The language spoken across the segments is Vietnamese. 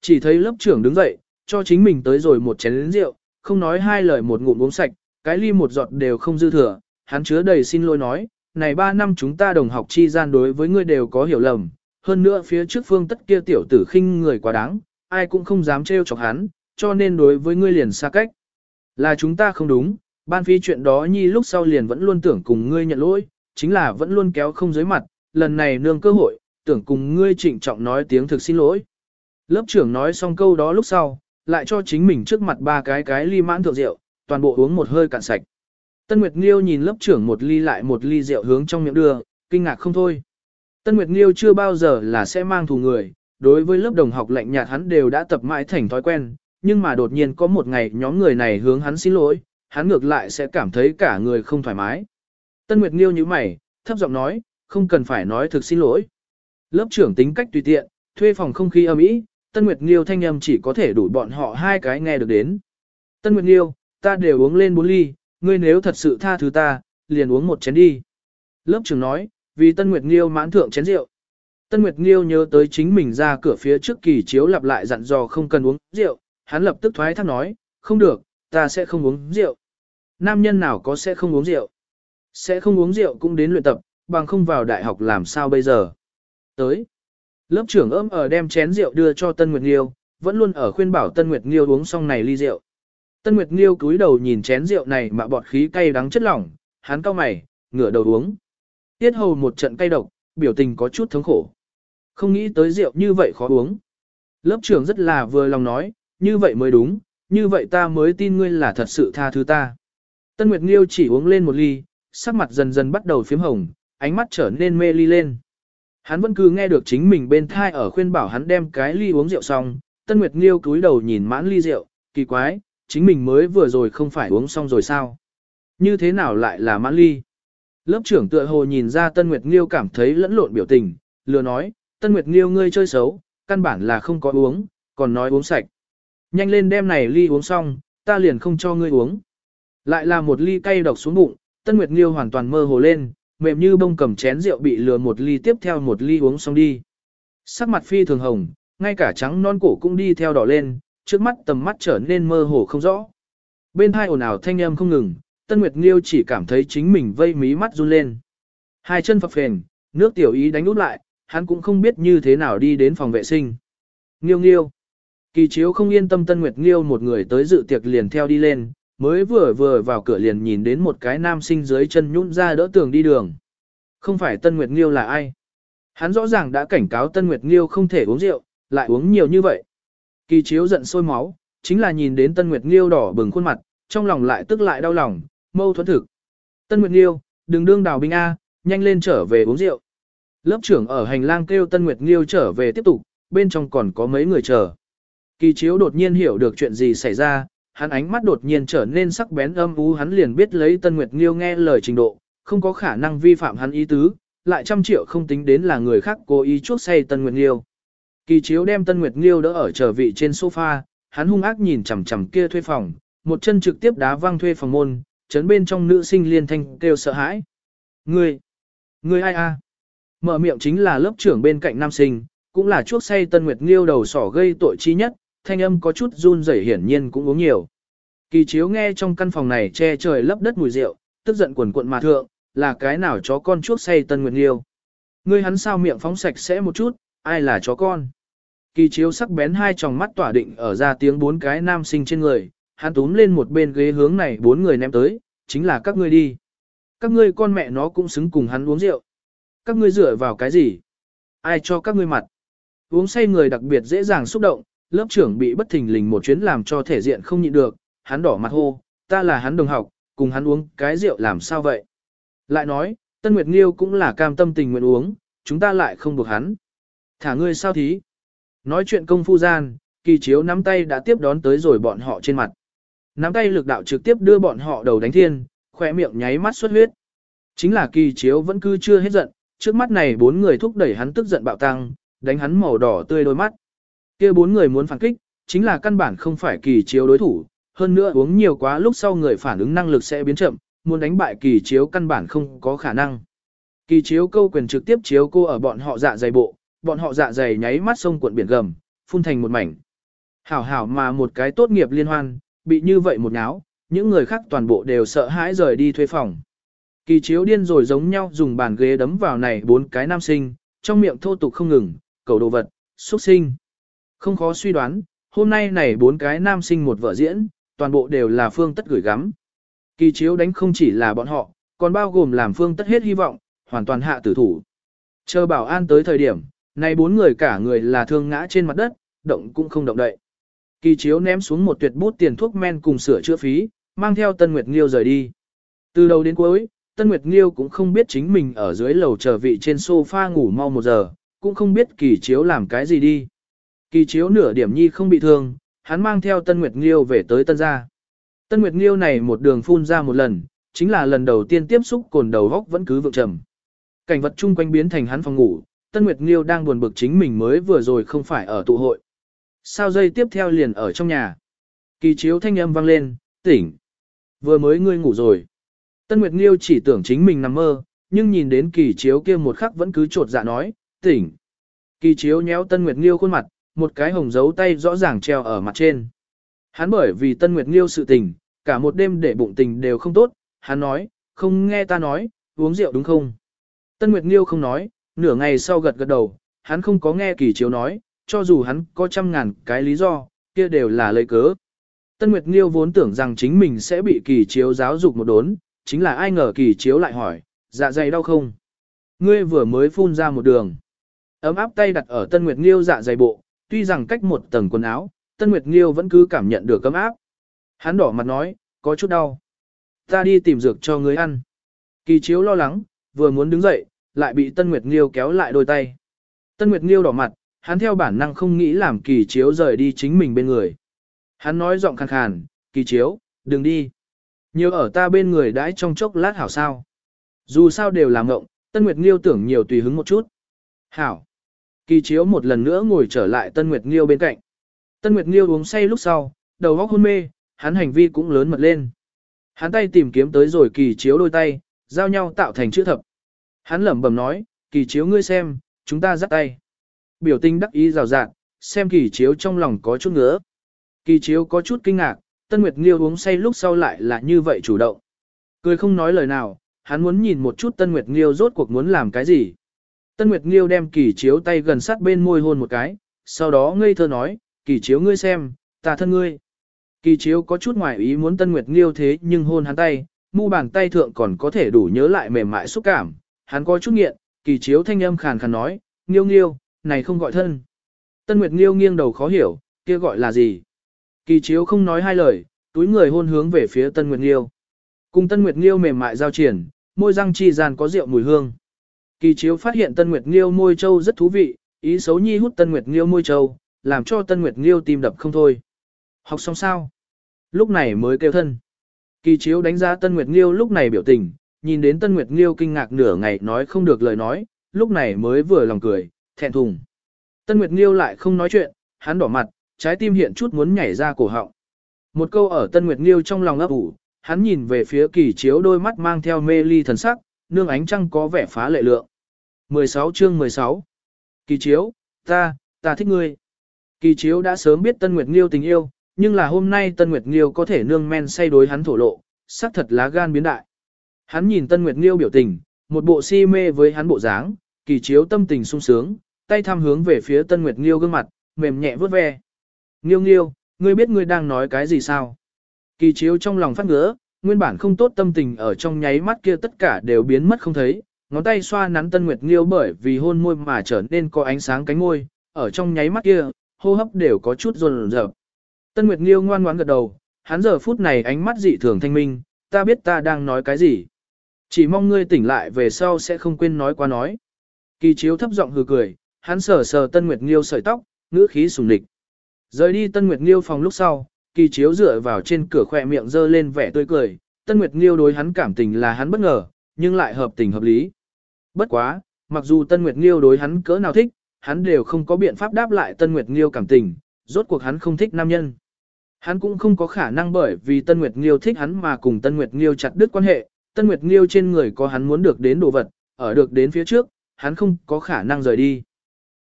Chỉ thấy lớp trưởng đứng dậy, cho chính mình tới rồi một chén rượu, không nói hai lời một ngụm uống sạch, cái ly một giọt đều không dư thừa, hắn chứa đầy xin lỗi nói, này ba năm chúng ta đồng học chi gian đối với ngươi đều có hiểu lầm, hơn nữa phía trước phương tất kia tiểu tử khinh người quá đáng, ai cũng không dám trêu chọc hắn, cho nên đối với ngươi liền xa cách. Là chúng ta không đúng, ban phi chuyện đó nhi lúc sau liền vẫn luôn tưởng cùng ngươi nhận lỗi, chính là vẫn luôn kéo không dưới mặt, lần này nương cơ hội, tưởng cùng ngươi trịnh trọng nói tiếng thực xin lỗi. Lớp trưởng nói xong câu đó lúc sau, lại cho chính mình trước mặt ba cái cái ly mãn thượng rượu, toàn bộ uống một hơi cạn sạch. Tân Nguyệt Nghiêu nhìn lớp trưởng một ly lại một ly rượu hướng trong miệng đưa, kinh ngạc không thôi. Tân Nguyệt Nghiêu chưa bao giờ là sẽ mang thù người, đối với lớp đồng học lạnh nhạt hắn đều đã tập mãi thành thói quen, nhưng mà đột nhiên có một ngày nhóm người này hướng hắn xin lỗi, hắn ngược lại sẽ cảm thấy cả người không thoải mái. Tân Nguyệt Nghiêu như mày, thấp giọng nói, không cần phải nói thực xin lỗi. Lớp trưởng tính cách tùy tiện, thuê phòng không khí âm ý, Tân Nguyệt Nghiêu thanh âm chỉ có thể đủ bọn họ hai cái nghe được đến. Tân Nguyệt Nghiêu, ta đều uống lên bốn ly, ngươi nếu thật sự tha thứ ta, liền uống một chén đi. Lớp trưởng nói, vì Tân Nguyệt Nghiêu mãn thượng chén rượu. Tân Nguyệt Nghiêu nhớ tới chính mình ra cửa phía trước kỳ chiếu lặp lại dặn dò không cần uống rượu, hắn lập tức thoái thác nói, không được, ta sẽ không uống rượu. Nam nhân nào có sẽ không uống rượu? Sẽ không uống rượu cũng đến luyện tập, bằng không vào đại học làm sao bây giờ? Tới. Lớp trưởng ôm ở đem chén rượu đưa cho Tân Nguyệt Nghiêu, vẫn luôn ở khuyên bảo Tân Nguyệt Nghiêu uống xong này ly rượu. Tân Nguyệt Nghiêu cúi đầu nhìn chén rượu này mà bọt khí cay đắng chất lỏng, hắn cau mày, ngửa đầu uống. Tiết hầu một trận cay độc, biểu tình có chút thống khổ. Không nghĩ tới rượu như vậy khó uống. Lớp trưởng rất là vừa lòng nói, như vậy mới đúng, như vậy ta mới tin ngươi là thật sự tha thứ ta. Tân Nguyệt Nghiêu chỉ uống lên một ly, sắc mặt dần dần bắt đầu phím hồng, ánh mắt trở nên mê ly lên. Hắn vẫn cứ nghe được chính mình bên thai ở khuyên bảo hắn đem cái ly uống rượu xong, Tân Nguyệt Nghiêu cúi đầu nhìn mãn ly rượu, kỳ quái, chính mình mới vừa rồi không phải uống xong rồi sao? Như thế nào lại là mãn ly? Lớp trưởng tựa hồ nhìn ra Tân Nguyệt Nghiêu cảm thấy lẫn lộn biểu tình, lừa nói, Tân Nguyệt Nghiêu ngươi chơi xấu, căn bản là không có uống, còn nói uống sạch. Nhanh lên đem này ly uống xong, ta liền không cho ngươi uống. Lại là một ly cay độc xuống bụng, Tân Nguyệt Nghiêu hoàn toàn mơ hồ lên, mềm như bông cầm chén rượu bị lừa một ly tiếp theo một ly uống xong đi. Sắc mặt phi thường hồng, ngay cả trắng non cổ cũng đi theo đỏ lên, trước mắt tầm mắt trở nên mơ hồ không rõ. Bên hai ồn ào thanh âm không ngừng, Tân Nguyệt Nghiêu chỉ cảm thấy chính mình vây mí mắt run lên. Hai chân phập phền, nước tiểu ý đánh út lại, hắn cũng không biết như thế nào đi đến phòng vệ sinh. Nghiêu nghiêu. Kỳ chiếu không yên tâm Tân Nguyệt Nghiêu một người tới dự tiệc liền theo đi lên, mới vừa vừa vào cửa liền nhìn đến một cái nam sinh dưới chân nhũn ra đỡ tường đi đường. Không phải Tân Nguyệt Nghiêu là ai? Hắn rõ ràng đã cảnh cáo Tân Nguyệt Nghiêu không thể uống rượu, lại uống nhiều như vậy. Kỳ chiếu giận sôi máu, chính là nhìn đến Tân Nguyệt Nghiêu đỏ bừng khuôn mặt, trong lòng lại tức lại đau lòng, mâu thuẫn thực. Tân Nguyệt Nghiêu, đừng đương đào binh A, nhanh lên trở về uống rượu. Lớp trưởng ở hành lang kêu Tân Nguyệt Nghiêu trở về tiếp tục, bên trong còn có mấy người chờ. Kỳ chiếu đột nhiên hiểu được chuyện gì xảy ra, hắn ánh mắt đột nhiên trở nên sắc bén âm u hắn liền biết lấy Tân Nguyệt Nghiêu nghe lời trình độ, không có khả năng vi phạm hắn ý tứ, lại trăm triệu không tính đến là người khác cố ý chuốc say Tân Nguyệt Nghiêu. Kỳ chiếu đem Tân Nguyệt Nghiêu đỡ ở trở vị trên sofa, hắn hung ác nhìn chằm chằm kia thuê phòng, một chân trực tiếp đá văng thuê phòng môn, chấn bên trong nữ sinh liên thanh kêu sợ hãi. Ngươi, ngươi ai a? Mở miệng chính là lớp trưởng bên cạnh nam sinh, cũng là chuốc say Tân Nguyệt Nghiêu đầu sỏ gây tội chi nhất, thanh âm có chút run rẩy hiển nhiên cũng uống nhiều. Kỳ chiếu nghe trong căn phòng này che trời lấp đất mùi rượu, tức giận quần quận mà thượng, là cái nào chó con chuốc say Tân Nguyệt liêu. Ngươi hắn sao miệng phóng sạch sẽ một chút, ai là chó con. Kỳ chiếu sắc bén hai tròng mắt tỏa định ở ra tiếng bốn cái nam sinh trên người, hắn túm lên một bên ghế hướng này bốn người ném tới, chính là các ngươi đi. Các ngươi con mẹ nó cũng xứng cùng hắn uống rượu. Các ngươi dựa vào cái gì? Ai cho các ngươi mặt? Uống say người đặc biệt dễ dàng xúc động, lớp trưởng bị bất thình lình một chuyến làm cho thể diện không nhịn được, hắn đỏ mặt hô, ta là hắn đồng học, cùng hắn uống cái rượu làm sao vậy? Lại nói, Tân Nguyệt Nghiêu cũng là cam tâm tình nguyện uống, chúng ta lại không buộc hắn. Thả ngươi sao thí? Nói chuyện công phu gian, kỳ chiếu nắm tay đã tiếp đón tới rồi bọn họ trên mặt. Nắm tay lực đạo trực tiếp đưa bọn họ đầu đánh thiên, khỏe miệng nháy mắt xuất huyết. Chính là kỳ chiếu vẫn cứ chưa hết giận, trước mắt này bốn người thúc đẩy hắn tức giận bạo tăng, đánh hắn màu đỏ tươi đôi mắt kia bốn người muốn phản kích, chính là căn bản không phải kỳ chiếu đối thủ, hơn nữa uống nhiều quá lúc sau người phản ứng năng lực sẽ biến chậm, muốn đánh bại kỳ chiếu căn bản không có khả năng. Kỳ chiếu câu quyền trực tiếp chiếu cô ở bọn họ dạ dày bộ, bọn họ dạ dày nháy mắt sông cuộn biển gầm, phun thành một mảnh. Hảo hảo mà một cái tốt nghiệp liên hoan, bị như vậy một náo, những người khác toàn bộ đều sợ hãi rời đi thuê phòng. Kỳ chiếu điên rồi giống nhau dùng bàn ghế đấm vào này bốn cái nam sinh, trong miệng thô tục không ngừng, cầu đồ vật, xuất sinh. Không khó suy đoán, hôm nay này bốn cái nam sinh một vợ diễn, toàn bộ đều là phương tất gửi gắm. Kỳ chiếu đánh không chỉ là bọn họ, còn bao gồm làm phương tất hết hy vọng, hoàn toàn hạ tử thủ. Chờ bảo an tới thời điểm, này bốn người cả người là thương ngã trên mặt đất, động cũng không động đậy. Kỳ chiếu ném xuống một tuyệt bút tiền thuốc men cùng sửa chữa phí, mang theo Tân Nguyệt Nghiêu rời đi. Từ đầu đến cuối, Tân Nguyệt Nghiêu cũng không biết chính mình ở dưới lầu chờ vị trên sofa ngủ mau một giờ, cũng không biết kỳ chiếu làm cái gì đi. Kỳ chiếu nửa điểm nhi không bị thương, hắn mang theo Tân Nguyệt Nghiêu về tới Tân gia. Tân Nguyệt Nghiêu này một đường phun ra một lần, chính là lần đầu tiên tiếp xúc cồn đầu góc vẫn cứ vượng trầm. Cảnh vật chung quanh biến thành hắn phòng ngủ, Tân Nguyệt Nghiêu đang buồn bực chính mình mới vừa rồi không phải ở tụ hội. Sao dây tiếp theo liền ở trong nhà. Kỳ chiếu thanh âm vang lên, tỉnh. Vừa mới ngươi ngủ rồi. Tân Nguyệt Nghiêu chỉ tưởng chính mình nằm mơ, nhưng nhìn đến kỳ chiếu kia một khắc vẫn cứ trột dạ nói, tỉnh. Kỳ chiếu nhéo Tân Nguyệt Nghiêu khuôn mặt, một cái hồng dấu tay rõ ràng treo ở mặt trên. Hắn bởi vì Tân Nguyệt Nghiêu sự tình, cả một đêm để bụng tình đều không tốt, hắn nói, không nghe ta nói, uống rượu đúng không? Tân Nguyệt Nghiêu không nói, nửa ngày sau gật gật đầu, hắn không có nghe kỳ chiếu nói, cho dù hắn có trăm ngàn cái lý do, kia đều là lời cớ. Tân Nguyệt Nghiêu vốn tưởng rằng chính mình sẽ bị kỳ chiếu giáo dục một đốn, chính là ai ngờ kỳ chiếu lại hỏi, dạ dày đau không? Ngươi vừa mới phun ra một đường. Ấm áp tay đặt ở Tân Nguyệt Nghiêu dạ dày bộ, tuy rằng cách một tầng quần áo, Tân Nguyệt Nghiêu vẫn cứ cảm nhận được cấm áp. Hắn đỏ mặt nói, có chút đau. Ta đi tìm dược cho ngươi ăn. Kỳ chiếu lo lắng, vừa muốn đứng dậy, lại bị Tân Nguyệt Nghiêu kéo lại đôi tay. Tân Nguyệt Nghiêu đỏ mặt, hắn theo bản năng không nghĩ làm kỳ chiếu rời đi chính mình bên người. Hắn nói giọng khàn khàn, kỳ chiếu, đừng đi. Nhiều ở ta bên người đãi trong chốc lát hảo sao. Dù sao đều làm ngộng, Tân Nguyệt Nghiêu tưởng nhiều tùy hứng một chút. Hảo. Kỳ chiếu một lần nữa ngồi trở lại Tân Nguyệt Nghiêu bên cạnh. Tân Nguyệt Nghiêu uống say lúc sau, đầu óc hôn mê, hắn hành vi cũng lớn mật lên. Hắn tay tìm kiếm tới rồi kỳ chiếu đôi tay, giao nhau tạo thành chữ thập. Hắn lẩm bẩm nói, kỳ chiếu ngươi xem, chúng ta dắt tay. Biểu tình đắc ý rào rạt, xem kỳ chiếu trong lòng có chút ngứa. Kỳ chiếu có chút kinh ngạc, Tân Nguyệt Nghiêu uống say lúc sau lại là như vậy chủ động. Cười không nói lời nào, hắn muốn nhìn một chút Tân Nguyệt Nghiêu rốt cuộc muốn làm cái gì. Tân Nguyệt Nghiêu đem kỳ chiếu tay gần sát bên môi hôn một cái, sau đó ngây thơ nói, kỳ chiếu ngươi xem, ta thân ngươi. Kỳ chiếu có chút ngoài ý muốn Tân Nguyệt Nghiêu thế nhưng hôn hắn tay, mu bàn tay thượng còn có thể đủ nhớ lại mềm mại xúc cảm, hắn có chút nghiện, kỳ chiếu thanh âm khàn khàn nói, Nghiêu Nghiêu, này không gọi thân. Tân Nguyệt Nghiêu nghiêng đầu khó hiểu, kia gọi là gì? Kỳ chiếu không nói hai lời, túi người hôn hướng về phía Tân Nguyệt Nghiêu. Cùng Tân Nguyệt Nghiêu mềm mại giao triển, môi răng chi gian có rượu mùi hương. Kỳ chiếu phát hiện Tân Nguyệt Nghiêu môi châu rất thú vị, ý xấu nhi hút Tân Nguyệt Nghiêu môi châu, làm cho Tân Nguyệt Nghiêu tim đập không thôi. Học xong sao? Lúc này mới kêu thân. Kỳ chiếu đánh giá Tân Nguyệt Nghiêu lúc này biểu tình, nhìn đến Tân Nguyệt Nghiêu kinh ngạc nửa ngày nói không được lời nói, lúc này mới vừa lòng cười, thẹn thùng. Tân Nguyệt Nghiêu lại không nói chuyện, hắn đỏ mặt, trái tim hiện chút muốn nhảy ra cổ họng. Một câu ở Tân Nguyệt Nghiêu trong lòng ấp ủ, hắn nhìn về phía kỳ chiếu đôi mắt mang theo mê ly thần sắc, nương ánh trăng có vẻ phá lệ lượng. 16 chương 16 Kỳ chiếu, ta, ta thích ngươi. Kỳ chiếu đã sớm biết Tân Nguyệt Nghiêu tình yêu, nhưng là hôm nay Tân Nguyệt Nghiêu có thể nương men say đối hắn thổ lộ, xác thật lá gan biến đại. Hắn nhìn Tân Nguyệt Nghiêu biểu tình, một bộ si mê với hắn bộ dáng, kỳ chiếu tâm tình sung sướng, tay tham hướng về phía Tân Nguyệt Nghiêu gương mặt, mềm nhẹ vớt ve. Nghiêu Nghiêu, ngươi biết ngươi đang nói cái gì sao? Kỳ chiếu trong lòng phát ngứa, nguyên bản không tốt tâm tình ở trong nháy mắt kia tất cả đều biến mất không thấy, ngón tay xoa nắn Tân Nguyệt Nghiêu bởi vì hôn môi mà trở nên có ánh sáng cánh môi, ở trong nháy mắt kia, hô hấp đều có chút run rợn. Tân Nguyệt Nghiêu ngoan ngoãn gật đầu, hắn giờ phút này ánh mắt dị thường thanh minh, ta biết ta đang nói cái gì. Chỉ mong ngươi tỉnh lại về sau sẽ không quên nói qua nói. Kỳ chiếu thấp giọng hừ cười, hắn sờ sờ Tân Nguyệt Nghiêu sợi tóc, ngữ khí sùng địch. Rời đi Tân Nguyệt Nghiêu phòng lúc sau, kỳ chiếu dựa vào trên cửa khỏe miệng dơ lên vẻ tươi cười, Tân Nguyệt Nghiêu đối hắn cảm tình là hắn bất ngờ, nhưng lại hợp tình hợp lý. Bất quá, mặc dù Tân Nguyệt Nghiêu đối hắn cỡ nào thích, hắn đều không có biện pháp đáp lại Tân Nguyệt Nghiêu cảm tình, rốt cuộc hắn không thích nam nhân. Hắn cũng không có khả năng bởi vì Tân Nguyệt Nghiêu thích hắn mà cùng Tân Nguyệt Nghiêu chặt đứt quan hệ, Tân Nguyệt Nghiêu trên người có hắn muốn được đến đồ vật, ở được đến phía trước, hắn không có khả năng rời đi.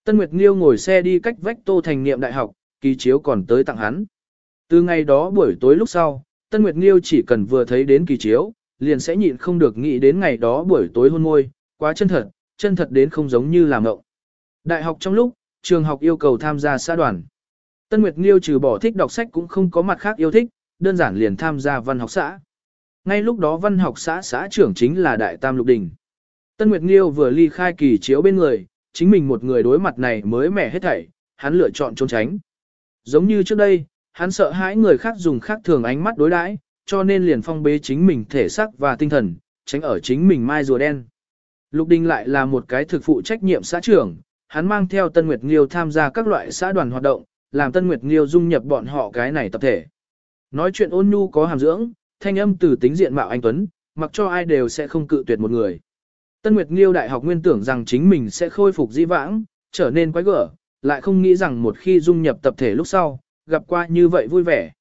Tân Nguyệt Nghiêu ngồi xe đi cách vách Tô Thành Niệm Đại học, kỳ chiếu còn tới tặng hắn. Từ ngày đó buổi tối lúc sau, Tân Nguyệt Nghiêu chỉ cần vừa thấy đến kỳ chiếu, liền sẽ nhịn không được nghĩ đến ngày đó buổi tối hôn môi, quá chân thật, chân thật đến không giống như làm ngộng. Đại học trong lúc, trường học yêu cầu tham gia xã đoàn. Tân Nguyệt Nghiêu trừ bỏ thích đọc sách cũng không có mặt khác yêu thích, đơn giản liền tham gia văn học xã. Ngay lúc đó văn học xã xã trưởng chính là Đại Tam Lục Đình. Tân Nguyệt Nghiêu vừa ly khai kỳ chiếu bên người, chính mình một người đối mặt này mới mẻ hết thảy, hắn lựa chọn trốn tránh. Giống như trước đây, hắn sợ hãi người khác dùng khác thường ánh mắt đối đãi, cho nên liền phong bế chính mình thể xác và tinh thần, tránh ở chính mình mai rùa đen. Lục Đình lại là một cái thực phụ trách nhiệm xã trưởng, hắn mang theo Tân Nguyệt Nghiêu tham gia các loại xã đoàn hoạt động, làm Tân Nguyệt Nghiêu dung nhập bọn họ cái này tập thể. Nói chuyện ôn nhu có hàm dưỡng, thanh âm từ tính diện mạo anh Tuấn, mặc cho ai đều sẽ không cự tuyệt một người. Tân Nguyệt Nghiêu đại học nguyên tưởng rằng chính mình sẽ khôi phục di vãng, trở nên quái gở, lại không nghĩ rằng một khi dung nhập tập thể lúc sau, gặp qua như vậy vui vẻ.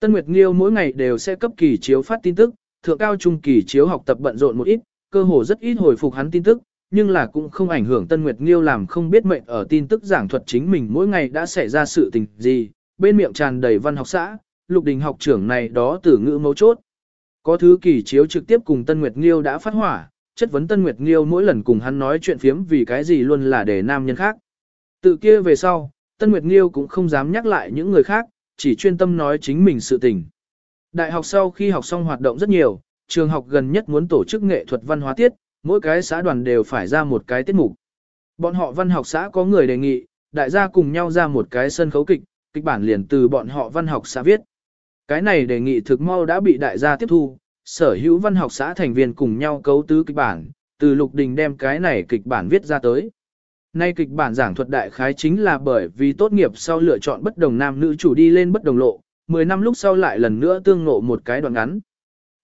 Tân Nguyệt Nghiêu mỗi ngày đều sẽ cấp kỳ chiếu phát tin tức, thượng cao trung kỳ chiếu học tập bận rộn một ít, cơ hồ rất ít hồi phục hắn tin tức, nhưng là cũng không ảnh hưởng Tân Nguyệt Nghiêu làm không biết mệnh ở tin tức giảng thuật chính mình mỗi ngày đã xảy ra sự tình gì, bên miệng tràn đầy văn học xã, lục đình học trưởng này đó từ ngữ mấu chốt. Có thứ kỳ chiếu trực tiếp cùng Tân Nguyệt Nghiêu đã phát hỏa, chất vấn Tân Nguyệt Nghiêu mỗi lần cùng hắn nói chuyện phiếm vì cái gì luôn là để nam nhân khác. Tự kia về sau, Tân Nguyệt Nghiêu cũng không dám nhắc lại những người khác, chỉ chuyên tâm nói chính mình sự tình. Đại học sau khi học xong hoạt động rất nhiều, trường học gần nhất muốn tổ chức nghệ thuật văn hóa tiết, mỗi cái xã đoàn đều phải ra một cái tiết mục. Bọn họ văn học xã có người đề nghị, đại gia cùng nhau ra một cái sân khấu kịch, kịch bản liền từ bọn họ văn học xã viết. Cái này đề nghị thực mau đã bị đại gia tiếp thu, sở hữu văn học xã thành viên cùng nhau cấu tứ kịch bản, từ lục đình đem cái này kịch bản viết ra tới. Nay kịch bản giảng thuật đại khái chính là bởi vì tốt nghiệp sau lựa chọn bất đồng nam nữ chủ đi lên bất đồng lộ, 10 năm lúc sau lại lần nữa tương ngộ một cái đoạn ngắn.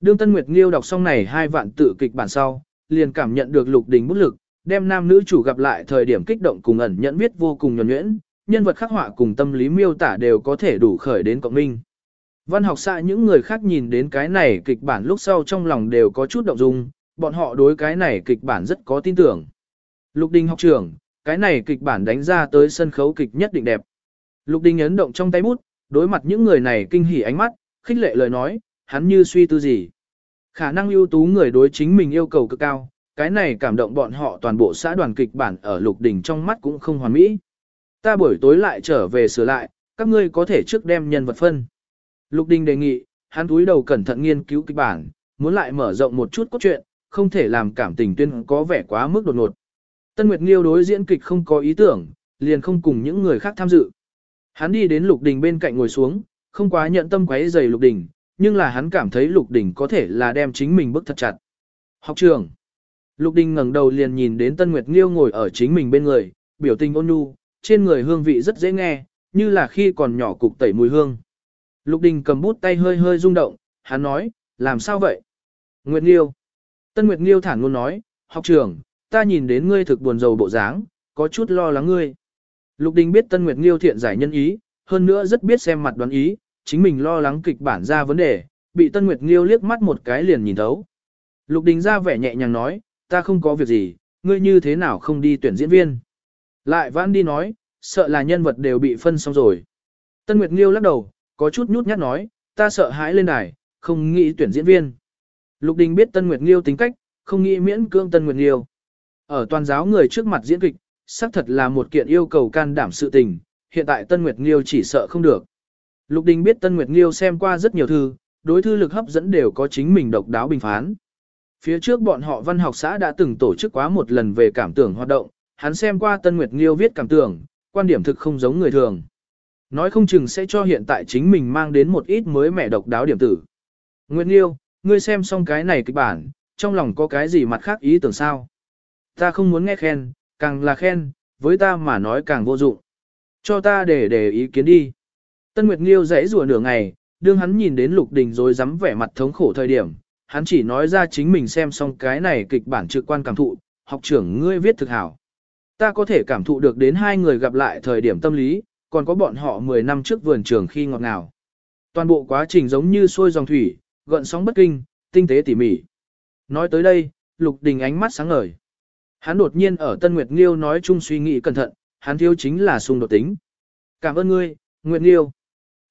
Đương Tân Nguyệt Nghiêu đọc xong này hai vạn tự kịch bản sau, liền cảm nhận được lục đình bút lực, đem nam nữ chủ gặp lại thời điểm kích động cùng ẩn nhận viết vô cùng nhuần nhuyễn, nhân vật khắc họa cùng tâm lý miêu tả đều có thể đủ khởi đến cộng minh. Văn học xã những người khác nhìn đến cái này kịch bản lúc sau trong lòng đều có chút động dung, bọn họ đối cái này kịch bản rất có tin tưởng. Lục Đình học trưởng, cái này kịch bản đánh ra tới sân khấu kịch nhất định đẹp. Lục Đình ấn động trong tay bút, đối mặt những người này kinh hỉ ánh mắt, khích lệ lời nói, hắn như suy tư gì. Khả năng ưu tú người đối chính mình yêu cầu cực cao, cái này cảm động bọn họ toàn bộ xã đoàn kịch bản ở Lục đỉnh trong mắt cũng không hoàn mỹ. Ta buổi tối lại trở về sửa lại, các ngươi có thể trước đem nhân vật phân. Lục Đình đề nghị, hắn túi đầu cẩn thận nghiên cứu kịch bản, muốn lại mở rộng một chút cốt truyện, không thể làm cảm tình tuyên có vẻ quá mức đột ngột. Tân Nguyệt Nghiêu đối diễn kịch không có ý tưởng, liền không cùng những người khác tham dự. Hắn đi đến Lục Đình bên cạnh ngồi xuống, không quá nhận tâm quấy giày Lục Đình, nhưng là hắn cảm thấy Lục Đình có thể là đem chính mình bức thật chặt. Học trường. Lục Đình ngẩng đầu liền nhìn đến Tân Nguyệt Nghiêu ngồi ở chính mình bên người, biểu tình ôn nhu, trên người hương vị rất dễ nghe, như là khi còn nhỏ cục tẩy mùi hương. Lục Đình cầm bút tay hơi hơi rung động, hắn nói, làm sao vậy? Nguyệt Nghiêu. Tân Nguyệt Nghiêu thản ngôn nói, học trưởng, ta nhìn đến ngươi thực buồn rầu bộ dáng, có chút lo lắng ngươi. Lục Đình biết Tân Nguyệt Nghiêu thiện giải nhân ý, hơn nữa rất biết xem mặt đoán ý, chính mình lo lắng kịch bản ra vấn đề, bị Tân Nguyệt Nghiêu liếc mắt một cái liền nhìn thấu. Lục Đình ra vẻ nhẹ nhàng nói, ta không có việc gì, ngươi như thế nào không đi tuyển diễn viên. Lại vãn đi nói, sợ là nhân vật đều bị phân xong rồi. Tân Nguyệt Nghiêu lắc đầu, có chút nhút nhát nói, ta sợ hãi lên đài, không nghĩ tuyển diễn viên. Lục Đình biết Tân Nguyệt Nghiêu tính cách, không nghĩ miễn cưỡng Tân Nguyệt Nghiêu. Ở toàn giáo người trước mặt diễn kịch, xác thật là một kiện yêu cầu can đảm sự tình, hiện tại Tân Nguyệt Nghiêu chỉ sợ không được. Lục Đình biết Tân Nguyệt Nghiêu xem qua rất nhiều thư, đối thư lực hấp dẫn đều có chính mình độc đáo bình phán. Phía trước bọn họ văn học xã đã từng tổ chức quá một lần về cảm tưởng hoạt động, hắn xem qua Tân Nguyệt Nghiêu viết cảm tưởng, quan điểm thực không giống người thường. Nói không chừng sẽ cho hiện tại chính mình mang đến một ít mới mẻ độc đáo điểm tử. Nguyệt Nghiêu, ngươi xem xong cái này kịch bản, trong lòng có cái gì mặt khác ý tưởng sao? Ta không muốn nghe khen, càng là khen, với ta mà nói càng vô dụng. Cho ta để để ý kiến đi. Tân Nguyệt Nghiêu rẽ rùa nửa ngày, đương hắn nhìn đến Lục Đình rồi dám vẻ mặt thống khổ thời điểm, hắn chỉ nói ra chính mình xem xong cái này kịch bản trực quan cảm thụ, học trưởng ngươi viết thực hảo. Ta có thể cảm thụ được đến hai người gặp lại thời điểm tâm lý, còn có bọn họ 10 năm trước vườn trường khi ngọt ngào. Toàn bộ quá trình giống như xuôi dòng thủy, gợn sóng bất kinh, tinh tế tỉ mỉ. Nói tới đây, Lục Đình ánh mắt sáng ngời. Hắn đột nhiên ở Tân Nguyệt Nghiêu nói chung suy nghĩ cẩn thận, hắn thiếu chính là xung đột tính. Cảm ơn ngươi, Nguyệt Nghiêu.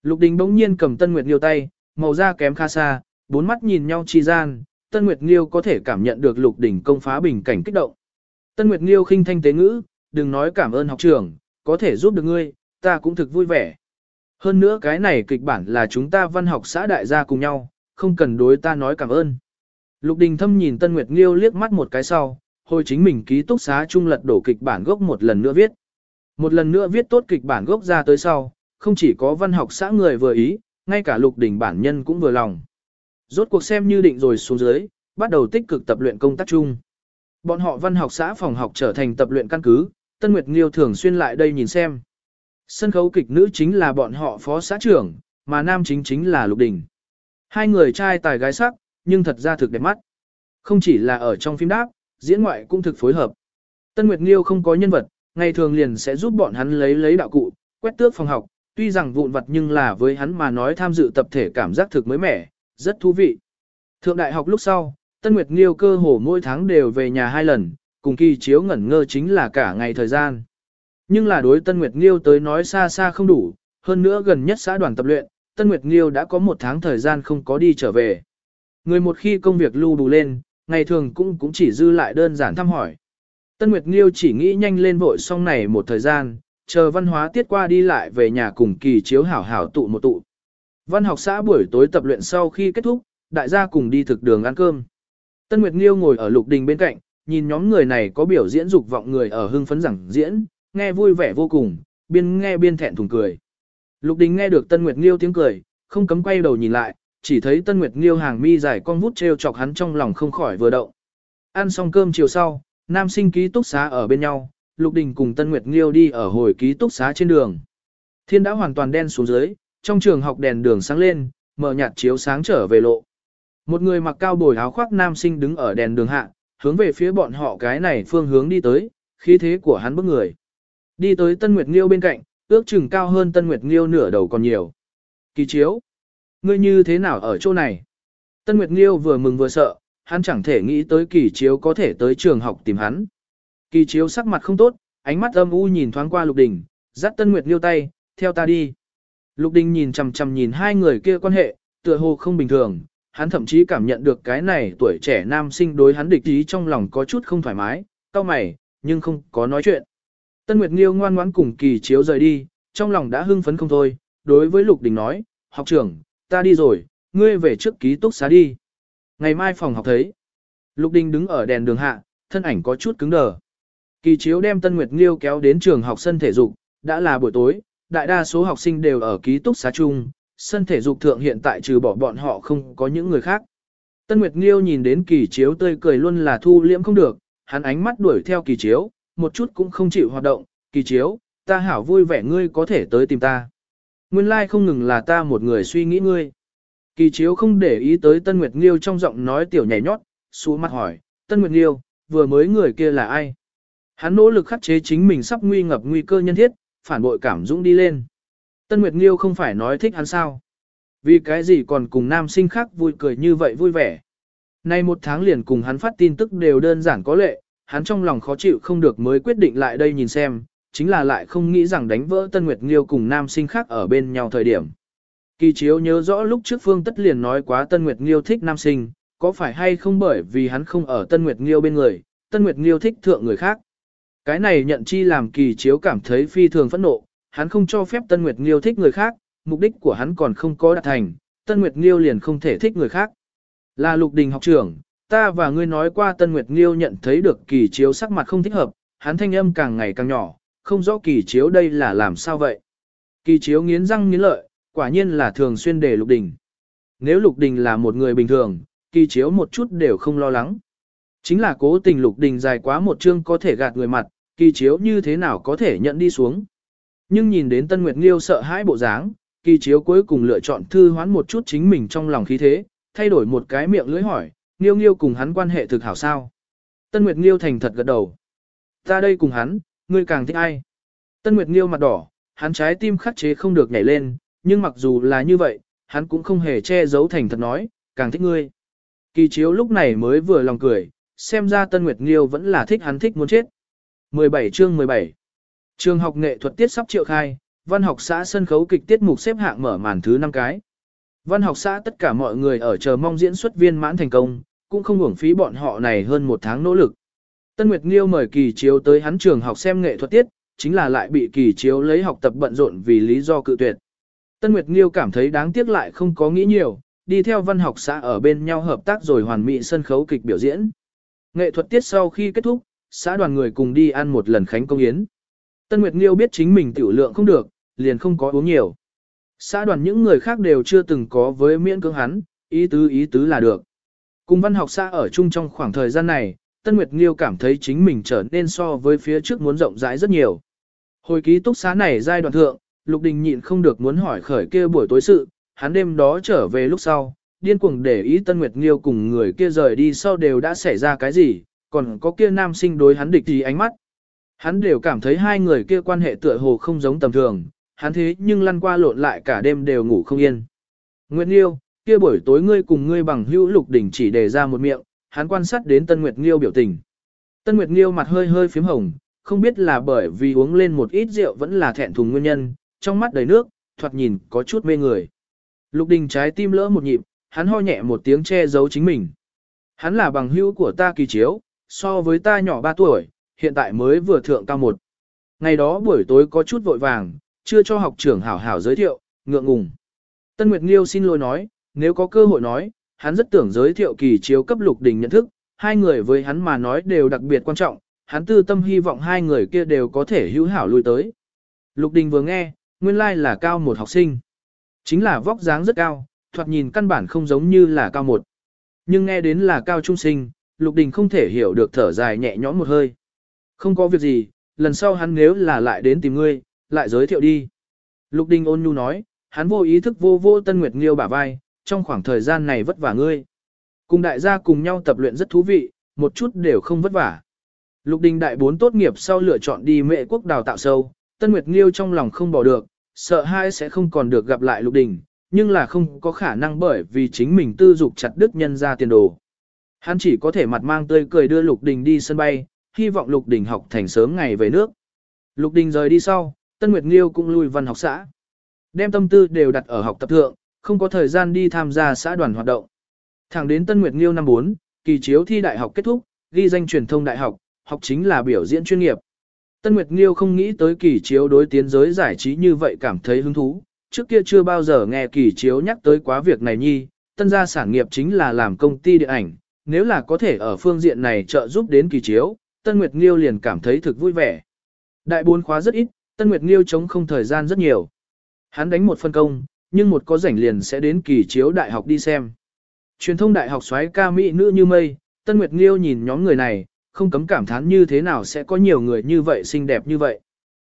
Lục Đình bỗng nhiên cầm Tân Nguyệt Nghiêu tay, màu da kém khá xa, bốn mắt nhìn nhau chi gian, Tân Nguyệt Nghiêu có thể cảm nhận được Lục Đình công phá bình cảnh kích động. Tân Nguyệt Nghiêu khinh thanh tế ngữ, đừng nói cảm ơn học trưởng, có thể giúp được ngươi, ta cũng thực vui vẻ. Hơn nữa cái này kịch bản là chúng ta văn học xã đại gia cùng nhau, không cần đối ta nói cảm ơn. Lục Đình Thâm nhìn Tân Nguyệt Nghiêu liếc mắt một cái sau, hồi chính mình ký túc xá chung lật đổ kịch bản gốc một lần nữa viết. Một lần nữa viết tốt kịch bản gốc ra tới sau, không chỉ có văn học xã người vừa ý, ngay cả Lục đỉnh bản nhân cũng vừa lòng. Rốt cuộc xem như định rồi xuống dưới, bắt đầu tích cực tập luyện công tác chung. Bọn họ văn học xã phòng học trở thành tập luyện căn cứ, Tân Nguyệt Nghiêu thường xuyên lại đây nhìn xem. Sân khấu kịch nữ chính là bọn họ phó xã trưởng, mà nam chính chính là Lục Đình. Hai người trai tài gái sắc, nhưng thật ra thực đẹp mắt. Không chỉ là ở trong phim đáp, diễn ngoại cũng thực phối hợp. Tân Nguyệt Nghiêu không có nhân vật, ngày thường liền sẽ giúp bọn hắn lấy lấy đạo cụ, quét tước phòng học, tuy rằng vụn vặt nhưng là với hắn mà nói tham dự tập thể cảm giác thực mới mẻ, rất thú vị. Thượng đại học lúc sau, Tân Nguyệt Nghiêu cơ hồ mỗi tháng đều về nhà hai lần, cùng kỳ chiếu ngẩn ngơ chính là cả ngày thời gian. Nhưng là đối Tân Nguyệt Nghiêu tới nói xa xa không đủ, hơn nữa gần nhất xã đoàn tập luyện, Tân Nguyệt Nghiêu đã có một tháng thời gian không có đi trở về. Người một khi công việc lưu đủ lên, ngày thường cũng cũng chỉ dư lại đơn giản thăm hỏi. Tân Nguyệt Nghiêu chỉ nghĩ nhanh lên vội xong này một thời gian, chờ văn hóa tiết qua đi lại về nhà cùng kỳ chiếu hảo hảo tụ một tụ. Văn học xã buổi tối tập luyện sau khi kết thúc, đại gia cùng đi thực đường ăn cơm. Tân Nguyệt Nghiêu ngồi ở lục đình bên cạnh, nhìn nhóm người này có biểu diễn dục vọng người ở hưng phấn rằng diễn, nghe vui vẻ vô cùng, biên nghe biên thẹn thùng cười. Lục đình nghe được Tân Nguyệt Nghiêu tiếng cười, không cấm quay đầu nhìn lại, chỉ thấy Tân Nguyệt Nghiêu hàng mi dài con vút treo chọc hắn trong lòng không khỏi vừa động. Ăn xong cơm chiều sau, nam sinh ký túc xá ở bên nhau, Lục Đình cùng Tân Nguyệt Nghiêu đi ở hồi ký túc xá trên đường. Thiên đã hoàn toàn đen xuống dưới, trong trường học đèn đường sáng lên, mở nhạt chiếu sáng trở về lộ. Một người mặc cao bồi áo khoác nam sinh đứng ở đèn đường hạ, hướng về phía bọn họ cái này phương hướng đi tới, khí thế của hắn bức người. Đi tới Tân Nguyệt Nghiêu bên cạnh, ước chừng cao hơn Tân Nguyệt Nghiêu nửa đầu còn nhiều. Kỳ chiếu. Ngươi như thế nào ở chỗ này? Tân Nguyệt Nghiêu vừa mừng vừa sợ, hắn chẳng thể nghĩ tới kỳ chiếu có thể tới trường học tìm hắn. Kỳ chiếu sắc mặt không tốt, ánh mắt âm u nhìn thoáng qua Lục Đình, dắt Tân Nguyệt Nghiêu tay, theo ta đi. Lục Đình nhìn chằm chằm nhìn hai người kia quan hệ, tựa hồ không bình thường, hắn thậm chí cảm nhận được cái này tuổi trẻ nam sinh đối hắn địch ý trong lòng có chút không thoải mái, cau mày, nhưng không có nói chuyện. Tân Nguyệt Nghiêu ngoan ngoãn cùng kỳ chiếu rời đi, trong lòng đã hưng phấn không thôi, đối với Lục Đình nói, học trưởng, ta đi rồi, ngươi về trước ký túc xá đi. Ngày mai phòng học thấy. Lục Đình đứng ở đèn đường hạ, thân ảnh có chút cứng đờ. Kỳ chiếu đem Tân Nguyệt Nghiêu kéo đến trường học sân thể dục, đã là buổi tối, đại đa số học sinh đều ở ký túc xá chung, sân thể dục thượng hiện tại trừ bỏ bọn họ không có những người khác. Tân Nguyệt Nghiêu nhìn đến kỳ chiếu tươi cười luôn là thu liễm không được, hắn ánh mắt đuổi theo kỳ chiếu, một chút cũng không chịu hoạt động, kỳ chiếu, ta hảo vui vẻ ngươi có thể tới tìm ta. Nguyên lai like không ngừng là ta một người suy nghĩ ngươi. Kỳ chiếu không để ý tới Tân Nguyệt Nghiêu trong giọng nói tiểu nhảy nhót, xuống mặt hỏi, Tân Nguyệt Nghiêu, vừa mới người kia là ai? Hắn nỗ lực khắc chế chính mình sắp nguy ngập nguy cơ nhân thiết, phản bội cảm dũng đi lên. Tân Nguyệt Nghiêu không phải nói thích hắn sao? Vì cái gì còn cùng nam sinh khác vui cười như vậy vui vẻ? Nay một tháng liền cùng hắn phát tin tức đều đơn giản có lệ, hắn trong lòng khó chịu không được mới quyết định lại đây nhìn xem, chính là lại không nghĩ rằng đánh vỡ Tân Nguyệt Nghiêu cùng nam sinh khác ở bên nhau thời điểm. Kỳ chiếu nhớ rõ lúc trước Phương Tất liền nói quá Tân Nguyệt Nghiêu thích nam sinh, có phải hay không bởi vì hắn không ở Tân Nguyệt Nghiêu bên người, Tân Nguyệt Nghiêu thích thượng người khác. Cái này nhận chi làm kỳ chiếu cảm thấy phi thường phẫn nộ, hắn không cho phép Tân Nguyệt Nghiêu thích người khác, mục đích của hắn còn không có đạt thành, Tân Nguyệt Nghiêu liền không thể thích người khác. Là lục đình học trưởng, ta và ngươi nói qua Tân Nguyệt Nghiêu nhận thấy được kỳ chiếu sắc mặt không thích hợp, hắn thanh âm càng ngày càng nhỏ, không rõ kỳ chiếu đây là làm sao vậy. Kỳ chiếu nghiến răng nghiến lợi, quả nhiên là thường xuyên để lục đình. Nếu lục đình là một người bình thường, kỳ chiếu một chút đều không lo lắng. Chính là cố tình lục đình dài quá một chương có thể gạt người mặt, kỳ chiếu như thế nào có thể nhận đi xuống. Nhưng nhìn đến Tân Nguyệt Nghiêu sợ hãi bộ dáng, kỳ chiếu cuối cùng lựa chọn thư hoán một chút chính mình trong lòng khí thế, thay đổi một cái miệng lưỡi hỏi, Nghiêu Nghiêu cùng hắn quan hệ thực hảo sao. Tân Nguyệt Nghiêu thành thật gật đầu. Ta đây cùng hắn, ngươi càng thích ai? Tân Nguyệt Nghiêu mặt đỏ, hắn trái tim khắc chế không được nhảy lên, nhưng mặc dù là như vậy, hắn cũng không hề che giấu thành thật nói, càng thích ngươi. Kỳ chiếu lúc này mới vừa lòng cười, xem ra Tân Nguyệt Nghiêu vẫn là thích hắn thích muốn chết. 17 chương 17 Trường học nghệ thuật tiết sắp triệu khai, văn học xã sân khấu kịch tiết mục xếp hạng mở màn thứ 5 cái. Văn học xã tất cả mọi người ở chờ mong diễn xuất viên mãn thành công, cũng không uổng phí bọn họ này hơn một tháng nỗ lực. Tân Nguyệt Nghiêu mời kỳ chiếu tới hắn trường học xem nghệ thuật tiết, chính là lại bị kỳ chiếu lấy học tập bận rộn vì lý do cự tuyệt. Tân Nguyệt Nghiêu cảm thấy đáng tiếc lại không có nghĩ nhiều, đi theo văn học xã ở bên nhau hợp tác rồi hoàn mỹ sân khấu kịch biểu diễn. Nghệ thuật tiết sau khi kết thúc, xã đoàn người cùng đi ăn một lần khánh công yến. Tân Nguyệt Nghiêu biết chính mình tiểu lượng không được, liền không có uống nhiều. Xã đoàn những người khác đều chưa từng có với miễn cưỡng hắn, ý tứ ý tứ là được. Cùng văn học xã ở chung trong khoảng thời gian này, Tân Nguyệt Nghiêu cảm thấy chính mình trở nên so với phía trước muốn rộng rãi rất nhiều. Hồi ký túc xá này giai đoạn thượng, Lục Đình nhịn không được muốn hỏi khởi kia buổi tối sự, hắn đêm đó trở về lúc sau, điên cuồng để ý Tân Nguyệt Nghiêu cùng người kia rời đi sau đều đã xảy ra cái gì, còn có kia nam sinh đối hắn địch thì ánh mắt. Hắn đều cảm thấy hai người kia quan hệ tựa hồ không giống tầm thường, hắn thế nhưng lăn qua lộn lại cả đêm đều ngủ không yên. Nguyệt Nghiêu, kia buổi tối ngươi cùng ngươi bằng hữu Lục đỉnh chỉ đề ra một miệng, hắn quan sát đến Tân Nguyệt Nghiêu biểu tình. Tân Nguyệt Nghiêu mặt hơi hơi phím hồng, không biết là bởi vì uống lên một ít rượu vẫn là thẹn thùng nguyên nhân, trong mắt đầy nước, thoạt nhìn có chút mê người. Lục Đình trái tim lỡ một nhịp, hắn ho nhẹ một tiếng che giấu chính mình. Hắn là bằng hữu của ta kỳ chiếu, so với ta nhỏ 3 tuổi, hiện tại mới vừa thượng cao một. Ngày đó buổi tối có chút vội vàng, chưa cho học trưởng hảo hảo giới thiệu, ngượng ngùng. Tân Nguyệt Nghiêu xin lỗi nói, nếu có cơ hội nói, hắn rất tưởng giới thiệu kỳ chiếu cấp lục đình nhận thức, hai người với hắn mà nói đều đặc biệt quan trọng, hắn tư tâm hy vọng hai người kia đều có thể hữu hảo lui tới. Lục đình vừa nghe, nguyên lai là cao một học sinh. Chính là vóc dáng rất cao, thoạt nhìn căn bản không giống như là cao một. Nhưng nghe đến là cao trung sinh, lục đình không thể hiểu được thở dài nhẹ nhõm một hơi. Không có việc gì, lần sau hắn nếu là lại đến tìm ngươi, lại giới thiệu đi. Lục đình ôn nhu nói, hắn vô ý thức vô vô Tân Nguyệt Nghiêu bả vai, trong khoảng thời gian này vất vả ngươi. Cùng đại gia cùng nhau tập luyện rất thú vị, một chút đều không vất vả. Lục đình đại bốn tốt nghiệp sau lựa chọn đi mệ quốc đào tạo sâu, Tân Nguyệt Nghiêu trong lòng không bỏ được, sợ hai sẽ không còn được gặp lại lục đình, nhưng là không có khả năng bởi vì chính mình tư dục chặt đứt nhân ra tiền đồ. Hắn chỉ có thể mặt mang tươi cười đưa Lục Đình đi sân bay, hy vọng Lục Đình học thành sớm ngày về nước. Lục Đình rời đi sau, Tân Nguyệt Nghiêu cũng lui văn học xã. Đem tâm tư đều đặt ở học tập thượng, không có thời gian đi tham gia xã đoàn hoạt động. Thẳng đến Tân Nguyệt Nghiêu năm 4, kỳ chiếu thi đại học kết thúc, ghi danh truyền thông đại học, học chính là biểu diễn chuyên nghiệp. Tân Nguyệt Nghiêu không nghĩ tới kỳ chiếu đối tiến giới giải trí như vậy cảm thấy hứng thú, trước kia chưa bao giờ nghe kỳ chiếu nhắc tới quá việc này nhi, tân gia sản nghiệp chính là làm công ty điện ảnh, nếu là có thể ở phương diện này trợ giúp đến kỳ chiếu, Tân Nguyệt Nghiêu liền cảm thấy thực vui vẻ. Đại bốn khóa rất ít, Tân Nguyệt Nghiêu chống không thời gian rất nhiều. Hắn đánh một phân công, nhưng một có rảnh liền sẽ đến kỳ chiếu đại học đi xem. Truyền thông đại học xoáy ca mỹ nữ như mây, Tân Nguyệt Nghiêu nhìn nhóm người này, không cấm cảm thán như thế nào sẽ có nhiều người như vậy xinh đẹp như vậy.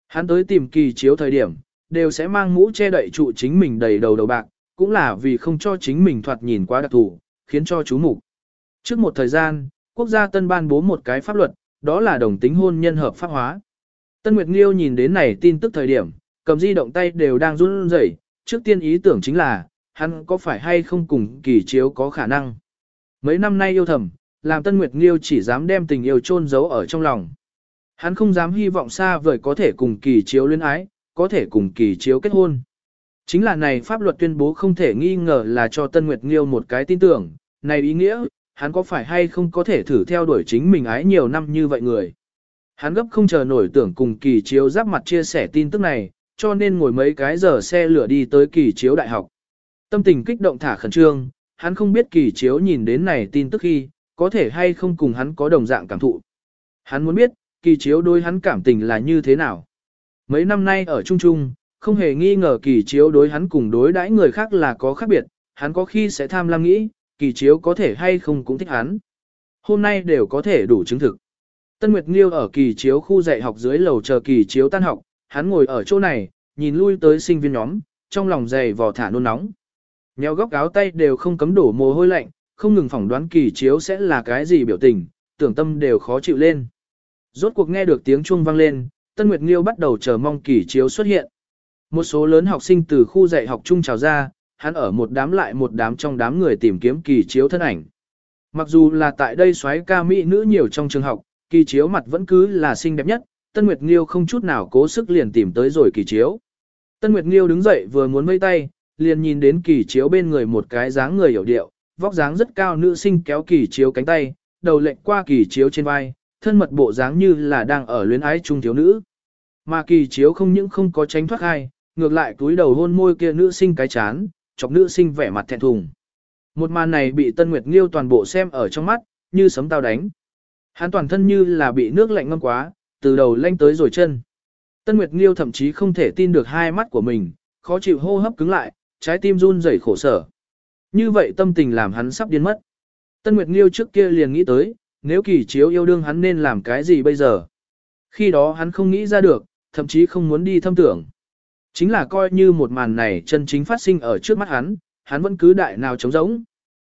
Hắn tới tìm kỳ chiếu thời điểm, đều sẽ mang mũ che đậy trụ chính mình đầy đầu đầu bạc, cũng là vì không cho chính mình thoạt nhìn quá đặc thù, khiến cho chú mục. Trước một thời gian, quốc gia tân ban bố một cái pháp luật, đó là đồng tính hôn nhân hợp pháp hóa. Tân Nguyệt Nghiêu nhìn đến này tin tức thời điểm, cầm di động tay đều đang run rẩy, trước tiên ý tưởng chính là, hắn có phải hay không cùng kỳ chiếu có khả năng. Mấy năm nay yêu thầm, làm Tân Nguyệt Nghiêu chỉ dám đem tình yêu chôn giấu ở trong lòng. Hắn không dám hy vọng xa vời có thể cùng kỳ chiếu luyến ái, có thể cùng kỳ chiếu kết hôn. Chính là này pháp luật tuyên bố không thể nghi ngờ là cho Tân Nguyệt Nghiêu một cái tin tưởng, này ý nghĩa, hắn có phải hay không có thể thử theo đuổi chính mình ái nhiều năm như vậy người. Hắn gấp không chờ nổi tưởng cùng kỳ chiếu giáp mặt chia sẻ tin tức này, cho nên ngồi mấy cái giờ xe lửa đi tới kỳ chiếu đại học. Tâm tình kích động thả khẩn trương, hắn không biết kỳ chiếu nhìn đến này tin tức khi, có thể hay không cùng hắn có đồng dạng cảm thụ. Hắn muốn biết, kỳ chiếu đối hắn cảm tình là như thế nào. Mấy năm nay ở Trung Trung, không hề nghi ngờ kỳ chiếu đối hắn cùng đối đãi người khác là có khác biệt, hắn có khi sẽ tham lam nghĩ, kỳ chiếu có thể hay không cũng thích hắn. Hôm nay đều có thể đủ chứng thực. Tân Nguyệt Nghiêu ở kỳ chiếu khu dạy học dưới lầu chờ kỳ chiếu tan học, hắn ngồi ở chỗ này, nhìn lui tới sinh viên nhóm, trong lòng dày vò thả nôn nóng. Nheo góc áo tay đều không cấm đổ mồ hôi lạnh, không ngừng phỏng đoán kỳ chiếu sẽ là cái gì biểu tình, tưởng tâm đều khó chịu lên. Rốt cuộc nghe được tiếng chuông vang lên, Tân Nguyệt Nghiêu bắt đầu chờ mong kỳ chiếu xuất hiện. Một số lớn học sinh từ khu dạy học chung chào ra, hắn ở một đám lại một đám trong đám người tìm kiếm kỳ chiếu thân ảnh. Mặc dù là tại đây xoáy ca mỹ nữ nhiều trong trường học, kỳ chiếu mặt vẫn cứ là xinh đẹp nhất, Tân Nguyệt Nghiêu không chút nào cố sức liền tìm tới rồi kỳ chiếu. Tân Nguyệt Nghiêu đứng dậy vừa muốn vây tay, liền nhìn đến kỳ chiếu bên người một cái dáng người hiểu điệu, vóc dáng rất cao nữ sinh kéo kỳ chiếu cánh tay, đầu lệnh qua kỳ chiếu trên vai, thân mật bộ dáng như là đang ở luyến ái trung thiếu nữ. Mà kỳ chiếu không những không có tránh thoát ai, ngược lại túi đầu hôn môi kia nữ sinh cái chán, chọc nữ sinh vẻ mặt thẹn thùng. Một màn này bị Tân Nguyệt Nghiêu toàn bộ xem ở trong mắt, như sấm tao đánh. Hắn toàn thân như là bị nước lạnh ngâm quá, từ đầu lanh tới rồi chân. Tân Nguyệt Nghiêu thậm chí không thể tin được hai mắt của mình, khó chịu hô hấp cứng lại, trái tim run rẩy khổ sở. Như vậy tâm tình làm hắn sắp điên mất. Tân Nguyệt Nghiêu trước kia liền nghĩ tới, nếu kỳ chiếu yêu đương hắn nên làm cái gì bây giờ. Khi đó hắn không nghĩ ra được, thậm chí không muốn đi thâm tưởng. Chính là coi như một màn này chân chính phát sinh ở trước mắt hắn, hắn vẫn cứ đại nào trống rỗng.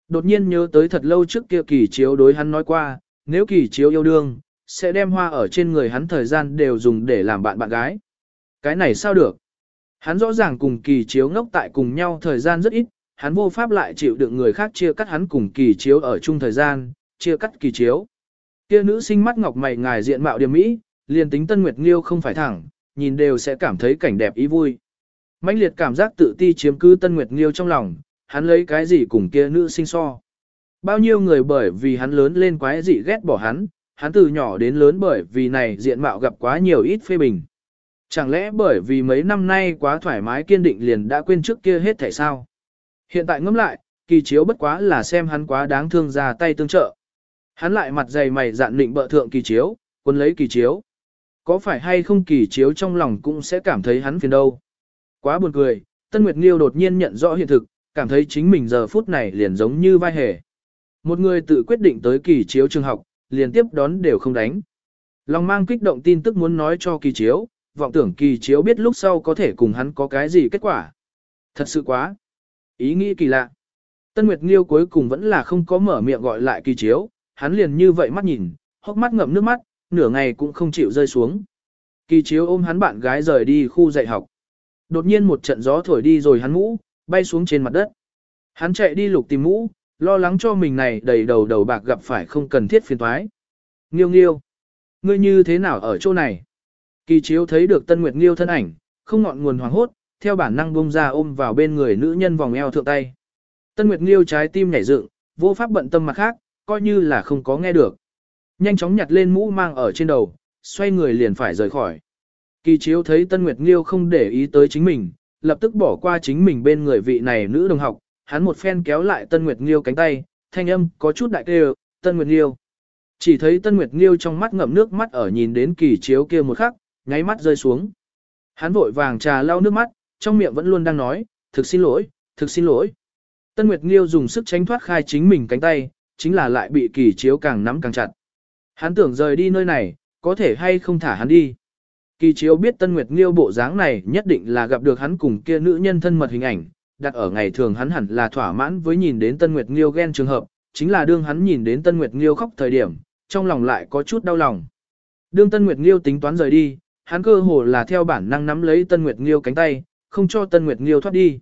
Đột nhiên nhớ tới thật lâu trước kia kỳ chiếu đối hắn nói qua, nếu kỳ chiếu yêu đương, sẽ đem hoa ở trên người hắn thời gian đều dùng để làm bạn bạn gái. Cái này sao được? Hắn rõ ràng cùng kỳ chiếu ngốc tại cùng nhau thời gian rất ít, hắn vô pháp lại chịu đựng người khác chia cắt hắn cùng kỳ chiếu ở chung thời gian, chia cắt kỳ chiếu. Kia nữ sinh mắt ngọc mày ngài diện mạo điểm mỹ, liền tính Tân Nguyệt Nghiêu không phải thẳng, nhìn đều sẽ cảm thấy cảnh đẹp ý vui. mãnh liệt cảm giác tự ti chiếm cứ Tân Nguyệt Nghiêu trong lòng, hắn lấy cái gì cùng kia nữ sinh so. Bao nhiêu người bởi vì hắn lớn lên quái dị ghét bỏ hắn, hắn từ nhỏ đến lớn bởi vì này diện mạo gặp quá nhiều ít phê bình. Chẳng lẽ bởi vì mấy năm nay quá thoải mái kiên định liền đã quên trước kia hết thể sao? Hiện tại ngẫm lại, kỳ chiếu bất quá là xem hắn quá đáng thương ra tay tương trợ. Hắn lại mặt dày mày dạn định bợ thượng kỳ chiếu, quân lấy kỳ chiếu. Có phải hay không kỳ chiếu trong lòng cũng sẽ cảm thấy hắn phiền đâu. Quá buồn cười, Tân Nguyệt Nghiêu đột nhiên nhận rõ hiện thực, cảm thấy chính mình giờ phút này liền giống như vai hề. Một người tự quyết định tới kỳ chiếu trường học, liền tiếp đón đều không đánh. Lòng mang kích động tin tức muốn nói cho kỳ chiếu, vọng tưởng kỳ chiếu biết lúc sau có thể cùng hắn có cái gì kết quả. Thật sự quá. Ý nghĩ kỳ lạ. Tân Nguyệt Nghiêu cuối cùng vẫn là không có mở miệng gọi lại kỳ chiếu, hắn liền như vậy mắt nhìn, hốc mắt ngậm nước mắt, nửa ngày cũng không chịu rơi xuống. Kỳ chiếu ôm hắn bạn gái rời đi khu dạy học. Đột nhiên một trận gió thổi đi rồi hắn mũ, bay xuống trên mặt đất. Hắn chạy đi lục tìm mũ, lo lắng cho mình này đầy đầu đầu bạc gặp phải không cần thiết phiền toái. Nghiêu nghiêu, ngươi như thế nào ở chỗ này? Kỳ chiếu thấy được Tân Nguyệt Nghiêu thân ảnh, không ngọn nguồn hoàng hốt, theo bản năng bung ra ôm vào bên người nữ nhân vòng eo thượng tay. Tân Nguyệt Nghiêu trái tim nhảy dựng, vô pháp bận tâm mặt khác, coi như là không có nghe được. Nhanh chóng nhặt lên mũ mang ở trên đầu, xoay người liền phải rời khỏi. Kỳ chiếu thấy Tân Nguyệt Nghiêu không để ý tới chính mình, lập tức bỏ qua chính mình bên người vị này nữ đồng học, hắn một phen kéo lại Tân Nguyệt Nghiêu cánh tay, thanh âm có chút đại kêu, Tân Nguyệt Nghiêu. Chỉ thấy Tân Nguyệt Nghiêu trong mắt ngậm nước mắt ở nhìn đến kỳ chiếu kia một khắc, nháy mắt rơi xuống. Hắn vội vàng trà lau nước mắt, trong miệng vẫn luôn đang nói, thực xin lỗi, thực xin lỗi. Tân Nguyệt Nghiêu dùng sức tránh thoát khai chính mình cánh tay, chính là lại bị kỳ chiếu càng nắm càng chặt. Hắn tưởng rời đi nơi này, có thể hay không thả hắn đi. Kỳ chiếu biết Tân Nguyệt Nghiêu bộ dáng này nhất định là gặp được hắn cùng kia nữ nhân thân mật hình ảnh, đặt ở ngày thường hắn hẳn là thỏa mãn với nhìn đến Tân Nguyệt Nghiêu ghen trường hợp, chính là đương hắn nhìn đến Tân Nguyệt Nghiêu khóc thời điểm, trong lòng lại có chút đau lòng. Đương Tân Nguyệt Nghiêu tính toán rời đi, hắn cơ hồ là theo bản năng nắm lấy Tân Nguyệt Nghiêu cánh tay, không cho Tân Nguyệt Nghiêu thoát đi.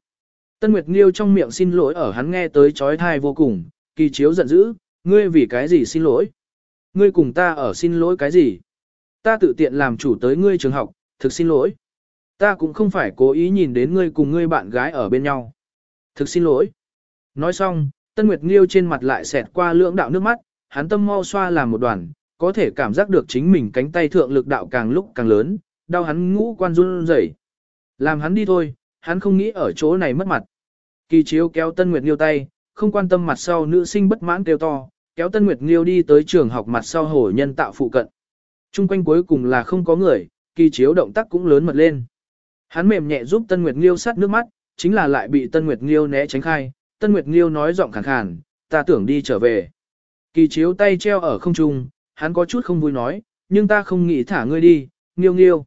Tân Nguyệt Nghiêu trong miệng xin lỗi ở hắn nghe tới chói tai vô cùng, kỳ chiếu giận dữ, ngươi vì cái gì xin lỗi? Ngươi cùng ta ở xin lỗi cái gì? Ta tự tiện làm chủ tới ngươi trường học, thực xin lỗi. Ta cũng không phải cố ý nhìn đến ngươi cùng ngươi bạn gái ở bên nhau. Thực xin lỗi. Nói xong, Tân Nguyệt Nghiêu trên mặt lại xẹt qua lưỡng đạo nước mắt, hắn tâm mau xoa làm một đoàn, có thể cảm giác được chính mình cánh tay thượng lực đạo càng lúc càng lớn, đau hắn ngũ quan run rẩy. Làm hắn đi thôi, hắn không nghĩ ở chỗ này mất mặt. Kỳ chiếu kéo Tân Nguyệt Nghiêu tay, không quan tâm mặt sau nữ sinh bất mãn kêu to, kéo Tân Nguyệt Nghiêu đi tới trường học mặt sau hồ nhân tạo phụ cận. Trung quanh cuối cùng là không có người, kỳ chiếu động tác cũng lớn mật lên. Hắn mềm nhẹ giúp Tân Nguyệt Nghiêu sát nước mắt, chính là lại bị Tân Nguyệt Nghiêu né tránh khai. Tân Nguyệt Nghiêu nói giọng khàn khàn, ta tưởng đi trở về. Kỳ chiếu tay treo ở không trung, hắn có chút không vui nói, nhưng ta không nghĩ thả ngươi đi, Nghiêu Nghiêu.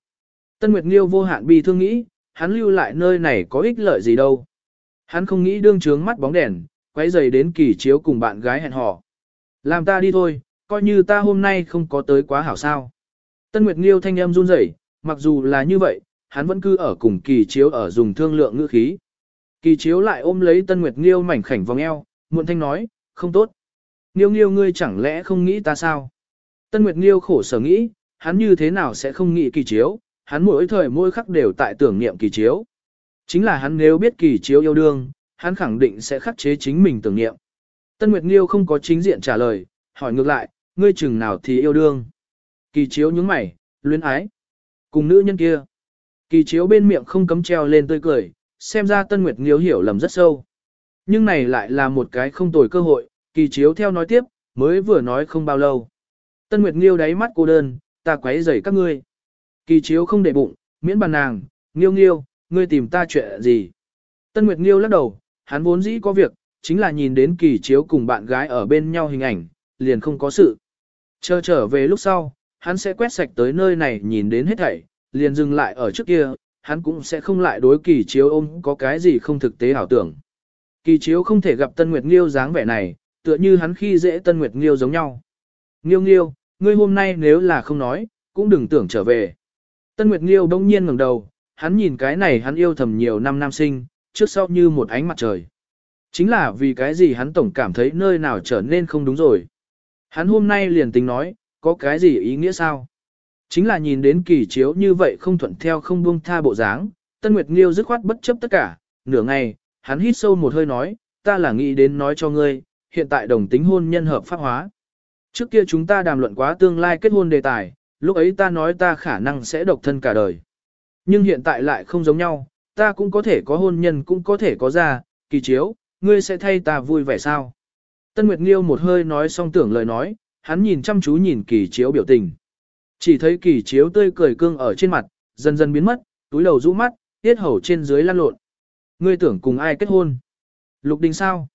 Tân Nguyệt Nghiêu vô hạn bi thương nghĩ, hắn lưu lại nơi này có ích lợi gì đâu. Hắn không nghĩ đương trướng mắt bóng đèn, quay giày đến kỳ chiếu cùng bạn gái hẹn hò. Làm ta đi thôi, coi như ta hôm nay không có tới quá hảo sao. Tân Nguyệt Nghiêu thanh âm run rẩy, mặc dù là như vậy, hắn vẫn cứ ở cùng kỳ chiếu ở dùng thương lượng ngữ khí. Kỳ chiếu lại ôm lấy Tân Nguyệt Nghiêu mảnh khảnh vòng eo, muộn thanh nói, không tốt. Nghiêu Nghiêu ngươi chẳng lẽ không nghĩ ta sao? Tân Nguyệt Nghiêu khổ sở nghĩ, hắn như thế nào sẽ không nghĩ kỳ chiếu, hắn mỗi thời mỗi khắc đều tại tưởng niệm kỳ chiếu. Chính là hắn nếu biết kỳ chiếu yêu đương, hắn khẳng định sẽ khắc chế chính mình tưởng niệm. Tân Nguyệt Nghiêu không có chính diện trả lời, hỏi ngược lại, ngươi chừng nào thì yêu đương. Kỳ chiếu nhướng mày, luyến ái. Cùng nữ nhân kia. Kỳ chiếu bên miệng không cấm treo lên tươi cười, xem ra Tân Nguyệt Nghiêu hiểu lầm rất sâu. Nhưng này lại là một cái không tồi cơ hội, kỳ chiếu theo nói tiếp, mới vừa nói không bao lâu. Tân Nguyệt Nghiêu đáy mắt cô đơn, ta quấy rầy các ngươi. Kỳ chiếu không để bụng, miễn bàn nàng, Nghiêu Nghiêu, ngươi tìm ta chuyện gì. Tân Nguyệt Nghiêu lắc đầu, hắn vốn dĩ có việc, chính là nhìn đến kỳ chiếu cùng bạn gái ở bên nhau hình ảnh, liền không có sự. Chờ trở về lúc sau, hắn sẽ quét sạch tới nơi này nhìn đến hết thảy, liền dừng lại ở trước kia, hắn cũng sẽ không lại đối kỳ chiếu ôm có cái gì không thực tế ảo tưởng. Kỳ chiếu không thể gặp Tân Nguyệt Nghiêu dáng vẻ này, tựa như hắn khi dễ Tân Nguyệt Nghiêu giống nhau. Nghiêu Nghiêu, ngươi hôm nay nếu là không nói, cũng đừng tưởng trở về. Tân Nguyệt Nghiêu đông nhiên ngẩng đầu, hắn nhìn cái này hắn yêu thầm nhiều năm nam sinh, trước sau như một ánh mặt trời. Chính là vì cái gì hắn tổng cảm thấy nơi nào trở nên không đúng rồi. Hắn hôm nay liền tính nói, có cái gì ý nghĩa sao? Chính là nhìn đến kỳ chiếu như vậy không thuận theo không buông tha bộ dáng, Tân Nguyệt Nghiêu dứt khoát bất chấp tất cả, nửa ngày, hắn hít sâu một hơi nói, ta là nghĩ đến nói cho ngươi, hiện tại đồng tính hôn nhân hợp pháp hóa. Trước kia chúng ta đàm luận quá tương lai kết hôn đề tài, lúc ấy ta nói ta khả năng sẽ độc thân cả đời. Nhưng hiện tại lại không giống nhau, ta cũng có thể có hôn nhân cũng có thể có gia, kỳ chiếu, ngươi sẽ thay ta vui vẻ sao? Tân Nguyệt Nghiêu một hơi nói xong tưởng lời nói, hắn nhìn chăm chú nhìn kỳ chiếu biểu tình. Chỉ thấy kỳ chiếu tươi cười cương ở trên mặt, dần dần biến mất, túi đầu rũ mắt, tiết hầu trên dưới lăn lộn. Ngươi tưởng cùng ai kết hôn? Lục đình sao?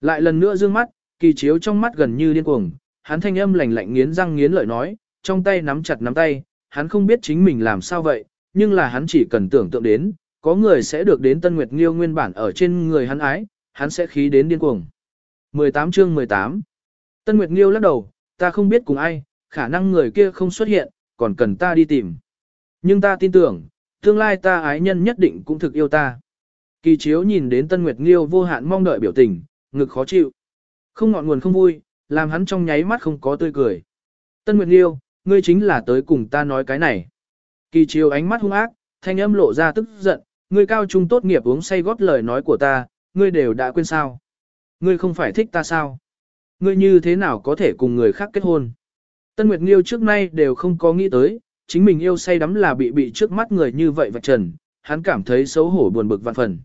Lại lần nữa dương mắt, kỳ chiếu trong mắt gần như điên cuồng, hắn thanh âm lạnh lạnh nghiến răng nghiến lợi nói, trong tay nắm chặt nắm tay, hắn không biết chính mình làm sao vậy, nhưng là hắn chỉ cần tưởng tượng đến, có người sẽ được đến Tân Nguyệt Nghiêu nguyên bản ở trên người hắn ái, hắn sẽ khí đến điên cuồng. 18 chương 18 Tân Nguyệt Nghiêu lắc đầu, ta không biết cùng ai, khả năng người kia không xuất hiện, còn cần ta đi tìm. Nhưng ta tin tưởng, tương lai ta ái nhân nhất định cũng thực yêu ta. Kỳ chiếu nhìn đến Tân Nguyệt Nghiêu vô hạn mong đợi biểu tình, ngực khó chịu. Không ngọn nguồn không vui, làm hắn trong nháy mắt không có tươi cười. Tân Nguyệt Nghiêu, ngươi chính là tới cùng ta nói cái này. Kỳ chiếu ánh mắt hung ác, thanh âm lộ ra tức giận, ngươi cao trung tốt nghiệp uống say gót lời nói của ta, ngươi đều đã quên sao. Ngươi không phải thích ta sao? Ngươi như thế nào có thể cùng người khác kết hôn? Tân Nguyệt Nghiêu trước nay đều không có nghĩ tới, chính mình yêu say đắm là bị bị trước mắt người như vậy vạch trần, hắn cảm thấy xấu hổ buồn bực vạn phần.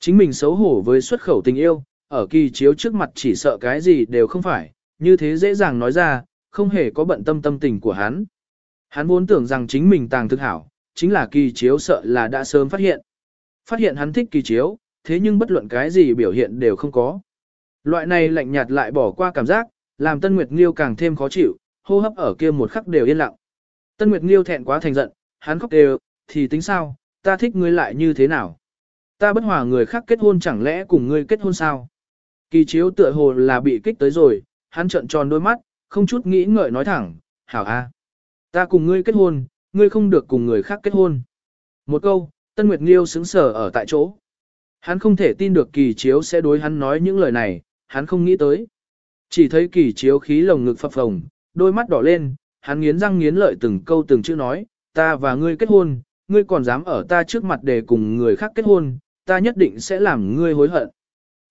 Chính mình xấu hổ với xuất khẩu tình yêu, ở kỳ chiếu trước mặt chỉ sợ cái gì đều không phải, như thế dễ dàng nói ra, không hề có bận tâm tâm tình của hắn. Hắn vốn tưởng rằng chính mình tàng thực hảo, chính là kỳ chiếu sợ là đã sớm phát hiện. Phát hiện hắn thích kỳ chiếu, thế nhưng bất luận cái gì biểu hiện đều không có. Loại này lạnh nhạt lại bỏ qua cảm giác, làm Tân Nguyệt Nghiêu càng thêm khó chịu, hô hấp ở kia một khắc đều yên lặng. Tân Nguyệt Nghiêu thẹn quá thành giận, hắn khóc đều, thì tính sao, ta thích ngươi lại như thế nào? Ta bất hòa người khác kết hôn chẳng lẽ cùng ngươi kết hôn sao? Kỳ chiếu tựa hồ là bị kích tới rồi, hắn trợn tròn đôi mắt, không chút nghĩ ngợi nói thẳng, hảo a, ta cùng ngươi kết hôn, ngươi không được cùng người khác kết hôn. Một câu, Tân Nguyệt Nghiêu sững sờ ở tại chỗ. Hắn không thể tin được kỳ chiếu sẽ đối hắn nói những lời này, hắn không nghĩ tới. Chỉ thấy kỳ chiếu khí lồng ngực phập phồng, đôi mắt đỏ lên, hắn nghiến răng nghiến lợi từng câu từng chữ nói, ta và ngươi kết hôn, ngươi còn dám ở ta trước mặt để cùng người khác kết hôn, ta nhất định sẽ làm ngươi hối hận.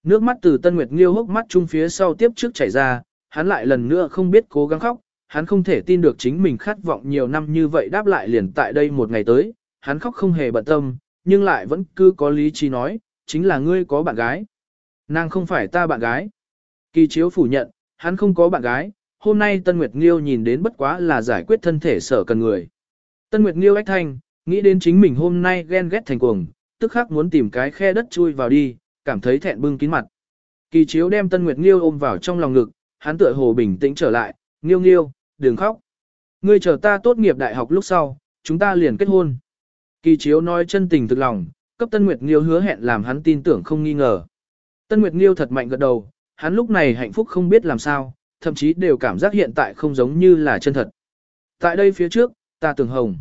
Nước mắt từ Tân Nguyệt Nghiêu hốc mắt chung phía sau tiếp trước chảy ra, hắn lại lần nữa không biết cố gắng khóc, hắn không thể tin được chính mình khát vọng nhiều năm như vậy đáp lại liền tại đây một ngày tới, hắn khóc không hề bận tâm, nhưng lại vẫn cứ có lý trí nói, chính là ngươi có bạn gái. Nàng không phải ta bạn gái. Kỳ chiếu phủ nhận, hắn không có bạn gái, hôm nay Tân Nguyệt Nghiêu nhìn đến bất quá là giải quyết thân thể sở cần người. Tân Nguyệt Nghiêu ách thanh, nghĩ đến chính mình hôm nay ghen ghét thành cuồng, tức khắc muốn tìm cái khe đất chui vào đi, cảm thấy thẹn bưng kín mặt. Kỳ chiếu đem Tân Nguyệt Nghiêu ôm vào trong lòng ngực, hắn tựa hồ bình tĩnh trở lại, Nghiêu Nghiêu, đừng khóc. Ngươi chờ ta tốt nghiệp đại học lúc sau, chúng ta liền kết hôn. Kỳ chiếu nói chân tình thực lòng, cấp Tân Nguyệt Nghiêu hứa hẹn làm hắn tin tưởng không nghi ngờ. Tân Nguyệt Nghiêu thật mạnh gật đầu, hắn lúc này hạnh phúc không biết làm sao, thậm chí đều cảm giác hiện tại không giống như là chân thật. Tại đây phía trước, ta tưởng hồng.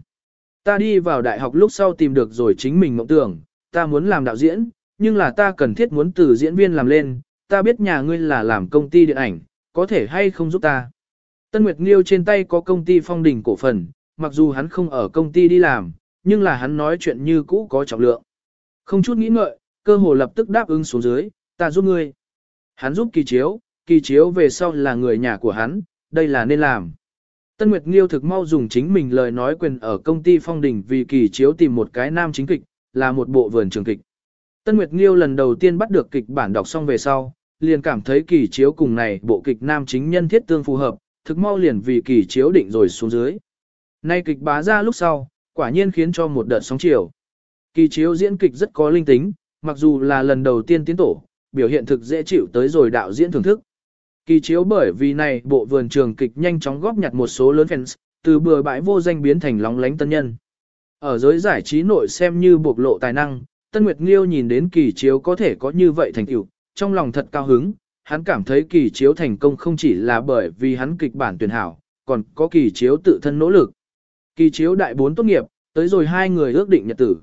Ta đi vào đại học lúc sau tìm được rồi chính mình mộng tưởng, ta muốn làm đạo diễn, nhưng là ta cần thiết muốn từ diễn viên làm lên, ta biết nhà ngươi là làm công ty điện ảnh, có thể hay không giúp ta. Tân Nguyệt Nghiêu trên tay có công ty phong đỉnh cổ phần, mặc dù hắn không ở công ty đi làm, nhưng là hắn nói chuyện như cũ có trọng lượng. Không chút nghĩ ngợi, cơ hồ lập tức đáp ứng xuống dưới, ta giúp ngươi. Hắn giúp kỳ chiếu, kỳ chiếu về sau là người nhà của hắn, đây là nên làm. Tân Nguyệt Nghiêu thực mau dùng chính mình lời nói quyền ở công ty phong đình vì kỳ chiếu tìm một cái nam chính kịch, là một bộ vườn trường kịch. Tân Nguyệt Nghiêu lần đầu tiên bắt được kịch bản đọc xong về sau, liền cảm thấy kỳ chiếu cùng này bộ kịch nam chính nhân thiết tương phù hợp, thực mau liền vì kỳ chiếu định rồi xuống dưới. Nay kịch bá ra lúc sau, quả nhiên khiến cho một đợt sóng chiều. Kỳ chiếu diễn kịch rất có linh tính, mặc dù là lần đầu tiên tiến tổ, biểu hiện thực dễ chịu tới rồi đạo diễn thưởng thức. Kỳ chiếu bởi vì này bộ vườn trường kịch nhanh chóng góp nhặt một số lớn fans, từ bừa bãi vô danh biến thành lóng lánh tân nhân. Ở giới giải trí nội xem như bộc lộ tài năng, Tân Nguyệt Nghiêu nhìn đến kỳ chiếu có thể có như vậy thành tựu, trong lòng thật cao hứng, hắn cảm thấy kỳ chiếu thành công không chỉ là bởi vì hắn kịch bản tuyển hảo, còn có kỳ chiếu tự thân nỗ lực. Kỳ chiếu đại bốn tốt nghiệp, tới rồi hai người ước định nhật tử.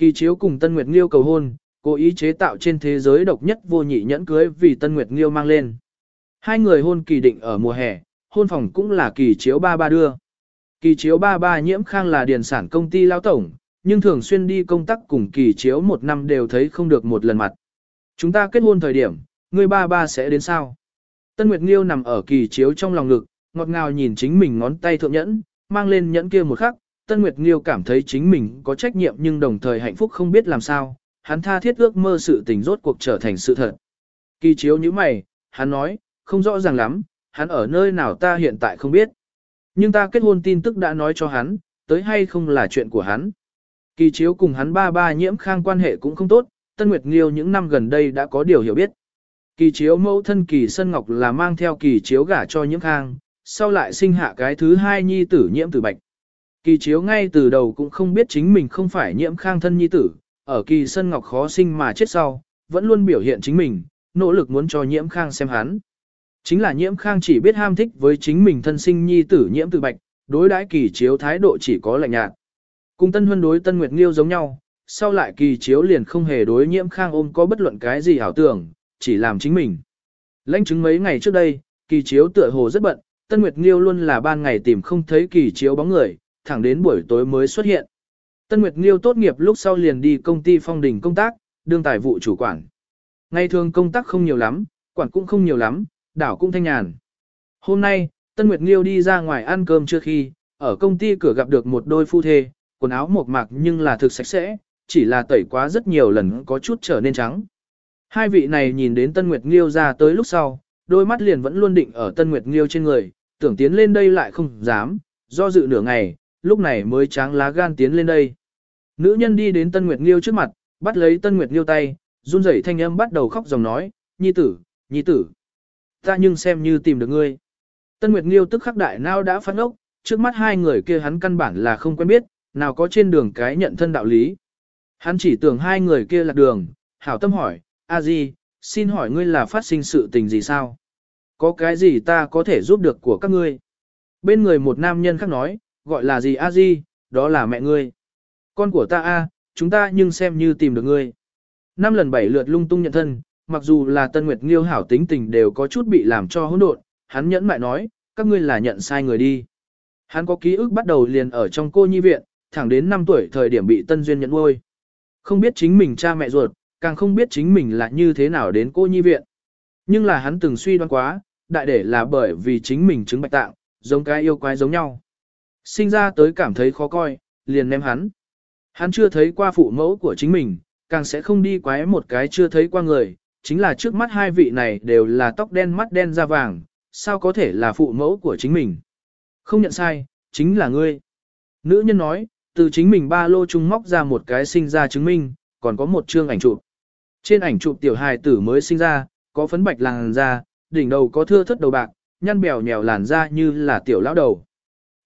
Kỳ chiếu cùng Tân Nguyệt Nghiêu cầu hôn, cố ý chế tạo trên thế giới độc nhất vô nhị nhẫn cưới vì Tân Nguyệt Nghiêu mang lên. Hai người hôn kỳ định ở mùa hè, hôn phòng cũng là kỳ chiếu ba ba đưa. Kỳ chiếu ba ba nhiễm khang là điền sản công ty lao tổng, nhưng thường xuyên đi công tác cùng kỳ chiếu một năm đều thấy không được một lần mặt. Chúng ta kết hôn thời điểm, người ba ba sẽ đến sao? Tân Nguyệt Nghiêu nằm ở kỳ chiếu trong lòng ngực, ngọt ngào nhìn chính mình ngón tay thượng nhẫn, mang lên nhẫn kia một khắc, Tân Nguyệt Nghiêu cảm thấy chính mình có trách nhiệm nhưng đồng thời hạnh phúc không biết làm sao, hắn tha thiết ước mơ sự tình rốt cuộc trở thành sự thật. Kỳ chiếu như mày, hắn nói, không rõ ràng lắm, hắn ở nơi nào ta hiện tại không biết. Nhưng ta kết hôn tin tức đã nói cho hắn, tới hay không là chuyện của hắn. Kỳ chiếu cùng hắn ba ba nhiễm khang quan hệ cũng không tốt, Tân Nguyệt Nghiêu những năm gần đây đã có điều hiểu biết. Kỳ chiếu mẫu thân kỳ Sân Ngọc là mang theo kỳ chiếu gả cho nhiễm khang, sau lại sinh hạ cái thứ hai nhi tử nhiễm tử bạch. Kỳ chiếu ngay từ đầu cũng không biết chính mình không phải nhiễm khang thân nhi tử, ở kỳ Sân Ngọc khó sinh mà chết sau, vẫn luôn biểu hiện chính mình, nỗ lực muốn cho nhiễm khang xem hắn. Chính là nhiễm khang chỉ biết ham thích với chính mình thân sinh nhi tử nhiễm từ bạch, đối đãi kỳ chiếu thái độ chỉ có lạnh nhạt. Cùng tân huân đối tân nguyệt nghiêu giống nhau, sau lại kỳ chiếu liền không hề đối nhiễm khang ôm có bất luận cái gì hảo tưởng, chỉ làm chính mình. Lãnh chứng mấy ngày trước đây, kỳ chiếu tựa hồ rất bận, tân nguyệt nghiêu luôn là ban ngày tìm không thấy kỳ chiếu bóng người, thẳng đến buổi tối mới xuất hiện. Tân Nguyệt Nghiêu tốt nghiệp lúc sau liền đi công ty phong đình công tác, đương tài vụ chủ quản. Ngày thường công tác không nhiều lắm, quản cũng không nhiều lắm, đảo cũng thanh nhàn. Hôm nay, Tân Nguyệt Nghiêu đi ra ngoài ăn cơm trước khi, ở công ty cửa gặp được một đôi phu thê, quần áo mộc mạc nhưng là thực sạch sẽ, chỉ là tẩy quá rất nhiều lần có chút trở nên trắng. Hai vị này nhìn đến Tân Nguyệt Nghiêu ra tới lúc sau, đôi mắt liền vẫn luôn định ở Tân Nguyệt Nghiêu trên người, tưởng tiến lên đây lại không dám, do dự nửa ngày, lúc này mới tráng lá gan tiến lên đây. Nữ nhân đi đến Tân Nguyệt Nghiêu trước mặt, bắt lấy Tân Nguyệt Nghiêu tay, run rẩy thanh âm bắt đầu khóc dòng nói, nhi tử, nhi tử. Ta nhưng xem như tìm được ngươi. Tân Nguyệt Nghiêu tức khắc đại nao đã phát ốc, trước mắt hai người kia hắn căn bản là không quen biết, nào có trên đường cái nhận thân đạo lý. Hắn chỉ tưởng hai người kia là đường, hảo tâm hỏi, a di, xin hỏi ngươi là phát sinh sự tình gì sao? Có cái gì ta có thể giúp được của các ngươi? Bên người một nam nhân khác nói, gọi là gì a di, đó là mẹ ngươi. Con của ta a, chúng ta nhưng xem như tìm được ngươi. Năm lần bảy lượt lung tung nhận thân, mặc dù là Tân Nguyệt Nghiêu hảo tính tình đều có chút bị làm cho hỗn độn, hắn nhẫn mại nói, các ngươi là nhận sai người đi. Hắn có ký ức bắt đầu liền ở trong cô nhi viện, thẳng đến 5 tuổi thời điểm bị Tân Duyên nhận nuôi. Không biết chính mình cha mẹ ruột, càng không biết chính mình là như thế nào đến cô nhi viện. Nhưng là hắn từng suy đoán quá, đại để là bởi vì chính mình chứng bạch tạng, giống cái yêu quái giống nhau. Sinh ra tới cảm thấy khó coi, liền ném hắn. Hắn chưa thấy qua phụ mẫu của chính mình, càng sẽ không đi quái một cái chưa thấy qua người, chính là trước mắt hai vị này đều là tóc đen mắt đen da vàng, sao có thể là phụ mẫu của chính mình. Không nhận sai, chính là ngươi. Nữ nhân nói, từ chính mình ba lô trung móc ra một cái sinh ra chứng minh, còn có một chương ảnh chụp. Trên ảnh chụp tiểu hài tử mới sinh ra, có phấn bạch làn da, đỉnh đầu có thưa thất đầu bạc, nhăn bèo nhèo làn da như là tiểu lão đầu.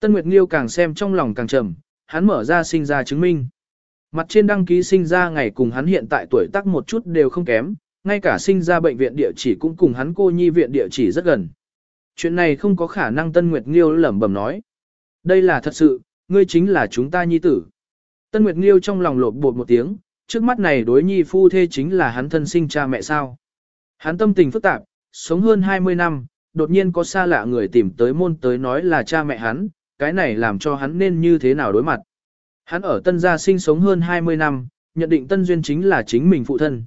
Tân Nguyệt Nghiêu càng xem trong lòng càng trầm, hắn mở ra sinh ra chứng minh. Mặt trên đăng ký sinh ra ngày cùng hắn hiện tại tuổi tác một chút đều không kém, ngay cả sinh ra bệnh viện địa chỉ cũng cùng hắn cô nhi viện địa chỉ rất gần. Chuyện này không có khả năng Tân Nguyệt Nghiêu lẩm bẩm nói. Đây là thật sự, ngươi chính là chúng ta nhi tử. Tân Nguyệt Nghiêu trong lòng lột bột một tiếng, trước mắt này đối nhi phu thê chính là hắn thân sinh cha mẹ sao. Hắn tâm tình phức tạp, sống hơn 20 năm, đột nhiên có xa lạ người tìm tới môn tới nói là cha mẹ hắn, cái này làm cho hắn nên như thế nào đối mặt. Hắn ở tân gia sinh sống hơn 20 năm, nhận định Tân Duyên chính là chính mình phụ thân.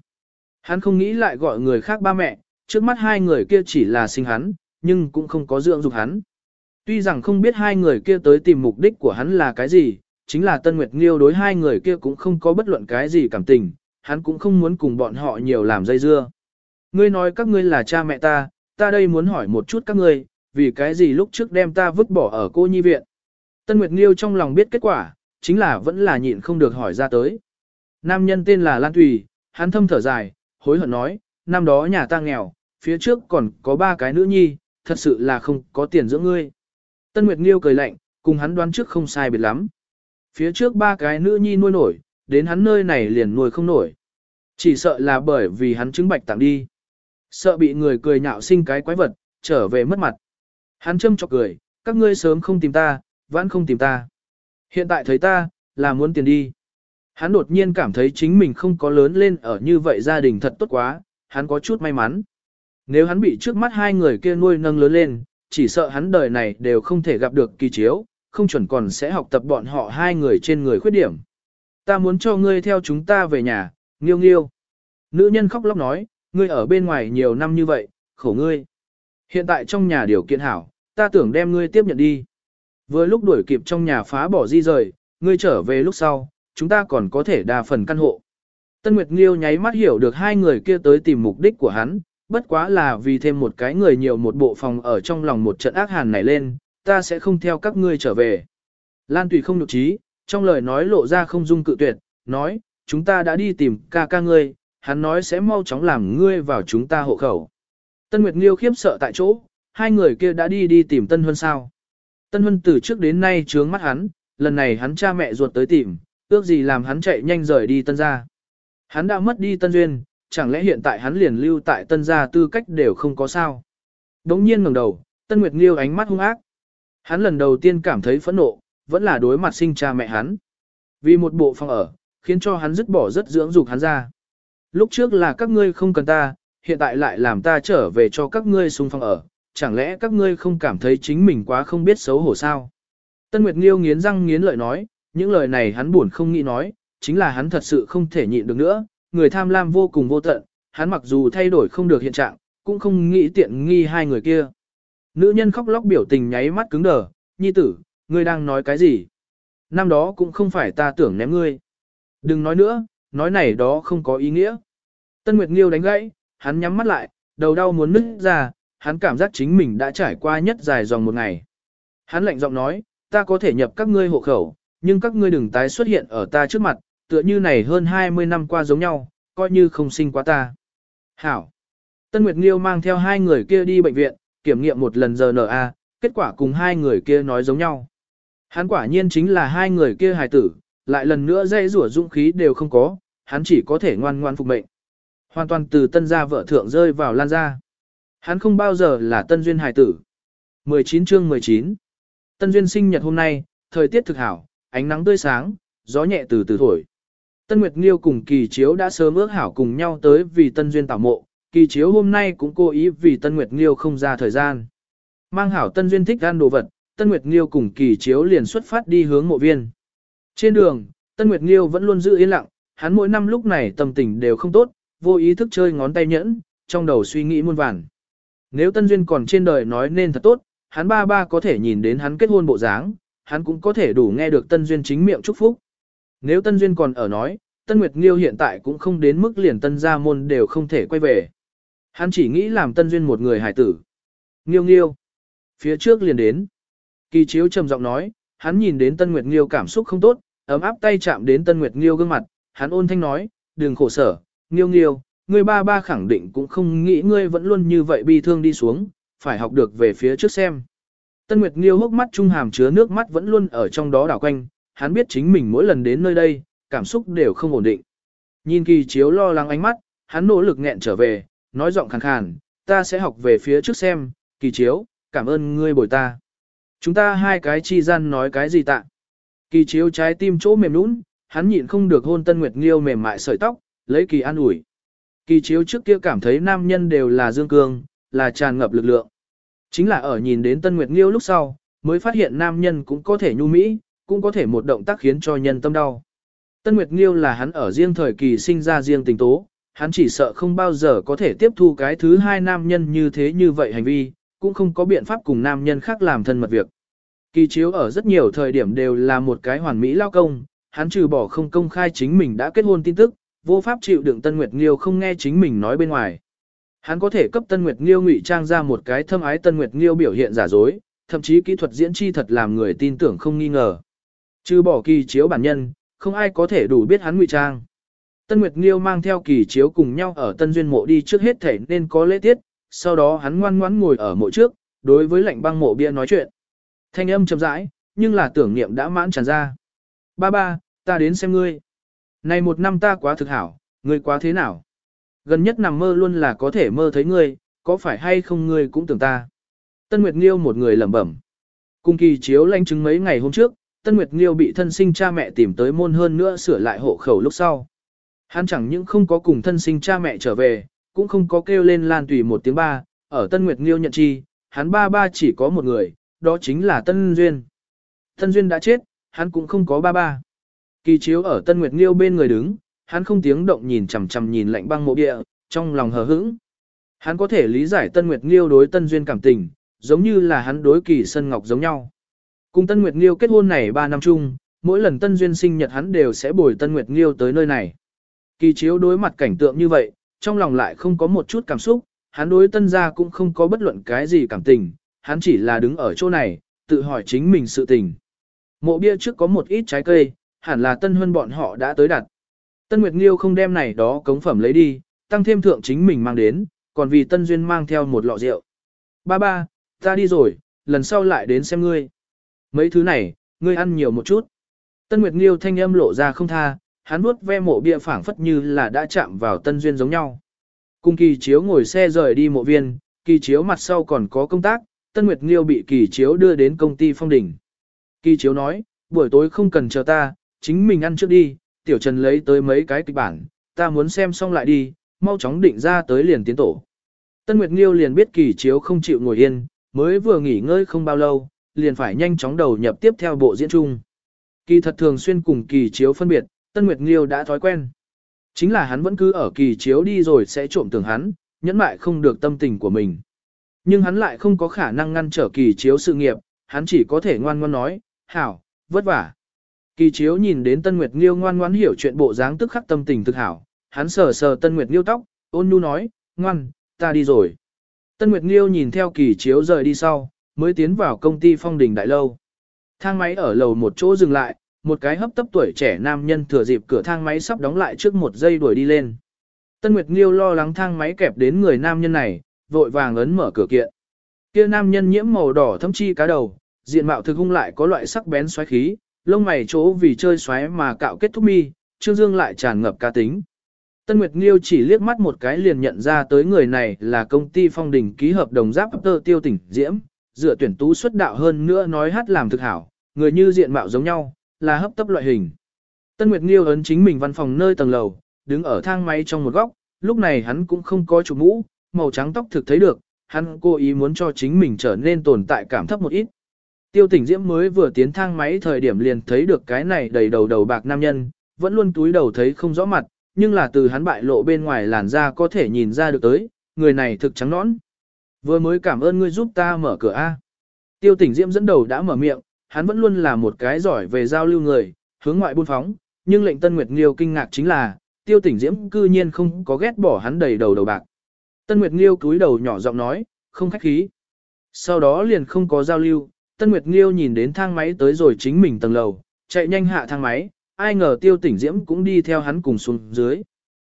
Hắn không nghĩ lại gọi người khác ba mẹ, trước mắt hai người kia chỉ là sinh hắn, nhưng cũng không có dưỡng dục hắn. Tuy rằng không biết hai người kia tới tìm mục đích của hắn là cái gì, chính là Tân Nguyệt Nghiêu đối hai người kia cũng không có bất luận cái gì cảm tình, hắn cũng không muốn cùng bọn họ nhiều làm dây dưa. Ngươi nói các ngươi là cha mẹ ta, ta đây muốn hỏi một chút các ngươi, vì cái gì lúc trước đem ta vứt bỏ ở cô nhi viện. Tân Nguyệt Nghiêu trong lòng biết kết quả, chính là vẫn là nhịn không được hỏi ra tới. Nam nhân tên là Lan Thùy, hắn thâm thở dài, hối hận nói, năm đó nhà ta nghèo, phía trước còn có ba cái nữ nhi, thật sự là không có tiền dưỡng ngươi. Tân Nguyệt Nghiêu cười lạnh, cùng hắn đoán trước không sai biệt lắm. Phía trước ba cái nữ nhi nuôi nổi, đến hắn nơi này liền nuôi không nổi. Chỉ sợ là bởi vì hắn chứng bạch tặng đi. Sợ bị người cười nhạo sinh cái quái vật, trở về mất mặt. Hắn châm chọc cười, các ngươi sớm không tìm ta, vẫn không tìm ta. Hiện tại thấy ta, là muốn tiền đi. Hắn đột nhiên cảm thấy chính mình không có lớn lên ở như vậy gia đình thật tốt quá, hắn có chút may mắn. Nếu hắn bị trước mắt hai người kia nuôi nâng lớn lên, chỉ sợ hắn đời này đều không thể gặp được kỳ chiếu, không chuẩn còn sẽ học tập bọn họ hai người trên người khuyết điểm. Ta muốn cho ngươi theo chúng ta về nhà, nghiêu nghiêu. Nữ nhân khóc lóc nói, ngươi ở bên ngoài nhiều năm như vậy, khổ ngươi. Hiện tại trong nhà điều kiện hảo, ta tưởng đem ngươi tiếp nhận đi. Vừa lúc đuổi kịp trong nhà phá bỏ di rời, ngươi trở về lúc sau, chúng ta còn có thể đa phần căn hộ. Tân Nguyệt Nghiêu nháy mắt hiểu được hai người kia tới tìm mục đích của hắn, bất quá là vì thêm một cái người nhiều một bộ phòng ở trong lòng một trận ác hàn này lên, ta sẽ không theo các ngươi trở về. Lan Tùy không nhục trí, trong lời nói lộ ra không dung cự tuyệt, nói, chúng ta đã đi tìm ca ca ngươi, hắn nói sẽ mau chóng làm ngươi vào chúng ta hộ khẩu. Tân Nguyệt Nghiêu khiếp sợ tại chỗ, hai người kia đã đi đi tìm Tân Huân sao. Tân Huân từ trước đến nay trướng mắt hắn, lần này hắn cha mẹ ruột tới tìm, ước gì làm hắn chạy nhanh rời đi Tân gia. Hắn đã mất đi Tân Duyên, chẳng lẽ hiện tại hắn liền lưu tại Tân gia tư cách đều không có sao. Đống nhiên ngẩng đầu, Tân Nguyệt Nghiêu ánh mắt hung ác. Hắn lần đầu tiên cảm thấy phẫn nộ, vẫn là đối mặt sinh cha mẹ hắn. Vì một bộ phòng ở, khiến cho hắn dứt bỏ rất dưỡng dục hắn ra. Lúc trước là các ngươi không cần ta, hiện tại lại làm ta trở về cho các ngươi xung phong ở, chẳng lẽ các ngươi không cảm thấy chính mình quá không biết xấu hổ sao? Tân Nguyệt Nghiêu nghiến răng nghiến lợi nói, những lời này hắn buồn không nghĩ nói, chính là hắn thật sự không thể nhịn được nữa, người tham lam vô cùng vô tận, hắn mặc dù thay đổi không được hiện trạng, cũng không nghĩ tiện nghi hai người kia. Nữ nhân khóc lóc biểu tình nháy mắt cứng đờ, nhi tử, ngươi đang nói cái gì? Năm đó cũng không phải ta tưởng ném ngươi. Đừng nói nữa, nói này đó không có ý nghĩa. Tân Nguyệt Nghiêu đánh gãy, hắn nhắm mắt lại, đầu đau muốn nứt ra, hắn cảm giác chính mình đã trải qua nhất dài dòng một ngày. Hắn lạnh giọng nói, ta có thể nhập các ngươi hộ khẩu, nhưng các ngươi đừng tái xuất hiện ở ta trước mặt, tựa như này hơn 20 năm qua giống nhau, coi như không sinh quá ta. Hảo. Tân Nguyệt Nghiêu mang theo hai người kia đi bệnh viện, kiểm nghiệm một lần RNA, kết quả cùng hai người kia nói giống nhau. Hắn quả nhiên chính là hai người kia hài tử, lại lần nữa dây rủa dũng khí đều không có, hắn chỉ có thể ngoan ngoan phục mệnh. Hoàn toàn từ tân gia vợ thượng rơi vào lan gia. Hắn không bao giờ là tân duyên hài tử. 19 chương 19 Tân duyên sinh nhật hôm nay, thời tiết thực hảo, ánh nắng tươi sáng, gió nhẹ từ từ thổi. Tân Nguyệt Nghiêu cùng Kỳ Chiếu đã sớm ước hảo cùng nhau tới vì Tân Duyên tảo mộ, Kỳ Chiếu hôm nay cũng cố ý vì Tân Nguyệt Nghiêu không ra thời gian. Mang hảo Tân Duyên thích ăn đồ vật, Tân Nguyệt Nghiêu cùng Kỳ Chiếu liền xuất phát đi hướng mộ viên. Trên đường, Tân Nguyệt Nghiêu vẫn luôn giữ yên lặng, hắn mỗi năm lúc này tâm tình đều không tốt, vô ý thức chơi ngón tay nhẫn, trong đầu suy nghĩ muôn vàn. Nếu Tân Duyên còn trên đời nói nên thật tốt, hắn ba ba có thể nhìn đến hắn kết hôn bộ dáng, hắn cũng có thể đủ nghe được Tân Duyên chính miệng chúc phúc. Nếu Tân Duyên còn ở nói, Tân Nguyệt Nghiêu hiện tại cũng không đến mức liền Tân Gia Môn đều không thể quay về. Hắn chỉ nghĩ làm Tân Duyên một người hải tử. Nghiêu nghiêu. Phía trước liền đến. Kỳ chiếu trầm giọng nói, hắn nhìn đến Tân Nguyệt Nghiêu cảm xúc không tốt, ấm áp tay chạm đến Tân Nguyệt Nghiêu gương mặt, hắn ôn thanh nói, đừng khổ sở, Nghiêu nghiêu, ngươi ba ba khẳng định cũng không nghĩ ngươi vẫn luôn như vậy bi thương đi xuống, phải học được về phía trước xem. Tân Nguyệt Nghiêu hốc mắt trung hàm chứa nước mắt vẫn luôn ở trong đó đảo quanh, hắn biết chính mình mỗi lần đến nơi đây, cảm xúc đều không ổn định. Nhìn kỳ chiếu lo lắng ánh mắt, hắn nỗ lực nghẹn trở về, nói giọng khàn khàn, ta sẽ học về phía trước xem, kỳ chiếu, cảm ơn ngươi bồi ta. Chúng ta hai cái chi gian nói cái gì tạ. Kỳ chiếu trái tim chỗ mềm nũng, hắn nhịn không được hôn Tân Nguyệt Nghiêu mềm mại sợi tóc, lấy kỳ an ủi. Kỳ chiếu trước kia cảm thấy nam nhân đều là dương cương, là tràn ngập lực lượng. Chính là ở nhìn đến Tân Nguyệt Nghiêu lúc sau, mới phát hiện nam nhân cũng có thể nhu mỹ, cũng có thể một động tác khiến cho nhân tâm đau. Tân Nguyệt Nghiêu là hắn ở riêng thời kỳ sinh ra riêng tình tố, hắn chỉ sợ không bao giờ có thể tiếp thu cái thứ hai nam nhân như thế như vậy hành vi, cũng không có biện pháp cùng nam nhân khác làm thân mật việc. Kỳ chiếu ở rất nhiều thời điểm đều là một cái hoàn mỹ lao công, hắn trừ bỏ không công khai chính mình đã kết hôn tin tức, vô pháp chịu đựng Tân Nguyệt Nghiêu không nghe chính mình nói bên ngoài. Hắn có thể cấp Tân Nguyệt Nghiêu ngụy trang ra một cái thâm ái Tân Nguyệt Nghiêu biểu hiện giả dối, thậm chí kỹ thuật diễn chi thật làm người tin tưởng không nghi ngờ. Trừ bỏ kỳ chiếu bản nhân, không ai có thể đủ biết hắn ngụy trang. Tân Nguyệt Nghiêu mang theo kỳ chiếu cùng nhau ở Tân Duyên mộ đi trước hết thể nên có lễ tiết, sau đó hắn ngoan ngoãn ngồi ở mộ trước, đối với lệnh băng mộ bia nói chuyện. Thanh âm chậm rãi, nhưng là tưởng niệm đã mãn tràn ra. Ba ba, ta đến xem ngươi. Này một năm ta quá thực hảo, ngươi quá thế nào? Gần nhất nằm mơ luôn là có thể mơ thấy ngươi, có phải hay không ngươi cũng tưởng ta. Tân Nguyệt Nghiêu một người lẩm bẩm. Cùng kỳ chiếu lanh chứng mấy ngày hôm trước, Tân Nguyệt Nghiêu bị thân sinh cha mẹ tìm tới môn hơn nữa sửa lại hộ khẩu lúc sau. Hắn chẳng những không có cùng thân sinh cha mẹ trở về, cũng không có kêu lên lan tùy một tiếng ba, ở Tân Nguyệt Nghiêu nhận chi, hắn ba ba chỉ có một người, đó chính là Tân Duyên. Tân Duyên đã chết, hắn cũng không có ba ba. Kỳ chiếu ở Tân Nguyệt Nghiêu bên người đứng, hắn không tiếng động nhìn chằm chằm nhìn lạnh băng mộ địa, trong lòng hờ hững. Hắn có thể lý giải Tân Nguyệt Nghiêu đối Tân Duyên cảm tình, giống như là hắn đối Kỳ Sân Ngọc giống nhau. Cùng Tân Nguyệt Nghiêu kết hôn này 3 năm chung, mỗi lần Tân Duyên sinh nhật hắn đều sẽ bồi Tân Nguyệt Nghiêu tới nơi này. Kỳ chiếu đối mặt cảnh tượng như vậy, trong lòng lại không có một chút cảm xúc, hắn đối Tân gia cũng không có bất luận cái gì cảm tình, hắn chỉ là đứng ở chỗ này, tự hỏi chính mình sự tình. Mộ bia trước có một ít trái cây, hẳn là Tân Huân bọn họ đã tới đặt. Tân Nguyệt Nghiêu không đem này đó cống phẩm lấy đi, tăng thêm thượng chính mình mang đến, còn vì Tân Duyên mang theo một lọ rượu. Ba ba, ta đi rồi, lần sau lại đến xem ngươi. Mấy thứ này, ngươi ăn nhiều một chút. Tân Nguyệt Nghiêu thanh âm lộ ra không tha, hắn vuốt ve mộ bia phảng phất như là đã chạm vào Tân Duyên giống nhau. Cùng kỳ chiếu ngồi xe rời đi mộ viên, kỳ chiếu mặt sau còn có công tác, Tân Nguyệt Nghiêu bị kỳ chiếu đưa đến công ty phong đỉnh. Kỳ chiếu nói, buổi tối không cần chờ ta, chính mình ăn trước đi, tiểu trần lấy tới mấy cái kịch bản, ta muốn xem xong lại đi, mau chóng định ra tới liền tiến tổ. Tân Nguyệt Nghiêu liền biết kỳ chiếu không chịu ngồi yên, mới vừa nghỉ ngơi không bao lâu, liền phải nhanh chóng đầu nhập tiếp theo bộ diễn chung. Kỳ thật thường xuyên cùng kỳ chiếu phân biệt, Tân Nguyệt Nghiêu đã thói quen. Chính là hắn vẫn cứ ở kỳ chiếu đi rồi sẽ trộm tưởng hắn, nhẫn mại không được tâm tình của mình. Nhưng hắn lại không có khả năng ngăn trở kỳ chiếu sự nghiệp, hắn chỉ có thể ngoan ngoan nói, hảo, vất vả. Kỳ chiếu nhìn đến Tân Nguyệt Nghiêu ngoan ngoãn hiểu chuyện bộ dáng tức khắc tâm tình thực hảo, hắn sờ sờ Tân Nguyệt Nghiêu tóc, ôn nhu nói, ngoan, ta đi rồi. Tân Nguyệt Nghiêu nhìn theo kỳ chiếu rời đi sau, mới tiến vào công ty phong đình đại lâu. Thang máy ở lầu một chỗ dừng lại, một cái hấp tấp tuổi trẻ nam nhân thừa dịp cửa thang máy sắp đóng lại trước một giây đuổi đi lên. Tân Nguyệt Nghiêu lo lắng thang máy kẹp đến người nam nhân này, vội vàng ấn mở cửa kiện. Kia nam nhân nhiễm màu đỏ thâm chi cá đầu, diện mạo thực hung lại có loại sắc bén xoáy khí, lông mày chỗ vì chơi xoáy mà cạo kết thúc mi, Trương Dương lại tràn ngập cá tính. Tân Nguyệt Nghiêu chỉ liếc mắt một cái liền nhận ra tới người này là công ty phong đình ký hợp đồng giáp tơ tiêu tỉnh Diễm, dựa tuyển tú xuất đạo hơn nữa nói hát làm thực hảo, người như diện mạo giống nhau, là hấp tấp loại hình. Tân Nguyệt Nghiêu ấn chính mình văn phòng nơi tầng lầu, đứng ở thang máy trong một góc, lúc này hắn cũng không có chủ mũ, màu trắng tóc thực thấy được, hắn cố ý muốn cho chính mình trở nên tồn tại cảm thấp một ít. Tiêu tỉnh Diễm mới vừa tiến thang máy thời điểm liền thấy được cái này đầy đầu đầu bạc nam nhân, vẫn luôn túi đầu thấy không rõ mặt, nhưng là từ hắn bại lộ bên ngoài làn da có thể nhìn ra được tới, người này thực trắng nõn. Vừa mới cảm ơn ngươi giúp ta mở cửa A. Tiêu tỉnh Diễm dẫn đầu đã mở miệng, hắn vẫn luôn là một cái giỏi về giao lưu người, hướng ngoại buôn phóng, nhưng lệnh Tân Nguyệt Nghiêu kinh ngạc chính là, tiêu tỉnh Diễm cư nhiên không có ghét bỏ hắn đầy đầu đầu bạc. Tân Nguyệt Nghiêu cúi đầu nhỏ giọng nói, không khách khí. Sau đó liền không có giao lưu, Tân Nguyệt Nghiêu nhìn đến thang máy tới rồi chính mình tầng lầu, chạy nhanh hạ thang máy, ai ngờ tiêu tỉnh Diễm cũng đi theo hắn cùng xuống dưới.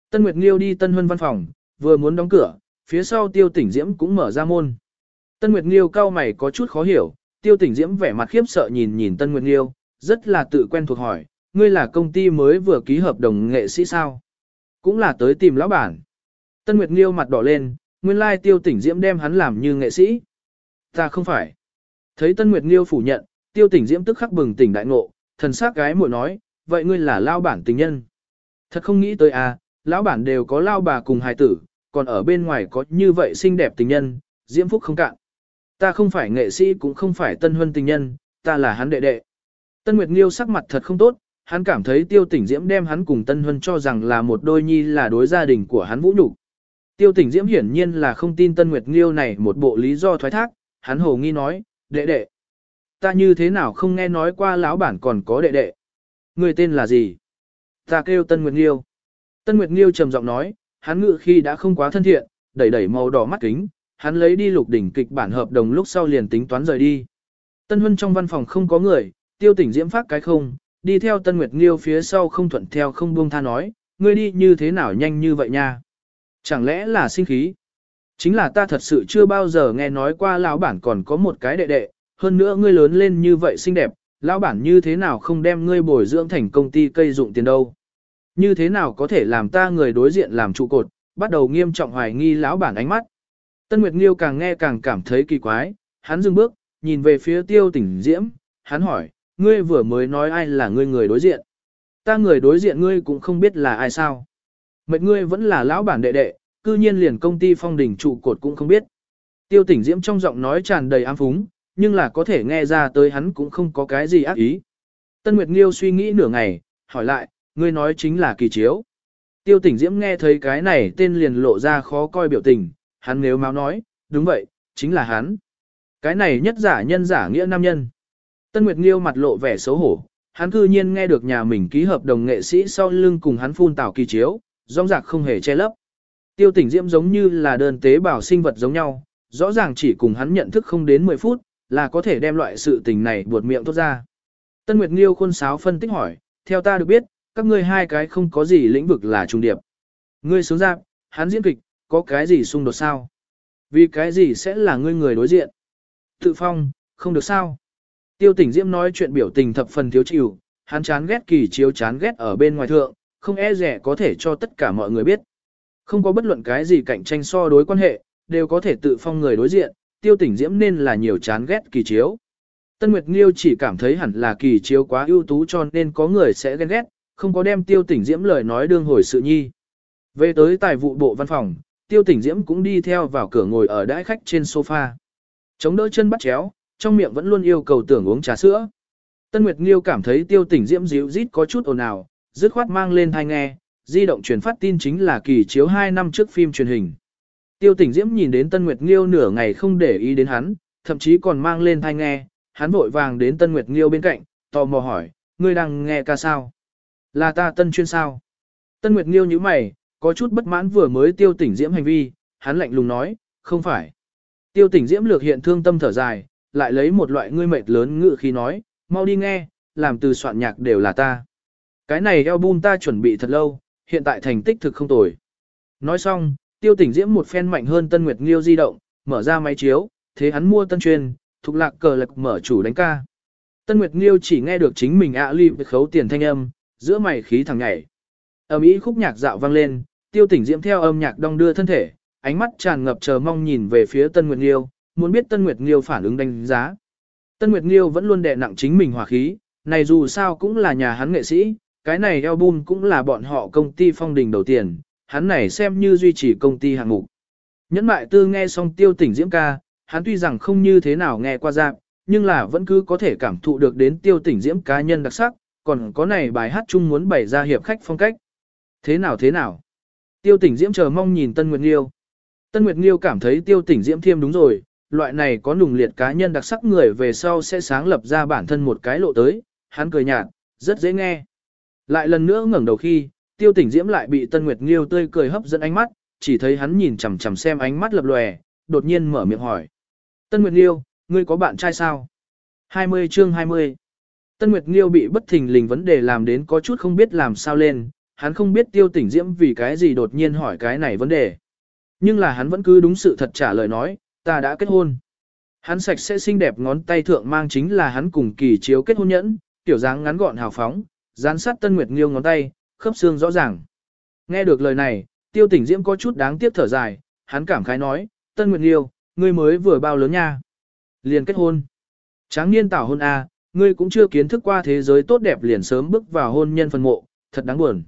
Tân Nguyệt Nghiêu đi Tân Huân văn phòng, vừa muốn đóng cửa, phía sau tiêu tỉnh Diễm cũng mở ra môn. Tân Nguyệt Nghiêu cao mày có chút khó hiểu, tiêu tỉnh Diễm vẻ mặt khiếp sợ nhìn nhìn Tân Nguyệt Nghiêu, rất là tự quen thuộc hỏi, ngươi là công ty mới vừa ký hợp đồng nghệ sĩ sao? Cũng là tới tìm lão bản. Tân Nguyệt Nghiêu mặt đỏ lên, nguyên lai tiêu tỉnh Diễm đem hắn làm như nghệ sĩ. Ta không phải. Thấy Tân Nguyệt Nghiêu phủ nhận, tiêu tỉnh Diễm tức khắc bừng tỉnh đại ngộ, thần sắc gái muội nói, vậy ngươi là lao bản tình nhân. Thật không nghĩ tới à, lão bản đều có lao bà cùng hài tử, còn ở bên ngoài có như vậy xinh đẹp tình nhân, diễm phúc không cạn. Ta không phải nghệ sĩ cũng không phải tân huân tình nhân, ta là hắn đệ đệ. Tân Nguyệt Nghiêu sắc mặt thật không tốt, hắn cảm thấy tiêu tỉnh diễm đem hắn cùng Tân Huân cho rằng là một đôi nhi là đối gia đình của hắn vũ nhục. Tiêu tỉnh diễm hiển nhiên là không tin Tân Nguyệt Nghiêu này một bộ lý do thoái thác, hắn hồ nghi nói, đệ đệ. Ta như thế nào không nghe nói qua lão bản còn có đệ đệ. Người tên là gì? Ta kêu Tân Nguyệt Nghiêu. Tân Nguyệt Nghiêu trầm giọng nói, hắn ngự khi đã không quá thân thiện, đẩy đẩy màu đỏ mắt kính, hắn lấy đi lục đỉnh kịch bản hợp đồng lúc sau liền tính toán rời đi. Tân Huân trong văn phòng không có người, tiêu tỉnh diễm phát cái không, đi theo Tân Nguyệt Nghiêu phía sau không thuận theo không buông tha nói, ngươi đi như thế nào nhanh như vậy nha. Chẳng lẽ là sinh khí? Chính là ta thật sự chưa bao giờ nghe nói qua lão bản còn có một cái đệ đệ, hơn nữa ngươi lớn lên như vậy xinh đẹp, lão bản như thế nào không đem ngươi bồi dưỡng thành công ty cây dụng tiền đâu. Như thế nào có thể làm ta người đối diện làm trụ cột, bắt đầu nghiêm trọng hoài nghi lão bản ánh mắt. Tân Nguyệt Nghiêu càng nghe càng cảm thấy kỳ quái, hắn dừng bước, nhìn về phía tiêu tỉnh diễm, hắn hỏi, ngươi vừa mới nói ai là ngươi người đối diện. Ta người đối diện ngươi cũng không biết là ai sao. Mệnh ngươi vẫn là lão bản đệ đệ, cư nhiên liền công ty phong đỉnh trụ cột cũng không biết. Tiêu tỉnh diễm trong giọng nói tràn đầy ám phúng, nhưng là có thể nghe ra tới hắn cũng không có cái gì ác ý. Tân Nguyệt Nghiêu suy nghĩ nửa ngày, hỏi lại, ngươi nói chính là kỳ chiếu. Tiêu tỉnh diễm nghe thấy cái này tên liền lộ ra khó coi biểu tình, hắn nếu máu nói, đúng vậy, chính là hắn. Cái này nhất giả nhân giả nghĩa nam nhân. Tân Nguyệt Nghiêu mặt lộ vẻ xấu hổ, hắn cư nhiên nghe được nhà mình ký hợp đồng nghệ sĩ sau lưng cùng hắn phun tảo kỳ chiếu, rong rạc không hề che lấp. Tiêu tỉnh diễm giống như là đơn tế bào sinh vật giống nhau, rõ ràng chỉ cùng hắn nhận thức không đến 10 phút, là có thể đem loại sự tình này buột miệng tốt ra. Tân Nguyệt Nghiêu khuôn sáo phân tích hỏi, theo ta được biết, các ngươi hai cái không có gì lĩnh vực là trung điệp. Ngươi sướng giáp, hắn diễn kịch, có cái gì xung đột sao? Vì cái gì sẽ là ngươi người đối diện? Tự phong, không được sao? Tiêu tỉnh Diễm nói chuyện biểu tình thập phần thiếu chịu, hắn chán ghét kỳ chiếu chán ghét ở bên ngoài thượng, không e rẻ có thể cho tất cả mọi người biết. Không có bất luận cái gì cạnh tranh so đối quan hệ, đều có thể tự phong người đối diện, tiêu tỉnh Diễm nên là nhiều chán ghét kỳ chiếu. Tân Nguyệt Nghiêu chỉ cảm thấy hẳn là kỳ chiếu quá ưu tú cho nên có người sẽ ghen ghét, không có đem tiêu tỉnh Diễm lời nói đương hồi sự nhi. Về tới tài vụ bộ văn phòng, tiêu tỉnh Diễm cũng đi theo vào cửa ngồi ở đãi khách trên sofa. Chống đỡ chân bắt chéo, trong miệng vẫn luôn yêu cầu tưởng uống trà sữa. Tân Nguyệt Nghiêu cảm thấy tiêu tỉnh diễm díu rít có chút ồn ào, dứt khoát mang lên thai nghe, di động truyền phát tin chính là kỳ chiếu 2 năm trước phim truyền hình. Tiêu tỉnh diễm nhìn đến Tân Nguyệt Nghiêu nửa ngày không để ý đến hắn, thậm chí còn mang lên thai nghe, hắn vội vàng đến Tân Nguyệt Nghiêu bên cạnh, tò mò hỏi, ngươi đang nghe ca sao? Là ta tân chuyên sao? Tân Nguyệt Nghiêu như mày, có chút bất mãn vừa mới tiêu tỉnh diễm hành vi, hắn lạnh lùng nói, không phải. Tiêu tỉnh diễm lược hiện thương tâm thở dài, lại lấy một loại ngươi mệt lớn ngự khi nói, mau đi nghe, làm từ soạn nhạc đều là ta. Cái này album ta chuẩn bị thật lâu, hiện tại thành tích thực không tồi. Nói xong, tiêu tỉnh diễm một phen mạnh hơn Tân Nguyệt Nghiêu di động, mở ra máy chiếu, thế hắn mua tân truyền, thuộc lạc cờ lạc mở chủ đánh ca. Tân Nguyệt Nghiêu chỉ nghe được chính mình ạ à ly khấu tiền thanh âm, giữa mày khí thẳng nhảy. Âm ý khúc nhạc dạo vang lên, tiêu tỉnh diễm theo âm nhạc đong đưa thân thể, ánh mắt tràn ngập chờ mong nhìn về phía Tân Nguyệt Nghiêu, muốn biết Tân Nguyệt Nghiêu phản ứng đánh giá. Tân Nguyệt Nghiêu vẫn luôn đè nặng chính mình hòa khí, này dù sao cũng là nhà hắn nghệ sĩ, cái này album cũng là bọn họ công ty phong đình đầu tiền, hắn này xem như duy trì công ty hạng mục. Nhẫn mại tư nghe xong tiêu tỉnh diễm ca, hắn tuy rằng không như thế nào nghe qua dạng, nhưng là vẫn cứ có thể cảm thụ được đến tiêu tỉnh diễm cá nhân đặc sắc, còn có này bài hát chung muốn bày ra hiệp khách phong cách. Thế nào thế nào? Tiêu tỉnh diễm chờ mong nhìn Tân Nguyệt Nghiêu. Tân Nguyệt Nghiêu cảm thấy tiêu tỉnh diễm thiêm đúng rồi, loại này có nùng liệt cá nhân đặc sắc người về sau sẽ sáng lập ra bản thân một cái lộ tới, hắn cười nhạt, rất dễ nghe. Lại lần nữa ngẩng đầu khi, tiêu tỉnh diễm lại bị Tân Nguyệt Nghiêu tươi cười hấp dẫn ánh mắt, chỉ thấy hắn nhìn chằm chằm xem ánh mắt lập lòe, đột nhiên mở miệng hỏi. Tân Nguyệt Nghiêu, ngươi có bạn trai sao? 20 chương 20 Tân Nguyệt Nghiêu bị bất thình lình vấn đề làm đến có chút không biết làm sao lên, hắn không biết tiêu tỉnh diễm vì cái gì đột nhiên hỏi cái này vấn đề. Nhưng là hắn vẫn cứ đúng sự thật trả lời nói, ta đã kết hôn. Hắn sạch sẽ xinh đẹp ngón tay thượng mang chính là hắn cùng kỳ chiếu kết hôn nhẫn, tiểu dáng ngắn gọn hào phóng, dán sát Tân Nguyệt Nghiêu ngón tay, khớp xương rõ ràng. Nghe được lời này, tiêu tỉnh diễm có chút đáng tiếc thở dài, hắn cảm khái nói, Tân Nguyệt Nghiêu, ngươi mới vừa bao lớn nha. Liền kết hôn. Tráng niên tảo hôn A, à, ngươi cũng chưa kiến thức qua thế giới tốt đẹp liền sớm bước vào hôn nhân phần mộ, thật đáng buồn.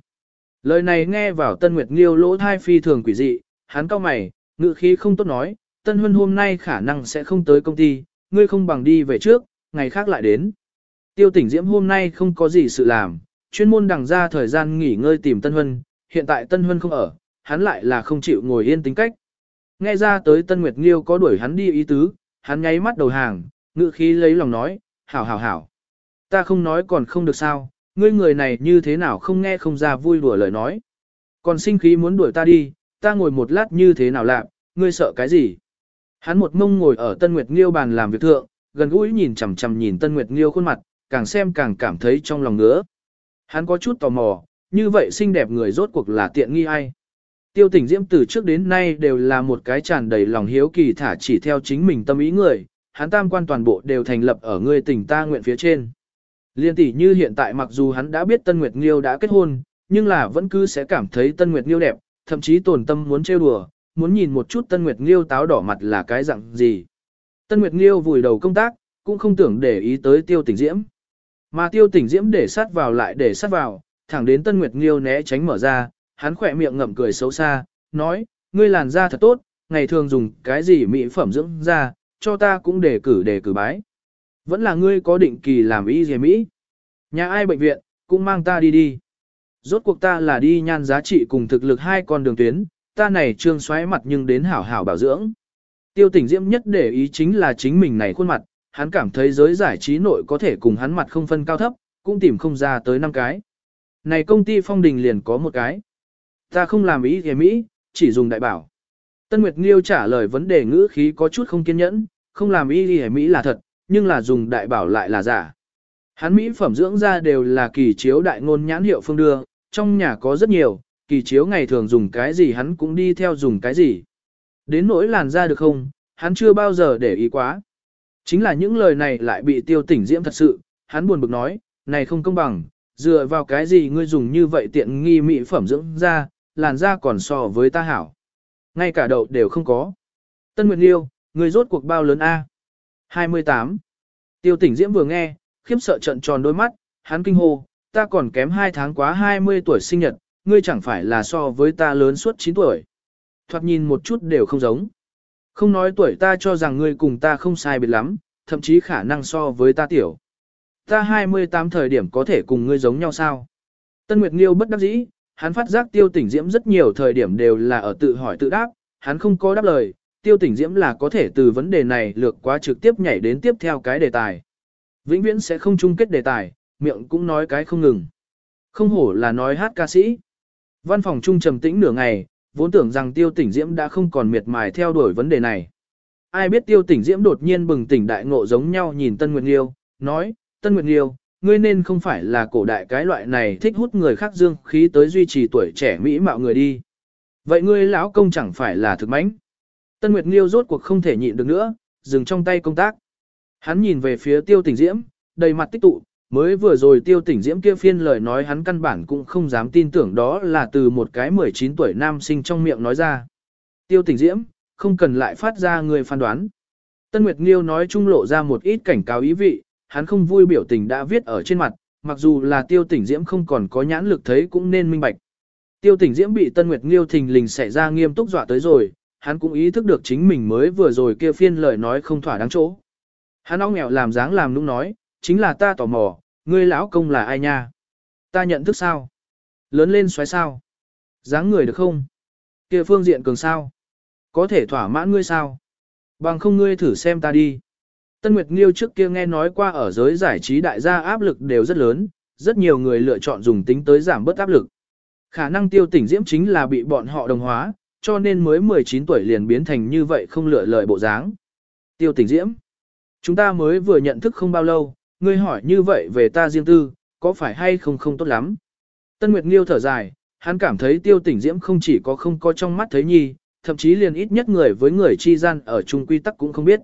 Lời này nghe vào Tân Nguyệt Nghiêu lỗ thai phi thường quỷ dị, hắn cao mày, ngự khí không tốt nói, Tân Huân hôm nay khả năng sẽ không tới công ty, ngươi không bằng đi về trước, ngày khác lại đến. Tiêu tỉnh Diễm hôm nay không có gì sự làm, chuyên môn đằng ra thời gian nghỉ ngơi tìm Tân Huân, hiện tại Tân Huân không ở, hắn lại là không chịu ngồi yên tính cách. Nghe ra tới Tân Nguyệt Nghiêu có đuổi hắn đi ý tứ, hắn nháy mắt đầu hàng, ngự khí lấy lòng nói, hảo hảo hảo. Ta không nói còn không được sao, ngươi người này như thế nào không nghe không ra vui đùa lời nói. Còn sinh khí muốn đuổi ta đi, ta ngồi một lát như thế nào lạ? ngươi sợ cái gì? Hắn một mông ngồi ở Tân Nguyệt Nghiêu bàn làm việc thượng, gần gũi nhìn chằm chằm nhìn Tân Nguyệt Nghiêu khuôn mặt, càng xem càng cảm thấy trong lòng ngứa. Hắn có chút tò mò, như vậy xinh đẹp người rốt cuộc là tiện nghi ai? Tiêu tỉnh diễm từ trước đến nay đều là một cái tràn đầy lòng hiếu kỳ thả chỉ theo chính mình tâm ý người, hắn tam quan toàn bộ đều thành lập ở người tỉnh ta nguyện phía trên. Liên tỷ như hiện tại mặc dù hắn đã biết Tân Nguyệt Nghiêu đã kết hôn, nhưng là vẫn cứ sẽ cảm thấy Tân Nguyệt Nghiêu đẹp, thậm chí tổn tâm muốn trêu đùa, muốn nhìn một chút Tân Nguyệt Nghiêu táo đỏ mặt là cái dạng gì. Tân Nguyệt Nghiêu vùi đầu công tác, cũng không tưởng để ý tới tiêu tỉnh diễm. Mà tiêu tỉnh diễm để sát vào lại để sát vào, thẳng đến Tân Nguyệt Nghiêu né tránh mở ra, hắn khỏe miệng ngậm cười xấu xa, nói, ngươi làn da thật tốt, ngày thường dùng cái gì mỹ phẩm dưỡng da, cho ta cũng để cử để cử bái. Vẫn là ngươi có định kỳ làm y gì Mỹ. Nhà ai bệnh viện, cũng mang ta đi đi. Rốt cuộc ta là đi nhan giá trị cùng thực lực hai con đường tuyến, ta này trương xoáy mặt nhưng đến hảo hảo bảo dưỡng. Tiêu tỉnh diễm nhất để ý chính là chính mình này khuôn mặt, hắn cảm thấy giới giải trí nội có thể cùng hắn mặt không phân cao thấp, cũng tìm không ra tới năm cái. Này công ty phong đình liền có một cái. Ta không làm ý thì Mỹ, chỉ dùng đại bảo. Tân Nguyệt Nghiêu trả lời vấn đề ngữ khí có chút không kiên nhẫn, không làm ý thì Mỹ là thật, nhưng là dùng đại bảo lại là giả. Hắn Mỹ phẩm dưỡng da đều là kỳ chiếu đại ngôn nhãn hiệu phương đưa, trong nhà có rất nhiều, kỳ chiếu ngày thường dùng cái gì hắn cũng đi theo dùng cái gì. Đến nỗi làn da được không, hắn chưa bao giờ để ý quá. Chính là những lời này lại bị tiêu tỉnh diễm thật sự, hắn buồn bực nói, này không công bằng, dựa vào cái gì ngươi dùng như vậy tiện nghi mỹ phẩm dưỡng da, làn da còn so với ta hảo. Ngay cả đậu đều không có. Tân Nguyệt Liêu, người rốt cuộc bao lớn A. 28. Tiêu tỉnh Diễm vừa nghe, khiếp sợ trận tròn đôi mắt, hắn kinh hô, ta còn kém 2 tháng quá 20 tuổi sinh nhật, ngươi chẳng phải là so với ta lớn suốt 9 tuổi. Thoạt nhìn một chút đều không giống. Không nói tuổi ta cho rằng ngươi cùng ta không sai biệt lắm, thậm chí khả năng so với ta tiểu. Ta 28 thời điểm có thể cùng ngươi giống nhau sao? Tân Nguyệt Nghiêu bất đắc dĩ, hắn phát giác tiêu tỉnh diễm rất nhiều thời điểm đều là ở tự hỏi tự đáp, hắn không có đáp lời, tiêu tỉnh diễm là có thể từ vấn đề này lược quá trực tiếp nhảy đến tiếp theo cái đề tài. Vĩnh viễn sẽ không chung kết đề tài, miệng cũng nói cái không ngừng. Không hổ là nói hát ca sĩ. Văn phòng trung trầm tĩnh nửa ngày, vốn tưởng rằng tiêu tỉnh diễm đã không còn miệt mài theo đuổi vấn đề này. Ai biết tiêu tỉnh diễm đột nhiên bừng tỉnh đại ngộ giống nhau nhìn Tân Nguyệt Liêu, nói, Tân Nguyệt Liêu, ngươi nên không phải là cổ đại cái loại này thích hút người khác dương khí tới duy trì tuổi trẻ mỹ mạo người đi. Vậy ngươi lão công chẳng phải là thực mãnh. Tân Nguyệt Nghiêu rốt cuộc không thể nhịn được nữa, dừng trong tay công tác. Hắn nhìn về phía tiêu tỉnh diễm, đầy mặt tích tụ, mới vừa rồi tiêu tỉnh diễm kia phiên lời nói hắn căn bản cũng không dám tin tưởng đó là từ một cái 19 tuổi nam sinh trong miệng nói ra. Tiêu tỉnh diễm, không cần lại phát ra người phán đoán. Tân Nguyệt Nghiêu nói trung lộ ra một ít cảnh cáo ý vị, hắn không vui biểu tình đã viết ở trên mặt, mặc dù là tiêu tỉnh diễm không còn có nhãn lực thấy cũng nên minh bạch. Tiêu tỉnh diễm bị Tân Nguyệt Nghiêu thình lình xảy ra nghiêm túc dọa tới rồi, hắn cũng ý thức được chính mình mới vừa rồi kia phiên lời nói không thỏa đáng chỗ. Hắn ong nghèo làm dáng làm nũng nói, chính là ta tò mò, ngươi lão công là ai nha? Ta nhận thức sao? Lớn lên xoáy sao? dáng người được không? Kia phương diện cường sao? Có thể thỏa mãn ngươi sao? Bằng không ngươi thử xem ta đi. Tân Nguyệt Nghiêu trước kia nghe nói qua ở giới giải trí đại gia áp lực đều rất lớn, rất nhiều người lựa chọn dùng tính tới giảm bớt áp lực. Khả năng tiêu tỉnh diễm chính là bị bọn họ đồng hóa, cho nên mới 19 tuổi liền biến thành như vậy không lựa lời bộ dáng. Tiêu tỉnh diễm. Chúng ta mới vừa nhận thức không bao lâu, ngươi hỏi như vậy về ta riêng tư, có phải hay không không tốt lắm. Tân Nguyệt Nghiêu thở dài, hắn cảm thấy tiêu tỉnh diễm không chỉ có không có trong mắt thấy nhi, thậm chí liền ít nhất người với người chi gian ở chung quy tắc cũng không biết.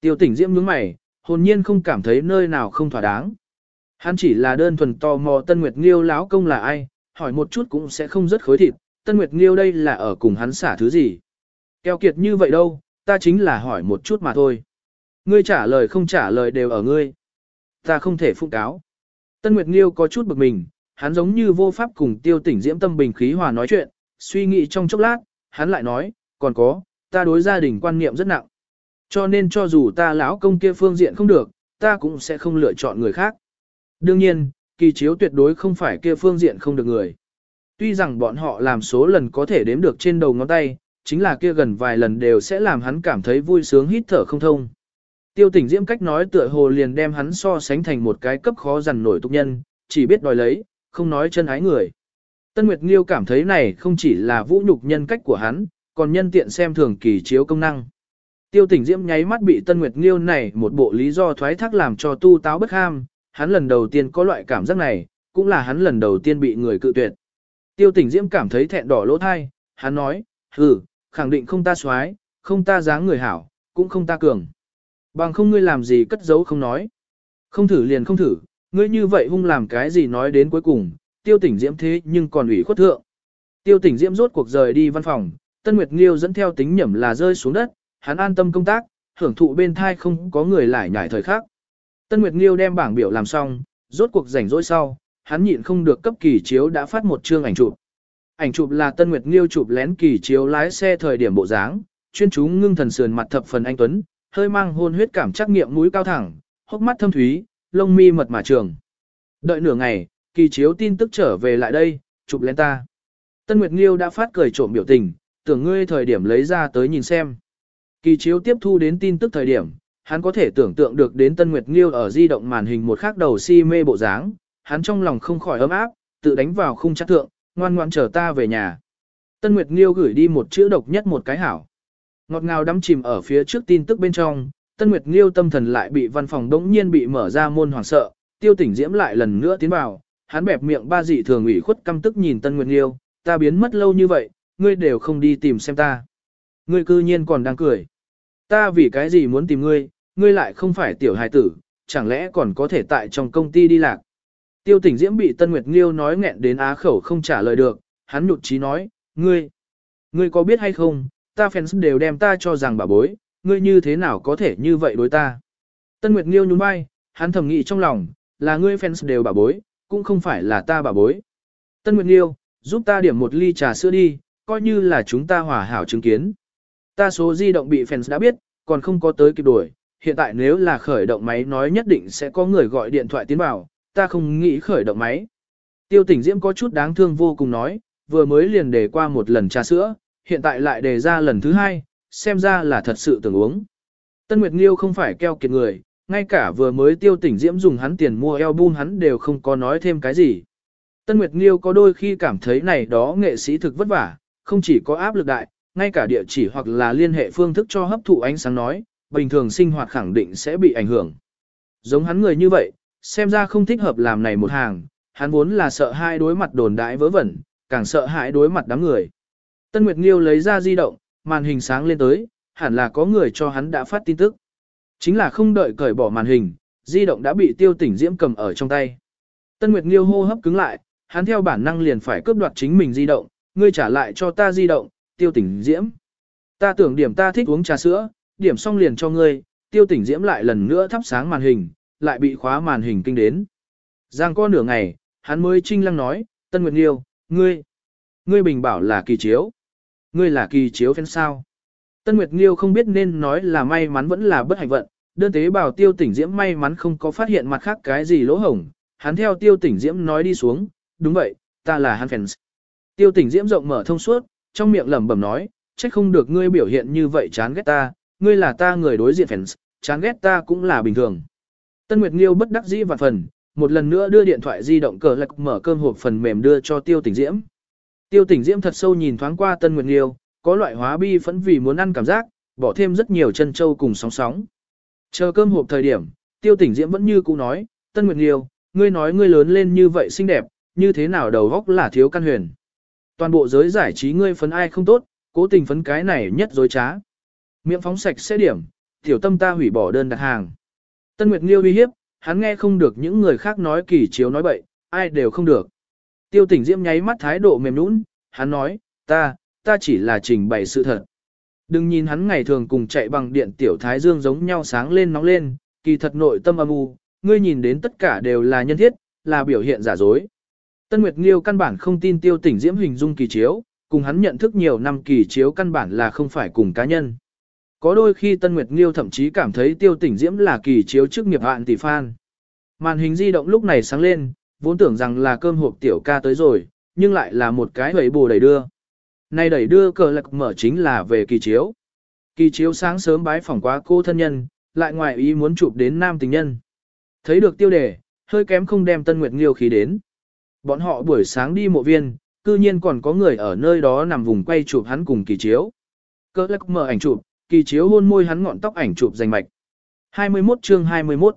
Tiêu tỉnh diễm nhướng mày, hồn nhiên không cảm thấy nơi nào không thỏa đáng. Hắn chỉ là đơn thuần tò mò Tân Nguyệt Nghiêu láo công là ai, hỏi một chút cũng sẽ không rất khối thịt, Tân Nguyệt Nghiêu đây là ở cùng hắn xả thứ gì. Keo kiệt như vậy đâu, ta chính là hỏi một chút mà thôi. Ngươi trả lời không trả lời đều ở ngươi. Ta không thể phụ cáo. Tân Nguyệt Nghiêu có chút bực mình, hắn giống như vô pháp cùng tiêu tỉnh diễm tâm bình khí hòa nói chuyện, suy nghĩ trong chốc lát, hắn lại nói, còn có, ta đối gia đình quan niệm rất nặng. Cho nên cho dù ta lão công kia phương diện không được, ta cũng sẽ không lựa chọn người khác. Đương nhiên, kỳ chiếu tuyệt đối không phải kia phương diện không được người. Tuy rằng bọn họ làm số lần có thể đếm được trên đầu ngón tay, chính là kia gần vài lần đều sẽ làm hắn cảm thấy vui sướng hít thở không thông. Tiêu tỉnh diễm cách nói tựa hồ liền đem hắn so sánh thành một cái cấp khó dằn nổi tục nhân, chỉ biết đòi lấy, không nói chân ái người. Tân Nguyệt Nghiêu cảm thấy này không chỉ là vũ nhục nhân cách của hắn, còn nhân tiện xem thường kỳ chiếu công năng. Tiêu tỉnh diễm nháy mắt bị Tân Nguyệt Nghiêu này một bộ lý do thoái thác làm cho tu táo bất ham, hắn lần đầu tiên có loại cảm giác này, cũng là hắn lần đầu tiên bị người cự tuyệt. Tiêu tỉnh diễm cảm thấy thẹn đỏ lỗ thai, hắn nói, hừ, khẳng định không ta xoái, không ta dáng người hảo, cũng không ta cường. Bằng không ngươi làm gì cất giấu không nói. Không thử liền không thử, ngươi như vậy hung làm cái gì nói đến cuối cùng, tiêu tỉnh diễm thế nhưng còn ủy khuất thượng. Tiêu tỉnh diễm rốt cuộc rời đi văn phòng, Tân Nguyệt Nghiêu dẫn theo tính nhẩm là rơi xuống đất, hắn an tâm công tác, hưởng thụ bên thai không có người lại nhảy thời khác. Tân Nguyệt Nghiêu đem bảng biểu làm xong, rốt cuộc rảnh rỗi sau, hắn nhịn không được cấp kỳ chiếu đã phát một chương ảnh chụp. Ảnh chụp là Tân Nguyệt Nghiêu chụp lén kỳ chiếu lái xe thời điểm bộ dáng, chuyên chú ngưng thần sườn mặt thập phần anh tuấn, hơi mang hôn huyết cảm trắc nghiệm mũi cao thẳng, hốc mắt thâm thúy, lông mi mật mà trường. Đợi nửa ngày, kỳ chiếu tin tức trở về lại đây, chụp lên ta. Tân Nguyệt Nghiêu đã phát cười trộm biểu tình, tưởng ngươi thời điểm lấy ra tới nhìn xem. Kỳ chiếu tiếp thu đến tin tức thời điểm, hắn có thể tưởng tượng được đến Tân Nguyệt Nghiêu ở di động màn hình một khắc đầu si mê bộ dáng, hắn trong lòng không khỏi ấm áp, tự đánh vào khung chắc thượng, ngoan ngoan chờ ta về nhà. Tân Nguyệt Nghiêu gửi đi một chữ độc nhất một cái hảo. Ngọt ngào đắm chìm ở phía trước tin tức bên trong, Tân Nguyệt Nghiêu tâm thần lại bị văn phòng đống nhiên bị mở ra môn hoảng sợ, tiêu tỉnh diễm lại lần nữa tiến vào, hắn bẹp miệng ba dị thường ủy khuất căm tức nhìn Tân Nguyệt Nghiêu, ta biến mất lâu như vậy, ngươi đều không đi tìm xem ta. Ngươi cư nhiên còn đang cười. Ta vì cái gì muốn tìm ngươi, ngươi lại không phải tiểu hài tử, chẳng lẽ còn có thể tại trong công ty đi lạc. Tiêu tỉnh diễm bị Tân Nguyệt Nghiêu nói nghẹn đến á khẩu không trả lời được, hắn nhụt chí nói, ngươi, ngươi có biết hay không, ta fans đều đem ta cho rằng bà bối, ngươi như thế nào có thể như vậy đối ta. Tân Nguyệt Nghiêu nhún vai, hắn thầm nghĩ trong lòng, là ngươi fans đều bà bối, cũng không phải là ta bà bối. Tân Nguyệt Nghiêu, giúp ta điểm một ly trà sữa đi, coi như là chúng ta hòa hảo chứng kiến. Ta số di động bị fans đã biết, còn không có tới kịp đuổi, hiện tại nếu là khởi động máy nói nhất định sẽ có người gọi điện thoại tiến vào, ta không nghĩ khởi động máy. Tiêu tỉnh Diễm có chút đáng thương vô cùng nói, vừa mới liền đề qua một lần trà sữa, hiện tại lại đề ra lần thứ hai, xem ra là thật sự tưởng uống. Tân Nguyệt Nghiêu không phải keo kiệt người, ngay cả vừa mới tiêu tỉnh Diễm dùng hắn tiền mua album hắn đều không có nói thêm cái gì. Tân Nguyệt Nghiêu có đôi khi cảm thấy này đó nghệ sĩ thực vất vả, không chỉ có áp lực đại, ngay cả địa chỉ hoặc là liên hệ phương thức cho hấp thụ ánh sáng nói, bình thường sinh hoạt khẳng định sẽ bị ảnh hưởng. Giống hắn người như vậy, xem ra không thích hợp làm này một hàng, hắn vốn là sợ hai đối mặt đồn đại vớ vẩn, càng sợ hãi đối mặt đám người. Tân Nguyệt Nghiêu lấy ra di động, màn hình sáng lên tới, hẳn là có người cho hắn đã phát tin tức. Chính là không đợi cởi bỏ màn hình, di động đã bị tiêu tỉnh diễm cầm ở trong tay. Tân Nguyệt Nghiêu hô hấp cứng lại, hắn theo bản năng liền phải cướp đoạt chính mình di động, ngươi trả lại cho ta di động, tiêu tỉnh diễm. Ta tưởng điểm ta thích uống trà sữa, điểm xong liền cho ngươi, tiêu tỉnh diễm lại lần nữa thắp sáng màn hình, lại bị khóa màn hình kinh đến. Giang có nửa ngày, hắn mới trinh lăng nói, Tân Nguyệt Nghiêu, ngươi, ngươi bình bảo là kỳ chiếu. Ngươi là kỳ chiếu phen sao. Tân Nguyệt Nghiêu không biết nên nói là may mắn vẫn là bất hạnh vận, đơn tế bào tiêu tỉnh diễm may mắn không có phát hiện mặt khác cái gì lỗ hổng, hắn theo tiêu tỉnh diễm nói đi xuống, đúng vậy, ta là hắn fans. Tiêu tỉnh diễm rộng mở thông suốt, trong miệng lẩm bẩm nói, trách không được ngươi biểu hiện như vậy chán ghét ta, ngươi là ta người đối diện fans, chán ghét ta cũng là bình thường. Tân Nguyệt Nghiêu bất đắc dĩ và phần, một lần nữa đưa điện thoại di động cờ lạc mở cơm hộp phần mềm đưa cho Tiêu Tỉnh Diễm. Tiêu Tỉnh Diễm thật sâu nhìn thoáng qua Tân Nguyệt Nghiêu, có loại hóa bi phẫn vì muốn ăn cảm giác, bỏ thêm rất nhiều chân châu cùng sóng sóng. Chờ cơm hộp thời điểm, Tiêu Tỉnh Diễm vẫn như cũ nói, Tân Nguyệt Nghiêu, ngươi nói ngươi lớn lên như vậy xinh đẹp, như thế nào đầu góc là thiếu căn huyền. Toàn bộ giới giải trí ngươi phấn ai không tốt, cố tình phấn cái này nhất dối trá. Miệng phóng sạch sẽ điểm, tiểu tâm ta hủy bỏ đơn đặt hàng. Tân Nguyệt Nghiêu uy hiếp, hắn nghe không được những người khác nói kỳ chiếu nói bậy, ai đều không được. Tiêu tỉnh Diễm nháy mắt thái độ mềm nũng, hắn nói, ta, ta chỉ là trình bày sự thật. Đừng nhìn hắn ngày thường cùng chạy bằng điện tiểu thái dương giống nhau sáng lên nóng lên, kỳ thật nội tâm âm u, ngươi nhìn đến tất cả đều là nhân thiết, là biểu hiện giả dối. Tân Nguyệt Nghiêu căn bản không tin tiêu tỉnh Diễm hình dung kỳ chiếu, cùng hắn nhận thức nhiều năm kỳ chiếu căn bản là không phải cùng cá nhân. Có đôi khi Tân Nguyệt Nghiêu thậm chí cảm thấy tiêu tỉnh diễm là kỳ chiếu trước nghiệp hạn tỷ phan. Màn hình di động lúc này sáng lên, vốn tưởng rằng là cơm hộp tiểu ca tới rồi, nhưng lại là một cái hầy bồ đẩy đưa. nay đẩy đưa cờ lạc mở chính là về kỳ chiếu. Kỳ chiếu sáng sớm bái phỏng quá cô thân nhân, lại ngoài ý muốn chụp đến nam tình nhân. Thấy được tiêu đề, hơi kém không đem Tân Nguyệt Nghiêu khí đến. Bọn họ buổi sáng đi mộ viên, cư nhiên còn có người ở nơi đó nằm vùng quay chụp hắn cùng kỳ chiếu. Cơ lắc mở ảnh chụp, kỳ chiếu hôn môi hắn ngọn tóc ảnh chụp danh mạch. 21 chương 21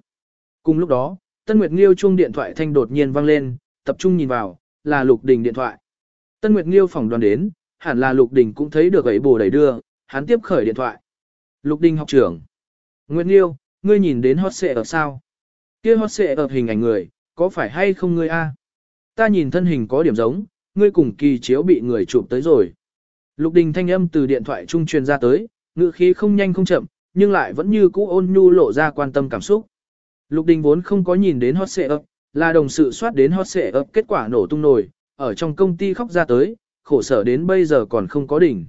Cùng lúc đó, Tân Nguyệt Nghiêu chuông điện thoại thanh đột nhiên vang lên, tập trung nhìn vào, là Lục Đình điện thoại. Tân Nguyệt Nghiêu phỏng đoán đến, hẳn là Lục Đình cũng thấy được ấy bồ đẩy đưa, hắn tiếp khởi điện thoại. Lục Đình học trưởng. Nguyệt Nghiêu, ngươi nhìn đến hot xệ ở sao? Kia hot xệ ở hình ảnh người, có phải hay không ngươi a? Ta nhìn thân hình có điểm giống, ngươi cùng kỳ chiếu bị người chụp tới rồi. Lục Đình thanh âm từ điện thoại trung truyền ra tới, ngữ khí không nhanh không chậm, nhưng lại vẫn như cũ ôn nhu lộ ra quan tâm cảm xúc. Lục Đình vốn không có nhìn đến hot xệ ấp, là đồng sự soát đến hot xệ ấp kết quả nổ tung nổi, ở trong công ty khóc ra tới, khổ sở đến bây giờ còn không có đỉnh.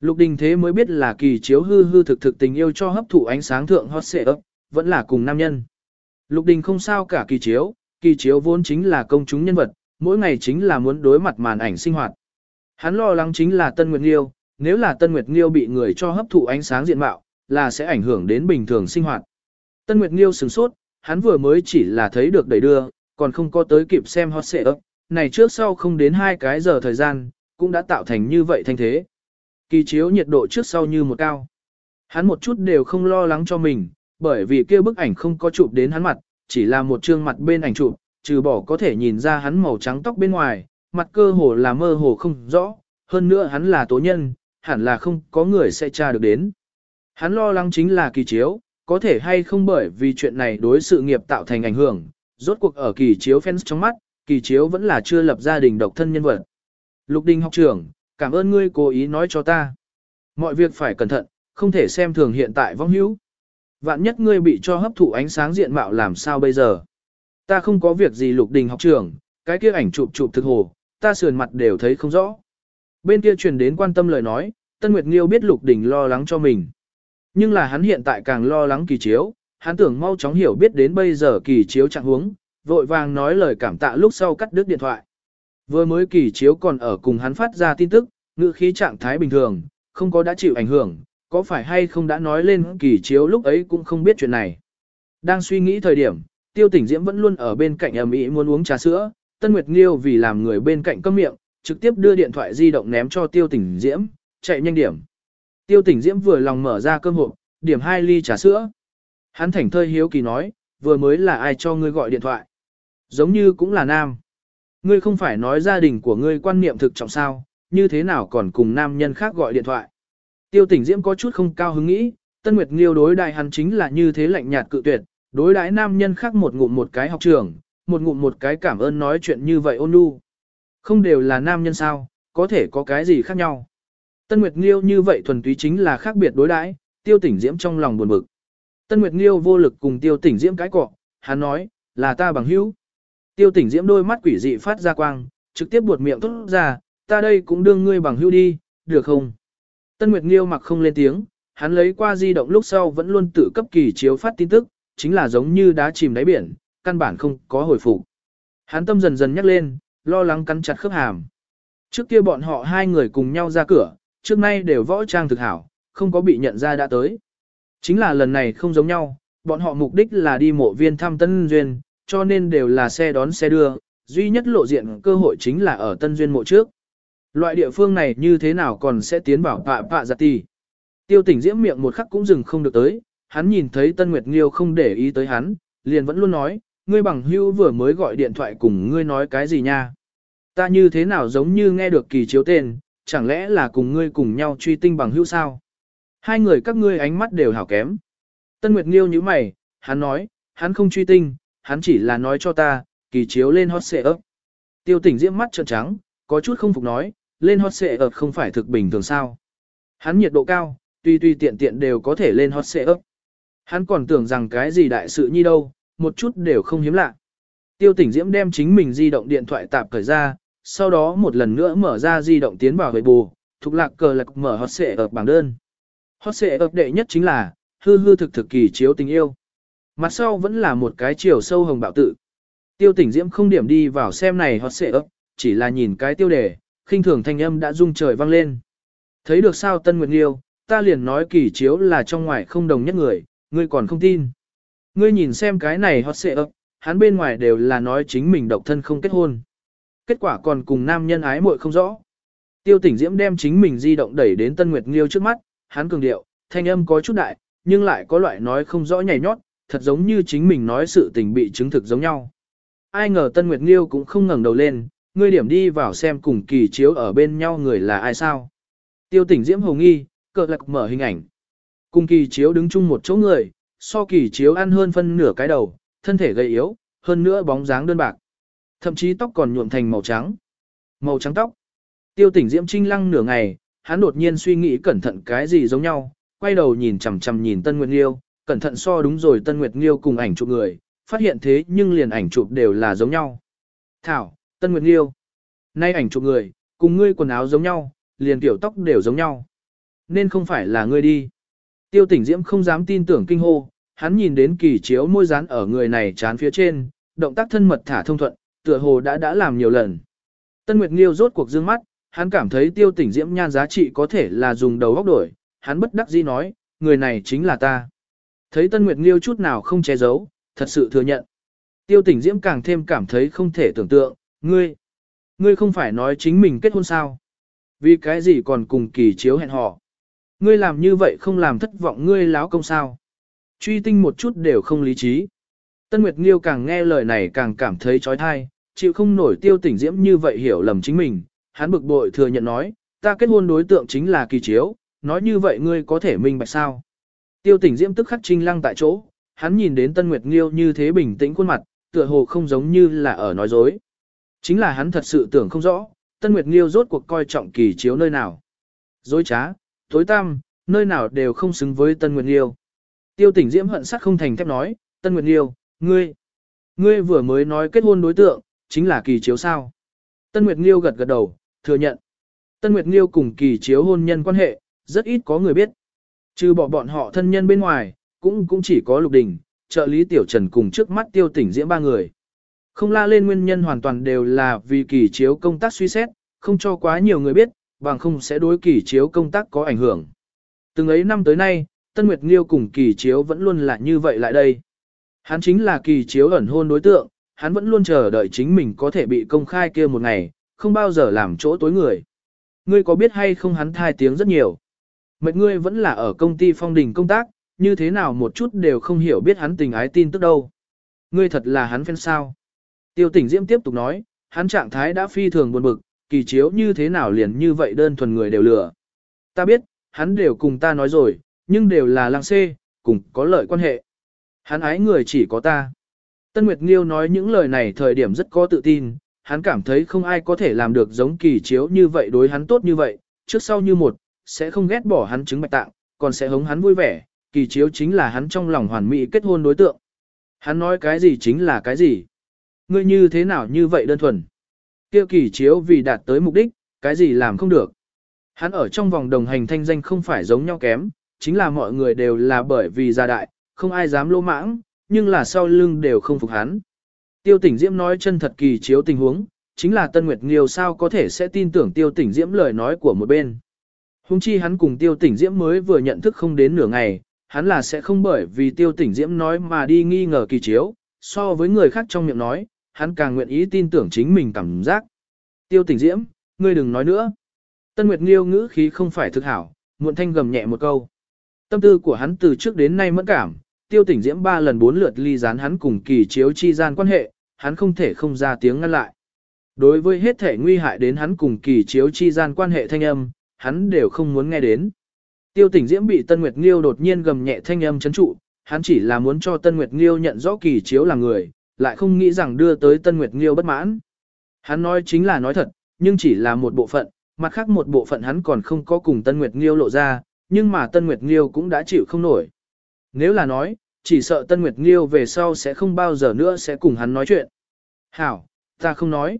Lục Đình thế mới biết là kỳ chiếu hư hư thực thực tình yêu cho hấp thụ ánh sáng thượng hot xệ ấp, vẫn là cùng nam nhân. Lục Đình không sao cả kỳ chiếu, kỳ chiếu vốn chính là công chúng nhân vật, mỗi ngày chính là muốn đối mặt màn ảnh sinh hoạt. Hắn lo lắng chính là Tân Nguyệt Nghiêu, nếu là Tân Nguyệt Nghiêu bị người cho hấp thụ ánh sáng diện mạo, là sẽ ảnh hưởng đến bình thường sinh hoạt. Tân Nguyệt Nghiêu sửng sốt, hắn vừa mới chỉ là thấy được đẩy đưa, còn không có tới kịp xem hot xệ ấp, này trước sau không đến hai cái giờ thời gian, cũng đã tạo thành như vậy thanh thế. Kỳ chiếu nhiệt độ trước sau như một cao. Hắn một chút đều không lo lắng cho mình, bởi vì kia bức ảnh không có chụp đến hắn mặt, chỉ là một trương mặt bên ảnh chụp, trừ bỏ có thể nhìn ra hắn màu trắng tóc bên ngoài, mặt cơ hồ là mơ hồ không rõ, hơn nữa hắn là tố nhân, hẳn là không có người sẽ tra được đến. Hắn lo lắng chính là kỳ chiếu, có thể hay không bởi vì chuyện này đối sự nghiệp tạo thành ảnh hưởng, rốt cuộc ở kỳ chiếu fans trong mắt, kỳ chiếu vẫn là chưa lập gia đình độc thân nhân vật. Lục Đình học trưởng, cảm ơn ngươi cố ý nói cho ta. Mọi việc phải cẩn thận, không thể xem thường hiện tại vong hữu. Vạn nhất ngươi bị cho hấp thụ ánh sáng diện mạo làm sao bây giờ? Ta không có việc gì Lục Đình học trưởng, cái kia ảnh chụp chụp thực hồ, ta sườn mặt đều thấy không rõ. Bên kia truyền đến quan tâm lời nói, Tân Nguyệt Nghiêu biết Lục Đình lo lắng cho mình. Nhưng là hắn hiện tại càng lo lắng kỳ chiếu, hắn tưởng mau chóng hiểu biết đến bây giờ kỳ chiếu trạng huống, vội vàng nói lời cảm tạ lúc sau cắt đứt điện thoại. Vừa mới kỳ chiếu còn ở cùng hắn phát ra tin tức, ngữ khí trạng thái bình thường, không có đã chịu ảnh hưởng, có phải hay không đã nói lên kỳ chiếu lúc ấy cũng không biết chuyện này. Đang suy nghĩ thời điểm, tiêu tỉnh diễm vẫn luôn ở bên cạnh ầm ĩ muốn uống trà sữa, Tân Nguyệt Nghiêu vì làm người bên cạnh câm miệng, trực tiếp đưa điện thoại di động ném cho tiêu tỉnh diễm, chạy nhanh điểm. Tiêu tỉnh diễm vừa lòng mở ra cơm hộp, điểm hai ly trà sữa. Hắn thảnh thơi hiếu kỳ nói, vừa mới là ai cho ngươi gọi điện thoại. Giống như cũng là nam. Ngươi không phải nói gia đình của ngươi quan niệm thực trọng sao, như thế nào còn cùng nam nhân khác gọi điện thoại. Tiêu tỉnh diễm có chút không cao hứng nghĩ, Tân Nguyệt Nghiêu đối đại hắn chính là như thế lạnh nhạt cự tuyệt, đối đãi nam nhân khác một ngụm một cái học trường, một ngụm một cái cảm ơn nói chuyện như vậy ôn nhu. Không đều là nam nhân sao, có thể có cái gì khác nhau. Tân Nguyệt Nghiêu như vậy thuần túy chính là khác biệt đối đãi, tiêu tỉnh diễm trong lòng buồn bực. Tân Nguyệt Nghiêu vô lực cùng tiêu tỉnh diễm cái cọ, hắn nói, là ta bằng hữu. Tiêu tỉnh diễm đôi mắt quỷ dị phát ra quang, trực tiếp buột miệng tốt ra, ta đây cũng đương ngươi bằng hữu đi, được không? Tân Nguyệt Nghiêu mặc không lên tiếng, hắn lấy qua di động lúc sau vẫn luôn tự cấp kỳ chiếu phát tin tức, chính là giống như đá chìm đáy biển, căn bản không có hồi phục. Hắn tâm dần dần nhắc lên, lo lắng cắn chặt khớp hàm. Trước kia bọn họ hai người cùng nhau ra cửa, trước nay đều võ trang thực hảo, không có bị nhận ra đã tới. Chính là lần này không giống nhau, bọn họ mục đích là đi mộ viên thăm Tân Duyên, cho nên đều là xe đón xe đưa, duy nhất lộ diện cơ hội chính là ở Tân Duyên mộ trước. Loại địa phương này như thế nào còn sẽ tiến vào pạ pạ giặt tì. Tiêu tỉnh diễm miệng một khắc cũng dừng không được tới, hắn nhìn thấy Tân Nguyệt Nghiêu không để ý tới hắn, liền vẫn luôn nói, ngươi bằng hưu vừa mới gọi điện thoại cùng ngươi nói cái gì nha. Ta như thế nào giống như nghe được kỳ chiếu tên, chẳng lẽ là cùng ngươi cùng nhau truy tinh bằng hữu sao? Hai người các ngươi ánh mắt đều hảo kém. Tân Nguyệt Nghiêu như mày, hắn nói, hắn không truy tinh, hắn chỉ là nói cho ta, kỳ chiếu lên hot xệ ấp. Tiêu tỉnh diễm mắt trợn trắng, có chút không phục nói, lên hot xệ ấp không phải thực bình thường sao. Hắn nhiệt độ cao, tuy tuy tiện tiện đều có thể lên hot xệ ấp. Hắn còn tưởng rằng cái gì đại sự nhi đâu, một chút đều không hiếm lạ. Tiêu tỉnh diễm đem chính mình di động điện thoại tạp cởi ra, sau đó một lần nữa mở ra di động tiến vào về bù, thuộc lạc cờ lạc mở hot xệ ở bảng đơn. Hot xệ ấp đệ nhất chính là, hư hư thực thực kỳ chiếu tình yêu. Mặt sau vẫn là một cái chiều sâu hồng bạo tự. Tiêu tỉnh diễm không điểm đi vào xem này hot xệ ấp, chỉ là nhìn cái tiêu đề, khinh thường thanh âm đã rung trời vang lên. Thấy được sao Tân Nguyệt Liêu, ta liền nói kỳ chiếu là trong ngoài không đồng nhất người, ngươi còn không tin. Ngươi nhìn xem cái này hot xệ ấp, hắn bên ngoài đều là nói chính mình độc thân không kết hôn. Kết quả còn cùng nam nhân ái muội không rõ. Tiêu tỉnh diễm đem chính mình di động đẩy đến Tân Nguyệt Liêu trước mắt, hắn cường điệu, thanh âm có chút đại, nhưng lại có loại nói không rõ nhảy nhót, thật giống như chính mình nói sự tình bị chứng thực giống nhau. Ai ngờ Tân Nguyệt Liêu cũng không ngẩng đầu lên, ngươi điểm đi vào xem cùng kỳ chiếu ở bên nhau người là ai sao. Tiêu tỉnh Diễm Hồng Nghi, cờ lạc mở hình ảnh. Cùng kỳ chiếu đứng chung một chỗ người, so kỳ chiếu ăn hơn phân nửa cái đầu, thân thể gầy yếu, hơn nữa bóng dáng đơn bạc. Thậm chí tóc còn nhuộm thành màu trắng. Màu trắng tóc. Tiêu tỉnh Diễm Trinh lăng nửa ngày, hắn đột nhiên suy nghĩ cẩn thận cái gì giống nhau, quay đầu nhìn chằm chằm nhìn Tân Nguyệt Liêu, cẩn thận so đúng rồi Tân Nguyệt Liêu cùng ảnh chụp người, phát hiện thế nhưng liền ảnh chụp đều là giống nhau. Thảo, Tân Nguyệt Liêu. Nay ảnh chụp người, cùng ngươi quần áo giống nhau, liền kiểu tóc đều giống nhau. Nên không phải là ngươi đi. Tiêu tỉnh diễm không dám tin tưởng kinh hô, hắn nhìn đến kỳ chiếu môi dán ở người này chán phía trên, động tác thân mật thả thông thuận, tựa hồ đã đã làm nhiều lần. Tân Nguyệt Nghiêu rốt cuộc dương mắt, hắn cảm thấy tiêu tỉnh diễm nhan giá trị có thể là dùng đầu góc đổi, hắn bất đắc dĩ nói, người này chính là ta. Thấy Tân Nguyệt Nghiêu chút nào không che giấu, thật sự thừa nhận. Tiêu tỉnh diễm càng thêm cảm thấy không thể tưởng tượng, ngươi, ngươi không phải nói chính mình kết hôn sao? Vì cái gì còn cùng kỳ chiếu hẹn hò? Ngươi làm như vậy không làm thất vọng ngươi láo công sao? Truy tinh một chút đều không lý trí. Tân Nguyệt Nghiêu càng nghe lời này càng cảm thấy trói thai, chịu không nổi tiêu tỉnh diễm như vậy hiểu lầm chính mình. Hắn bực bội thừa nhận nói, ta kết hôn đối tượng chính là kỳ chiếu, nói như vậy ngươi có thể minh bạch sao? Tiêu tỉnh diễm tức khắc trinh lăng tại chỗ, hắn nhìn đến Tân Nguyệt Nghiêu như thế bình tĩnh khuôn mặt, tựa hồ không giống như là ở nói dối. Chính là hắn thật sự tưởng không rõ, Tân Nguyệt Nghiêu rốt cuộc coi trọng kỳ chiếu nơi nào. Dối trá, tối tăm, nơi nào đều không xứng với Tân Nguyệt Nghiêu. Tiêu tỉnh diễm hận sắc không thành thép nói, Tân Nguyệt Nghiêu, ngươi, ngươi vừa mới nói kết hôn đối tượng, chính là kỳ chiếu sao. Tân Nguyệt Nghiêu gật gật đầu, thừa nhận. Tân Nguyệt Nghiêu cùng kỳ chiếu hôn nhân quan hệ, rất ít có người biết. Trừ bỏ bọn họ thân nhân bên ngoài, cũng cũng chỉ có Lục Đình, trợ lý Tiểu Trần cùng trước mắt tiêu tỉnh diễm ba người. Không la lên nguyên nhân hoàn toàn đều là vì kỳ chiếu công tác suy xét, không cho quá nhiều người biết, bằng không sẽ đối kỳ chiếu công tác có ảnh hưởng. Từng ấy năm tới nay, Tân Nguyệt Nghiêu cùng kỳ chiếu vẫn luôn là như vậy lại đây. Hắn chính là kỳ chiếu ẩn hôn đối tượng, hắn vẫn luôn chờ đợi chính mình có thể bị công khai kia một ngày, không bao giờ làm chỗ tối người. Ngươi có biết hay không hắn thai tiếng rất nhiều. Mệt ngươi vẫn là ở công ty phong đình công tác, như thế nào một chút đều không hiểu biết hắn tình ái tin tức đâu. Ngươi thật là hắn fan sao. Tiêu tỉnh Diễm tiếp tục nói, hắn trạng thái đã phi thường buồn bực, kỳ chiếu như thế nào liền như vậy đơn thuần người đều lừa. Ta biết, hắn đều cùng ta nói rồi, nhưng đều là lang xê, cùng có lợi quan hệ. Hắn ái người chỉ có ta. Tân Nguyệt Nghiêu nói những lời này thời điểm rất có tự tin, hắn cảm thấy không ai có thể làm được giống kỳ chiếu như vậy đối hắn tốt như vậy, trước sau như một, sẽ không ghét bỏ hắn chứng bạch tạng, còn sẽ hống hắn vui vẻ, kỳ chiếu chính là hắn trong lòng hoàn mỹ kết hôn đối tượng. Hắn nói cái gì chính là cái gì. Ngươi như thế nào như vậy đơn thuần. Kêu kỳ chiếu vì đạt tới mục đích, cái gì làm không được. Hắn ở trong vòng đồng hành thanh danh không phải giống nhau kém, chính là mọi người đều là bởi vì gia đại, không ai dám lỗ mãng, nhưng là sau lưng đều không phục hắn. Tiêu tỉnh Diễm nói chân thật kỳ chiếu tình huống, chính là Tân Nguyệt Nghiêu sao có thể sẽ tin tưởng Tiêu tỉnh Diễm lời nói của một bên. Hùng chi hắn cùng Tiêu tỉnh Diễm mới vừa nhận thức không đến nửa ngày, hắn là sẽ không bởi vì Tiêu tỉnh Diễm nói mà đi nghi ngờ kỳ chiếu, so với người khác trong miệng nói, hắn càng nguyện ý tin tưởng chính mình cảm giác. Tiêu tỉnh diễm, ngươi đừng nói nữa. Tân Nguyệt Nghiêu ngữ khí không phải thực hảo, muộn thanh gầm nhẹ một câu. Tâm tư của hắn từ trước đến nay mẫn cảm, tiêu tỉnh diễm ba lần bốn lượt ly gián hắn cùng kỳ chiếu chi gian quan hệ, hắn không thể không ra tiếng ngăn lại. Đối với hết thể nguy hại đến hắn cùng kỳ chiếu chi gian quan hệ thanh âm, hắn đều không muốn nghe đến. Tiêu tỉnh diễm bị Tân Nguyệt Nghiêu đột nhiên gầm nhẹ thanh âm chấn trụ, hắn chỉ là muốn cho Tân Nguyệt Nghiêu nhận rõ kỳ chiếu là người, lại không nghĩ rằng đưa tới Tân Nguyệt Nghiêu bất mãn. Hắn nói chính là nói thật, nhưng chỉ là một bộ phận, mặt khác một bộ phận hắn còn không có cùng Tân Nguyệt Nghiêu lộ ra, nhưng mà Tân Nguyệt Nghiêu cũng đã chịu không nổi. Nếu là nói, chỉ sợ Tân Nguyệt Nghiêu về sau sẽ không bao giờ nữa sẽ cùng hắn nói chuyện. Hảo, ta không nói.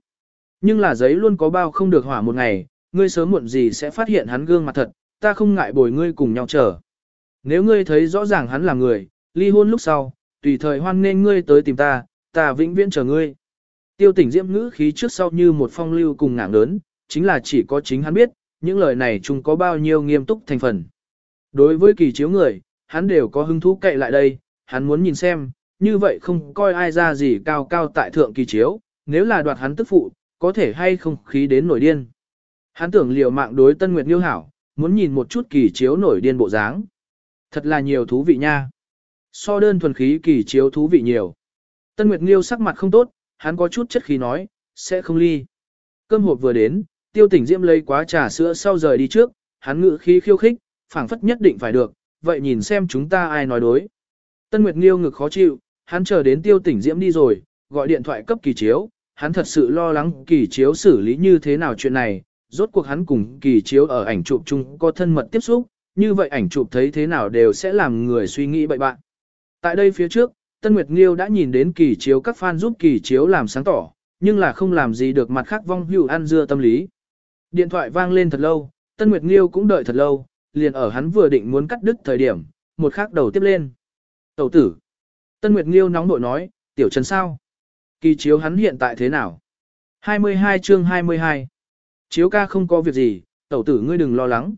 Nhưng là giấy luôn có bao không được hỏa một ngày, ngươi sớm muộn gì sẽ phát hiện hắn gương mặt thật, ta không ngại bồi ngươi cùng nhau chờ. Nếu ngươi thấy rõ ràng hắn là người, ly hôn lúc sau, tùy thời hoan nên ngươi tới tìm ta, ta vĩnh viễn chờ ngươi. Tiêu tỉnh diễm ngữ khí trước sau như một phong lưu cùng ngảng lớn, chính là chỉ có chính hắn biết, những lời này chung có bao nhiêu nghiêm túc thành phần. Đối với kỳ chiếu người, hắn đều có hứng thú cậy lại đây, hắn muốn nhìn xem, như vậy không coi ai ra gì cao cao tại thượng kỳ chiếu, nếu là đoạt hắn tức phụ, có thể hay không khí đến nổi điên. Hắn tưởng liều mạng đối Tân Nguyệt Nghiêu hảo, muốn nhìn một chút kỳ chiếu nổi điên bộ dáng. Thật là nhiều thú vị nha. So đơn thuần khí kỳ chiếu thú vị nhiều. Tân Nguyệt Nghiêu sắc mặt không tốt, hắn có chút chất khí nói, sẽ không ly. Cơm hộp vừa đến, tiêu tỉnh diễm lấy quá trà sữa sau rời đi trước, hắn ngự khí khiêu khích, phảng phất nhất định phải được, vậy nhìn xem chúng ta ai nói đối. Tân Nguyệt Nghiêu ngực khó chịu, hắn chờ đến tiêu tỉnh diễm đi rồi, gọi điện thoại cấp kỳ chiếu, hắn thật sự lo lắng kỳ chiếu xử lý như thế nào chuyện này, rốt cuộc hắn cùng kỳ chiếu ở ảnh chụp chung có thân mật tiếp xúc, như vậy ảnh chụp thấy thế nào đều sẽ làm người suy nghĩ bậy bạn. Tại đây phía trước, Tân Nguyệt Nghiêu đã nhìn đến kỳ chiếu các fan giúp kỳ chiếu làm sáng tỏ, nhưng là không làm gì được mặt khác vong hữu ăn dưa tâm lý. Điện thoại vang lên thật lâu, Tân Nguyệt Nghiêu cũng đợi thật lâu, liền ở hắn vừa định muốn cắt đứt thời điểm, một khắc đầu tiếp lên. Tẩu tử. Tân Nguyệt Nghiêu nóng nội nói, tiểu trần sao? Kỳ chiếu hắn hiện tại thế nào? 22 chương 22. Chiếu ca không có việc gì, tẩu tử ngươi đừng lo lắng.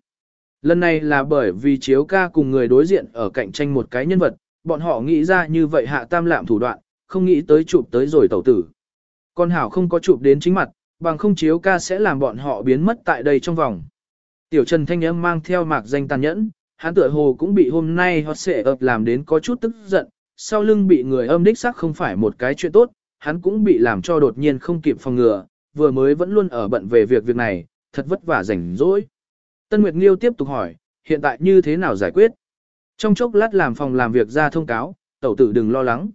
Lần này là bởi vì chiếu ca cùng người đối diện ở cạnh tranh một cái nhân vật, bọn họ nghĩ ra như vậy hạ tam lạm thủ đoạn, không nghĩ tới chụp tới rồi tẩu tử. Con hảo không có chụp đến chính mặt, bằng không chiếu ca sẽ làm bọn họ biến mất tại đây trong vòng. Tiểu Trần Thanh Âm mang theo mạc danh tàn nhẫn, hắn tựa hồ cũng bị hôm nay họ xệ ập làm đến có chút tức giận, sau lưng bị người âm đích sắc không phải một cái chuyện tốt, hắn cũng bị làm cho đột nhiên không kịp phòng ngừa, vừa mới vẫn luôn ở bận về việc việc này, thật vất vả rảnh rỗi. Tân Nguyệt Nghiêu tiếp tục hỏi, hiện tại như thế nào giải quyết? Trong chốc lát làm phòng làm việc ra thông cáo, tẩu tử đừng lo lắng.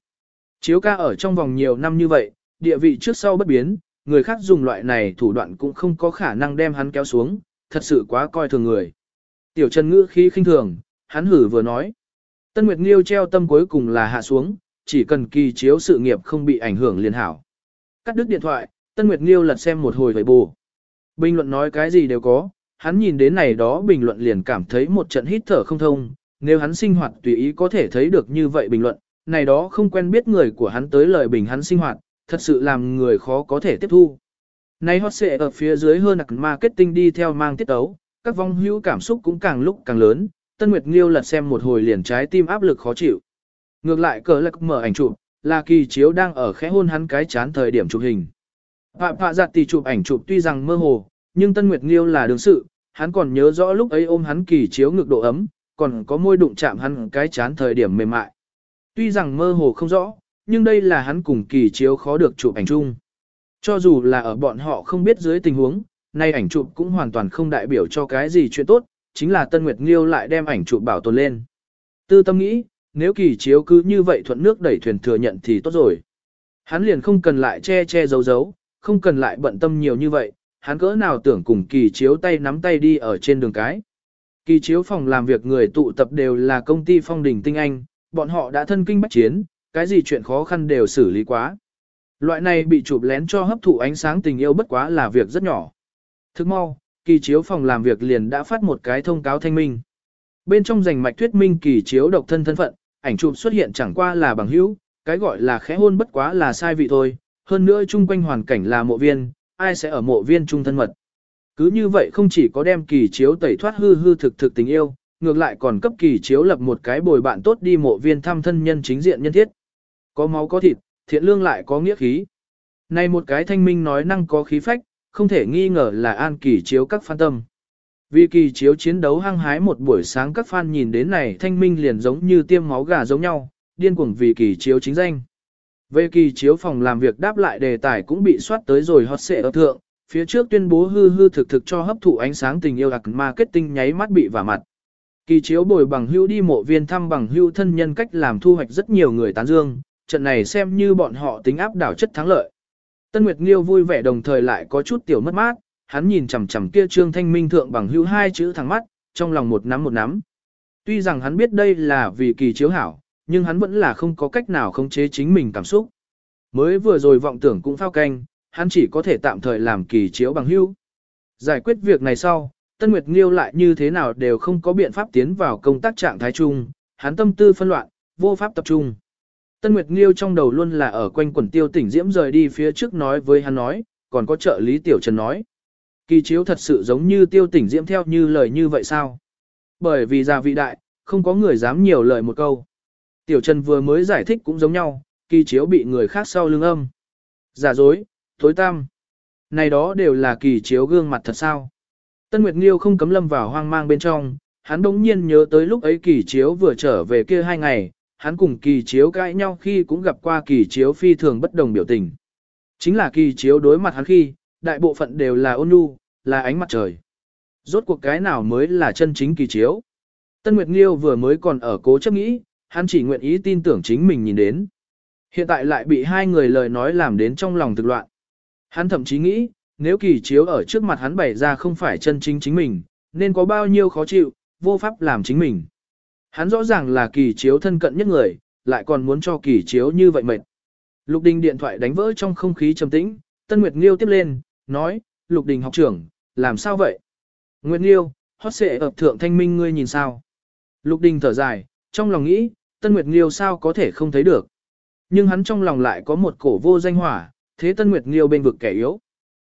Chiếu ca ở trong vòng nhiều năm như vậy, địa vị trước sau bất biến, người khác dùng loại này thủ đoạn cũng không có khả năng đem hắn kéo xuống, thật sự quá coi thường người. Tiểu Trần ngữ khí khinh thường, hắn hử vừa nói. Tân Nguyệt Nghiêu treo tâm cuối cùng là hạ xuống, chỉ cần kỳ chiếu sự nghiệp không bị ảnh hưởng liền hảo. Cắt đứt điện thoại, Tân Nguyệt Nghiêu lật xem một hồi vậy bù. Bình luận nói cái gì đều có, hắn nhìn đến này đó bình luận liền cảm thấy một trận hít thở không thông, nếu hắn sinh hoạt tùy ý có thể thấy được như vậy bình luận, này đó không quen biết người của hắn tới lời bình hắn sinh hoạt, thật sự làm người khó có thể tiếp thu. Nay hot sẽ ở phía dưới hơn nặc marketing đi theo mang tiết tấu, các vong hữu cảm xúc cũng càng lúc càng lớn, Tân Nguyệt Nghiêu lật xem một hồi liền trái tim áp lực khó chịu. Ngược lại cờ lạc mở ảnh chụp, là kỳ chiếu đang ở khẽ hôn hắn cái chán thời điểm chụp hình. Phạm phạ giặt tỷ chụp ảnh chụp tuy rằng mơ hồ, nhưng Tân Nguyệt Nghiêu là đương sự, hắn còn nhớ rõ lúc ấy ôm hắn kỳ chiếu ngược độ ấm, còn có môi đụng chạm hắn cái chán thời điểm mềm mại. Tuy rằng mơ hồ không rõ, nhưng đây là hắn cùng kỳ chiếu khó được chụp ảnh chung. Cho dù là ở bọn họ không biết dưới tình huống, nay ảnh chụp cũng hoàn toàn không đại biểu cho cái gì chuyện tốt, chính là Tân Nguyệt Nghiêu lại đem ảnh chụp bảo tồn lên. Tư tâm nghĩ, nếu kỳ chiếu cứ như vậy thuận nước đẩy thuyền thừa nhận thì tốt rồi. Hắn liền không cần lại che che giấu giấu, không cần lại bận tâm nhiều như vậy, hắn cỡ nào tưởng cùng kỳ chiếu tay nắm tay đi ở trên đường cái. Kỳ chiếu phòng làm việc người tụ tập đều là công ty phong đỉnh tinh anh, bọn họ đã thân kinh bách chiến, cái gì chuyện khó khăn đều xử lý quá. Loại này bị chụp lén cho hấp thụ ánh sáng tình yêu bất quá là việc rất nhỏ. Thức mau, kỳ chiếu phòng làm việc liền đã phát một cái thông cáo thanh minh. Bên trong rành mạch thuyết minh kỳ chiếu độc thân thân phận, ảnh chụp xuất hiện chẳng qua là bằng hữu, cái gọi là khẽ hôn bất quá là sai vị thôi, hơn nữa chung quanh hoàn cảnh là mộ viên, ai sẽ ở mộ viên chung thân mật. Cứ như vậy không chỉ có đem kỳ chiếu tẩy thoát hư hư thực thực tình yêu, ngược lại còn cấp kỳ chiếu lập một cái bồi bạn tốt đi mộ viên thăm thân nhân chính diện nhân thiết. Có máu có thịt, thiện lương lại có nghĩa khí. Này một cái thanh minh nói năng có khí phách, không thể nghi ngờ là an kỳ chiếu các phan tâm. Vì kỳ chiếu chiến đấu hăng hái một buổi sáng các fan nhìn đến này thanh minh liền giống như tiêm máu gà giống nhau, điên cuồng vì kỳ chiếu chính danh. Về kỳ chiếu phòng làm việc đáp lại đề tài cũng bị soát tới rồi hot xệ ở thượng, phía trước tuyên bố hư hư thực thực cho hấp thụ ánh sáng tình yêu đặc marketing nháy mắt bị vả mặt. Kỳ chiếu bồi bằng hưu đi mộ viên thăm bằng hưu thân nhân cách làm thu hoạch rất nhiều người tán dương, trận này xem như bọn họ tính áp đảo chất thắng lợi. Tân Nguyệt Nghiêu vui vẻ đồng thời lại có chút tiểu mất mát, hắn nhìn chằm chằm kia Trương Thanh Minh thượng bằng hữu hai chữ thẳng mắt, trong lòng một nắm một nắm. Tuy rằng hắn biết đây là vì kỳ chiếu hảo, nhưng hắn vẫn là không có cách nào khống chế chính mình cảm xúc. Mới vừa rồi vọng tưởng cũng phao canh, hắn chỉ có thể tạm thời làm kỳ chiếu bằng hữu. Giải quyết việc này sau, Tân Nguyệt Nghiêu lại như thế nào đều không có biện pháp tiến vào công tác trạng thái chung, hắn tâm tư phân loạn, vô pháp tập trung. Tân Nguyệt Nghiêu trong đầu luôn là ở quanh quần tiêu tỉnh diễm rời đi phía trước nói với hắn nói, còn có trợ lý Tiểu Trần nói. Kỳ chiếu thật sự giống như tiêu tỉnh diễm theo như lời như vậy sao? Bởi vì già vị đại, không có người dám nhiều lời một câu. Tiểu Trần vừa mới giải thích cũng giống nhau, kỳ chiếu bị người khác sau lưng âm. Giả dối, tối tam. Này đó đều là kỳ chiếu gương mặt thật sao. Tân Nguyệt Nghiêu không cấm lâm vào hoang mang bên trong, hắn đống nhiên nhớ tới lúc ấy kỳ chiếu vừa trở về kia hai ngày, hắn cùng kỳ chiếu cãi nhau khi cũng gặp qua kỳ chiếu phi thường bất đồng biểu tình. Chính là kỳ chiếu đối mặt hắn khi, đại bộ phận đều là ôn nhu, là ánh mặt trời. Rốt cuộc cái nào mới là chân chính kỳ chiếu. Tân Nguyệt Nghiêu vừa mới còn ở cố chấp nghĩ, hắn chỉ nguyện ý tin tưởng chính mình nhìn đến. Hiện tại lại bị hai người lời nói làm đến trong lòng thực loạn. Hắn thậm chí nghĩ, nếu kỳ chiếu ở trước mặt hắn bày ra không phải chân chính chính mình, nên có bao nhiêu khó chịu, vô pháp làm chính mình. Hắn rõ ràng là kỳ chiếu thân cận nhất người, lại còn muốn cho kỳ chiếu như vậy mệt. Lục Đình điện thoại đánh vỡ trong không khí trầm tĩnh, Tân Nguyệt Nghiêu tiếp lên, nói, Lục Đình học trưởng, làm sao vậy? Nguyệt Nghiêu, hót xệ ập thượng thanh minh ngươi nhìn sao? Lục Đình thở dài, trong lòng nghĩ, Tân Nguyệt Nghiêu sao có thể không thấy được. Nhưng hắn trong lòng lại có một cổ vô danh hỏa, thế Tân Nguyệt Nghiêu bên vực kẻ yếu.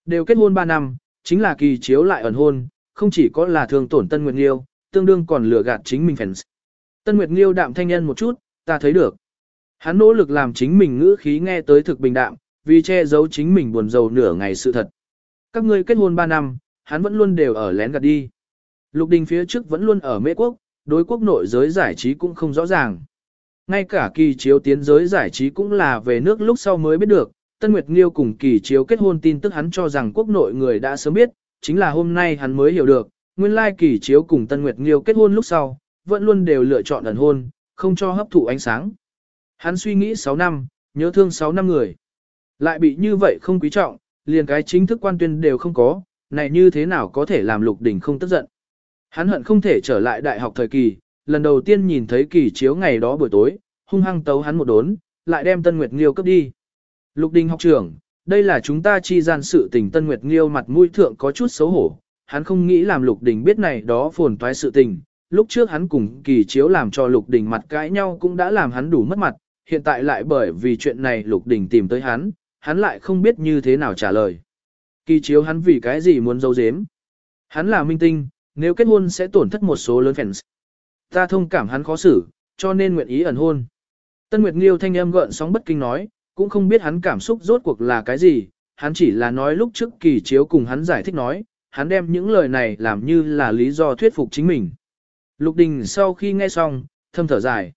Đều kết hôn 3 năm, chính là kỳ chiếu lại ẩn hôn, không chỉ có là thương tổn Tân Nguyệt Nghiêu, tương đương còn lừa gạt chính mình fans. Tân Nguyệt Nghiêu đạm thanh nhân một chút, ta thấy được. Hắn nỗ lực làm chính mình ngữ khí nghe tới thực bình đạm, vì che giấu chính mình buồn rầu nửa ngày sự thật. Các ngươi kết hôn 3 năm, hắn vẫn luôn đều ở lén gạt đi. Lục Đình phía trước vẫn luôn ở Mễ Quốc, đối quốc nội giới giải trí cũng không rõ ràng. Ngay cả kỳ chiếu tiến giới giải trí cũng là về nước lúc sau mới biết được, Tân Nguyệt Nghiêu cùng kỳ chiếu kết hôn tin tức hắn cho rằng quốc nội người đã sớm biết, chính là hôm nay hắn mới hiểu được, nguyên lai kỳ chiếu cùng Tân Nguyệt Nghiêu kết hôn lúc sau, vẫn luôn đều lựa chọn ẩn hôn, không cho hấp thụ ánh sáng. Hắn suy nghĩ 6 năm, nhớ thương 6 năm người. Lại bị như vậy không quý trọng, liền cái chính thức quan tuyên đều không có, này như thế nào có thể làm lục đỉnh không tức giận. Hắn hận không thể trở lại đại học thời kỳ, lần đầu tiên nhìn thấy kỳ chiếu ngày đó buổi tối, hung hăng tấu hắn một đốn, lại đem Tân Nguyệt Nghiêu cấp đi. Lục Đình học trưởng, đây là chúng ta chi gian sự tình Tân Nguyệt Nghiêu mặt mũi thượng có chút xấu hổ, hắn không nghĩ làm Lục Đình biết này đó phồn toái sự tình. Lúc trước hắn cùng kỳ chiếu làm cho Lục Đình mặt cãi nhau cũng đã làm hắn đủ mất mặt, hiện tại lại bởi vì chuyện này Lục Đình tìm tới hắn, hắn lại không biết như thế nào trả lời. Kỳ chiếu hắn vì cái gì muốn giấu giếm. Hắn là minh tinh, nếu kết hôn sẽ tổn thất một số lớn fans. Ta thông cảm hắn khó xử, cho nên nguyện ý ẩn hôn. Tân Nguyệt Nghiêu thanh âm gợn sóng bất kinh nói, cũng không biết hắn cảm xúc rốt cuộc là cái gì, hắn chỉ là nói lúc trước kỳ chiếu cùng hắn giải thích nói, hắn đem những lời này làm như là lý do thuyết phục chính mình. Lục Đình sau khi nghe xong, thâm thở dài.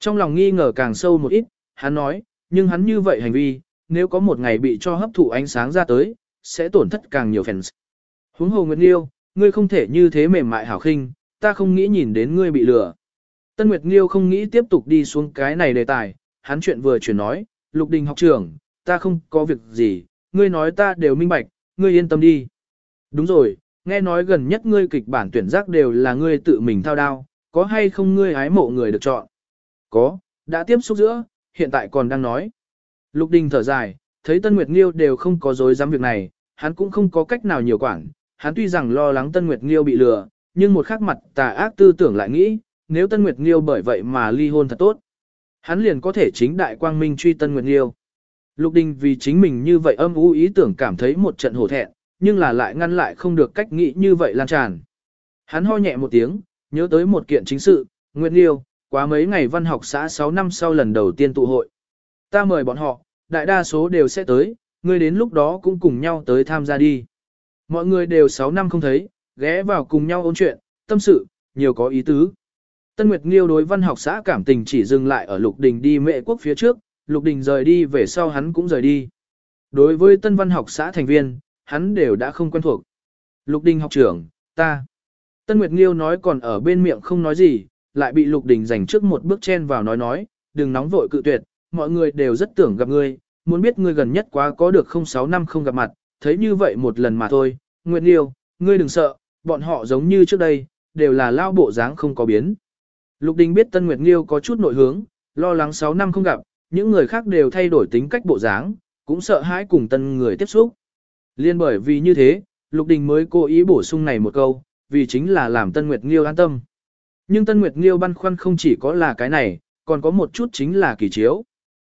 Trong lòng nghi ngờ càng sâu một ít, hắn nói, nhưng hắn như vậy hành vi, nếu có một ngày bị cho hấp thụ ánh sáng ra tới, sẽ tổn thất càng nhiều fans. Huống hồ Nguyệt Nghiêu, ngươi không thể như thế mềm mại hảo khinh, ta không nghĩ nhìn đến ngươi bị lừa. Tân Nguyệt Nghiêu không nghĩ tiếp tục đi xuống cái này đề tài, hắn chuyện vừa chuyển nói, Lục Đình học trưởng, ta không có việc gì, ngươi nói ta đều minh bạch, ngươi yên tâm đi. Đúng rồi, nghe nói gần nhất ngươi kịch bản tuyển giác đều là ngươi tự mình thao đao, có hay không ngươi hái mộ người được chọn? Có, đã tiếp xúc giữa, hiện tại còn đang nói. Lục Đình thở dài, thấy Tân Nguyệt Nghiêu đều không có dối dám việc này, hắn cũng không có cách nào nhiều quản, hắn tuy rằng lo lắng Tân Nguyệt Nghiêu bị lừa, nhưng một khắc mặt tà ác tư tưởng lại nghĩ, nếu Tân Nguyệt Nghiêu bởi vậy mà ly hôn thật tốt. Hắn liền có thể chính đại quang minh truy Tân Nguyệt Nghiêu. Lục Đình vì chính mình như vậy âm u ý tưởng cảm thấy một trận hổ thẹn, nhưng là lại ngăn lại không được cách nghĩ như vậy lan tràn. Hắn ho nhẹ một tiếng, nhớ tới một kiện chính sự, Nguyệt liêu quá mấy ngày văn học xã 6 năm sau lần đầu tiên tụ hội. Ta mời bọn họ, đại đa số đều sẽ tới, ngươi đến lúc đó cũng cùng nhau tới tham gia đi. Mọi người đều 6 năm không thấy, ghé vào cùng nhau ôn chuyện, tâm sự, nhiều có ý tứ. Tân Nguyệt Nghiêu đối văn học xã cảm tình chỉ dừng lại ở Lục Đình đi mệ quốc phía trước, Lục Đình rời đi về sau hắn cũng rời đi. Đối với tân văn học xã thành viên, hắn đều đã không quen thuộc. Lục Đình học trưởng, ta. Tân Nguyệt Nghiêu nói còn ở bên miệng không nói gì, lại bị Lục Đình giành trước một bước chen vào nói nói, đừng nóng vội cự tuyệt, mọi người đều rất tưởng gặp ngươi, muốn biết ngươi gần nhất quá có được không sáu năm không gặp mặt, thấy như vậy một lần mà thôi. Nguyệt Nghiêu, ngươi đừng sợ, bọn họ giống như trước đây, đều là lao bộ dáng không có biến. Lục Đình biết Tân Nguyệt Nghiêu có chút nội hướng, lo lắng 6 năm không gặp, những người khác đều thay đổi tính cách bộ dáng, cũng sợ hãi cùng tân người tiếp xúc. Liên bởi vì như thế, Lục Đình mới cố ý bổ sung này một câu, vì chính là làm Tân Nguyệt Nghiêu an tâm. Nhưng Tân Nguyệt Nghiêu băn khoăn không chỉ có là cái này, còn có một chút chính là kỳ chiếu.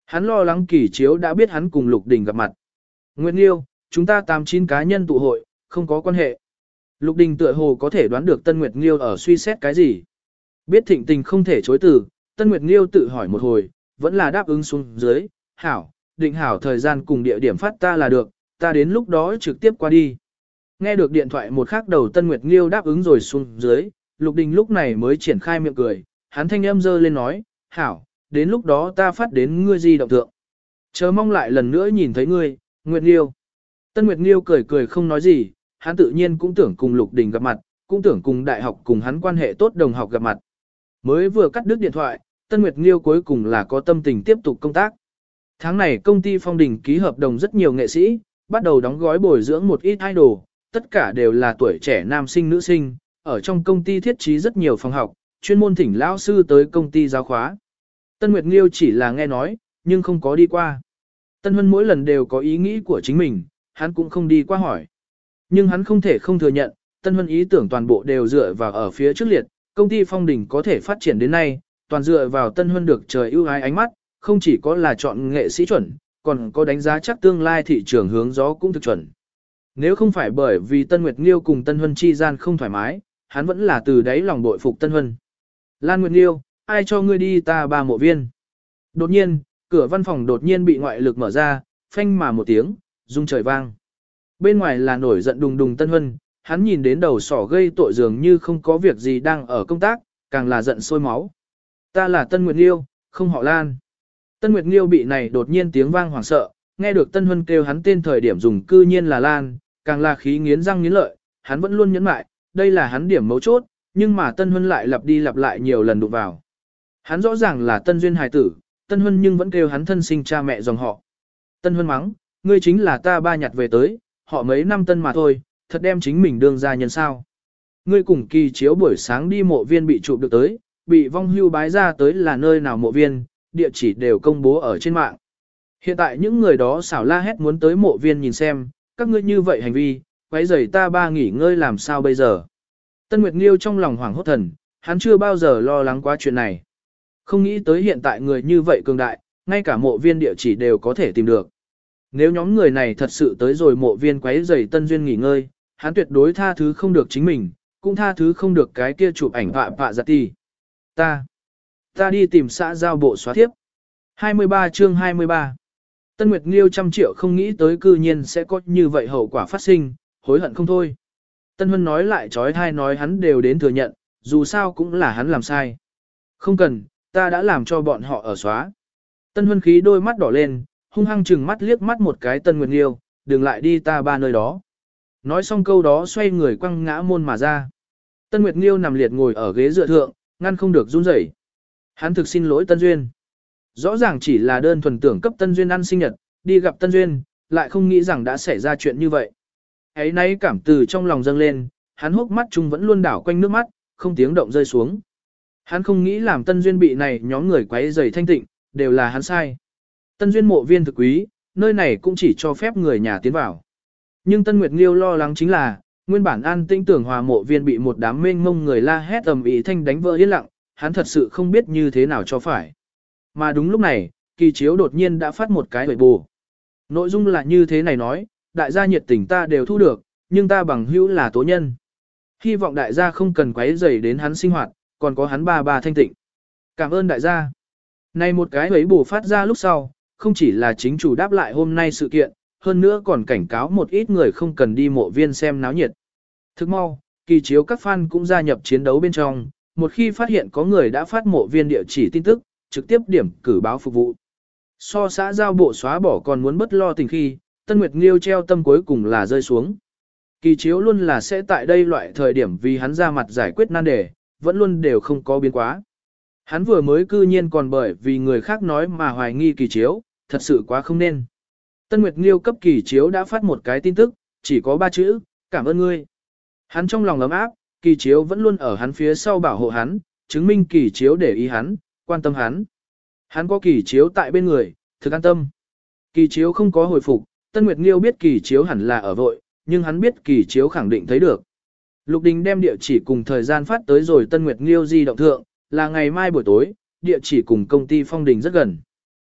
Hắn lo lắng kỳ chiếu đã biết hắn cùng Lục Đình gặp mặt. Nguyệt Nghiêu, chúng ta tám chín cá nhân tụ hội, không có quan hệ. Lục Đình tựa hồ có thể đoán được Tân Nguyệt Nghiêu ở suy xét cái gì. Biết thịnh tình không thể chối từ, Tân Nguyệt Nghiêu tự hỏi một hồi, vẫn là đáp ứng xuống dưới, hảo, định hảo thời gian cùng địa điểm phát ta là được, ta đến lúc đó trực tiếp qua đi. Nghe được điện thoại một khắc đầu Tân Nguyệt Nghiêu đáp ứng rồi xuống dưới, Lục Đình lúc này mới triển khai miệng cười, hắn thanh âm dơ lên nói, hảo, đến lúc đó ta phát đến ngươi di động thượng. Chờ mong lại lần nữa nhìn thấy ngươi, Nguyệt Nghiêu. Tân Nguyệt Nghiêu cười cười không nói gì, hắn tự nhiên cũng tưởng cùng Lục Đình gặp mặt, cũng tưởng cùng đại học cùng hắn quan hệ tốt đồng học gặp mặt. Mới vừa cắt đứt điện thoại, Tân Nguyệt Nghiêu cuối cùng là có tâm tình tiếp tục công tác. Tháng này công ty phong đình ký hợp đồng rất nhiều nghệ sĩ, bắt đầu đóng gói bồi dưỡng một ít idol, tất cả đều là tuổi trẻ nam sinh nữ sinh, ở trong công ty thiết trí rất nhiều phòng học, chuyên môn thỉnh lão sư tới công ty giáo khóa. Tân Nguyệt Nghiêu chỉ là nghe nói, nhưng không có đi qua. Tân Huân mỗi lần đều có ý nghĩ của chính mình, hắn cũng không đi qua hỏi. Nhưng hắn không thể không thừa nhận, Tân Huân ý tưởng toàn bộ đều dựa vào ở phía trước liệt, công ty phong đỉnh có thể phát triển đến nay, toàn dựa vào Tân Huân được trời ưu ái ánh mắt, không chỉ có là chọn nghệ sĩ chuẩn, còn có đánh giá chắc tương lai thị trường hướng gió cũng thực chuẩn. Nếu không phải bởi vì Tân Nguyệt Nghiêu cùng Tân Huân chi gian không thoải mái, hắn vẫn là từ đáy lòng bội phục Tân Huân. Lan Nguyệt Nghiêu, ai cho ngươi đi ta ba mộ viên. Đột nhiên, cửa văn phòng đột nhiên bị ngoại lực mở ra, phanh mà một tiếng, rung trời vang. Bên ngoài là nổi giận đùng đùng Tân Huân, hắn nhìn đến đầu sỏ gây tội dường như không có việc gì đang ở công tác, càng là giận sôi máu. Ta là Tân Nguyệt Nghiêu, không họ Lan. Tân Nguyệt Nghiêu bị này đột nhiên tiếng vang hoảng sợ, nghe được Tân Huân kêu hắn tên thời điểm dùng cư nhiên là Lan, càng là khí nghiến răng nghiến lợi, hắn vẫn luôn nhẫn mại, đây là hắn điểm mấu chốt, nhưng mà Tân Huân lại lặp đi lặp lại nhiều lần đụng vào. Hắn rõ ràng là Tân Duyên hài tử, Tân Huân nhưng vẫn kêu hắn thân sinh cha mẹ dòng họ. Tân Huân mắng, ngươi chính là ta ba nhặt về tới, họ mấy năm tân mà thôi, thật đem chính mình đương ra nhân sao. Ngươi cùng kỳ chiếu buổi sáng đi mộ viên bị chụp được tới, bị vong hưu bái ra tới là nơi nào mộ viên, địa chỉ đều công bố ở trên mạng. Hiện tại những người đó xảo la hét muốn tới mộ viên nhìn xem, các ngươi như vậy hành vi, quấy rầy ta ba nghỉ ngơi làm sao bây giờ. Tân Nguyệt Nghiêu trong lòng hoảng hốt thần, hắn chưa bao giờ lo lắng quá chuyện này. Không nghĩ tới hiện tại người như vậy cường đại, ngay cả mộ viên địa chỉ đều có thể tìm được. Nếu nhóm người này thật sự tới rồi mộ viên quấy rầy Tân Duyên nghỉ ngơi, hắn tuyệt đối tha thứ không được chính mình, cũng tha thứ không được cái kia chụp ảnh họa vạ giặt ti. Ta, ta đi tìm xã giao bộ xóa thiếp. 23 chương 23 Tân Nguyệt Nghiêu trăm triệu không nghĩ tới cư nhiên sẽ có như vậy hậu quả phát sinh, hối hận không thôi. Tân Huân nói lại trói thai nói hắn đều đến thừa nhận, dù sao cũng là hắn làm sai. Không cần, ta đã làm cho bọn họ ở xóa. Tân Huân khí đôi mắt đỏ lên, hung hăng chừng mắt liếc mắt một cái Tân Nguyệt Nghiêu, đừng lại đi ta ba nơi đó. Nói xong câu đó xoay người quăng ngã môn mà ra. Tân Nguyệt Nghiêu nằm liệt ngồi ở ghế dựa thượng, ngăn không được run rẩy. Hắn thực xin lỗi Tân Duyên. Rõ ràng chỉ là đơn thuần tưởng cấp Tân Duyên ăn sinh nhật, đi gặp Tân Duyên, lại không nghĩ rằng đã xảy ra chuyện như vậy. Ấy nay cảm từ trong lòng dâng lên, hắn hốc mắt chung vẫn luôn đảo quanh nước mắt, không tiếng động rơi xuống. Hắn không nghĩ làm Tân Duyên bị này nhóm người quấy rầy thanh tịnh, đều là hắn sai. Tân Duyên mộ viên thực quý, nơi này cũng chỉ cho phép người nhà tiến vào. Nhưng Tân Nguyệt Nghiêu lo lắng chính là, nguyên bản an tinh tưởng hòa mộ viên bị một đám mênh mông người la hét ầm ĩ thanh đánh vỡ yên lặng, hắn thật sự không biết như thế nào cho phải. Mà đúng lúc này, kỳ chiếu đột nhiên đã phát một cái bệ bù. Nội dung là như thế này nói, đại gia nhiệt tình ta đều thu được, nhưng ta bằng hữu là tố nhân. Hy vọng đại gia không cần quấy rầy đến hắn sinh hoạt, còn có hắn ba ba thanh tịnh. Cảm ơn đại gia. Này một cái ấy bù phát ra lúc sau, không chỉ là chính chủ đáp lại hôm nay sự kiện, hơn nữa còn cảnh cáo một ít người không cần đi mộ viên xem náo nhiệt. Thức mau, kỳ chiếu các fan cũng gia nhập chiến đấu bên trong, một khi phát hiện có người đã phát mộ viên địa chỉ tin tức, trực tiếp điểm cử báo phục vụ. So xã giao bộ xóa bỏ còn muốn bất lo tình khi, Tân Nguyệt Nghiêu treo tâm cuối cùng là rơi xuống. Kỳ chiếu luôn là sẽ tại đây loại thời điểm vì hắn ra mặt giải quyết nan đề, vẫn luôn đều không có biến quá. Hắn vừa mới cư nhiên còn bởi vì người khác nói mà hoài nghi kỳ chiếu, thật sự quá không nên. Tân Nguyệt Nghiêu cấp kỳ chiếu đã phát một cái tin tức, chỉ có ba chữ, cảm ơn ngươi. Hắn trong lòng ấm áp, kỳ chiếu vẫn luôn ở hắn phía sau bảo hộ hắn, chứng minh kỳ chiếu để ý hắn, quan tâm hắn. Hắn có kỳ chiếu tại bên người, thực an tâm. Kỳ chiếu không có hồi phục, Tân Nguyệt Nghiêu biết kỳ chiếu hẳn là ở vội, nhưng hắn biết kỳ chiếu khẳng định thấy được. Lục Đình đem địa chỉ cùng thời gian phát tới rồi Tân Nguyệt Nghiêu di động thượng, là ngày mai buổi tối, địa chỉ cùng công ty Phong Đình rất gần.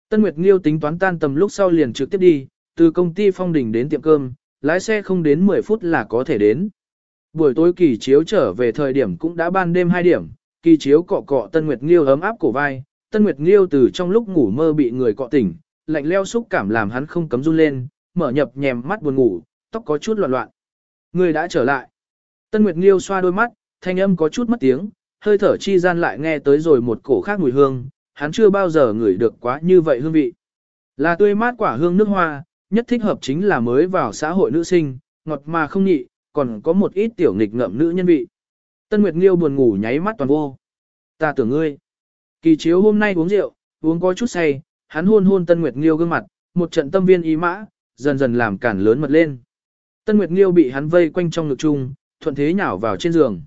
Tân Nguyệt Nghiêu tính toán tan tầm lúc sau liền trực tiếp đi, từ công ty phong Đình đến tiệm cơm, lái xe không đến 10 phút là có thể đến. Buổi tối kỳ chiếu trở về thời điểm cũng đã ban đêm 2 điểm, kỳ chiếu cọ cọ Tân Nguyệt Nghiêu ấm áp cổ vai, Tân Nguyệt Nghiêu từ trong lúc ngủ mơ bị người cọ tỉnh, lạnh leo xúc cảm làm hắn không cấm run lên, mở nhập nhèm mắt buồn ngủ, tóc có chút loạn loạn. Người đã trở lại. Tân Nguyệt Nghiêu xoa đôi mắt, thanh âm có chút mất tiếng, hơi thở chi gian lại nghe tới rồi một cổ khác mùi hương, hắn chưa bao giờ ngửi được quá như vậy hương vị. Là tươi mát quả hương nước hoa, nhất thích hợp chính là mới vào xã hội nữ sinh, ngọt mà không nhị, còn có một ít tiểu nghịch ngợm nữ nhân vị. Tân Nguyệt Nghiêu buồn ngủ nháy mắt toàn vô. Ta tưởng ngươi. Kỳ chiếu hôm nay uống rượu, uống có chút say, hắn hôn hôn Tân Nguyệt Nghiêu gương mặt, một trận tâm viên ý mã, dần dần làm cản lớn mật lên. Tân Nguyệt Nghiêu bị hắn vây quanh trong ngực chung, thuận thế nhào vào trên giường.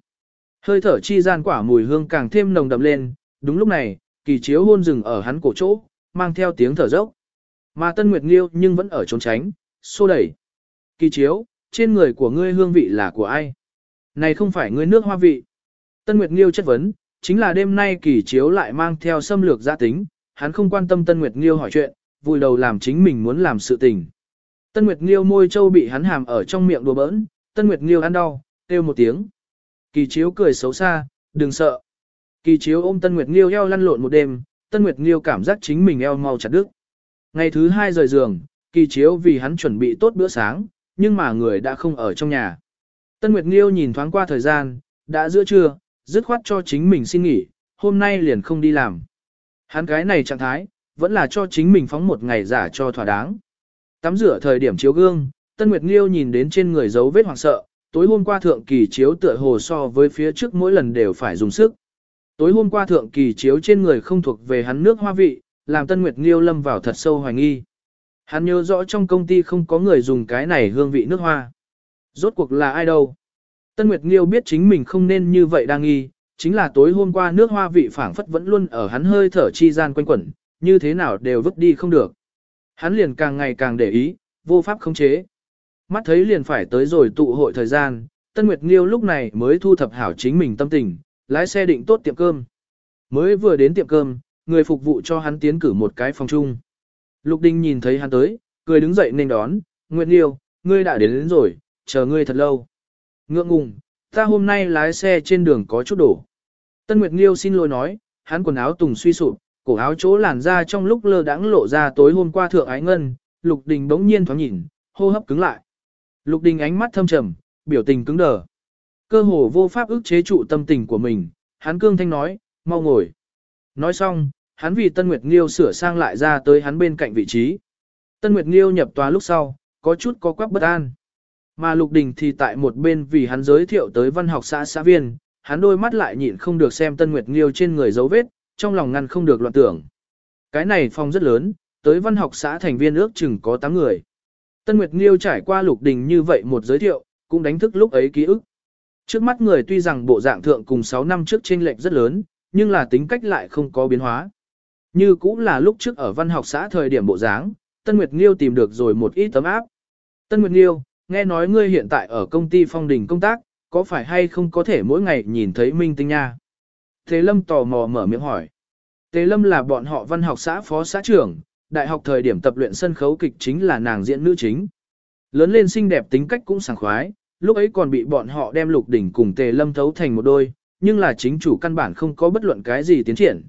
Hơi thở chi gian quả mùi hương càng thêm nồng đậm lên, đúng lúc này, kỳ chiếu hôn dừng ở hắn cổ chỗ, mang theo tiếng thở dốc. Mà Tân Nguyệt Nghiêu nhưng vẫn ở trốn tránh, xô đẩy. Kỳ chiếu, trên người của ngươi hương vị là của ai? Này không phải ngươi nước hoa vị. Tân Nguyệt Nghiêu chất vấn, chính là đêm nay kỳ chiếu lại mang theo xâm lược gia tính, hắn không quan tâm Tân Nguyệt Nghiêu hỏi chuyện, vùi đầu làm chính mình muốn làm sự tình. Tân Nguyệt Nghiêu môi châu bị hắn hàm ở trong miệng đùa bỡn, Tân Nguyệt Nghiêu ăn đau, kêu một tiếng. Kỳ chiếu cười xấu xa, đừng sợ. Kỳ chiếu ôm Tân Nguyệt Nghiêu eo lăn lộn một đêm, Tân Nguyệt Nghiêu cảm giác chính mình eo mau chặt đứt. Ngày thứ hai rời giường, kỳ chiếu vì hắn chuẩn bị tốt bữa sáng, nhưng mà người đã không ở trong nhà. Tân Nguyệt Nghiêu nhìn thoáng qua thời gian, đã giữa trưa, dứt khoát cho chính mình xin nghỉ, hôm nay liền không đi làm. Hắn cái này trạng thái, vẫn là cho chính mình phóng một ngày giả cho thỏa đáng. Tắm rửa thời điểm chiếu gương, Tân Nguyệt Nghiêu nhìn đến trên người dấu vết hoảng sợ, tối hôm qua thượng kỳ chiếu tựa hồ so với phía trước mỗi lần đều phải dùng sức. Tối hôm qua thượng kỳ chiếu trên người không thuộc về hắn nước hoa vị, làm Tân Nguyệt Nghiêu lâm vào thật sâu hoài nghi. Hắn nhớ rõ trong công ty không có người dùng cái này hương vị nước hoa. Rốt cuộc là ai đâu? Tân Nguyệt Nghiêu biết chính mình không nên như vậy đang nghi, chính là tối hôm qua nước hoa vị phảng phất vẫn luôn ở hắn hơi thở chi gian quanh quẩn, như thế nào đều vứt đi không được. Hắn liền càng ngày càng để ý, vô pháp khống chế. Mắt thấy liền phải tới rồi tụ hội thời gian, Tân Nguyệt Nghiêu lúc này mới thu thập hảo chính mình tâm tình, lái xe định tốt tiệm cơm. Mới vừa đến tiệm cơm, người phục vụ cho hắn tiến cử một cái phòng chung. Lục Đình nhìn thấy hắn tới, cười đứng dậy nên đón, Nguyệt Nhiêu, ngươi đã đến, đến rồi, chờ ngươi thật lâu. Ngượng ngùng, ta hôm nay lái xe trên đường có chút đổ. Tân Nguyệt Nhiêu xin lỗi nói, hắn quần áo tùng suy sụp, cổ áo chỗ làn ra trong lúc lơ đãng lộ ra tối hôm qua thượng ái ngân, Lục Đình bỗng nhiên thoáng nhìn, hô hấp cứng lại. Lục Đình ánh mắt thâm trầm, biểu tình cứng đờ. Cơ hồ vô pháp ức chế trụ tâm tình của mình, hắn cương thanh nói, mau ngồi. Nói xong, hắn vì Tân Nguyệt Nghiêu sửa sang lại ra tới hắn bên cạnh vị trí. Tân Nguyệt Nghiêu nhập tòa lúc sau, có chút có quắc bất an. Mà Lục Đình thì tại một bên vì hắn giới thiệu tới văn học xã xã viên, hắn đôi mắt lại nhịn không được xem Tân Nguyệt Nghiêu trên người dấu vết, trong lòng ngăn không được loạn tưởng. Cái này phòng rất lớn, tới văn học xã thành viên ước chừng có 8 người. Tân Nguyệt Nghiêu trải qua Lục Đình như vậy một giới thiệu, cũng đánh thức lúc ấy ký ức. Trước mắt người tuy rằng bộ dạng thượng cùng 6 năm trước chênh lệch rất lớn, nhưng là tính cách lại không có biến hóa. Như cũng là lúc trước ở văn học xã thời điểm bộ dáng, Tân Nguyệt Nghiêu tìm được rồi một ít tấm áp. Tân Nguyệt Nghiêu, nghe nói ngươi hiện tại ở công ty phong đình công tác, có phải hay không có thể mỗi ngày nhìn thấy minh tinh nha? Thế Lâm tò mò mở miệng hỏi. Tề Lâm là bọn họ văn học xã phó xã trưởng, đại học thời điểm tập luyện sân khấu kịch chính là nàng diễn nữ chính. Lớn lên xinh đẹp tính cách cũng sảng khoái, lúc ấy còn bị bọn họ đem lục đỉnh cùng Tề Lâm thấu thành một đôi, nhưng là chính chủ căn bản không có bất luận cái gì tiến triển.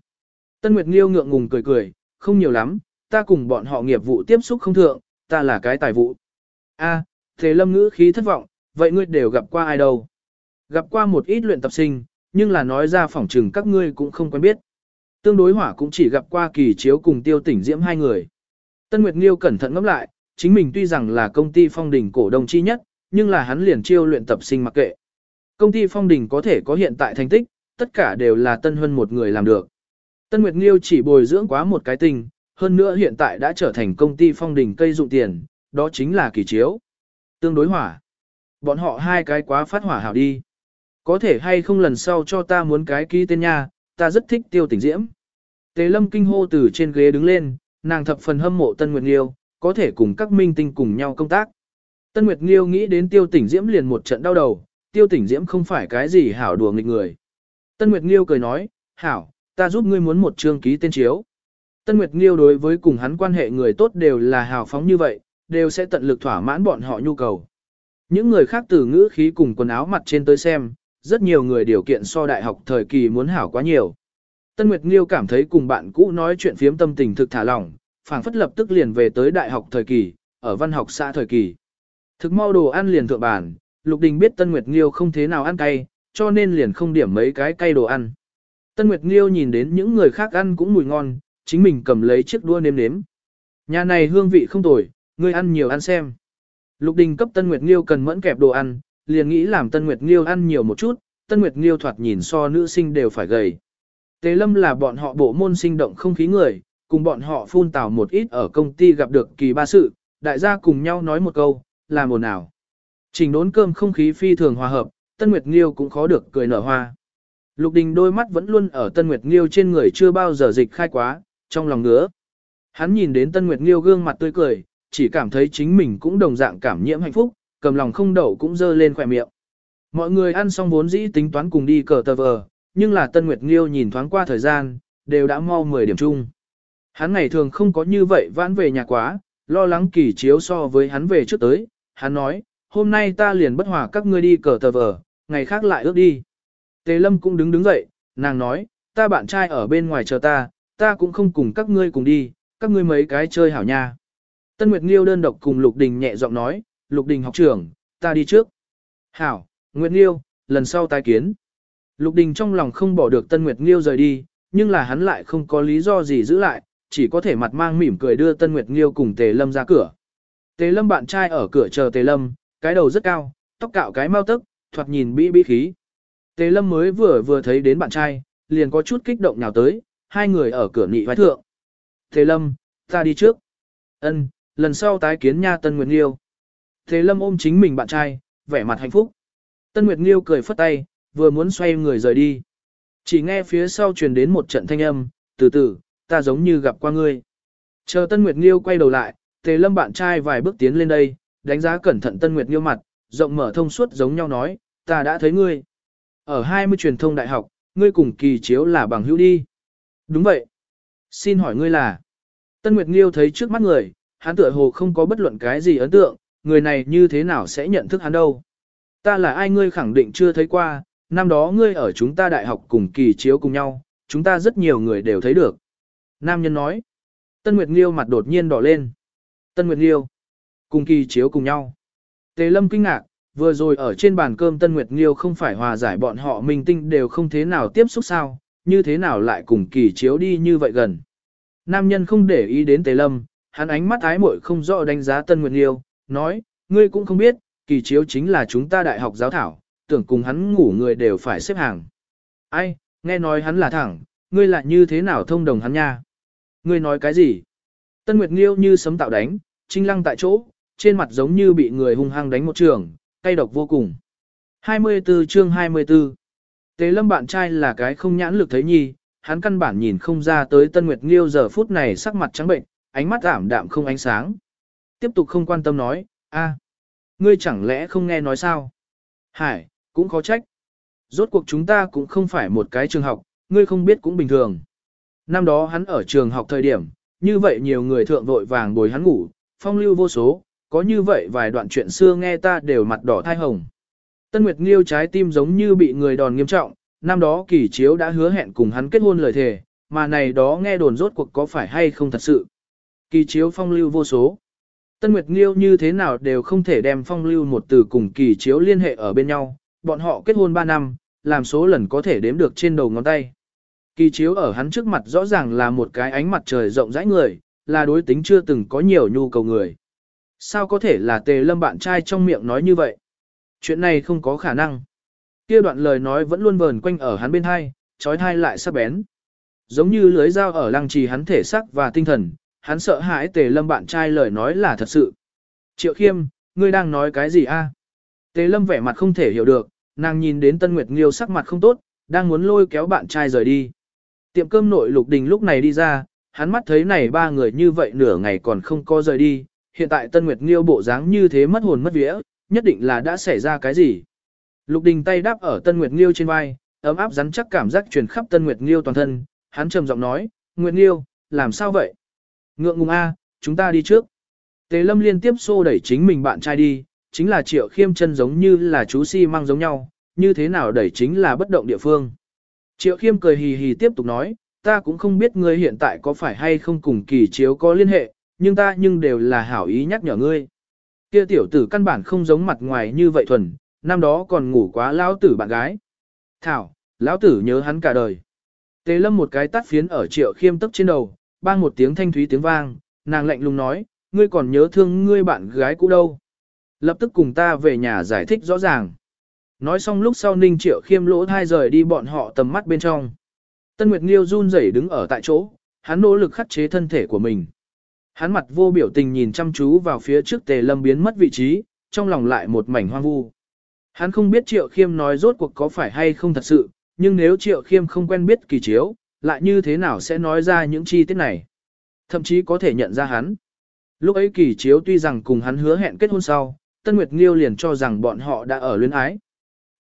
Tân Nguyệt Nghiêu ngượng ngùng cười cười, không nhiều lắm, ta cùng bọn họ nghiệp vụ tiếp xúc không thượng, ta là cái tài vụ. A, Thế Lâm ngữ khí thất vọng, vậy ngươi đều gặp qua ai đâu? Gặp qua một ít luyện tập sinh, nhưng là nói ra phỏng trừng các ngươi cũng không quen biết. Tương đối hỏa cũng chỉ gặp qua kỳ chiếu cùng tiêu tỉnh diễm hai người. Tân Nguyệt Nghiêu cẩn thận ngẫm lại, chính mình tuy rằng là công ty phong đình cổ đông chi nhất, nhưng là hắn liền chiêu luyện tập sinh mặc kệ. Công ty phong đình có thể có hiện tại thành tích, tất cả đều là Tân Huân một người làm được. Tân Nguyệt Nghiêu chỉ bồi dưỡng quá một cái tình, hơn nữa hiện tại đã trở thành công ty phong đình cây dụng tiền, đó chính là kỳ chiếu. Tương đối hỏa. Bọn họ hai cái quá phát hỏa hảo đi. Có thể hay không lần sau cho ta muốn cái ký tên nha, ta rất thích tiêu tỉnh diễm. Tề lâm kinh hô từ trên ghế đứng lên, nàng thập phần hâm mộ Tân Nguyệt Nghiêu, có thể cùng các minh tinh cùng nhau công tác. Tân Nguyệt Nghiêu nghĩ đến tiêu tỉnh diễm liền một trận đau đầu, tiêu tỉnh diễm không phải cái gì hảo đùa nghịch người. Tân Nguyệt Nghiêu cười nói, hảo, ta giúp ngươi muốn một chương ký tên chiếu. Tân Nguyệt Nghiêu đối với cùng hắn quan hệ người tốt đều là hào phóng như vậy, đều sẽ tận lực thỏa mãn bọn họ nhu cầu. Những người khác từ ngữ khí cùng quần áo mặt trên tới xem, rất nhiều người điều kiện so đại học thời kỳ muốn hảo quá nhiều. Tân Nguyệt Nghiêu cảm thấy cùng bạn cũ nói chuyện phiếm tâm tình thực thả lỏng, phảng phất lập tức liền về tới đại học thời kỳ, ở văn học xã thời kỳ. Thực mau đồ ăn liền thượng bản, Lục Đình biết Tân Nguyệt Nghiêu không thế nào ăn cay, cho nên liền không điểm mấy cái cay đồ ăn. Tân Nguyệt Nghiêu nhìn đến những người khác ăn cũng mùi ngon, chính mình cầm lấy chiếc đua nếm nếm. Nhà này hương vị không tồi, ngươi ăn nhiều ăn xem. Lục Đình cấp Tân Nguyệt Nghiêu cần mẫn kẹp đồ ăn, liền nghĩ làm Tân Nguyệt Nghiêu ăn nhiều một chút, Tân Nguyệt Nghiêu thoạt nhìn so nữ sinh đều phải gầy. Tề Lâm là bọn họ bộ môn sinh động không khí người, cùng bọn họ phun tào một ít ở công ty gặp được kỳ ba sự, đại gia cùng nhau nói một câu, làm ồn ào. Trình đốn cơm không khí phi thường hòa hợp, Tân Nguyệt Nghiêu cũng khó được cười nở hoa. Lục Đình đôi mắt vẫn luôn ở Tân Nguyệt Nghiêu trên người chưa bao giờ dịch khai quá, trong lòng ngứa. Hắn nhìn đến Tân Nguyệt Nghiêu gương mặt tươi cười, chỉ cảm thấy chính mình cũng đồng dạng cảm nhiễm hạnh phúc, cầm lòng không đậu cũng dơ lên khỏe miệng. Mọi người ăn xong vốn dĩ tính toán cùng đi cờ tờ vờ, nhưng là Tân Nguyệt Nghiêu nhìn thoáng qua thời gian, đều đã mau 10 điểm chung. Hắn ngày thường không có như vậy vãn về nhà quá, lo lắng kỳ chiếu so với hắn về trước tới, hắn nói, hôm nay ta liền bất hòa các ngươi đi cờ tờ vờ, ngày khác lại ước đi. Tề Lâm cũng đứng đứng dậy, nàng nói, ta bạn trai ở bên ngoài chờ ta, ta cũng không cùng các ngươi cùng đi, các ngươi mấy cái chơi hảo nha. Tân Nguyệt Nghiêu đơn độc cùng Lục Đình nhẹ giọng nói, Lục Đình học trưởng, ta đi trước. Hảo, Nguyệt Nghiêu, lần sau tái kiến. Lục Đình trong lòng không bỏ được Tân Nguyệt Nghiêu rời đi, nhưng là hắn lại không có lý do gì giữ lại, chỉ có thể mặt mang mỉm cười đưa Tân Nguyệt Nghiêu cùng Tề Lâm ra cửa. Tề Lâm bạn trai ở cửa chờ Tề Lâm, cái đầu rất cao, tóc cạo cái mau tức, thoạt nhìn bĩ bĩ khí. Tề Lâm mới vừa vừa thấy đến bạn trai, liền có chút kích động nhào tới, hai người ở cửa nghị vai thượng. Tề Lâm, ta đi trước. Ân, lần sau tái kiến nha Tân Nguyệt Nghiêu. Tề Lâm ôm chính mình bạn trai, vẻ mặt hạnh phúc. Tân Nguyệt Nghiêu cười phất tay, vừa muốn xoay người rời đi. Chỉ nghe phía sau truyền đến một trận thanh âm, từ từ, ta giống như gặp qua ngươi. Chờ Tân Nguyệt Nghiêu quay đầu lại, Tề Lâm bạn trai vài bước tiến lên đây, đánh giá cẩn thận Tân Nguyệt Nghiêu mặt, rộng mở thông suốt giống nhau nói, ta đã thấy ngươi. Ở 20 truyền thông đại học, ngươi cùng kỳ chiếu là bằng hữu đi. Đúng vậy. Xin hỏi ngươi là. Tân Nguyệt Nghiêu thấy trước mắt người, hắn tựa hồ không có bất luận cái gì ấn tượng, người này như thế nào sẽ nhận thức hắn đâu. Ta là ai ngươi khẳng định chưa thấy qua, năm đó ngươi ở chúng ta đại học cùng kỳ chiếu cùng nhau, chúng ta rất nhiều người đều thấy được. Nam nhân nói. Tân Nguyệt Nghiêu mặt đột nhiên đỏ lên. Tân Nguyệt Nghiêu. Cùng kỳ chiếu cùng nhau. Tề Lâm kinh ngạc, vừa rồi ở trên bàn cơm Tân Nguyệt Nghiêu không phải hòa giải bọn họ minh tinh đều không thế nào tiếp xúc sao, như thế nào lại cùng kỳ chiếu đi như vậy gần. Nam nhân không để ý đến Tề Lâm, hắn ánh mắt ái muội không rõ đánh giá Tân Nguyệt Nghiêu, nói, ngươi cũng không biết, kỳ chiếu chính là chúng ta đại học giáo thảo, tưởng cùng hắn ngủ người đều phải xếp hàng. Ai, nghe nói hắn là thẳng, ngươi lại như thế nào thông đồng hắn nha? Ngươi nói cái gì? Tân Nguyệt Nghiêu như sấm tạo đánh, trinh lăng tại chỗ, trên mặt giống như bị người hung hăng đánh một trường, cay độc vô cùng. 24 chương 24 Tế lâm bạn trai là cái không nhãn lực thấy nhi, hắn căn bản nhìn không ra tới Tân Nguyệt Nghiêu giờ phút này sắc mặt trắng bệnh, ánh mắt ảm đạm không ánh sáng. Tiếp tục không quan tâm nói, a, ngươi chẳng lẽ không nghe nói sao? Hải, cũng khó trách. Rốt cuộc chúng ta cũng không phải một cái trường học, ngươi không biết cũng bình thường. Năm đó hắn ở trường học thời điểm, như vậy nhiều người thượng vội vàng bồi hắn ngủ, phong lưu vô số, có như vậy vài đoạn chuyện xưa nghe ta đều mặt đỏ thai hồng. Tân Nguyệt Nghiêu trái tim giống như bị người đòn nghiêm trọng, năm đó kỳ chiếu đã hứa hẹn cùng hắn kết hôn lời thề, mà này đó nghe đồn rốt cuộc có phải hay không thật sự. Kỳ chiếu phong lưu vô số. Tân Nguyệt Nghiêu như thế nào đều không thể đem phong lưu một từ cùng kỳ chiếu liên hệ ở bên nhau, bọn họ kết hôn 3 năm, làm số lần có thể đếm được trên đầu ngón tay. Kỳ chiếu ở hắn trước mặt rõ ràng là một cái ánh mặt trời rộng rãi người, là đối tính chưa từng có nhiều nhu cầu người. Sao có thể là tề lâm bạn trai trong miệng nói như vậy? Chuyện này không có khả năng. Kia đoạn lời nói vẫn luôn vờn quanh ở hắn bên hai, trói thai lại sắc bén. Giống như lưới dao ở lăng trì hắn thể sắc và tinh thần, hắn sợ hãi tề lâm bạn trai lời nói là thật sự. Triệu khiêm, ngươi đang nói cái gì a? Tề lâm vẻ mặt không thể hiểu được, nàng nhìn đến Tân Nguyệt Nghiêu sắc mặt không tốt, đang muốn lôi kéo bạn trai rời đi. Tiệm cơm nội lục đình lúc này đi ra, hắn mắt thấy này ba người như vậy nửa ngày còn không có rời đi, hiện tại Tân Nguyệt Nghiêu bộ dáng như thế mất hồn mất vía, nhất định là đã xảy ra cái gì. Lục đình tay đáp ở Tân Nguyệt Nghiêu trên vai, ấm áp rắn chắc cảm giác truyền khắp Tân Nguyệt Nghiêu toàn thân, hắn trầm giọng nói, Nguyệt Nghiêu, làm sao vậy? Ngượng ngùng A, chúng ta đi trước. Tề lâm liên tiếp xô đẩy chính mình bạn trai đi, chính là triệu khiêm chân giống như là chú si mang giống nhau, như thế nào đẩy chính là bất động địa phương. Triệu khiêm cười hì hì tiếp tục nói, ta cũng không biết ngươi hiện tại có phải hay không cùng kỳ chiếu có liên hệ, nhưng ta nhưng đều là hảo ý nhắc nhở ngươi. Kia tiểu tử căn bản không giống mặt ngoài như vậy thuần, năm đó còn ngủ quá lão tử bạn gái. Thảo, lão tử nhớ hắn cả đời. Tề lâm một cái tắt phiến ở triệu khiêm tức trên đầu, bang một tiếng thanh thúy tiếng vang, nàng lạnh lùng nói, ngươi còn nhớ thương ngươi bạn gái cũ đâu. Lập tức cùng ta về nhà giải thích rõ ràng. Nói xong lúc sau ninh triệu khiêm lỗ thai rời đi bọn họ tầm mắt bên trong. Tân Nguyệt Nghiêu run rẩy đứng ở tại chỗ, hắn nỗ lực khắc chế thân thể của mình. Hắn mặt vô biểu tình nhìn chăm chú vào phía trước tề lâm biến mất vị trí, trong lòng lại một mảnh hoang vu. Hắn không biết Triệu Khiêm nói rốt cuộc có phải hay không thật sự, nhưng nếu Triệu Khiêm không quen biết kỳ chiếu, lại như thế nào sẽ nói ra những chi tiết này. Thậm chí có thể nhận ra hắn. Lúc ấy kỳ chiếu tuy rằng cùng hắn hứa hẹn kết hôn sau, Tân Nguyệt Nghiêu liền cho rằng bọn họ đã ở luyến ái.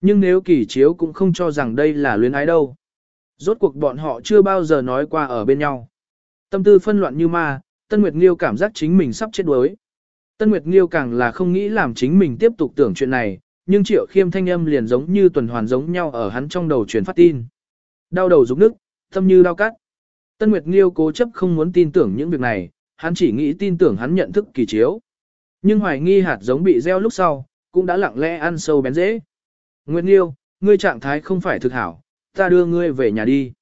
Nhưng nếu kỳ chiếu cũng không cho rằng đây là luyến ái đâu. Rốt cuộc bọn họ chưa bao giờ nói qua ở bên nhau. Tâm tư phân loạn như ma, Tân Nguyệt Nghiêu cảm giác chính mình sắp chết đuối. Tân Nguyệt Nghiêu càng là không nghĩ làm chính mình tiếp tục tưởng chuyện này, nhưng triệu khiêm thanh âm liền giống như tuần hoàn giống nhau ở hắn trong đầu truyền phát tin. Đau đầu rụng nước, tâm như đau cắt. Tân Nguyệt Nghiêu cố chấp không muốn tin tưởng những việc này, hắn chỉ nghĩ tin tưởng hắn nhận thức kỳ chiếu. Nhưng hoài nghi hạt giống bị gieo lúc sau, cũng đã lặng lẽ ăn sâu bén dễ. Nguyệt Nghiêu, ngươi trạng thái không phải thực hảo, ta đưa ngươi về nhà đi.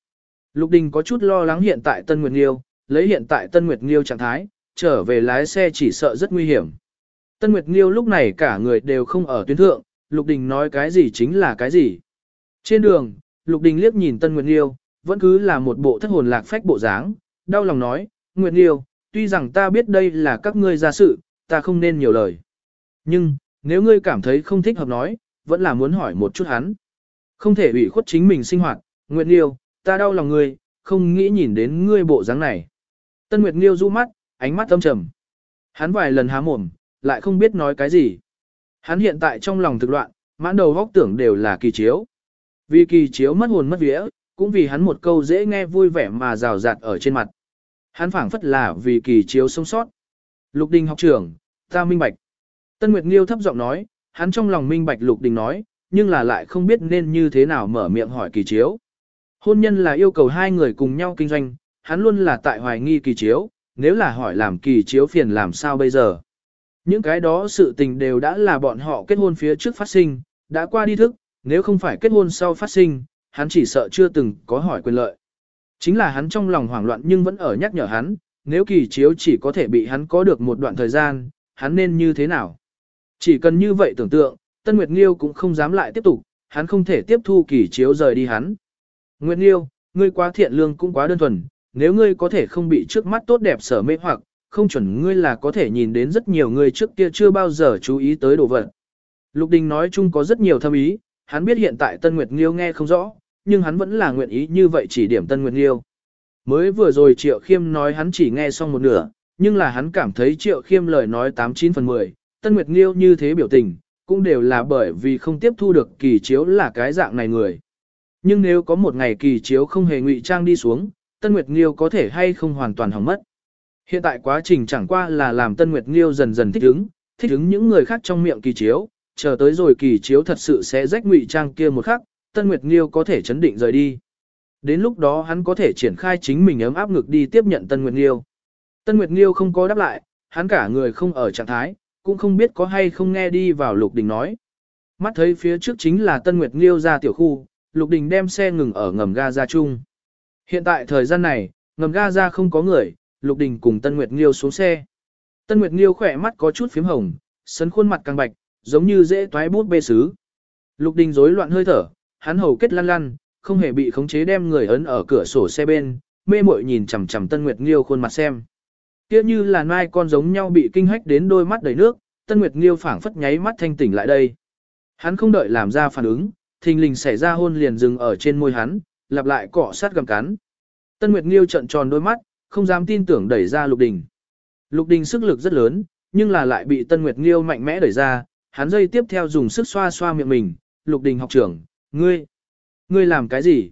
Lục Đình có chút lo lắng hiện tại Tân Nguyệt Nghiêu, lấy hiện tại Tân Nguyệt Nghiêu trạng thái, trở về lái xe chỉ sợ rất nguy hiểm. Tân Nguyệt Nghiêu lúc này cả người đều không ở tuyến thượng, Lục Đình nói cái gì chính là cái gì. Trên đường, Lục Đình liếc nhìn Tân Nguyệt Nghiêu, vẫn cứ là một bộ thất hồn lạc phách bộ dáng, đau lòng nói, Nguyệt Nghiêu, tuy rằng ta biết đây là các ngươi ra sự, ta không nên nhiều lời. Nhưng, nếu ngươi cảm thấy không thích hợp nói, vẫn là muốn hỏi một chút hắn. Không thể ủy khuất chính mình sinh hoạt, Nguyệt Nghiêu, ta đau lòng ngươi, không nghĩ nhìn đến ngươi bộ dáng này. Tân Nguyệt Nghiêu du mắt, ánh mắt âm trầm. Hắn vài lần há mồm, lại không biết nói cái gì. Hắn hiện tại trong lòng thực loạn, mãn đầu góc tưởng đều là kỳ chiếu. Vì kỳ chiếu mất hồn mất vía, cũng vì hắn một câu dễ nghe vui vẻ mà rào rạt ở trên mặt. Hắn phảng phất là vì kỳ chiếu sống sót. Lục Đình học trưởng, ta minh bạch. Tân Nguyệt Nghiêu thấp giọng nói, hắn trong lòng minh bạch Lục Đình nói, nhưng là lại không biết nên như thế nào mở miệng hỏi kỳ chiếu. Hôn nhân là yêu cầu hai người cùng nhau kinh doanh, hắn luôn là tại hoài nghi kỳ chiếu, nếu là hỏi làm kỳ chiếu phiền làm sao bây giờ. Những cái đó sự tình đều đã là bọn họ kết hôn phía trước phát sinh, đã qua đi thức, nếu không phải kết hôn sau phát sinh, hắn chỉ sợ chưa từng có hỏi quyền lợi. Chính là hắn trong lòng hoảng loạn nhưng vẫn ở nhắc nhở hắn, nếu kỳ chiếu chỉ có thể bị hắn có được một đoạn thời gian, hắn nên như thế nào. Chỉ cần như vậy tưởng tượng, Tân Nguyệt Nghiêu cũng không dám lại tiếp tục, hắn không thể tiếp thu kỳ chiếu rời đi hắn. Nguyệt Nghiêu, ngươi quá thiện lương cũng quá đơn thuần, nếu ngươi có thể không bị trước mắt tốt đẹp sở mê hoặc, không chuẩn ngươi là có thể nhìn đến rất nhiều người trước kia chưa bao giờ chú ý tới đồ vật. Lục Đình nói chung có rất nhiều thâm ý, hắn biết hiện tại Tân Nguyệt Nghiêu nghe không rõ, nhưng hắn vẫn là nguyện ý như vậy chỉ điểm Tân Nguyệt Nghiêu. Mới vừa rồi Triệu Khiêm nói hắn chỉ nghe xong một nửa, nhưng là hắn cảm thấy Triệu Khiêm lời nói 89 phần 10, Tân Nguyệt Nghiêu như thế biểu tình, cũng đều là bởi vì không tiếp thu được kỳ chiếu là cái dạng này người. Nhưng nếu có một ngày kỳ chiếu không hề ngụy trang đi xuống, Tân Nguyệt Nghiêu có thể hay không hoàn toàn hỏng mất. Hiện tại quá trình chẳng qua là làm Tân Nguyệt Nghiêu dần dần thích ứng, thích ứng những người khác trong miệng kỳ chiếu, chờ tới rồi kỳ chiếu thật sự sẽ rách ngụy trang kia một khắc, Tân Nguyệt Nghiêu có thể chấn định rời đi. Đến lúc đó hắn có thể triển khai chính mình ấm áp ngực đi tiếp nhận Tân Nguyệt Nghiêu. Tân Nguyệt Nghiêu không có đáp lại, hắn cả người không ở trạng thái, cũng không biết có hay không nghe đi vào Lục Đình nói. Mắt thấy phía trước chính là Tân Nguyệt Nghiêu ra tiểu khu, Lục Đình đem xe ngừng ở ngầm ga ra chung. Hiện tại thời gian này, ngầm ga ra không có người, Lục Đình cùng Tân Nguyệt Nghiêu xuống xe. Tân Nguyệt Nghiêu khỏe mắt có chút phím hồng, sấn khuôn mặt càng bạch, giống như dễ toái bút bê sứ. Lục Đình rối loạn hơi thở, hắn hầu kết lăn lăn, không hề bị khống chế đem người ấn ở cửa sổ xe bên, mê muội nhìn chằm chằm Tân Nguyệt Nghiêu khuôn mặt xem. Kia như là mai con giống nhau bị kinh hách đến đôi mắt đầy nước, Tân Nguyệt Nghiêu phảng phất nháy mắt thanh tỉnh lại đây. Hắn không đợi làm ra phản ứng, thình lình xảy ra hôn liền dừng ở trên môi hắn, lặp lại cọ sát gầm cắn. Tân Nguyệt Nghiêu trợn tròn đôi mắt, không dám tin tưởng đẩy ra Lục Đình. Lục Đình sức lực rất lớn, nhưng là lại bị Tân Nguyệt Nghiêu mạnh mẽ đẩy ra, hắn dây tiếp theo dùng sức xoa xoa miệng mình, Lục Đình học trưởng, ngươi, ngươi làm cái gì?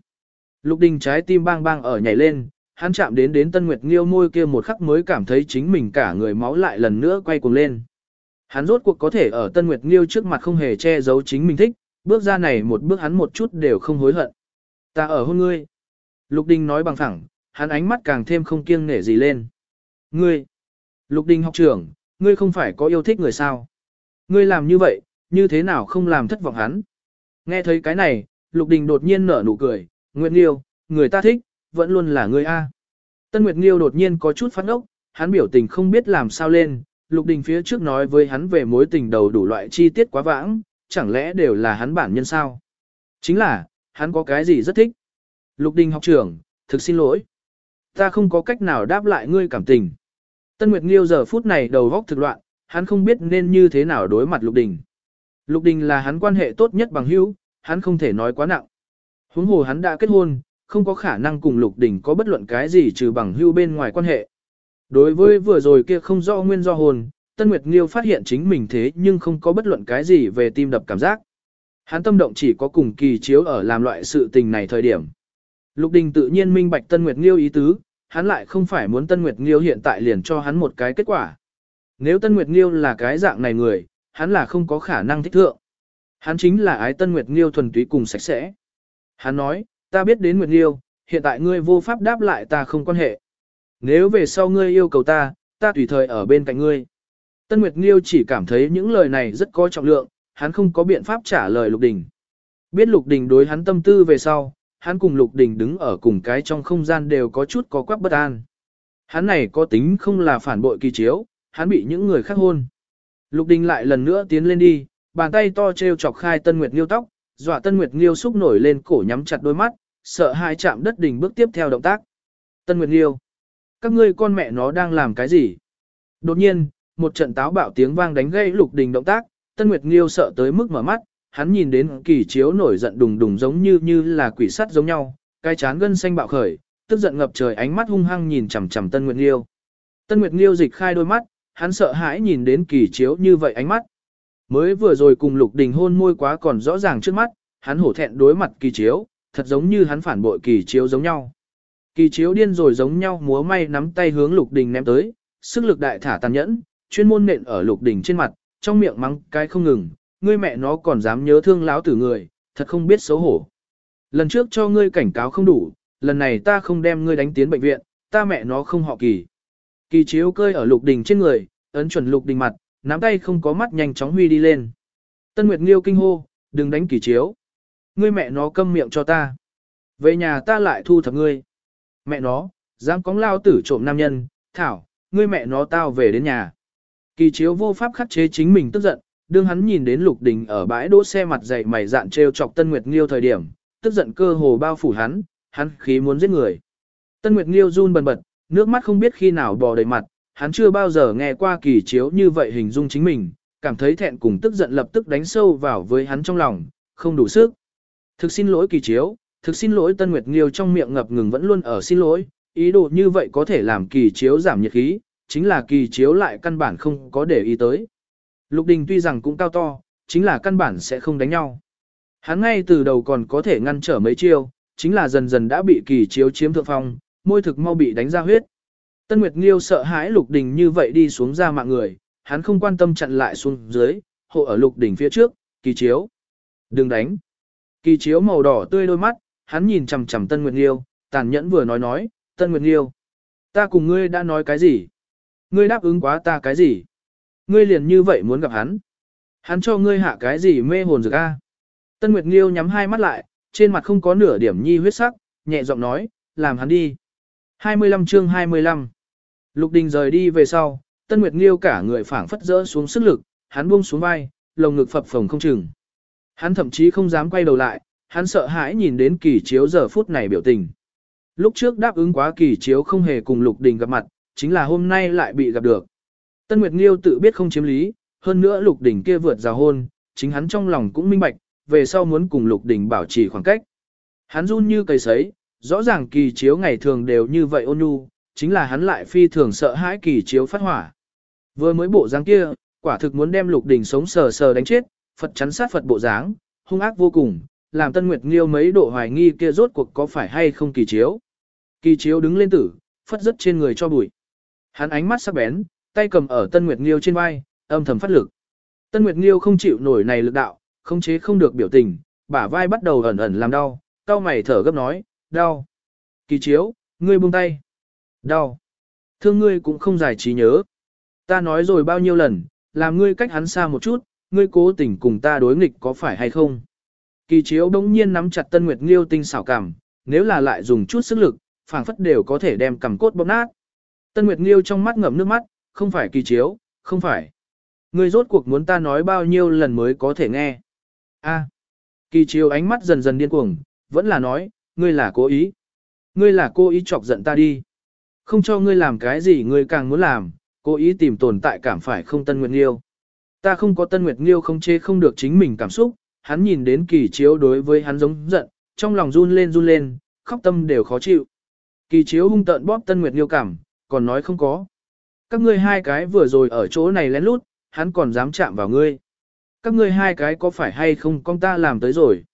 Lục Đình trái tim bang bang ở nhảy lên, hắn chạm đến đến Tân Nguyệt Nghiêu môi kia một khắc mới cảm thấy chính mình cả người máu lại lần nữa quay cuồng lên. Hắn rốt cuộc có thể ở Tân Nguyệt Nghiêu trước mặt không hề che giấu chính mình thích, bước ra này một bước hắn một chút đều không hối hận. Ta ở hôn ngươi. Lục Đình nói bằng thẳng, hắn ánh mắt càng thêm không kiêng nể gì lên. Ngươi, Lục Đình học trưởng, ngươi không phải có yêu thích người sao? Ngươi làm như vậy, như thế nào không làm thất vọng hắn? Nghe thấy cái này, Lục Đình đột nhiên nở nụ cười, Nguyệt Nghiêu, người ta thích, vẫn luôn là ngươi A. Tân Nguyệt Nghiêu đột nhiên có chút phát ốc, hắn biểu tình không biết làm sao lên, Lục Đình phía trước nói với hắn về mối tình đầu đủ loại chi tiết quá vãng, chẳng lẽ đều là hắn bản nhân sao? Chính là, hắn có cái gì rất thích. Lục Đình học trưởng, thực xin lỗi. Ta không có cách nào đáp lại ngươi cảm tình. Tân Nguyệt Nghiêu giờ phút này đầu góc thực loạn, hắn không biết nên như thế nào đối mặt Lục Đình. Lục Đình là hắn quan hệ tốt nhất bằng hữu, hắn không thể nói quá nặng. Huống hồ hắn đã kết hôn, không có khả năng cùng Lục Đình có bất luận cái gì trừ bằng hữu bên ngoài quan hệ. Đối với vừa rồi kia không rõ nguyên do hồn, Tân Nguyệt Nghiêu phát hiện chính mình thế nhưng không có bất luận cái gì về tim đập cảm giác. Hắn tâm động chỉ có cùng kỳ chiếu ở làm loại sự tình này thời điểm. Lục Đình tự nhiên minh bạch Tân Nguyệt Nghiêu ý tứ, hắn lại không phải muốn Tân Nguyệt Nghiêu hiện tại liền cho hắn một cái kết quả. Nếu Tân Nguyệt Nghiêu là cái dạng này người, hắn là không có khả năng thích thượng. Hắn chính là ái Tân Nguyệt Nghiêu thuần túy cùng sạch sẽ. Hắn nói, ta biết đến Nguyệt Nghiêu, hiện tại ngươi vô pháp đáp lại ta không quan hệ. Nếu về sau ngươi yêu cầu ta, ta tùy thời ở bên cạnh ngươi. Tân Nguyệt Nghiêu chỉ cảm thấy những lời này rất có trọng lượng, hắn không có biện pháp trả lời Lục Đình. Biết Lục Đình đối hắn tâm tư về sau, hắn cùng Lục Đình đứng ở cùng cái trong không gian đều có chút có quắc bất an. Hắn này có tính không là phản bội kỳ chiếu, hắn bị những người khác hôn. Lục Đình lại lần nữa tiến lên đi, bàn tay to treo chọc khai Tân Nguyệt Nghiêu tóc, dọa Tân Nguyệt Nghiêu xúc nổi lên cổ nhắm chặt đôi mắt, sợ hai chạm đất đình bước tiếp theo động tác. Tân Nguyệt Nghiêu, các ngươi con mẹ nó đang làm cái gì? Đột nhiên, một trận táo bạo tiếng vang đánh gây Lục Đình động tác, Tân Nguyệt Nghiêu sợ tới mức mở mắt, hắn nhìn đến kỳ chiếu nổi giận đùng đùng giống như như là quỷ sắt giống nhau, cái chán gân xanh bạo khởi, tức giận ngập trời ánh mắt hung hăng nhìn chằm chằm Tân Nguyệt Nghiêu. Tân Nguyệt Nghiêu dịch khai đôi mắt, hắn sợ hãi nhìn đến kỳ chiếu như vậy ánh mắt. Mới vừa rồi cùng Lục Đình hôn môi quá còn rõ ràng trước mắt, hắn hổ thẹn đối mặt kỳ chiếu, thật giống như hắn phản bội kỳ chiếu giống nhau. Kỳ chiếu điên rồi giống nhau múa may nắm tay hướng Lục Đình ném tới, sức lực đại thả tàn nhẫn, chuyên môn nện ở Lục Đình trên mặt, trong miệng mắng cái không ngừng, ngươi mẹ nó còn dám nhớ thương láo tử người, thật không biết xấu hổ. Lần trước cho ngươi cảnh cáo không đủ, lần này ta không đem ngươi đánh tiến bệnh viện, ta mẹ nó không họ kỳ. Kỳ chiếu cơi ở lục đình trên người, ấn chuẩn lục đình mặt, nắm tay không có mắt nhanh chóng huy đi lên. Tân Nguyệt Nghiêu kinh hô, đừng đánh kỳ chiếu. Ngươi mẹ nó câm miệng cho ta. Về nhà ta lại thu thập ngươi. Mẹ nó, dám cóng lao tử trộm nam nhân, thảo, ngươi mẹ nó tao về đến nhà. Kỳ chiếu vô pháp khắc chế chính mình tức giận, đương hắn nhìn đến Lục Đình ở bãi đỗ xe mặt dày mày dạn trêu chọc Tân Nguyệt Nghiêu thời điểm, tức giận cơ hồ bao phủ hắn, hắn khí muốn giết người. Tân Nguyệt Nghiêu run bần bật, nước mắt không biết khi nào bò đầy mặt, hắn chưa bao giờ nghe qua kỳ chiếu như vậy hình dung chính mình, cảm thấy thẹn cùng tức giận lập tức đánh sâu vào với hắn trong lòng, không đủ sức. Thực xin lỗi kỳ chiếu, thực xin lỗi Tân Nguyệt Nghiêu trong miệng ngập ngừng vẫn luôn ở xin lỗi, ý đồ như vậy có thể làm kỳ chiếu giảm nhiệt khí, chính là kỳ chiếu lại căn bản không có để ý tới. Lục Đình tuy rằng cũng cao to, chính là căn bản sẽ không đánh nhau. Hắn ngay từ đầu còn có thể ngăn trở mấy chiêu, chính là dần dần đã bị kỳ chiếu chiếm thượng phong, môi thực mau bị đánh ra huyết. Tân Nguyệt Nghiêu sợ hãi Lục Đình như vậy đi xuống ra mạng người, hắn không quan tâm chặn lại xuống dưới, hộ ở Lục Đình phía trước, kỳ chiếu. Đừng đánh. Kỳ chiếu màu đỏ tươi đôi mắt, hắn nhìn chằm chằm Tân Nguyệt Nghiêu, tàn nhẫn vừa nói nói, Tân Nguyệt Nghiêu. Ta cùng ngươi đã nói cái gì? Ngươi đáp ứng quá ta cái gì? Ngươi liền như vậy muốn gặp hắn. Hắn cho ngươi hạ cái gì mê hồn dược a? Tân Nguyệt Nghiêu nhắm hai mắt lại, trên mặt không có nửa điểm nhi huyết sắc, nhẹ giọng nói, làm hắn đi. 25 chương 25 Lục Đình rời đi về sau, Tân Nguyệt Nghiêu cả người phảng phất rỡ xuống sức lực, hắn buông xuống vai, lồng ngực phập phồng không chừng. Hắn thậm chí không dám quay đầu lại, hắn sợ hãi nhìn đến kỳ chiếu giờ phút này biểu tình. Lúc trước đáp ứng quá kỳ chiếu không hề cùng Lục Đình gặp mặt, chính là hôm nay lại bị gặp được. Tân Nguyệt Nghiêu tự biết không chiếm lý, hơn nữa Lục Đình kia vượt rào hôn, chính hắn trong lòng cũng minh bạch, về sau muốn cùng Lục Đình bảo trì khoảng cách. Hắn run như cây sấy, rõ ràng kỳ chiếu ngày thường đều như vậy ôn nhu, chính là hắn lại phi thường sợ hãi kỳ chiếu phát hỏa. Vừa mới bộ dáng kia, quả thực muốn đem Lục Đình sống sờ sờ đánh chết, Phật chắn sát Phật bộ dáng, hung ác vô cùng, làm Tân Nguyệt Nghiêu mấy độ hoài nghi kia rốt cuộc có phải hay không kỳ chiếu. Kỳ chiếu đứng lên tử, phất rất trên người cho bụi. Hắn ánh mắt sắc bén, tay cầm ở Tân Nguyệt Nghiêu trên vai, âm thầm phát lực. Tân Nguyệt Nghiêu không chịu nổi này lực đạo, không chế không được biểu tình, bả vai bắt đầu ẩn ẩn làm đau, cao mày thở gấp nói, đau. Kỳ chiếu, ngươi buông tay. Đau. Thương ngươi cũng không giải trí nhớ. Ta nói rồi bao nhiêu lần, làm ngươi cách hắn xa một chút, ngươi cố tình cùng ta đối nghịch có phải hay không. Kỳ chiếu đống nhiên nắm chặt Tân Nguyệt Nghiêu tinh xảo cảm, nếu là lại dùng chút sức lực, phảng phất đều có thể đem cầm cốt bóp nát. Tân Nguyệt Nghiêu trong mắt ngậm nước mắt, không phải kỳ chiếu, không phải. Ngươi rốt cuộc muốn ta nói bao nhiêu lần mới có thể nghe. A. Kỳ chiếu ánh mắt dần dần điên cuồng, vẫn là nói, ngươi là cố ý. Ngươi là cố ý chọc giận ta đi. Không cho ngươi làm cái gì ngươi càng muốn làm, cố ý tìm tồn tại cảm phải không Tân Nguyệt Nghiêu. Ta không có Tân Nguyệt Nghiêu không chê không được chính mình cảm xúc, hắn nhìn đến kỳ chiếu đối với hắn giống giận, trong lòng run lên run lên, khóc tâm đều khó chịu. Kỳ chiếu hung tợn bóp Tân Nguyệt Nghiêu cảm, còn nói không có. Các ngươi hai cái vừa rồi ở chỗ này lén lút, hắn còn dám chạm vào ngươi. Các ngươi hai cái có phải hay không con ta làm tới rồi.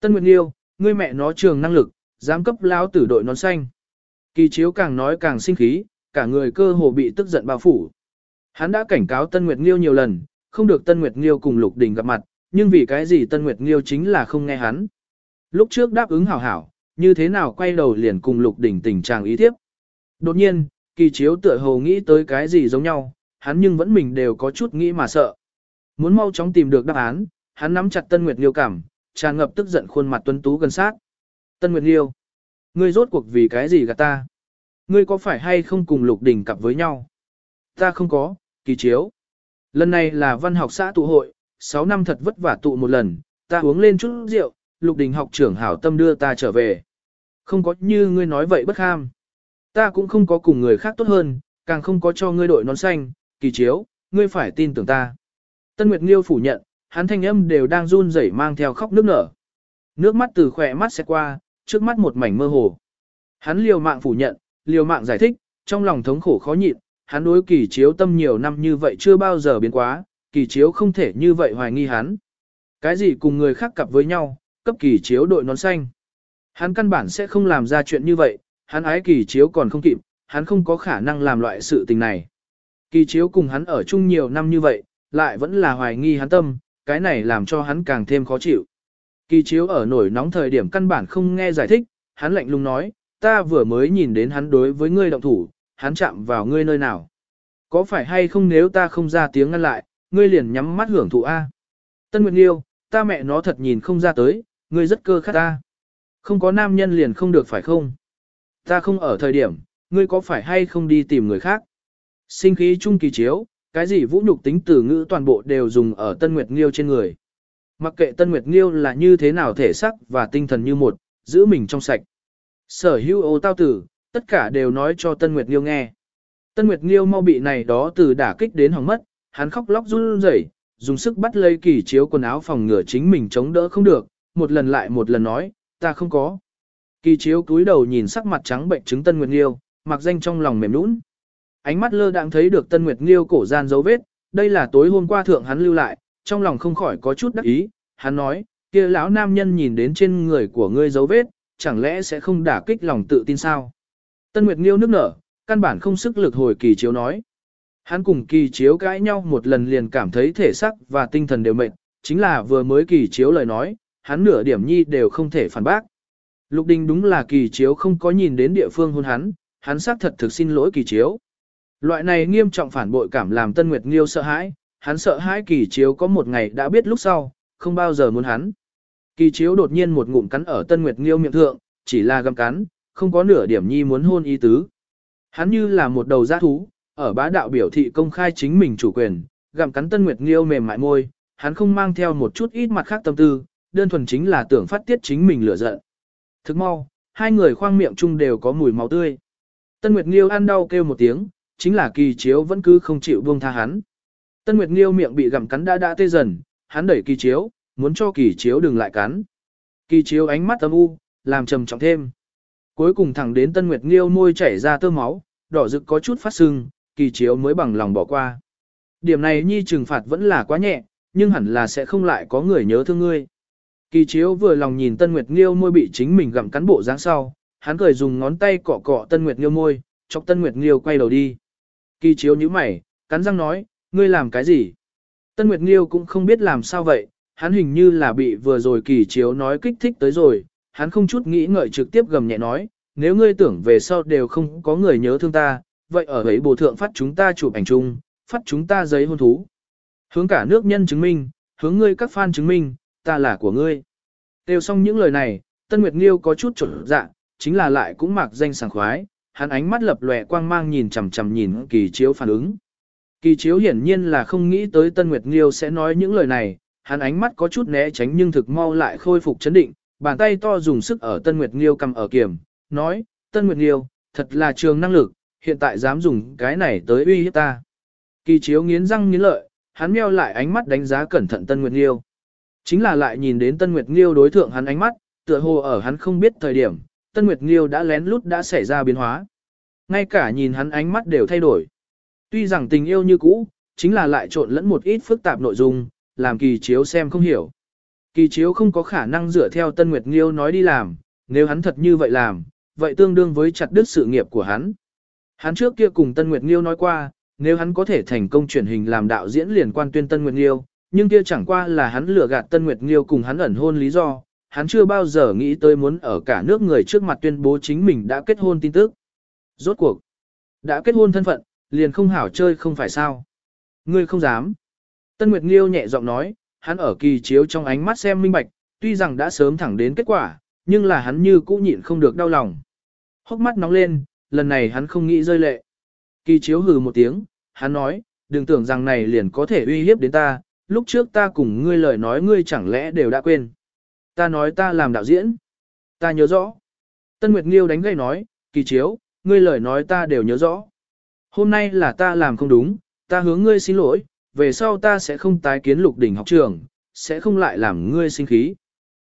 Tân Nguyệt Nghiêu, ngươi mẹ nó trường năng lực, dám cấp lão tử đội nón xanh. Kỳ chiếu càng nói càng sinh khí, cả người cơ hồ bị tức giận bao phủ. Hắn đã cảnh cáo Tân Nguyệt Nghiêu nhiều lần, không được Tân Nguyệt Nghiêu cùng Lục Đình gặp mặt, nhưng vì cái gì Tân Nguyệt Nghiêu chính là không nghe hắn. Lúc trước đáp ứng hảo hảo, như thế nào quay đầu liền cùng Lục Đình tình trạng ý tiếp. Đột nhiên, kỳ chiếu tựa hồ nghĩ tới cái gì giống nhau, hắn nhưng vẫn mình đều có chút nghĩ mà sợ. Muốn mau chóng tìm được đáp án, hắn nắm chặt Tân Nguyệt Liêu cảm, tràn ngập tức giận khuôn mặt tuấn tú gần sát. Tân Nguyệt Liêu, ngươi rốt cuộc vì cái gì gạt ta? Ngươi có phải hay không cùng Lục Đình cặp với nhau? Ta không có, kỳ chiếu. Lần này là văn học xã tụ hội, 6 năm thật vất vả tụ một lần, ta uống lên chút rượu, Lục Đình học trưởng hảo tâm đưa ta trở về. Không có như ngươi nói vậy bất ham. Ta cũng không có cùng người khác tốt hơn, càng không có cho ngươi đội nón xanh, kỳ chiếu, ngươi phải tin tưởng ta. Tân Nguyệt Nghiêu phủ nhận, hắn thanh âm đều đang run rẩy mang theo khóc nước nở. Nước mắt từ khỏe mắt sẽ qua, trước mắt một mảnh mơ hồ. Hắn liều mạng phủ nhận, liều mạng giải thích, trong lòng thống khổ khó nhịn, hắn đối kỳ chiếu tâm nhiều năm như vậy chưa bao giờ biến quá, kỳ chiếu không thể như vậy hoài nghi hắn. Cái gì cùng người khác cặp với nhau, cấp kỳ chiếu đội nón xanh. Hắn căn bản sẽ không làm ra chuyện như vậy, hắn ái kỳ chiếu còn không kịp, hắn không có khả năng làm loại sự tình này. Kỳ chiếu cùng hắn ở chung nhiều năm như vậy, lại vẫn là hoài nghi hắn tâm, cái này làm cho hắn càng thêm khó chịu. Kỳ chiếu ở nổi nóng thời điểm căn bản không nghe giải thích, hắn lạnh lùng nói, ta vừa mới nhìn đến hắn đối với ngươi động thủ, hắn chạm vào ngươi nơi nào. Có phải hay không nếu ta không ra tiếng ngăn lại, ngươi liền nhắm mắt hưởng thụ A. Tân Nguyệt Liêu, ta mẹ nó thật nhìn không ra tới, ngươi rất cơ khát ta. Không có nam nhân liền không được phải không? Ta không ở thời điểm, ngươi có phải hay không đi tìm người khác? Sinh khí trung kỳ chiếu, cái gì vũ nhục tính từ ngữ toàn bộ đều dùng ở Tân Nguyệt Nghiêu trên người. Mặc kệ Tân Nguyệt Nghiêu là như thế nào thể sắc và tinh thần như một, giữ mình trong sạch. Sở hữu ô tao tử, tất cả đều nói cho Tân Nguyệt Nghiêu nghe. Tân Nguyệt Nghiêu mau bị này đó từ đả kích đến hỏng mất, hắn khóc lóc run rẩy, dùng sức bắt lấy kỳ chiếu quần áo phòng ngừa chính mình chống đỡ không được, một lần lại một lần nói, ta không có. Kỳ chiếu cúi đầu nhìn sắc mặt trắng bệnh chứng Tân Nguyệt Nghiêu, mặc danh trong lòng mềm nũng. Ánh mắt lơ đãng thấy được Tân Nguyệt Nghiêu cổ gian dấu vết, đây là tối hôm qua thượng hắn lưu lại, trong lòng không khỏi có chút đắc ý, hắn nói, kia lão nam nhân nhìn đến trên người của ngươi dấu vết, chẳng lẽ sẽ không đả kích lòng tự tin sao? Tân Nguyệt Nghiêu nước nở, căn bản không sức lực hồi kỳ chiếu nói. Hắn cùng kỳ chiếu cãi nhau một lần liền cảm thấy thể xác và tinh thần đều mệt, chính là vừa mới kỳ chiếu lời nói, hắn nửa điểm nhi đều không thể phản bác. Lục Đình đúng là kỳ chiếu không có nhìn đến địa phương hôn hắn, hắn xác thật thực xin lỗi kỳ chiếu. Loại này nghiêm trọng phản bội cảm làm Tân Nguyệt Nghiêu sợ hãi, hắn sợ hãi kỳ chiếu có một ngày đã biết lúc sau, không bao giờ muốn hắn. Kỳ chiếu đột nhiên một ngụm cắn ở Tân Nguyệt Nghiêu miệng thượng, chỉ là găm cắn, không có nửa điểm nhi muốn hôn ý tứ. Hắn như là một đầu giã thú, ở bá đạo biểu thị công khai chính mình chủ quyền, gặm cắn Tân Nguyệt Nghiêu mềm mại môi, hắn không mang theo một chút ít mặt khác tâm tư, đơn thuần chính là tưởng phát tiết chính mình lửa giận. Thức mau, hai người khoang miệng chung đều có mùi máu tươi. Tân Nguyệt Nghiêu ăn đau kêu một tiếng, chính là kỳ chiếu vẫn cứ không chịu buông tha hắn. Tân Nguyệt Nghiêu miệng bị gặm cắn đã đã tê dần, hắn đẩy kỳ chiếu, muốn cho kỳ chiếu đừng lại cắn. Kỳ chiếu ánh mắt âm u, làm trầm trọng thêm. Cuối cùng thẳng đến Tân Nguyệt Nghiêu môi chảy ra tơ máu, đỏ rực có chút phát sưng, kỳ chiếu mới bằng lòng bỏ qua. Điểm này nhi trừng phạt vẫn là quá nhẹ, nhưng hẳn là sẽ không lại có người nhớ thương ngươi. Kỳ chiếu vừa lòng nhìn Tân Nguyệt Nghiêu môi bị chính mình gặm cắn bộ dáng sau, hắn cười dùng ngón tay cọ cọ Tân Nguyệt Nghiêu môi, chọc Tân Nguyệt Nghiêu quay đầu đi. Kỳ chiếu nhíu mày, cắn răng nói, ngươi làm cái gì? Tân Nguyệt Nghiêu cũng không biết làm sao vậy, hắn hình như là bị vừa rồi kỳ chiếu nói kích thích tới rồi, hắn không chút nghĩ ngợi trực tiếp gầm nhẹ nói, nếu ngươi tưởng về sau đều không có người nhớ thương ta, vậy ở ấy bồ thượng phát chúng ta chụp ảnh chung, phát chúng ta giấy hôn thú. Hướng cả nước nhân chứng minh, hướng ngươi các fan chứng minh, ta là của ngươi. Têu xong những lời này, Tân Nguyệt Nghiêu có chút trột dạ, chính là lại cũng mặc danh sảng khoái, hắn ánh mắt lập lòe quang mang nhìn chằm chằm nhìn kỳ chiếu phản ứng. Kỳ chiếu hiển nhiên là không nghĩ tới Tân Nguyệt Nghiêu sẽ nói những lời này, hắn ánh mắt có chút né tránh nhưng thực mau lại khôi phục chấn định, bàn tay to dùng sức ở Tân Nguyệt Nghiêu cầm ở kiểm, nói, Tân Nguyệt Nghiêu, thật là trường năng lực, hiện tại dám dùng cái này tới uy hiếp ta. Kỳ chiếu nghiến răng nghiến lợi, hắn meo lại ánh mắt đánh giá cẩn thận Tân Nguyệt Nghiêu. Chính là lại nhìn đến Tân Nguyệt Nghiêu đối thượng hắn ánh mắt, tựa hồ ở hắn không biết thời điểm, Tân Nguyệt Nghiêu đã lén lút đã xảy ra biến hóa. Ngay cả nhìn hắn ánh mắt đều thay đổi. Tuy rằng tình yêu như cũ, chính là lại trộn lẫn một ít phức tạp nội dung, làm kỳ chiếu xem không hiểu. Kỳ chiếu không có khả năng dựa theo Tân Nguyệt Nghiêu nói đi làm, nếu hắn thật như vậy làm, vậy tương đương với chặt đứt sự nghiệp của hắn. Hắn trước kia cùng Tân Nguyệt Nghiêu nói qua, nếu hắn có thể thành công truyền hình làm đạo diễn liền quan tuyên Tân Nguyệt Nghiêu, nhưng kia chẳng qua là hắn lừa gạt Tân Nguyệt Nghiêu cùng hắn ẩn hôn lý do, hắn chưa bao giờ nghĩ tới muốn ở cả nước người trước mặt tuyên bố chính mình đã kết hôn tin tức. Rốt cuộc, đã kết hôn thân phận, liền không hảo chơi không phải sao. Ngươi không dám. Tân Nguyệt Nghiêu nhẹ giọng nói, hắn ở kỳ chiếu trong ánh mắt xem minh bạch, tuy rằng đã sớm thẳng đến kết quả, nhưng là hắn như cũ nhịn không được đau lòng. Hốc mắt nóng lên, lần này hắn không nghĩ rơi lệ. Kỳ chiếu hừ một tiếng, hắn nói, đừng tưởng rằng này liền có thể uy hiếp đến ta, lúc trước ta cùng ngươi lời nói ngươi chẳng lẽ đều đã quên. Ta nói ta làm đạo diễn. Ta nhớ rõ. Tân Nguyệt Nghiêu đánh gây nói, kỳ chiếu, ngươi lời nói ta đều nhớ rõ. Hôm nay là ta làm không đúng, ta hướng ngươi xin lỗi, về sau ta sẽ không tái kiến lục đỉnh học trường, sẽ không lại làm ngươi sinh khí.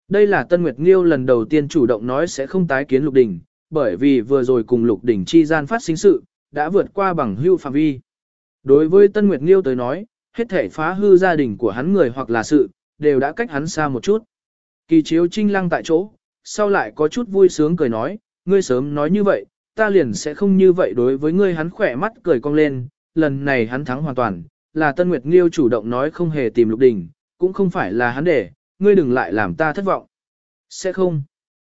Đây là Tân Nguyệt Nghiêu lần đầu tiên chủ động nói sẽ không tái kiến lục đỉnh, bởi vì vừa rồi cùng lục đỉnh chi gian phát sinh sự, đã vượt qua bằng hưu phạm vi. Đối với Tân Nguyệt Nghiêu tới nói, hết thể phá hư gia đình của hắn người hoặc là sự, đều đã cách hắn xa một chút. Kỳ chiếu trinh lăng tại chỗ, sau lại có chút vui sướng cười nói, ngươi sớm nói như vậy, ta liền sẽ không như vậy đối với ngươi hắn khỏe mắt cười cong lên, lần này hắn thắng hoàn toàn, là Tân Nguyệt Nghiêu chủ động nói không hề tìm Lục Đình, cũng không phải là hắn để, ngươi đừng lại làm ta thất vọng. Sẽ không.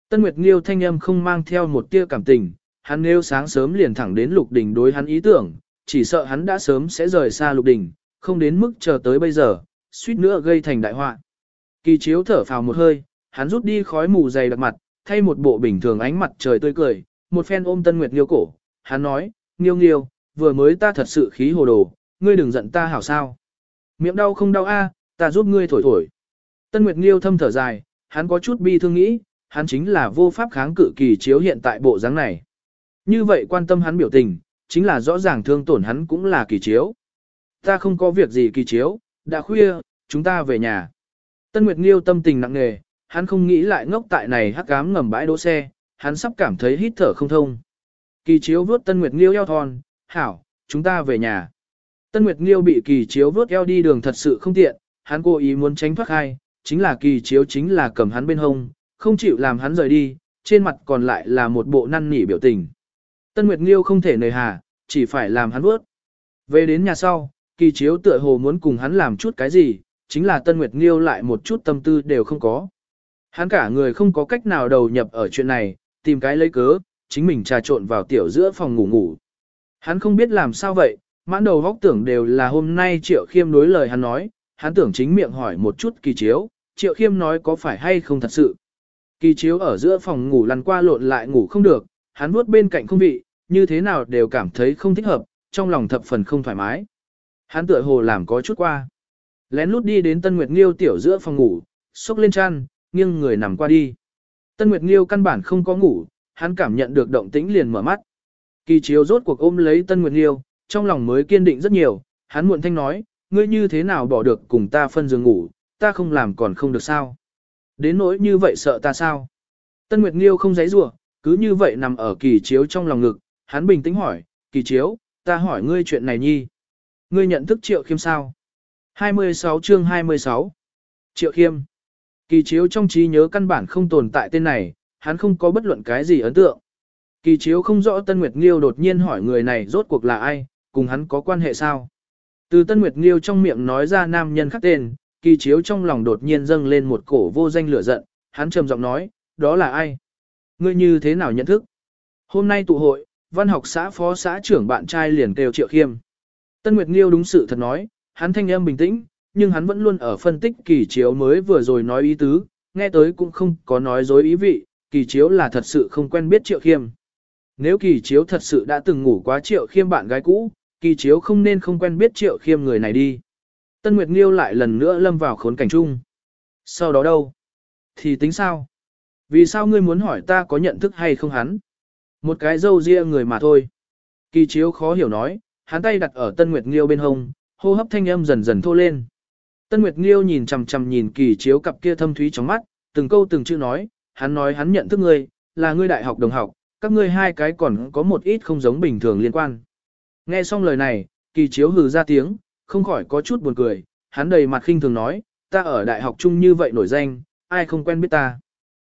Tân Nguyệt Nghiêu thanh âm không mang theo một tia cảm tình, hắn nêu sáng sớm liền thẳng đến Lục Đình đối hắn ý tưởng, chỉ sợ hắn đã sớm sẽ rời xa Lục Đình, không đến mức chờ tới bây giờ, suýt nữa gây thành đại họa. Kỳ chiếu thở phào một hơi, hắn rút đi khói mù dày đặc mặt, thay một bộ bình thường ánh mặt trời tươi cười, một phen ôm Tân Nguyệt Nghiêu cổ, hắn nói, Nghiêu Nghiêu, vừa mới ta thật sự khí hồ đồ, ngươi đừng giận ta hảo sao. Miệng đau không đau a, ta giúp ngươi thổi thổi. Tân Nguyệt Nghiêu thâm thở dài, hắn có chút bi thương nghĩ, hắn chính là vô pháp kháng cự kỳ chiếu hiện tại bộ dáng này. Như vậy quan tâm hắn biểu tình, chính là rõ ràng thương tổn hắn cũng là kỳ chiếu. Ta không có việc gì kỳ chiếu, đã khuya, chúng ta về nhà. Tân Nguyệt Nghiêu tâm tình nặng nề, hắn không nghĩ lại ngốc tại này hắc cám ngầm bãi đỗ xe, hắn sắp cảm thấy hít thở không thông. Kỳ chiếu vớt Tân Nguyệt Nghiêu eo thon, hảo, chúng ta về nhà. Tân Nguyệt Nghiêu bị kỳ chiếu vớt eo đi đường thật sự không tiện, hắn cố ý muốn tránh thoát hai, chính là kỳ chiếu chính là cầm hắn bên hông, không chịu làm hắn rời đi, trên mặt còn lại là một bộ năn nỉ biểu tình. Tân Nguyệt Nghiêu không thể nề hà, chỉ phải làm hắn vớt. Về đến nhà sau, kỳ chiếu tựa hồ muốn cùng hắn làm chút cái gì, chính là Tân Nguyệt Nghiêu lại một chút tâm tư đều không có. Hắn cả người không có cách nào đầu nhập ở chuyện này, tìm cái lấy cớ, chính mình trà trộn vào tiểu giữa phòng ngủ ngủ. Hắn không biết làm sao vậy, mãn đầu góc tưởng đều là hôm nay Triệu Khiêm đối lời hắn nói, hắn tưởng chính miệng hỏi một chút kỳ chiếu, Triệu Khiêm nói có phải hay không thật sự. Kỳ chiếu ở giữa phòng ngủ lăn qua lộn lại ngủ không được, hắn vuốt bên cạnh không vị, như thế nào đều cảm thấy không thích hợp, trong lòng thập phần không thoải mái. Hắn tựa hồ làm có chút qua. Lén lút đi đến Tân Nguyệt Nghiêu tiểu giữa phòng ngủ, xốc lên chăn, nghiêng người nằm qua đi. Tân Nguyệt Nghiêu căn bản không có ngủ, hắn cảm nhận được động tĩnh liền mở mắt. Kỳ chiếu rốt cuộc ôm lấy Tân Nguyệt Nghiêu, trong lòng mới kiên định rất nhiều, hắn muộn thanh nói, ngươi như thế nào bỏ được cùng ta phân giường ngủ, ta không làm còn không được sao. Đến nỗi như vậy sợ ta sao. Tân Nguyệt Nghiêu không giấy rủa cứ như vậy nằm ở kỳ chiếu trong lòng ngực, hắn bình tĩnh hỏi, kỳ chiếu, ta hỏi ngươi chuyện này nhi. Ngươi nhận thức triệu khiêm sao? 26 chương 26 Triệu khiêm. Kỳ chiếu trong trí nhớ căn bản không tồn tại tên này, hắn không có bất luận cái gì ấn tượng. Kỳ chiếu không rõ Tân Nguyệt Nghiêu đột nhiên hỏi người này rốt cuộc là ai, cùng hắn có quan hệ sao. Từ Tân Nguyệt Nghiêu trong miệng nói ra nam nhân khác tên, kỳ chiếu trong lòng đột nhiên dâng lên một cổ vô danh lửa giận, hắn trầm giọng nói, đó là ai? Ngươi như thế nào nhận thức? Hôm nay tụ hội, văn học xã phó xã trưởng bạn trai liền kêu Triệu Khiêm. Tân Nguyệt Nghiêu đúng sự thật nói, hắn thanh âm bình tĩnh, nhưng hắn vẫn luôn ở phân tích kỳ chiếu mới vừa rồi nói ý tứ, nghe tới cũng không có nói dối ý vị, kỳ chiếu là thật sự không quen biết Triệu Khiêm. Nếu kỳ chiếu thật sự đã từng ngủ quá Triệu Khiêm bạn gái cũ, kỳ chiếu không nên không quen biết Triệu Khiêm người này đi. Tân Nguyệt Nghiêu lại lần nữa lâm vào khốn cảnh chung. Sau đó đâu? Thì tính sao? Vì sao ngươi muốn hỏi ta có nhận thức hay không hắn? Một cái dâu ria người mà thôi. Kỳ chiếu khó hiểu nói, hắn tay đặt ở Tân Nguyệt Nghiêu bên hông, hô hấp thanh âm dần dần thô lên. Tân Nguyệt Nghiêu nhìn chằm chằm nhìn kỳ chiếu cặp kia thâm thúy trong mắt, từng câu từng chữ nói, hắn nói hắn nhận thức ngươi, là ngươi đại học đồng học, các ngươi hai cái còn có một ít không giống bình thường liên quan. Nghe xong lời này, kỳ chiếu hừ ra tiếng, không khỏi có chút buồn cười, hắn đầy mặt khinh thường nói, ta ở đại học chung như vậy nổi danh, ai không quen biết ta.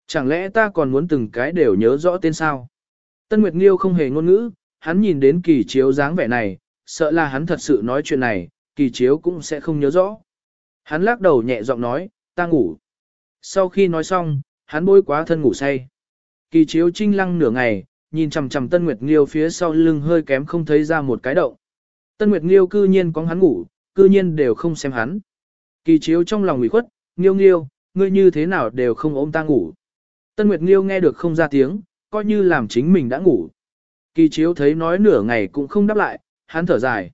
Chẳng lẽ ta còn muốn từng cái đều nhớ rõ tên sao? Tân Nguyệt Nghiêu không hề ngôn ngữ, hắn nhìn đến kỳ chiếu dáng vẻ này, sợ là hắn thật sự nói chuyện này, kỳ chiếu cũng sẽ không nhớ rõ. Hắn lắc đầu nhẹ giọng nói, ta ngủ. Sau khi nói xong, hắn bôi quá thân ngủ say. Kỳ chiếu trinh lăng nửa ngày, nhìn chằm chằm Tân Nguyệt Nghiêu phía sau lưng hơi kém không thấy ra một cái động. Tân Nguyệt Nghiêu cư nhiên có hắn ngủ, cư nhiên đều không xem hắn. Kỳ chiếu trong lòng ủy khuất, Nghiêu Nghiêu, ngươi như thế nào đều không ôm ta ngủ. Tân Nguyệt Nghiêu nghe được không ra tiếng, coi như làm chính mình đã ngủ. Kỳ chiếu thấy nói nửa ngày cũng không đáp lại, hắn thở dài.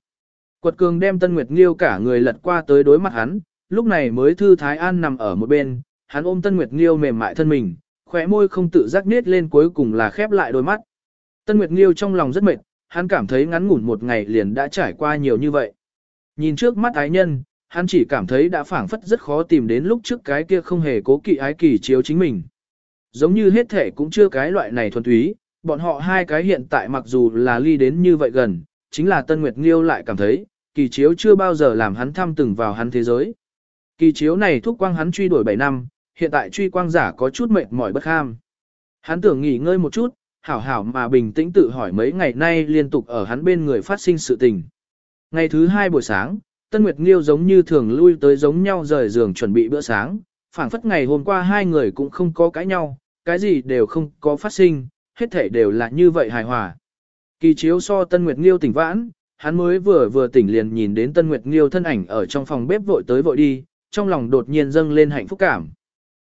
Quật cường đem Tân Nguyệt Nghiêu cả người lật qua tới đối mặt hắn, lúc này mới thư thái an nằm ở một bên, hắn ôm Tân Nguyệt Nghiêu mềm mại thân mình, khóe môi không tự giác nết lên cuối cùng là khép lại đôi mắt. Tân Nguyệt Nghiêu trong lòng rất mệt, hắn cảm thấy ngắn ngủn một ngày liền đã trải qua nhiều như vậy. Nhìn trước mắt ái nhân, hắn chỉ cảm thấy đã phảng phất rất khó tìm đến lúc trước cái kia không hề cố kỵ ái kỳ chiếu chính mình. Giống như hết thể cũng chưa cái loại này thuần túy, bọn họ hai cái hiện tại mặc dù là ly đến như vậy gần, chính là Tân Nguyệt Nghiêu lại cảm thấy, kỳ chiếu chưa bao giờ làm hắn thăm từng vào hắn thế giới. Kỳ chiếu này thúc quang hắn truy đuổi 7 năm, hiện tại truy quang giả có chút mệt mỏi bất ham. Hắn tưởng nghỉ ngơi một chút, hảo hảo mà bình tĩnh tự hỏi mấy ngày nay liên tục ở hắn bên người phát sinh sự tình. Ngày thứ hai buổi sáng, Tân Nguyệt Nghiêu giống như thường lui tới giống nhau rời giường chuẩn bị bữa sáng, phảng phất ngày hôm qua hai người cũng không có cãi nhau, cái gì đều không có phát sinh, hết thể đều là như vậy hài hòa. Kỳ chiếu so Tân Nguyệt Nghiêu tỉnh vãn, hắn mới vừa vừa tỉnh liền nhìn đến Tân Nguyệt Nghiêu thân ảnh ở trong phòng bếp vội tới vội đi, trong lòng đột nhiên dâng lên hạnh phúc cảm.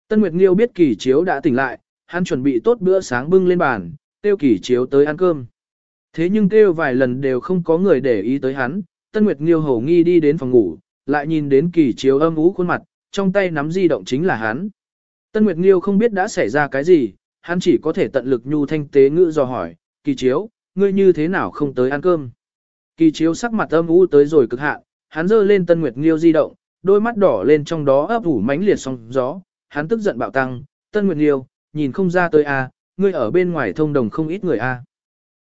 Tân Nguyệt Nghiêu biết kỳ chiếu đã tỉnh lại, hắn chuẩn bị tốt bữa sáng bưng lên bàn, tiêu kỳ chiếu tới ăn cơm. Thế nhưng kêu vài lần đều không có người để ý tới hắn, Tân Nguyệt Nghiêu hầu nghi đi đến phòng ngủ, lại nhìn đến kỳ chiếu âm ú khuôn mặt, trong tay nắm di động chính là hắn. Tân Nguyệt Nghiêu không biết đã xảy ra cái gì, hắn chỉ có thể tận lực nhu thanh tế ngữ dò hỏi, kỳ chiếu, ngươi như thế nào không tới ăn cơm. Kỳ chiếu sắc mặt âm u tới rồi cực hạn, hắn giơ lên Tân Nguyệt Nghiêu di động, đôi mắt đỏ lên trong đó ấp ủ mãnh liệt sóng gió, hắn tức giận bạo tăng, Tân Nguyệt Nghiêu, nhìn không ra tới a, ngươi ở bên ngoài thông đồng không ít người a.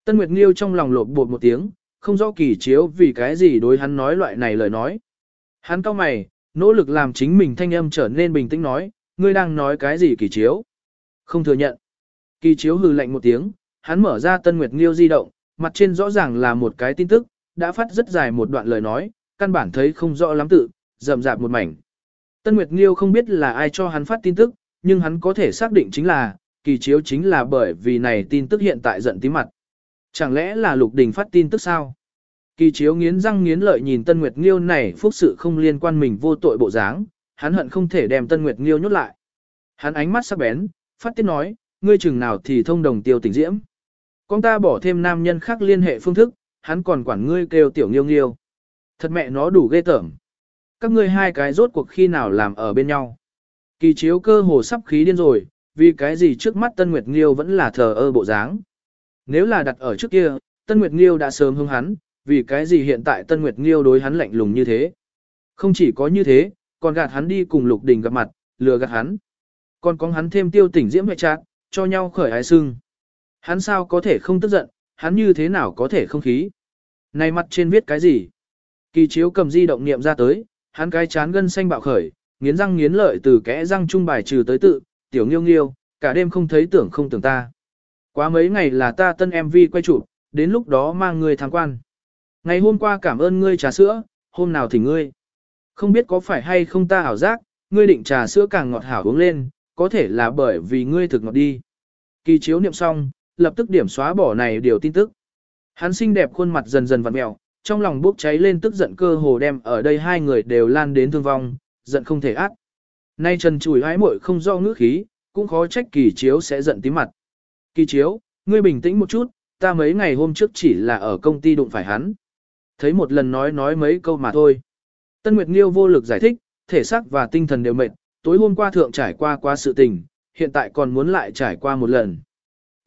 Tân Nguyệt Nghiêu trong lòng lột bột một tiếng, không rõ kỳ chiếu vì cái gì đối hắn nói loại này lời nói. Hắn cao mày, nỗ lực làm chính mình thanh âm trở nên bình tĩnh nói, ngươi đang nói cái gì kỳ chiếu? Không thừa nhận. Kỳ chiếu hừ lạnh một tiếng, hắn mở ra Tân Nguyệt Nghiêu di động, mặt trên rõ ràng là một cái tin tức, đã phát rất dài một đoạn lời nói, căn bản thấy không rõ lắm tự, rậm rạp một mảnh. Tân Nguyệt Nghiêu không biết là ai cho hắn phát tin tức, nhưng hắn có thể xác định chính là, kỳ chiếu chính là bởi vì này tin tức hiện tại giận tí mặt. Chẳng lẽ là Lục Đình phát tin tức sao? Kỳ chiếu nghiến răng nghiến lợi nhìn Tân Nguyệt Nghiêu này phúc sự không liên quan mình vô tội bộ dáng, hắn hận không thể đem Tân Nguyệt Nghiêu nhốt lại. Hắn ánh mắt sắc bén, phát tiết nói, ngươi chừng nào thì thông đồng tiêu tình diễm. Con ta bỏ thêm nam nhân khác liên hệ phương thức, hắn còn quản ngươi kêu tiểu nghiêu nghiêu. Thật mẹ nó đủ ghê tởm. Các ngươi hai cái rốt cuộc khi nào làm ở bên nhau. Kỳ chiếu cơ hồ sắp khí điên rồi, vì cái gì trước mắt Tân Nguyệt Nghiêu vẫn là thờ ơ bộ dáng. Nếu là đặt ở trước kia, Tân Nguyệt Nghiêu đã sớm hưng hắn, vì cái gì hiện tại Tân Nguyệt Nghiêu đối hắn lạnh lùng như thế. Không chỉ có như thế, còn gạt hắn đi cùng Lục Đình gặp mặt, lừa gạt hắn. Còn có hắn thêm tiêu tỉnh diễm hệ trạng, cho nhau khởi ái sưng. Hắn sao có thể không tức giận, hắn như thế nào có thể không khí. Này mặt trên viết cái gì? Kỳ chiếu cầm di động niệm ra tới, hắn cái chán gân xanh bạo khởi, nghiến răng nghiến lợi từ kẽ răng trung bài trừ tới tự, tiểu nghiêu nghiêu, cả đêm không thấy tưởng không tưởng ta. Quá mấy ngày là ta tân MV quay chụp, đến lúc đó mang ngươi tham quan. Ngày hôm qua cảm ơn ngươi trà sữa, hôm nào thì ngươi. Không biết có phải hay không ta ảo giác, ngươi định trà sữa càng ngọt hảo uống lên, có thể là bởi vì ngươi thực ngọt đi. Kỳ chiếu niệm xong, lập tức điểm xóa bỏ này điều tin tức. Hắn xinh đẹp khuôn mặt dần dần vặn mèo trong lòng bốc cháy lên tức giận cơ hồ đem ở đây hai người đều lan đến thương vong, giận không thể át. Nay trần chùi hái muội không do ngữ khí, cũng khó trách kỳ chiếu sẽ giận tím mặt. Kỳ chiếu, ngươi bình tĩnh một chút, ta mấy ngày hôm trước chỉ là ở công ty đụng phải hắn. Thấy một lần nói nói mấy câu mà thôi. Tân Nguyệt Nghiêu vô lực giải thích, thể xác và tinh thần đều mệt, tối hôm qua thượng trải qua qua sự tình, hiện tại còn muốn lại trải qua một lần.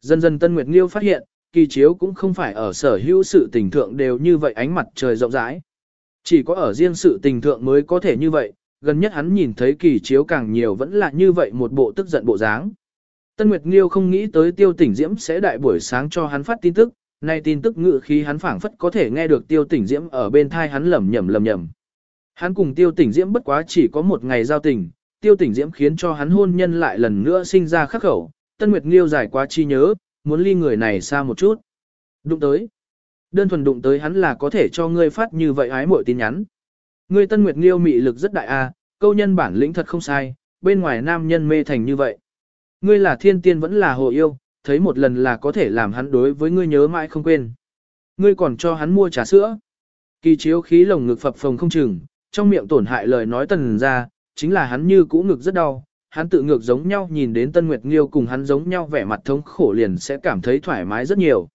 Dần dần Tân Nguyệt Nghiêu phát hiện, kỳ chiếu cũng không phải ở sở hữu sự tình thượng đều như vậy ánh mặt trời rộng rãi. Chỉ có ở riêng sự tình thượng mới có thể như vậy, gần nhất hắn nhìn thấy kỳ chiếu càng nhiều vẫn là như vậy một bộ tức giận bộ dáng. Tân Nguyệt Nghiêu không nghĩ tới tiêu tỉnh diễm sẽ đại buổi sáng cho hắn phát tin tức, nay tin tức ngự khí hắn phảng phất có thể nghe được tiêu tỉnh diễm ở bên thai hắn lẩm nhẩm lẩm nhẩm. Hắn cùng tiêu tỉnh diễm bất quá chỉ có một ngày giao tình, tiêu tỉnh diễm khiến cho hắn hôn nhân lại lần nữa sinh ra khắc khẩu, Tân Nguyệt Nghiêu giải quá chi nhớ, muốn ly người này xa một chút. Đụng tới. Đơn thuần đụng tới hắn là có thể cho ngươi phát như vậy ái mỗi tin nhắn. Ngươi Tân Nguyệt Nghiêu mị lực rất đại a, câu nhân bản lĩnh thật không sai, bên ngoài nam nhân mê thành như vậy. Ngươi là thiên tiên vẫn là hồ yêu, thấy một lần là có thể làm hắn đối với ngươi nhớ mãi không quên. Ngươi còn cho hắn mua trà sữa. Kỳ chiếu khí lồng ngực phập phồng không chừng, trong miệng tổn hại lời nói tần ra, chính là hắn như cũ ngực rất đau, hắn tự ngược giống nhau nhìn đến Tân Nguyệt Nghiêu cùng hắn giống nhau vẻ mặt thống khổ liền sẽ cảm thấy thoải mái rất nhiều.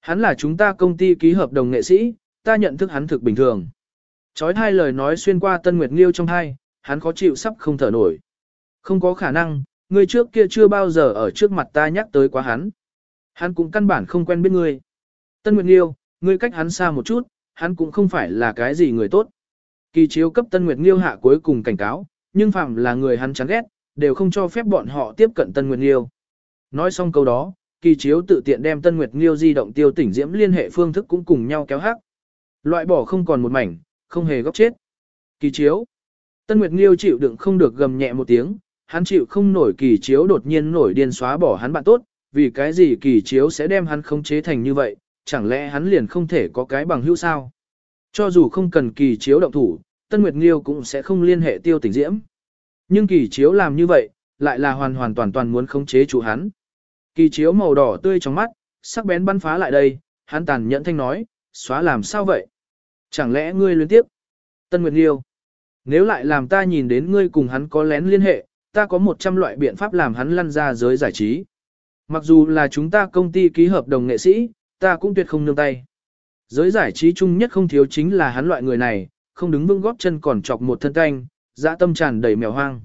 Hắn là chúng ta công ty ký hợp đồng nghệ sĩ, ta nhận thức hắn thực bình thường. Chói hai lời nói xuyên qua Tân Nguyệt Nghiêu trong hai, hắn khó chịu sắp không thở nổi. Không có khả năng, người trước kia chưa bao giờ ở trước mặt ta nhắc tới quá hắn. Hắn cũng căn bản không quen biết ngươi. Tân Nguyệt Nghiêu, ngươi cách hắn xa một chút, hắn cũng không phải là cái gì người tốt. Kỳ chiếu cấp Tân Nguyệt Nghiêu hạ cuối cùng cảnh cáo, nhưng phạm là người hắn chán ghét, đều không cho phép bọn họ tiếp cận Tân Nguyệt Nghiêu. Nói xong câu đó, kỳ chiếu tự tiện đem Tân Nguyệt Nghiêu di động tiêu tỉnh diễm liên hệ phương thức cũng cùng nhau kéo hắc. Loại bỏ không còn một mảnh, không hề góc chết. Kỳ chiếu. Tân Nguyệt Nghiêu chịu đựng không được gầm nhẹ một tiếng, hắn chịu không nổi kỳ chiếu đột nhiên nổi điên xóa bỏ hắn bạn tốt, vì cái gì kỳ chiếu sẽ đem hắn khống chế thành như vậy, chẳng lẽ hắn liền không thể có cái bằng hữu sao? Cho dù không cần kỳ chiếu động thủ, Tân Nguyệt Nghiêu cũng sẽ không liên hệ tiêu tỉnh diễm. Nhưng kỳ chiếu làm như vậy, lại là hoàn hoàn toàn toàn muốn khống chế chủ hắn. Kỳ chiếu màu đỏ tươi trong mắt, sắc bén bắn phá lại đây, hắn tàn nhẫn thanh nói, xóa làm sao vậy? Chẳng lẽ ngươi liên tiếp? Tân Nguyệt Nghiêu, nếu lại làm ta nhìn đến ngươi cùng hắn có lén liên hệ, ta có 100 loại biện pháp làm hắn lăn ra giới giải trí. Mặc dù là chúng ta công ty ký hợp đồng nghệ sĩ, ta cũng tuyệt không nương tay. Giới giải trí chung nhất không thiếu chính là hắn loại người này, không đứng vững góp chân còn chọc một thân canh, dã tâm tràn đầy mèo hoang.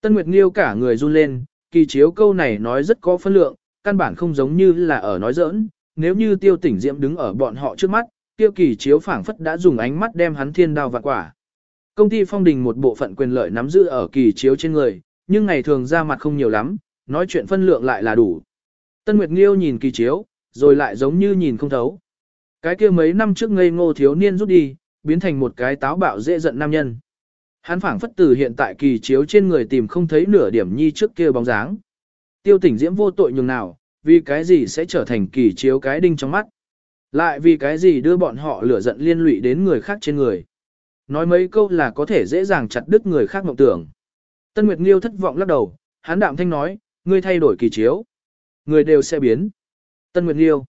Tân Nguyệt Nghiêu cả người run lên, kỳ chiếu câu này nói rất có phân lượng, căn bản không giống như là ở nói giỡn, nếu như tiêu tỉnh diễm đứng ở bọn họ trước mắt, tiêu kỳ chiếu phảng phất đã dùng ánh mắt đem hắn thiên đao vạn quả. Công ty phong đình một bộ phận quyền lợi nắm giữ ở kỳ chiếu trên người, nhưng ngày thường ra mặt không nhiều lắm, nói chuyện phân lượng lại là đủ. Tân Nguyệt Nghiêu nhìn kỳ chiếu, rồi lại giống như nhìn không thấu. Cái kia mấy năm trước ngây ngô thiếu niên rút đi, biến thành một cái táo bạo dễ giận nam nhân. Hắn phảng phất từ hiện tại kỳ chiếu trên người tìm không thấy nửa điểm nhi trước kia bóng dáng. Tiêu tỉnh diễm vô tội nhường nào, vì cái gì sẽ trở thành kỳ chiếu cái đinh trong mắt. Lại vì cái gì đưa bọn họ lửa giận liên lụy đến người khác trên người. Nói mấy câu là có thể dễ dàng chặt đứt người khác mộng tưởng. Tân Nguyệt Nghiêu thất vọng lắc đầu, hắn đạm thanh nói, ngươi thay đổi kỳ chiếu. Người đều sẽ biến. Tân Nguyệt Nghiêu.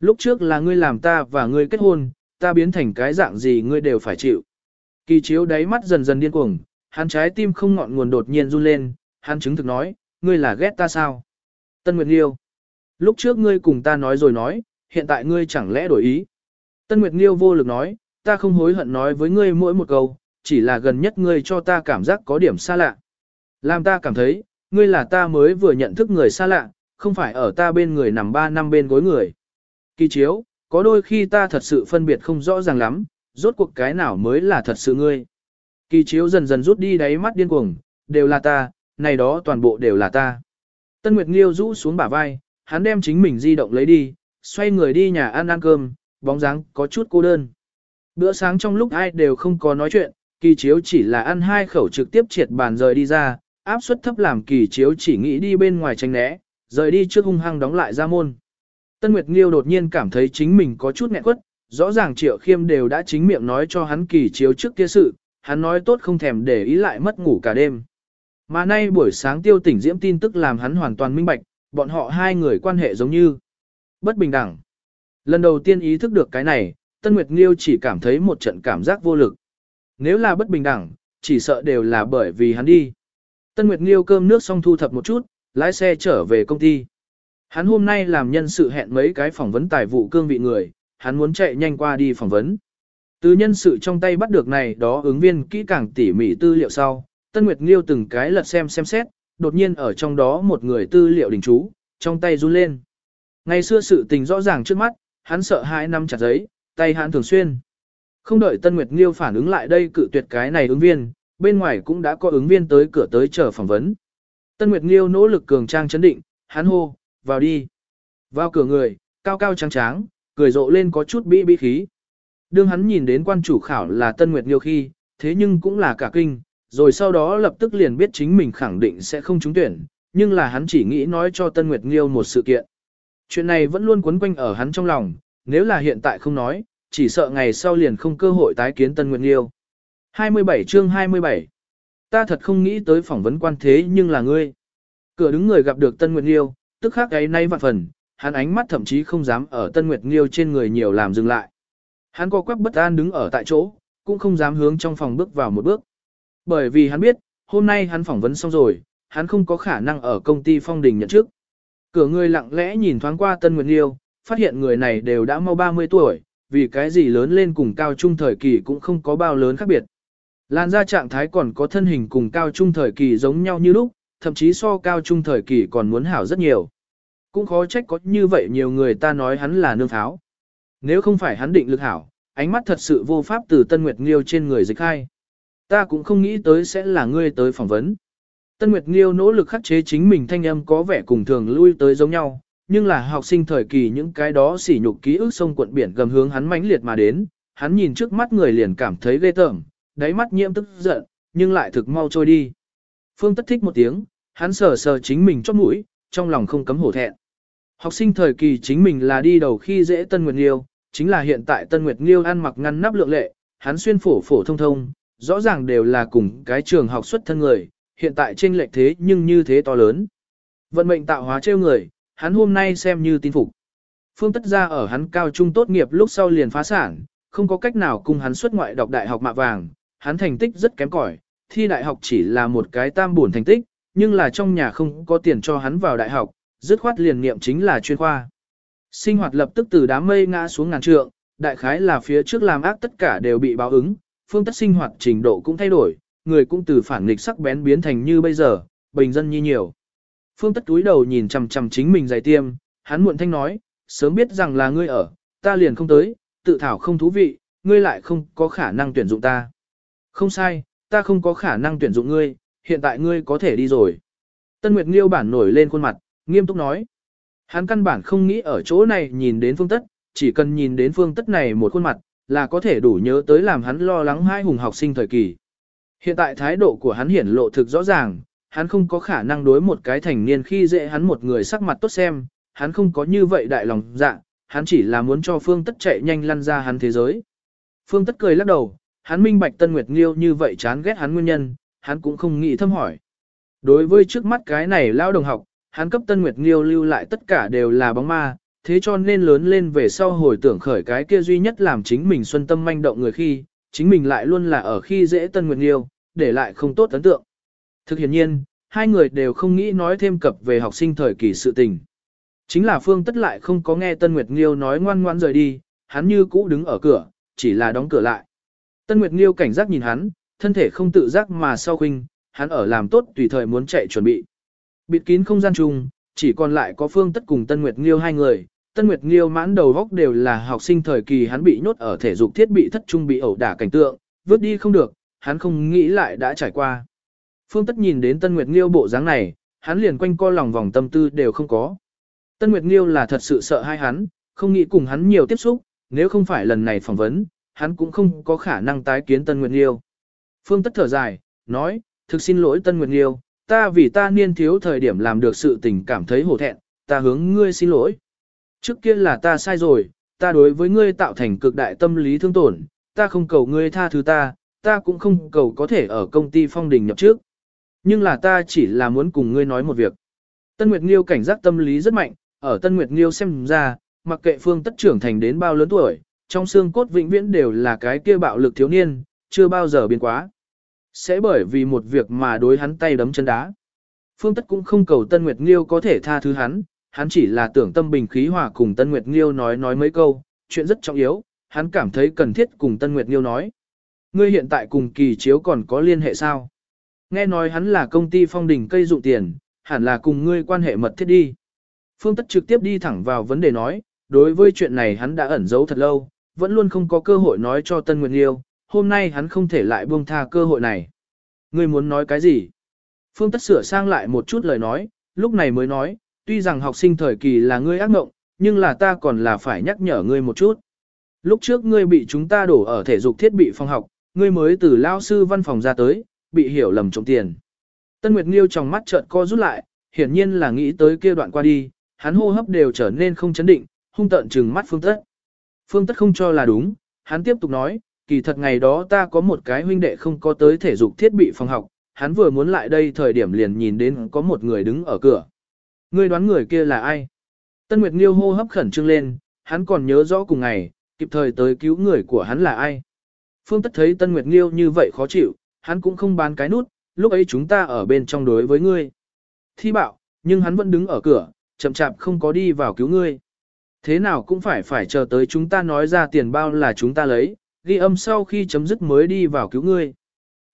Lúc trước là ngươi làm ta và ngươi kết hôn, ta biến thành cái dạng gì ngươi đều phải chịu. Kỳ chiếu đáy mắt dần dần điên cuồng, hắn trái tim không ngọn nguồn đột nhiên run lên, hắn chứng thực nói, ngươi là ghét ta sao? Tân Nguyệt Nghiêu. Lúc trước ngươi cùng ta nói rồi nói, hiện tại ngươi chẳng lẽ đổi ý? Tân Nguyệt Nghiêu vô lực nói, ta không hối hận nói với ngươi mỗi một câu, chỉ là gần nhất ngươi cho ta cảm giác có điểm xa lạ. Làm ta cảm thấy, ngươi là ta mới vừa nhận thức người xa lạ, không phải ở ta bên người nằm ba năm bên gối người. Kỳ chiếu, có đôi khi ta thật sự phân biệt không rõ ràng lắm, rốt cuộc cái nào mới là thật sự ngươi. Kỳ chiếu dần dần rút đi đáy mắt điên cuồng, đều là ta, này đó toàn bộ đều là ta. Tân Nguyệt Nghiêu rũ xuống bả vai, hắn đem chính mình di động lấy đi, xoay người đi nhà ăn ăn cơm, bóng dáng có chút cô đơn. Bữa sáng trong lúc ai đều không có nói chuyện, kỳ chiếu chỉ là ăn hai khẩu trực tiếp triệt bàn rời đi ra, áp suất thấp làm kỳ chiếu chỉ nghĩ đi bên ngoài tranh né, Rời đi trước hung hăng đóng lại ra môn. Tân Nguyệt Nghiêu đột nhiên cảm thấy chính mình có chút nghẹn quất, rõ ràng Triệu Khiêm đều đã chính miệng nói cho hắn kỳ chiếu trước kia sự, hắn nói tốt không thèm để ý lại mất ngủ cả đêm. Mà nay buổi sáng tiêu tỉnh diễm tin tức làm hắn hoàn toàn minh bạch, bọn họ hai người quan hệ giống như bất bình đẳng. Lần đầu tiên ý thức được cái này, Tân Nguyệt Nghiêu chỉ cảm thấy một trận cảm giác vô lực. Nếu là bất bình đẳng, chỉ sợ đều là bởi vì hắn đi. Tân Nguyệt Nghiêu cơm nước xong thu thập một chút, lái xe trở về công ty. Hắn hôm nay làm nhân sự hẹn mấy cái phỏng vấn tài vụ cương vị người, hắn muốn chạy nhanh qua đi phỏng vấn. Từ nhân sự trong tay bắt được này đó ứng viên kỹ càng tỉ mỉ tư liệu sau, Tân Nguyệt Nghiêu từng cái lật xem xem xét, đột nhiên ở trong đó một người tư liệu đình chú, trong tay run lên. Ngày xưa sự tình rõ ràng trước mắt, hắn sợ hãi năm chặt giấy, tay hắn thường xuyên. Không đợi Tân Nguyệt Nghiêu phản ứng lại đây cự tuyệt cái này ứng viên, bên ngoài cũng đã có ứng viên tới cửa tới chờ phỏng vấn. Tân Nguyệt Nghiêu nỗ lực cường trang chấn định, hắn hô, vào đi. Vào cửa người, cao cao trắng tráng, cười rộ lên có chút bị bi khí. Đương hắn nhìn đến quan chủ khảo là Tân Nguyệt Nghiêu khi, thế nhưng cũng là cả kinh, rồi sau đó lập tức liền biết chính mình khẳng định sẽ không trúng tuyển, nhưng là hắn chỉ nghĩ nói cho Tân Nguyệt Nghiêu một sự kiện. Chuyện này vẫn luôn quấn quanh ở hắn trong lòng, nếu là hiện tại không nói, chỉ sợ ngày sau liền không cơ hội tái kiến Tân Nguyệt Nghiêu. 27 chương 27 Ta thật không nghĩ tới phỏng vấn quan thế nhưng là ngươi. Cửa đứng người gặp được Tân Nguyệt Nghiêu, tức khắc ấy nay vạn phần, hắn ánh mắt thậm chí không dám ở Tân Nguyệt Nghiêu trên người nhiều làm dừng lại. Hắn co quắp bất an đứng ở tại chỗ, cũng không dám hướng trong phòng bước vào một bước. Bởi vì hắn biết, hôm nay hắn phỏng vấn xong rồi, hắn không có khả năng ở công ty phong đình nhận trước. Cửa người lặng lẽ nhìn thoáng qua Tân Nguyệt Nghiêu, phát hiện người này đều đã mau 30 tuổi, vì cái gì lớn lên cùng cao trung thời kỳ cũng không có bao lớn khác biệt. Làn ra trạng thái còn có thân hình cùng cao trung thời kỳ giống nhau như lúc, thậm chí so cao trung thời kỳ còn muốn hảo rất nhiều. Cũng khó trách có như vậy nhiều người ta nói hắn là nương tháo. Nếu không phải hắn định lực hảo, ánh mắt thật sự vô pháp từ Tân Nguyệt Nghiêu trên người dịch khai. Ta cũng không nghĩ tới sẽ là ngươi tới phỏng vấn. Tân Nguyệt Nghiêu nỗ lực khắc chế chính mình thanh âm có vẻ cùng thường lui tới giống nhau, nhưng là học sinh thời kỳ những cái đó sỉ nhục ký ức sông quận biển gầm hướng hắn mãnh liệt mà đến, hắn nhìn trước mắt người liền cảm thấy ghê tởm, đáy mắt nhiễm tức giận, nhưng lại thực mau trôi đi. Phương tất thích một tiếng, hắn sờ sờ chính mình chót mũi, trong lòng không cấm hổ thẹn. Học sinh thời kỳ chính mình là đi đầu khi dễ Tân Nguyệt Nghiêu, chính là hiện tại Tân Nguyệt Nghiêu ăn mặc ngăn nắp lượng lệ, hắn xuyên phổ phổ thông thông, rõ ràng đều là cùng cái trường học xuất thân người, hiện tại trên lệch thế nhưng như thế to lớn. Vận mệnh tạo hóa trêu người, hắn hôm nay xem như tin phục. Phương tất ra ở hắn cao trung tốt nghiệp lúc sau liền phá sản, không có cách nào cùng hắn xuất ngoại đọc đại học mạ vàng, hắn thành tích rất kém cỏi, thi đại học chỉ là một cái tam buồn thành tích, nhưng là trong nhà không có tiền cho hắn vào đại học, dứt khoát liền niệm chính là chuyên khoa. Sinh hoạt lập tức từ đám mây ngã xuống ngàn trượng, đại khái là phía trước làm ác tất cả đều bị báo ứng, phương tất sinh hoạt trình độ cũng thay đổi, người cũng từ phản nghịch sắc bén biến thành như bây giờ, bình dân như nhiều. Phương tất túi đầu nhìn chằm chằm chính mình giày tiêm, hắn muộn thanh nói, sớm biết rằng là ngươi ở, ta liền không tới, tự thảo không thú vị, ngươi lại không có khả năng tuyển dụng ta. Không sai, ta không có khả năng tuyển dụng ngươi, hiện tại ngươi có thể đi rồi. Tân Nguyệt Nghiêu bản nổi lên khuôn mặt, nghiêm túc nói. Hắn căn bản không nghĩ ở chỗ này nhìn đến phương tất, chỉ cần nhìn đến phương tất này một khuôn mặt, là có thể đủ nhớ tới làm hắn lo lắng hai hùng học sinh thời kỳ. Hiện tại thái độ của hắn hiển lộ thực rõ ràng, hắn không có khả năng đối một cái thành niên khi dễ hắn một người sắc mặt tốt xem, hắn không có như vậy đại lòng dạ, hắn chỉ là muốn cho phương tất chạy nhanh lăn ra hắn thế giới. Phương tất cười lắc đầu, hắn minh bạch Tân Nguyệt Nghiêu như vậy chán ghét hắn nguyên nhân, hắn cũng không nghĩ thâm hỏi. Đối với trước mắt cái này lao đồng học, hắn cấp Tân Nguyệt Nghiêu lưu lại tất cả đều là bóng ma, thế cho nên lớn lên về sau hồi tưởng khởi cái kia duy nhất làm chính mình xuân tâm manh động người khi, chính mình lại luôn là ở khi dễ Tân Nguyệt Nghiêu, để lại không tốt ấn tượng. Thực hiện nhiên, hai người đều không nghĩ nói thêm cập về học sinh thời kỳ sự tình. Chính là Phương Tất lại không có nghe Tân Nguyệt Nghiêu nói ngoan ngoan rời đi, hắn như cũ đứng ở cửa, chỉ là đóng cửa lại. Tân Nguyệt Nghiêu cảnh giác nhìn hắn, thân thể không tự giác mà sau khinh, hắn ở làm tốt tùy thời muốn chạy chuẩn bị. Bịt kín không gian chung, chỉ còn lại có Phương Tất cùng Tân Nguyệt Nghiêu hai người. Tân Nguyệt Nghiêu mãn đầu góc đều là học sinh thời kỳ hắn bị nhốt ở thể dục thiết bị thất trung bị ẩu đả cảnh tượng, vứt đi không được, hắn không nghĩ lại đã trải qua. Phương Tất nhìn đến Tân Nguyệt Nghiêu bộ dáng này, hắn liền quanh co lòng vòng tâm tư đều không có. Tân Nguyệt Nghiêu là thật sự sợ hai hắn, không nghĩ cùng hắn nhiều tiếp xúc, nếu không phải lần này phỏng vấn, hắn cũng không có khả năng tái kiến Tân Nguyệt Nghiêu. Phương Tất thở dài, nói, thực xin lỗi Tân Nguyệt Nghiêu, ta vì ta niên thiếu thời điểm làm được sự tình cảm thấy hổ thẹn, ta hướng ngươi xin lỗi. Trước kia là ta sai rồi, ta đối với ngươi tạo thành cực đại tâm lý thương tổn, ta không cầu ngươi tha thứ ta, ta cũng không cầu có thể ở công ty phong đình nhập trước. Nhưng là ta chỉ là muốn cùng ngươi nói một việc. Tân Nguyệt Nghiêu cảnh giác tâm lý rất mạnh, ở Tân Nguyệt Nghiêu xem ra, mặc kệ phương tất trưởng thành đến bao lớn tuổi, trong xương cốt vĩnh viễn đều là cái kia bạo lực thiếu niên, chưa bao giờ biến quá. Sẽ bởi vì một việc mà đối hắn tay đấm chân đá. Phương tất cũng không cầu Tân Nguyệt Nghiêu có thể tha thứ hắn, hắn chỉ là tưởng tâm bình khí hòa cùng Tân Nguyệt Nghiêu nói nói mấy câu, chuyện rất trọng yếu, hắn cảm thấy cần thiết cùng Tân Nguyệt Nghiêu nói. Ngươi hiện tại cùng kỳ chiếu còn có liên hệ sao? Nghe nói hắn là công ty phong đình cây dụng tiền, hẳn là cùng ngươi quan hệ mật thiết đi. Phương Tất trực tiếp đi thẳng vào vấn đề nói, đối với chuyện này hắn đã ẩn giấu thật lâu, vẫn luôn không có cơ hội nói cho Tân Nguyệt Liêu, hôm nay hắn không thể lại buông tha cơ hội này. Ngươi muốn nói cái gì? Phương Tất sửa sang lại một chút lời nói, lúc này mới nói, tuy rằng học sinh thời kỳ là ngươi ác ngộng, nhưng là ta còn là phải nhắc nhở ngươi một chút. Lúc trước ngươi bị chúng ta đổ ở thể dục thiết bị phòng học, ngươi mới từ lao sư văn phòng ra tới, bị hiểu lầm trộm tiền. Tân Nguyệt Nghiêu trong mắt trợn co rút lại, hiển nhiên là nghĩ tới kia đoạn qua đi, hắn hô hấp đều trở nên không chấn định, hung tợn trừng mắt Phương Tất. Phương Tất không cho là đúng, hắn tiếp tục nói, kỳ thật ngày đó ta có một cái huynh đệ không có tới thể dục thiết bị phòng học, hắn vừa muốn lại đây thời điểm liền nhìn đến có một người đứng ở cửa. Ngươi đoán người kia là ai? Tân Nguyệt Nghiêu hô hấp khẩn trương lên, hắn còn nhớ rõ cùng ngày, kịp thời tới cứu người của hắn là ai. Phương Tất thấy Tân Nguyệt Nghiêu như vậy khó chịu, hắn cũng không bán cái nút, lúc ấy chúng ta ở bên trong đối với ngươi. Thi bạo, nhưng hắn vẫn đứng ở cửa, chậm chạp không có đi vào cứu ngươi. Thế nào cũng phải phải chờ tới chúng ta nói ra tiền bao là chúng ta lấy, ghi âm sau khi chấm dứt mới đi vào cứu ngươi.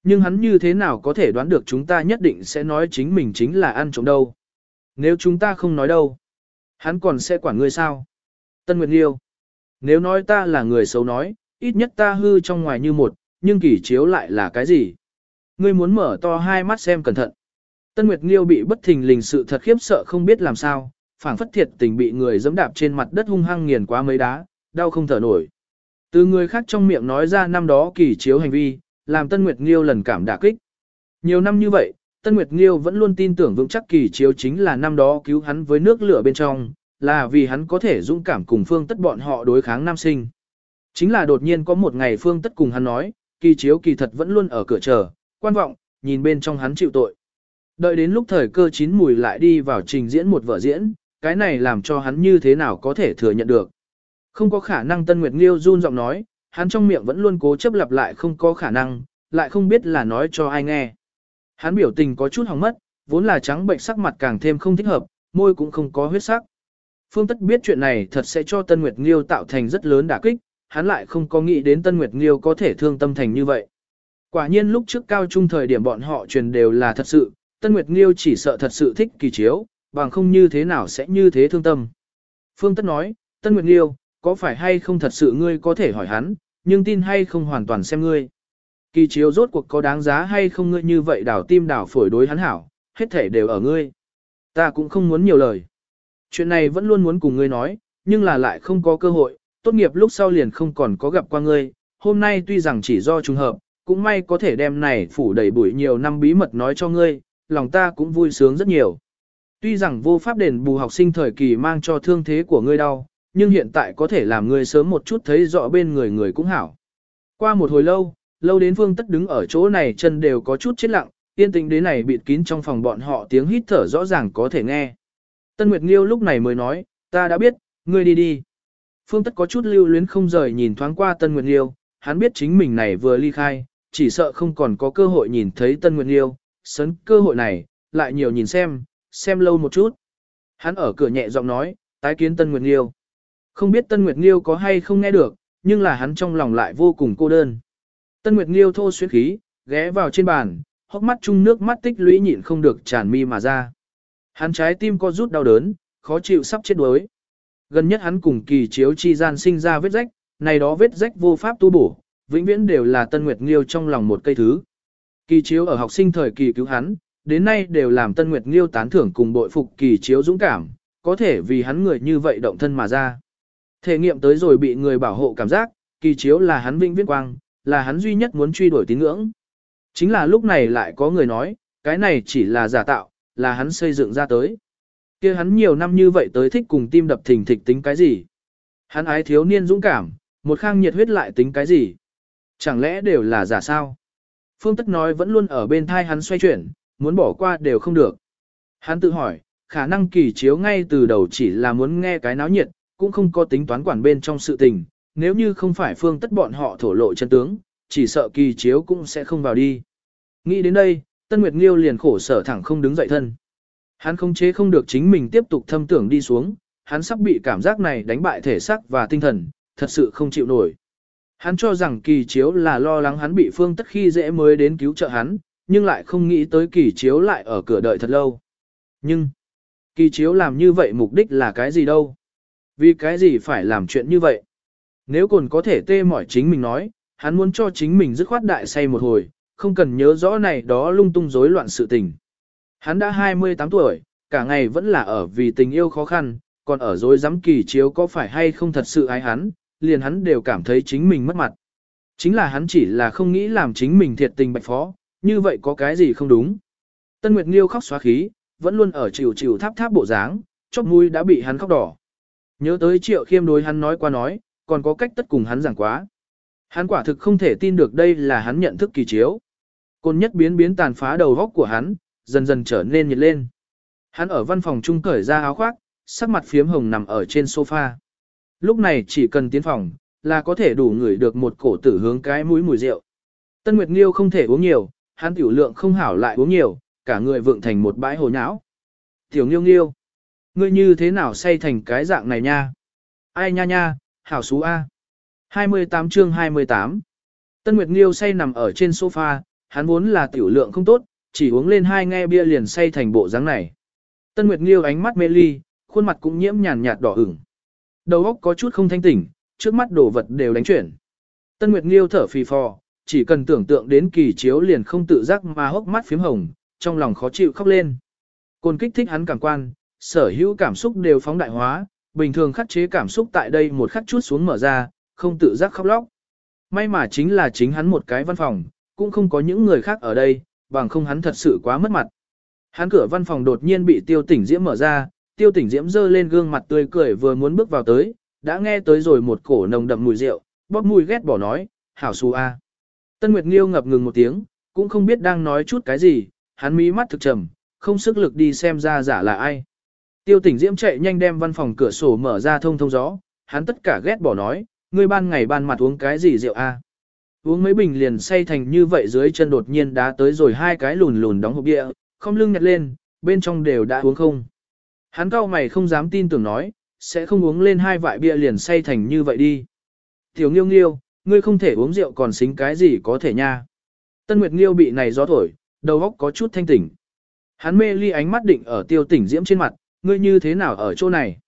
Nhưng hắn như thế nào có thể đoán được chúng ta nhất định sẽ nói chính mình chính là ăn trộm đâu. Nếu chúng ta không nói đâu, hắn còn sẽ quản ngươi sao? Tân Nguyệt Liêu, nếu nói ta là người xấu nói, ít nhất ta hư trong ngoài như một, nhưng kỳ chiếu lại là cái gì? Ngươi muốn mở to hai mắt xem cẩn thận. Tân Nguyệt Nghiêu bị bất thình lình sự thật khiếp sợ không biết làm sao, phảng phất thiệt tình bị người dẫm đạp trên mặt đất hung hăng nghiền quá mấy đá, đau không thở nổi. Từ người khác trong miệng nói ra năm đó kỳ chiếu hành vi, làm Tân Nguyệt Nghiêu lần cảm đả kích. Nhiều năm như vậy, Tân Nguyệt Nghiêu vẫn luôn tin tưởng vững chắc kỳ chiếu chính là năm đó cứu hắn với nước lửa bên trong, là vì hắn có thể dũng cảm cùng phương tất bọn họ đối kháng nam sinh. Chính là đột nhiên có một ngày phương tất cùng hắn nói, kỳ chiếu kỳ thật vẫn luôn ở cửa chờ, quan vọng, nhìn bên trong hắn chịu tội. Đợi đến lúc thời cơ chín mùi lại đi vào trình diễn một vở diễn, cái này làm cho hắn như thế nào có thể thừa nhận được. Không có khả năng Tân Nguyệt Nghiêu run giọng nói, hắn trong miệng vẫn luôn cố chấp lặp lại không có khả năng, lại không biết là nói cho ai nghe. Hắn biểu tình có chút hỏng mất, vốn là trắng bệnh sắc mặt càng thêm không thích hợp, môi cũng không có huyết sắc. Phương Tất biết chuyện này thật sẽ cho Tân Nguyệt Nghiêu tạo thành rất lớn đả kích, hắn lại không có nghĩ đến Tân Nguyệt Nghiêu có thể thương tâm thành như vậy. Quả nhiên lúc trước cao trung thời điểm bọn họ truyền đều là thật sự, Tân Nguyệt Nghiêu chỉ sợ thật sự thích kỳ chiếu, bằng không như thế nào sẽ như thế thương tâm. Phương Tất nói, Tân Nguyệt Nghiêu, có phải hay không thật sự ngươi có thể hỏi hắn, nhưng tin hay không hoàn toàn xem ngươi. Kỳ chiếu rốt cuộc có đáng giá hay không ngươi như vậy đảo tim đảo phổi đối hắn hảo, hết thể đều ở ngươi. Ta cũng không muốn nhiều lời. Chuyện này vẫn luôn muốn cùng ngươi nói, nhưng là lại không có cơ hội, tốt nghiệp lúc sau liền không còn có gặp qua ngươi. Hôm nay tuy rằng chỉ do trùng hợp, cũng may có thể đem này phủ đầy bụi nhiều năm bí mật nói cho ngươi, lòng ta cũng vui sướng rất nhiều. Tuy rằng vô pháp đền bù học sinh thời kỳ mang cho thương thế của ngươi đau, nhưng hiện tại có thể làm ngươi sớm một chút thấy rõ bên người người cũng hảo. Qua một hồi lâu, lâu đến phương tất đứng ở chỗ này chân đều có chút chết lặng, yên tĩnh đến này bịt kín trong phòng bọn họ tiếng hít thở rõ ràng có thể nghe. Tân Nguyệt Nghiêu lúc này mới nói, ta đã biết, ngươi đi đi. Phương tất có chút lưu luyến không rời nhìn thoáng qua Tân Nguyệt Nghiêu, hắn biết chính mình này vừa ly khai, chỉ sợ không còn có cơ hội nhìn thấy Tân Nguyệt Nghiêu, sấn cơ hội này, lại nhiều nhìn xem, xem lâu một chút. Hắn ở cửa nhẹ giọng nói, tái kiến Tân Nguyệt Nghiêu. Không biết Tân Nguyệt Nghiêu có hay không nghe được, nhưng là hắn trong lòng lại vô cùng cô đơn. Tân Nguyệt Nghiêu thô xuyến khí, ghé vào trên bàn, hốc mắt chung nước mắt tích lũy nhịn không được tràn mi mà ra. Hắn trái tim co rút đau đớn, khó chịu sắp chết đuối. Gần nhất hắn cùng kỳ chiếu chi gian sinh ra vết rách, này đó vết rách vô pháp tu bổ, vĩnh viễn đều là Tân Nguyệt Nghiêu trong lòng một cây thứ. Kỳ chiếu ở học sinh thời kỳ cứu hắn, đến nay đều làm Tân Nguyệt Nghiêu tán thưởng cùng bội phục kỳ chiếu dũng cảm, có thể vì hắn người như vậy động thân mà ra. Thể nghiệm tới rồi bị người bảo hộ cảm giác, kỳ chiếu là hắn vĩnh viễn quang, là hắn duy nhất muốn truy đuổi tín ngưỡng. Chính là lúc này lại có người nói, cái này chỉ là giả tạo, là hắn xây dựng ra tới. kia hắn nhiều năm như vậy tới thích cùng tim đập thình thịch tính cái gì? Hắn ái thiếu niên dũng cảm, một khang nhiệt huyết lại tính cái gì? Chẳng lẽ đều là giả sao? Phương Tất nói vẫn luôn ở bên thai hắn xoay chuyển, muốn bỏ qua đều không được. Hắn tự hỏi, khả năng kỳ chiếu ngay từ đầu chỉ là muốn nghe cái náo nhiệt, cũng không có tính toán quản bên trong sự tình, nếu như không phải Phương Tất bọn họ thổ lộ chân tướng, chỉ sợ kỳ chiếu cũng sẽ không vào đi. Nghĩ đến đây, Tân Nguyệt Nghiêu liền khổ sở thẳng không đứng dậy thân. Hắn không chế không được chính mình tiếp tục thâm tưởng đi xuống, hắn sắp bị cảm giác này đánh bại thể xác và tinh thần, thật sự không chịu nổi. Hắn cho rằng kỳ chiếu là lo lắng hắn bị phương tất khi dễ mới đến cứu trợ hắn, nhưng lại không nghĩ tới kỳ chiếu lại ở cửa đợi thật lâu. Nhưng, kỳ chiếu làm như vậy mục đích là cái gì đâu? Vì cái gì phải làm chuyện như vậy? Nếu còn có thể tê mỏi chính mình nói, hắn muốn cho chính mình dứt khoát đại say một hồi, không cần nhớ rõ này đó lung tung rối loạn sự tình. Hắn đã 28 tuổi, cả ngày vẫn là ở vì tình yêu khó khăn, còn ở dối dám kỳ chiếu có phải hay không thật sự ái hắn, liền hắn đều cảm thấy chính mình mất mặt. Chính là hắn chỉ là không nghĩ làm chính mình thiệt tình bạch phó, như vậy có cái gì không đúng. Tân Nguyệt Nghiêu khóc xóa khí, vẫn luôn ở chịu chịu tháp tháp bộ dáng, chóp mũi đã bị hắn khóc đỏ. Nhớ tới triệu khiêm đối hắn nói qua nói, còn có cách tất cùng hắn giảng quá. Hắn quả thực không thể tin được đây là hắn nhận thức kỳ chiếu. Côn nhất biến biến tàn phá đầu góc của hắn, dần dần trở nên nhiệt lên. Hắn ở văn phòng trung cởi ra áo khoác, sắc mặt phiếm hồng nằm ở trên sofa. Lúc này chỉ cần tiến phòng, là có thể đủ ngửi được một cổ tử hướng cái mũi mùi rượu. Tân Nguyệt Nghiêu không thể uống nhiều, hắn tiểu lượng không hảo lại uống nhiều, cả người vượng thành một bãi hồ nhão. Tiểu Nghiêu Nghiêu, ngươi như thế nào say thành cái dạng này nha? Ai nha nha, hảo xú A. 28 chương 28 Tân Nguyệt Nghiêu say nằm ở trên sofa, hắn vốn là tiểu lượng không tốt, chỉ uống lên hai nghe bia liền say thành bộ dáng này. Tân Nguyệt Nghiêu ánh mắt mê ly, khuôn mặt cũng nhiễm nhàn nhạt đỏ ửng. Đầu óc có chút không thanh tỉnh, trước mắt đồ vật đều đánh chuyển. Tân Nguyệt Nghiêu thở phì phò, chỉ cần tưởng tượng đến kỳ chiếu liền không tự giác mà hốc mắt phím hồng, trong lòng khó chịu khóc lên. Côn kích thích hắn cảm quan, sở hữu cảm xúc đều phóng đại hóa, bình thường khắc chế cảm xúc tại đây một khắc chút xuống mở ra, không tự giác khóc lóc. May mà chính là chính hắn một cái văn phòng, cũng không có những người khác ở đây, bằng không hắn thật sự quá mất mặt. Hắn cửa văn phòng đột nhiên bị tiêu tỉnh diễm mở ra, tiêu tỉnh diễm giơ lên gương mặt tươi cười vừa muốn bước vào tới, đã nghe tới rồi một cổ nồng đậm mùi rượu, bóp mùi ghét bỏ nói, hảo su a. Tân Nguyệt Nghiêu ngập ngừng một tiếng, cũng không biết đang nói chút cái gì, hắn mí mắt thực trầm, không sức lực đi xem ra giả là ai. Tiêu tỉnh diễm chạy nhanh đem văn phòng cửa sổ mở ra thông thông gió, hắn tất cả ghét bỏ nói, ngươi ban ngày ban mặt uống cái gì rượu a? Uống mấy bình liền say thành như vậy dưới chân đột nhiên đá tới rồi hai cái lùn lùn đóng hộp địa, không lưng nhặt lên, bên trong đều đã uống không. Hắn cao mày không dám tin tưởng nói, sẽ không uống lên hai vại bia liền say thành như vậy đi. Tiểu nghiêu nghiêu, ngươi không thể uống rượu còn xính cái gì có thể nha. Tân Nguyệt Nghiêu bị này gió thổi, đầu óc có chút thanh tỉnh. Hắn mê ly ánh mắt định ở tiêu tỉnh diễm trên mặt, ngươi như thế nào ở chỗ này.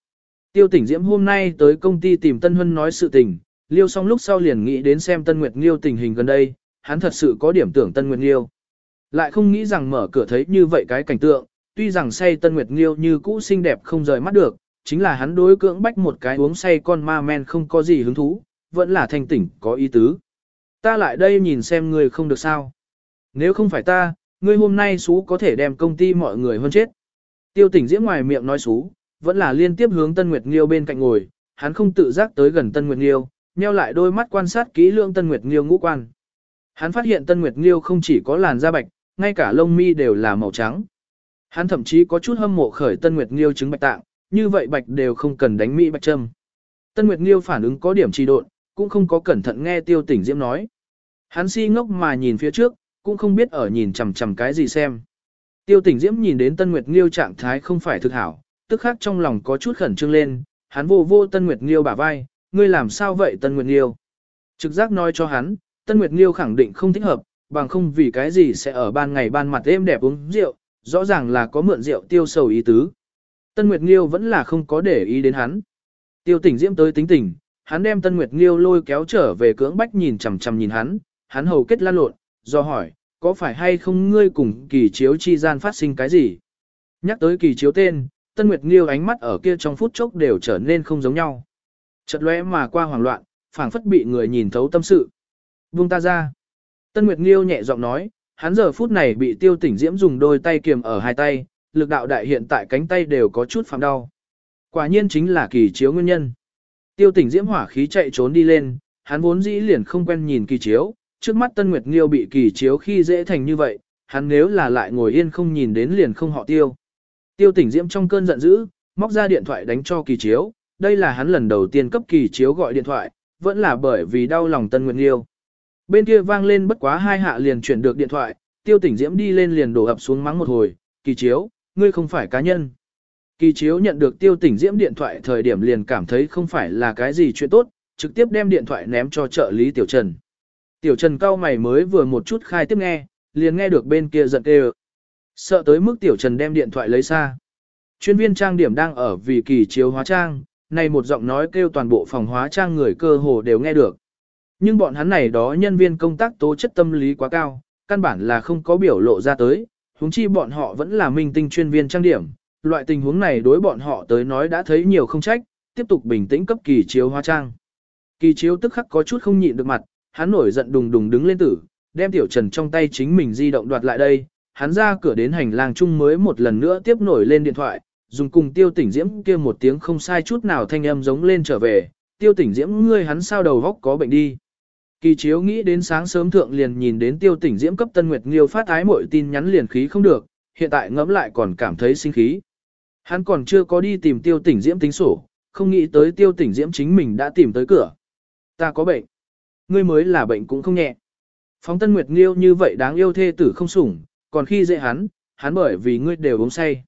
Tiêu tỉnh diễm hôm nay tới công ty tìm Tân Hân nói sự tình, liêu xong lúc sau liền nghĩ đến xem Tân Nguyệt Nghiêu tình hình gần đây, hắn thật sự có điểm tưởng Tân Nguyệt Nghiêu. Lại không nghĩ rằng mở cửa thấy như vậy cái cảnh tượng, tuy rằng say Tân Nguyệt Nghiêu như cũ xinh đẹp không rời mắt được, chính là hắn đối cưỡng bách một cái uống say con ma men không có gì hứng thú, vẫn là thanh tỉnh có ý tứ. Ta lại đây nhìn xem ngươi không được sao. Nếu không phải ta, ngươi hôm nay xú có thể đem công ty mọi người hơn chết. Tiêu tỉnh diễm ngoài miệng nói xú, vẫn là liên tiếp hướng Tân Nguyệt Nghiêu bên cạnh ngồi, hắn không tự giác tới gần Tân Nguyệt Nghiêu, nheo lại đôi mắt quan sát kỹ lưỡng Tân Nguyệt Nghiêu ngũ quan. Hắn phát hiện Tân Nguyệt Nghiêu không chỉ có làn da bạch, ngay cả lông mi đều là màu trắng. Hắn thậm chí có chút hâm mộ khởi Tân Nguyệt Nghiêu chứng bạch tạng, như vậy bạch đều không cần đánh mỹ bạch châm. Tân Nguyệt Nghiêu phản ứng có điểm trì độn, cũng không có cẩn thận nghe Tiêu Tỉnh Diễm nói. Hắn si ngốc mà nhìn phía trước, cũng không biết ở nhìn chằm chằm cái gì xem. Tiêu Tỉnh Diễm nhìn đến Tân Nguyệt Nghiêu trạng thái không phải thực hảo, tức khắc trong lòng có chút khẩn trương lên, hắn vô vô Tân Nguyệt Nghiêu bả vai, ngươi làm sao vậy Tân Nguyệt Nghiêu? Trực giác nói cho hắn, Tân Nguyệt Nghiêu khẳng định không thích hợp, bằng không vì cái gì sẽ ở ban ngày ban mặt êm đẹp uống rượu, rõ ràng là có mượn rượu tiêu sầu ý tứ. Tân Nguyệt Nghiêu vẫn là không có để ý đến hắn. Tiêu tỉnh diễm tới tính tình, hắn đem Tân Nguyệt Nghiêu lôi kéo trở về cưỡng bách nhìn chằm chằm nhìn hắn, hắn hầu kết lan lộn, do hỏi, có phải hay không ngươi cùng kỳ chiếu chi gian phát sinh cái gì? Nhắc tới kỳ chiếu tên, Tân Nguyệt Nghiêu ánh mắt ở kia trong phút chốc đều trở nên không giống nhau. Chợt lóe mà qua hoảng loạn, phảng phất bị người nhìn thấu tâm sự. Buông ta ra. Tân Nguyệt Nghiêu nhẹ giọng nói, hắn giờ phút này bị tiêu tỉnh diễm dùng đôi tay kiềm ở hai tay, lực đạo đại hiện tại cánh tay đều có chút phạm đau. Quả nhiên chính là kỳ chiếu nguyên nhân. Tiêu tỉnh diễm hỏa khí chạy trốn đi lên, hắn vốn dĩ liền không quen nhìn kỳ chiếu, trước mắt Tân Nguyệt Nghiêu bị kỳ chiếu khi dễ thành như vậy, hắn nếu là lại ngồi yên không nhìn đến liền không họ tiêu. Tiêu tỉnh diễm trong cơn giận dữ, móc ra điện thoại đánh cho kỳ chiếu, đây là hắn lần đầu tiên cấp kỳ chiếu gọi điện thoại, vẫn là bởi vì đau lòng Tân Nguyệt Nghiêu. Bên kia vang lên bất quá hai hạ liền chuyển được điện thoại, tiêu tỉnh diễm đi lên liền đổ ập xuống mắng một hồi, kỳ chiếu, ngươi không phải cá nhân. Kỳ chiếu nhận được tiêu tỉnh diễm điện thoại thời điểm liền cảm thấy không phải là cái gì chuyện tốt, trực tiếp đem điện thoại ném cho trợ lý Tiểu Trần. Tiểu Trần cao mày mới vừa một chút khai tiếp nghe, liền nghe được bên kia giận kêu. Sợ tới mức Tiểu Trần đem điện thoại lấy xa. Chuyên viên trang điểm đang ở vì kỳ chiếu hóa trang, này một giọng nói kêu toàn bộ phòng hóa trang người cơ hồ đều nghe được. Nhưng bọn hắn này đó nhân viên công tác tố chất tâm lý quá cao, căn bản là không có biểu lộ ra tới, huống chi bọn họ vẫn là minh tinh chuyên viên trang điểm. Loại tình huống này đối bọn họ tới nói đã thấy nhiều không trách, tiếp tục bình tĩnh cấp kỳ chiếu hóa trang. Kỳ chiếu tức khắc có chút không nhịn được mặt, hắn nổi giận đùng đùng đứng lên tử, đem tiểu trần trong tay chính mình di động đoạt lại đây, hắn ra cửa đến hành lang chung mới một lần nữa tiếp nổi lên điện thoại, dùng cùng tiêu tỉnh diễm kia một tiếng không sai chút nào thanh âm giống lên trở về, tiêu tỉnh diễm ngươi hắn sao đầu góc có bệnh đi. Kỳ chiếu nghĩ đến sáng sớm thượng liền nhìn đến tiêu tỉnh diễm cấp Tân Nguyệt Nghiêu phát ái mọi tin nhắn liền khí không được, hiện tại ngẫm lại còn cảm thấy sinh khí. Hắn còn chưa có đi tìm tiêu tỉnh diễm tính sổ, không nghĩ tới tiêu tỉnh diễm chính mình đã tìm tới cửa. Ta có bệnh. Ngươi mới là bệnh cũng không nhẹ. Phóng Tân Nguyệt Nghiêu như vậy đáng yêu thê tử không sủng, còn khi dễ hắn, hắn bởi vì ngươi đều uống say.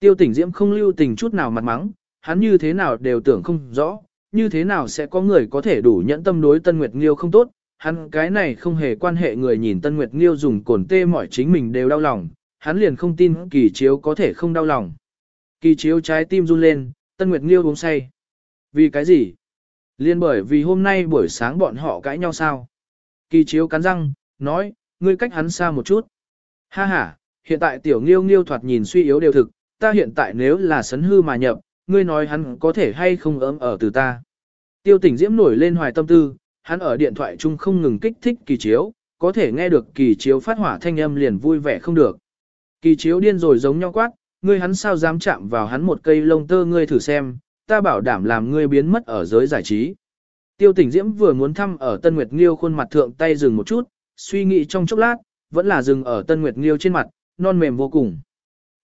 Tiêu tỉnh diễm không lưu tình chút nào mặt mắng, hắn như thế nào đều tưởng không rõ, như thế nào sẽ có người có thể đủ nhẫn tâm đối Tân Nguyệt Nghiêu không tốt, hắn cái này không hề quan hệ người nhìn Tân Nguyệt Nghiêu dùng cồn tê mỏi chính mình đều đau lòng, hắn liền không tin kỳ chiếu có thể không đau lòng. Kỳ chiếu trái tim run lên, Tân Nguyệt Nghiêu uống say. Vì cái gì? Liên bởi vì hôm nay buổi sáng bọn họ cãi nhau sao? Kỳ chiếu cắn răng, nói, ngươi cách hắn xa một chút. Ha ha, hiện tại tiểu nghiêu nghiêu thoạt nhìn suy yếu đều thực, ta hiện tại nếu là sấn hư mà nhập, ngươi nói hắn có thể hay không ấm ở từ ta. Tiêu tỉnh diễm nổi lên hoài tâm tư, hắn ở điện thoại chung không ngừng kích thích kỳ chiếu, có thể nghe được kỳ chiếu phát hỏa thanh âm liền vui vẻ không được. Kỳ chiếu điên rồi giống nhau quát, ngươi hắn sao dám chạm vào hắn một cây lông tơ ngươi thử xem, ta bảo đảm làm ngươi biến mất ở giới giải trí. Tiêu tỉnh diễm vừa muốn thăm ở Tân Nguyệt Nghiêu khuôn mặt thượng tay dừng một chút, suy nghĩ trong chốc lát, vẫn là dừng ở Tân Nguyệt Nghiêu trên mặt, non mềm vô cùng.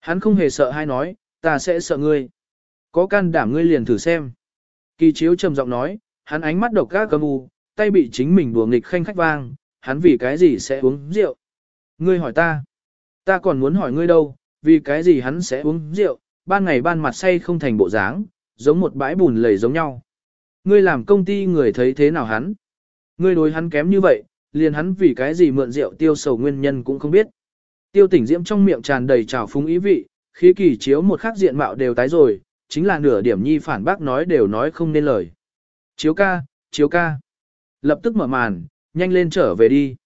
Hắn không hề sợ hay nói, ta sẽ sợ ngươi. Có can đảm ngươi liền thử xem. Kỳ chiếu trầm giọng nói, hắn ánh mắt độc gác cầm u, tay bị chính mình đùa nghịch khanh khách vang, hắn vì cái gì sẽ uống rượu. Ngươi hỏi ta. Ta còn muốn hỏi ngươi đâu, vì cái gì hắn sẽ uống rượu, ban ngày ban mặt say không thành bộ dáng, giống một bãi bùn lầy giống nhau. Ngươi làm công ty người thấy thế nào hắn? Ngươi đối hắn kém như vậy, liền hắn vì cái gì mượn rượu tiêu sầu nguyên nhân cũng không biết. Tiêu tỉnh diễm trong miệng tràn đầy trào phúng ý vị, khí kỳ chiếu một khắc diện mạo đều tái rồi, chính là nửa điểm nhi phản bác nói đều nói không nên lời. Chiếu ca, chiếu ca. Lập tức mở màn, nhanh lên trở về đi.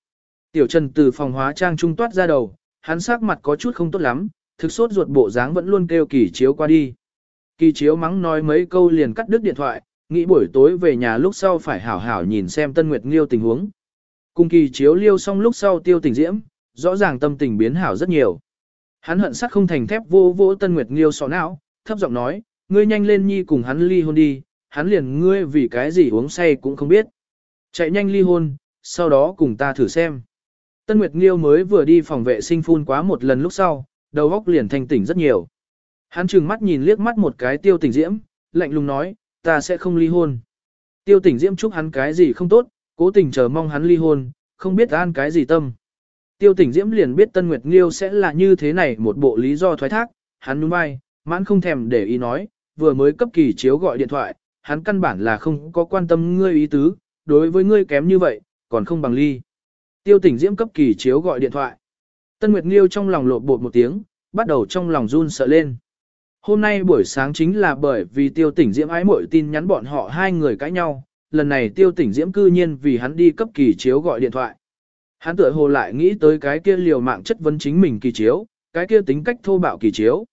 Tiểu Trần từ phòng hóa trang trung toát ra đầu, hắn sắc mặt có chút không tốt lắm, thực sốt ruột bộ dáng vẫn luôn kêu kỳ chiếu qua đi. Kỳ chiếu mắng nói mấy câu liền cắt đứt điện thoại, nghĩ buổi tối về nhà lúc sau phải hảo hảo nhìn xem Tân Nguyệt Nghiêu tình huống. Cùng kỳ chiếu liêu xong lúc sau tiêu tình diễm, rõ ràng tâm tình biến hảo rất nhiều. Hắn hận sắt không thành thép vô vỗ Tân Nguyệt Nghiêu sọ não, thấp giọng nói, ngươi nhanh lên nhi cùng hắn ly hôn đi, hắn liền ngươi vì cái gì uống say cũng không biết. Chạy nhanh ly hôn, sau đó cùng ta thử xem. Tân Nguyệt Nghiêu mới vừa đi phòng vệ sinh phun quá một lần lúc sau, đầu óc liền thanh tỉnh rất nhiều. Hắn trừng mắt nhìn liếc mắt một cái tiêu tỉnh diễm, lạnh lùng nói, ta sẽ không ly hôn. Tiêu tỉnh diễm chúc hắn cái gì không tốt, cố tình chờ mong hắn ly hôn, không biết an cái gì tâm. Tiêu tỉnh diễm liền biết Tân Nguyệt Nghiêu sẽ là như thế này một bộ lý do thoái thác, hắn nhún vai, mãn không thèm để ý nói, vừa mới cấp kỳ chiếu gọi điện thoại, hắn căn bản là không có quan tâm ngươi ý tứ, đối với ngươi kém như vậy, còn không bằng ly. Tiêu tỉnh diễm cấp kỳ chiếu gọi điện thoại. Tân Nguyệt Nghiêu trong lòng lộn bột một tiếng, bắt đầu trong lòng run sợ lên. Hôm nay buổi sáng chính là bởi vì tiêu tỉnh diễm ái mội tin nhắn bọn họ hai người cãi nhau, lần này tiêu tỉnh diễm cư nhiên vì hắn đi cấp kỳ chiếu gọi điện thoại. Hắn tựa hồ lại nghĩ tới cái kia liều mạng chất vấn chính mình kỳ chiếu, cái kia tính cách thô bạo kỳ chiếu.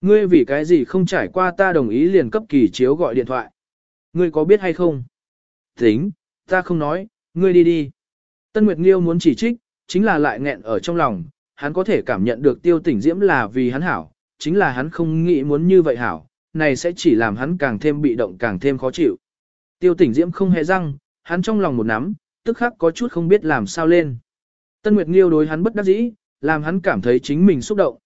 Ngươi vì cái gì không trải qua ta đồng ý liền cấp kỳ chiếu gọi điện thoại. Ngươi có biết hay không? Tính, ta không nói, ngươi đi đi. Tân Nguyệt Nghiêu muốn chỉ trích, chính là lại nghẹn ở trong lòng, hắn có thể cảm nhận được tiêu tỉnh diễm là vì hắn hảo, chính là hắn không nghĩ muốn như vậy hảo, này sẽ chỉ làm hắn càng thêm bị động càng thêm khó chịu. Tiêu tỉnh diễm không hề răng, hắn trong lòng một nắm, tức khắc có chút không biết làm sao lên. Tân Nguyệt Nghiêu đối hắn bất đắc dĩ, làm hắn cảm thấy chính mình xúc động.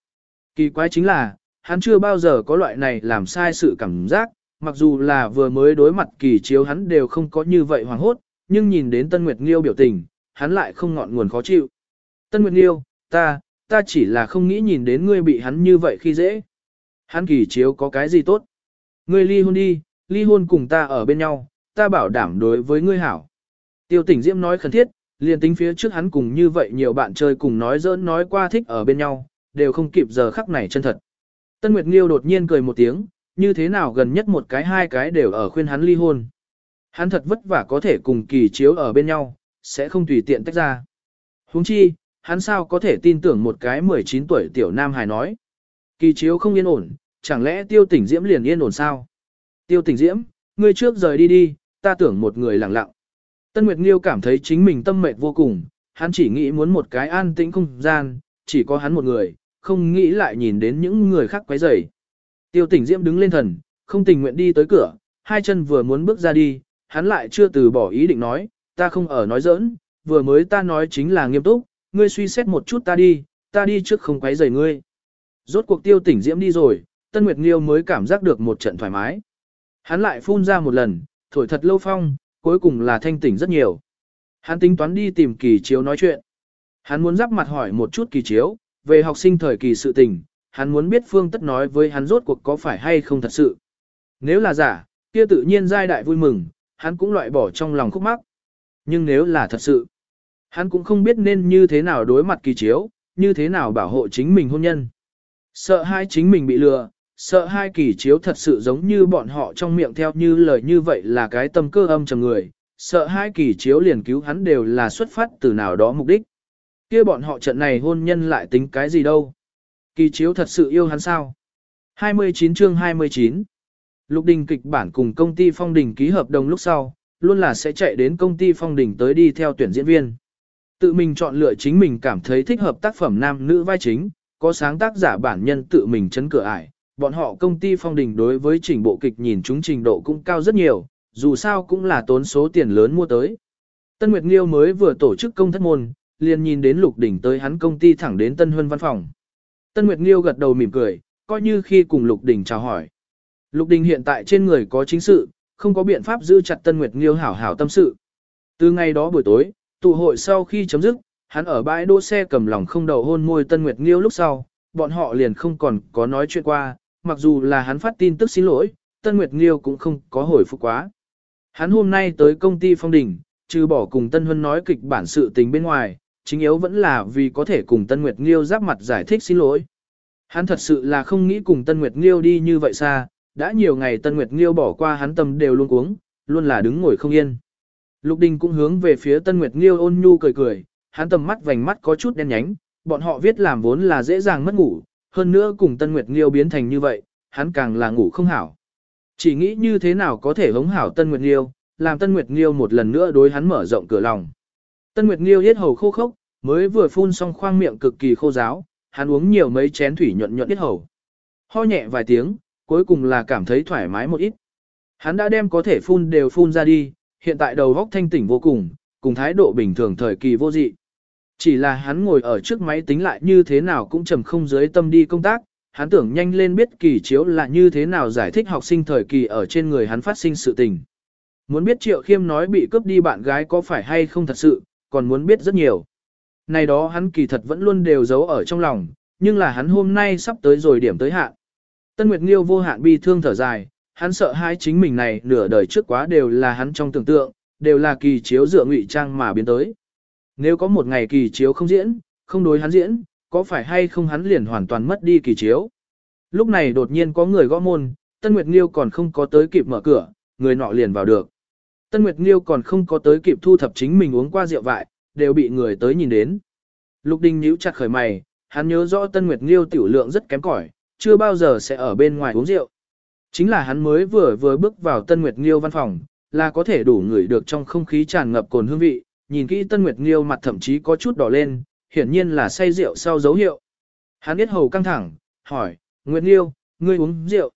Kỳ quái chính là, hắn chưa bao giờ có loại này làm sai sự cảm giác, mặc dù là vừa mới đối mặt kỳ chiếu hắn đều không có như vậy hoàng hốt, nhưng nhìn đến Tân Nguyệt Nghiêu biểu tình, hắn lại không ngọn nguồn khó chịu. Tân Nguyệt Nghiêu, ta, ta chỉ là không nghĩ nhìn đến ngươi bị hắn như vậy khi dễ. Hắn kỳ chiếu có cái gì tốt? Ngươi ly hôn đi, ly hôn cùng ta ở bên nhau, ta bảo đảm đối với ngươi hảo. Tiêu tỉnh Diễm nói khẩn thiết, liền tính phía trước hắn cùng như vậy nhiều bạn chơi cùng nói giỡn nói qua thích ở bên nhau, đều không kịp giờ khắc này chân thật. Tân Nguyệt Nghiêu đột nhiên cười một tiếng, như thế nào gần nhất một cái hai cái đều ở khuyên hắn ly hôn. Hắn thật vất vả có thể cùng kỳ chiếu ở bên nhau, sẽ không tùy tiện tách ra. huống chi, hắn sao có thể tin tưởng một cái 19 tuổi tiểu nam hài nói. Kỳ chiếu không yên ổn, chẳng lẽ tiêu tỉnh diễm liền yên ổn sao? Tiêu tỉnh diễm, ngươi trước rời đi đi, ta tưởng một người lặng lặng. Tân Nguyệt Nghiêu cảm thấy chính mình tâm mệt vô cùng, hắn chỉ nghĩ muốn một cái an tĩnh không gian, chỉ có hắn một người, không nghĩ lại nhìn đến những người khác quấy rầy. Tiêu tỉnh Diễm đứng lên thần, không tình nguyện đi tới cửa, hai chân vừa muốn bước ra đi, hắn lại chưa từ bỏ ý định nói, ta không ở nói giỡn, vừa mới ta nói chính là nghiêm túc, ngươi suy xét một chút ta đi, ta đi trước không quấy rầy ngươi. Rốt cuộc tiêu tỉnh Diễm đi rồi, Tân Nguyệt Nghiêu mới cảm giác được một trận thoải mái. Hắn lại phun ra một lần, thổi thật lâu phong, cuối cùng là thanh tỉnh rất nhiều. Hắn tính toán đi tìm kỳ chiếu nói chuyện. Hắn muốn giáp mặt hỏi một chút kỳ chiếu, về học sinh thời kỳ sự tình, hắn muốn biết phương tất nói với hắn rốt cuộc có phải hay không thật sự. Nếu là giả, kia tự nhiên giai đại vui mừng, hắn cũng loại bỏ trong lòng khúc mắc. Nhưng nếu là thật sự, hắn cũng không biết nên như thế nào đối mặt kỳ chiếu, như thế nào bảo hộ chính mình hôn nhân. Sợ hai chính mình bị lừa, sợ hai kỳ chiếu thật sự giống như bọn họ trong miệng theo như lời như vậy là cái tâm cơ âm trầm người, sợ hai kỳ chiếu liền cứu hắn đều là xuất phát từ nào đó mục đích. kia bọn họ trận này hôn nhân lại tính cái gì đâu. Kỳ chiếu thật sự yêu hắn sao? 29 chương 29 Lục đình kịch bản cùng công ty phong đình ký hợp đồng lúc sau, luôn là sẽ chạy đến công ty phong đình tới đi theo tuyển diễn viên. Tự mình chọn lựa chính mình cảm thấy thích hợp tác phẩm nam nữ vai chính, có sáng tác giả bản nhân tự mình chấn cửa ải, bọn họ công ty phong đình đối với trình bộ kịch nhìn chúng trình độ cũng cao rất nhiều, dù sao cũng là tốn số tiền lớn mua tới. Tân Nguyệt Nghiêu mới vừa tổ chức công thất môn, liền nhìn đến Lục Đỉnh tới hắn công ty thẳng đến Tân Huân văn phòng. Tân Nguyệt Nghiêu gật đầu mỉm cười, coi như khi cùng Lục Đỉnh chào hỏi. Lục Đỉnh hiện tại trên người có chính sự, không có biện pháp giữ chặt Tân Nguyệt Nghiêu hảo hảo tâm sự. Từ ngày đó buổi tối, tụ hội sau khi chấm dứt, hắn ở bãi đỗ xe cầm lòng không đầu hôn môi Tân Nguyệt Nghiêu lúc sau, bọn họ liền không còn có nói chuyện qua, mặc dù là hắn phát tin tức xin lỗi, Tân Nguyệt Nghiêu cũng không có hồi phục quá. Hắn hôm nay tới công ty phong đỉnh, trừ bỏ cùng Tân Huân nói kịch bản sự tình bên ngoài, chính yếu vẫn là vì có thể cùng Tân Nguyệt Nghiêu giáp mặt giải thích xin lỗi. Hắn thật sự là không nghĩ cùng Tân Nguyệt Nghiêu đi như vậy xa, đã nhiều ngày Tân Nguyệt Nghiêu bỏ qua hắn tâm đều luôn cuống, luôn là đứng ngồi không yên. Lục Đình cũng hướng về phía Tân Nguyệt Nghiêu ôn nhu cười cười, hắn tầm mắt vành mắt có chút đen nhánh, bọn họ viết làm vốn là dễ dàng mất ngủ, hơn nữa cùng Tân Nguyệt Nghiêu biến thành như vậy, hắn càng là ngủ không hảo. Chỉ nghĩ như thế nào có thể hống hảo Tân Nguyệt Nghiêu, làm Tân Nguyệt Nghiêu một lần nữa đối hắn mở rộng cửa lòng. Tân Nguyệt Nghiêu yết hầu khô khốc, mới vừa phun xong khoang miệng cực kỳ khô giáo, hắn uống nhiều mấy chén thủy nhuận nhuận yết hầu. Ho nhẹ vài tiếng, cuối cùng là cảm thấy thoải mái một ít. Hắn đã đem có thể phun đều phun ra đi, hiện tại đầu góc thanh tỉnh vô cùng, cùng thái độ bình thường thời kỳ vô dị. Chỉ là hắn ngồi ở trước máy tính lại như thế nào cũng trầm không dưới tâm đi công tác, hắn tưởng nhanh lên biết kỳ chiếu là như thế nào giải thích học sinh thời kỳ ở trên người hắn phát sinh sự tình. Muốn biết Triệu Khiêm nói bị cướp đi bạn gái có phải hay không thật sự, còn muốn biết rất nhiều. Này đó hắn kỳ thật vẫn luôn đều giấu ở trong lòng, nhưng là hắn hôm nay sắp tới rồi điểm tới hạn. Tân Nguyệt Nghiêu vô hạn bi thương thở dài, hắn sợ hai chính mình này nửa đời trước quá đều là hắn trong tưởng tượng, đều là kỳ chiếu dựa ngụy trang mà biến tới. Nếu có một ngày kỳ chiếu không diễn, không đối hắn diễn, có phải hay không hắn liền hoàn toàn mất đi kỳ chiếu. Lúc này đột nhiên có người gõ môn, Tân Nguyệt Nghiêu còn không có tới kịp mở cửa, người nọ liền vào được. Tân Nguyệt Nghiêu còn không có tới kịp thu thập chính mình uống qua rượu vại, đều bị người tới nhìn đến. Lục Đình nhíu chặt khởi mày, hắn nhớ rõ Tân Nguyệt Nghiêu tiểu lượng rất kém cỏi, chưa bao giờ sẽ ở bên ngoài uống rượu. Chính là hắn mới vừa vừa bước vào Tân Nguyệt Nghiêu văn phòng, là có thể đủ ngửi được trong không khí tràn ngập cồn hương vị, nhìn kỹ Tân Nguyệt Nghiêu mặt thậm chí có chút đỏ lên, hiển nhiên là say rượu sau dấu hiệu. Hắn biết hầu căng thẳng, hỏi, Nguyệt Nghiêu, ngươi uống rượu.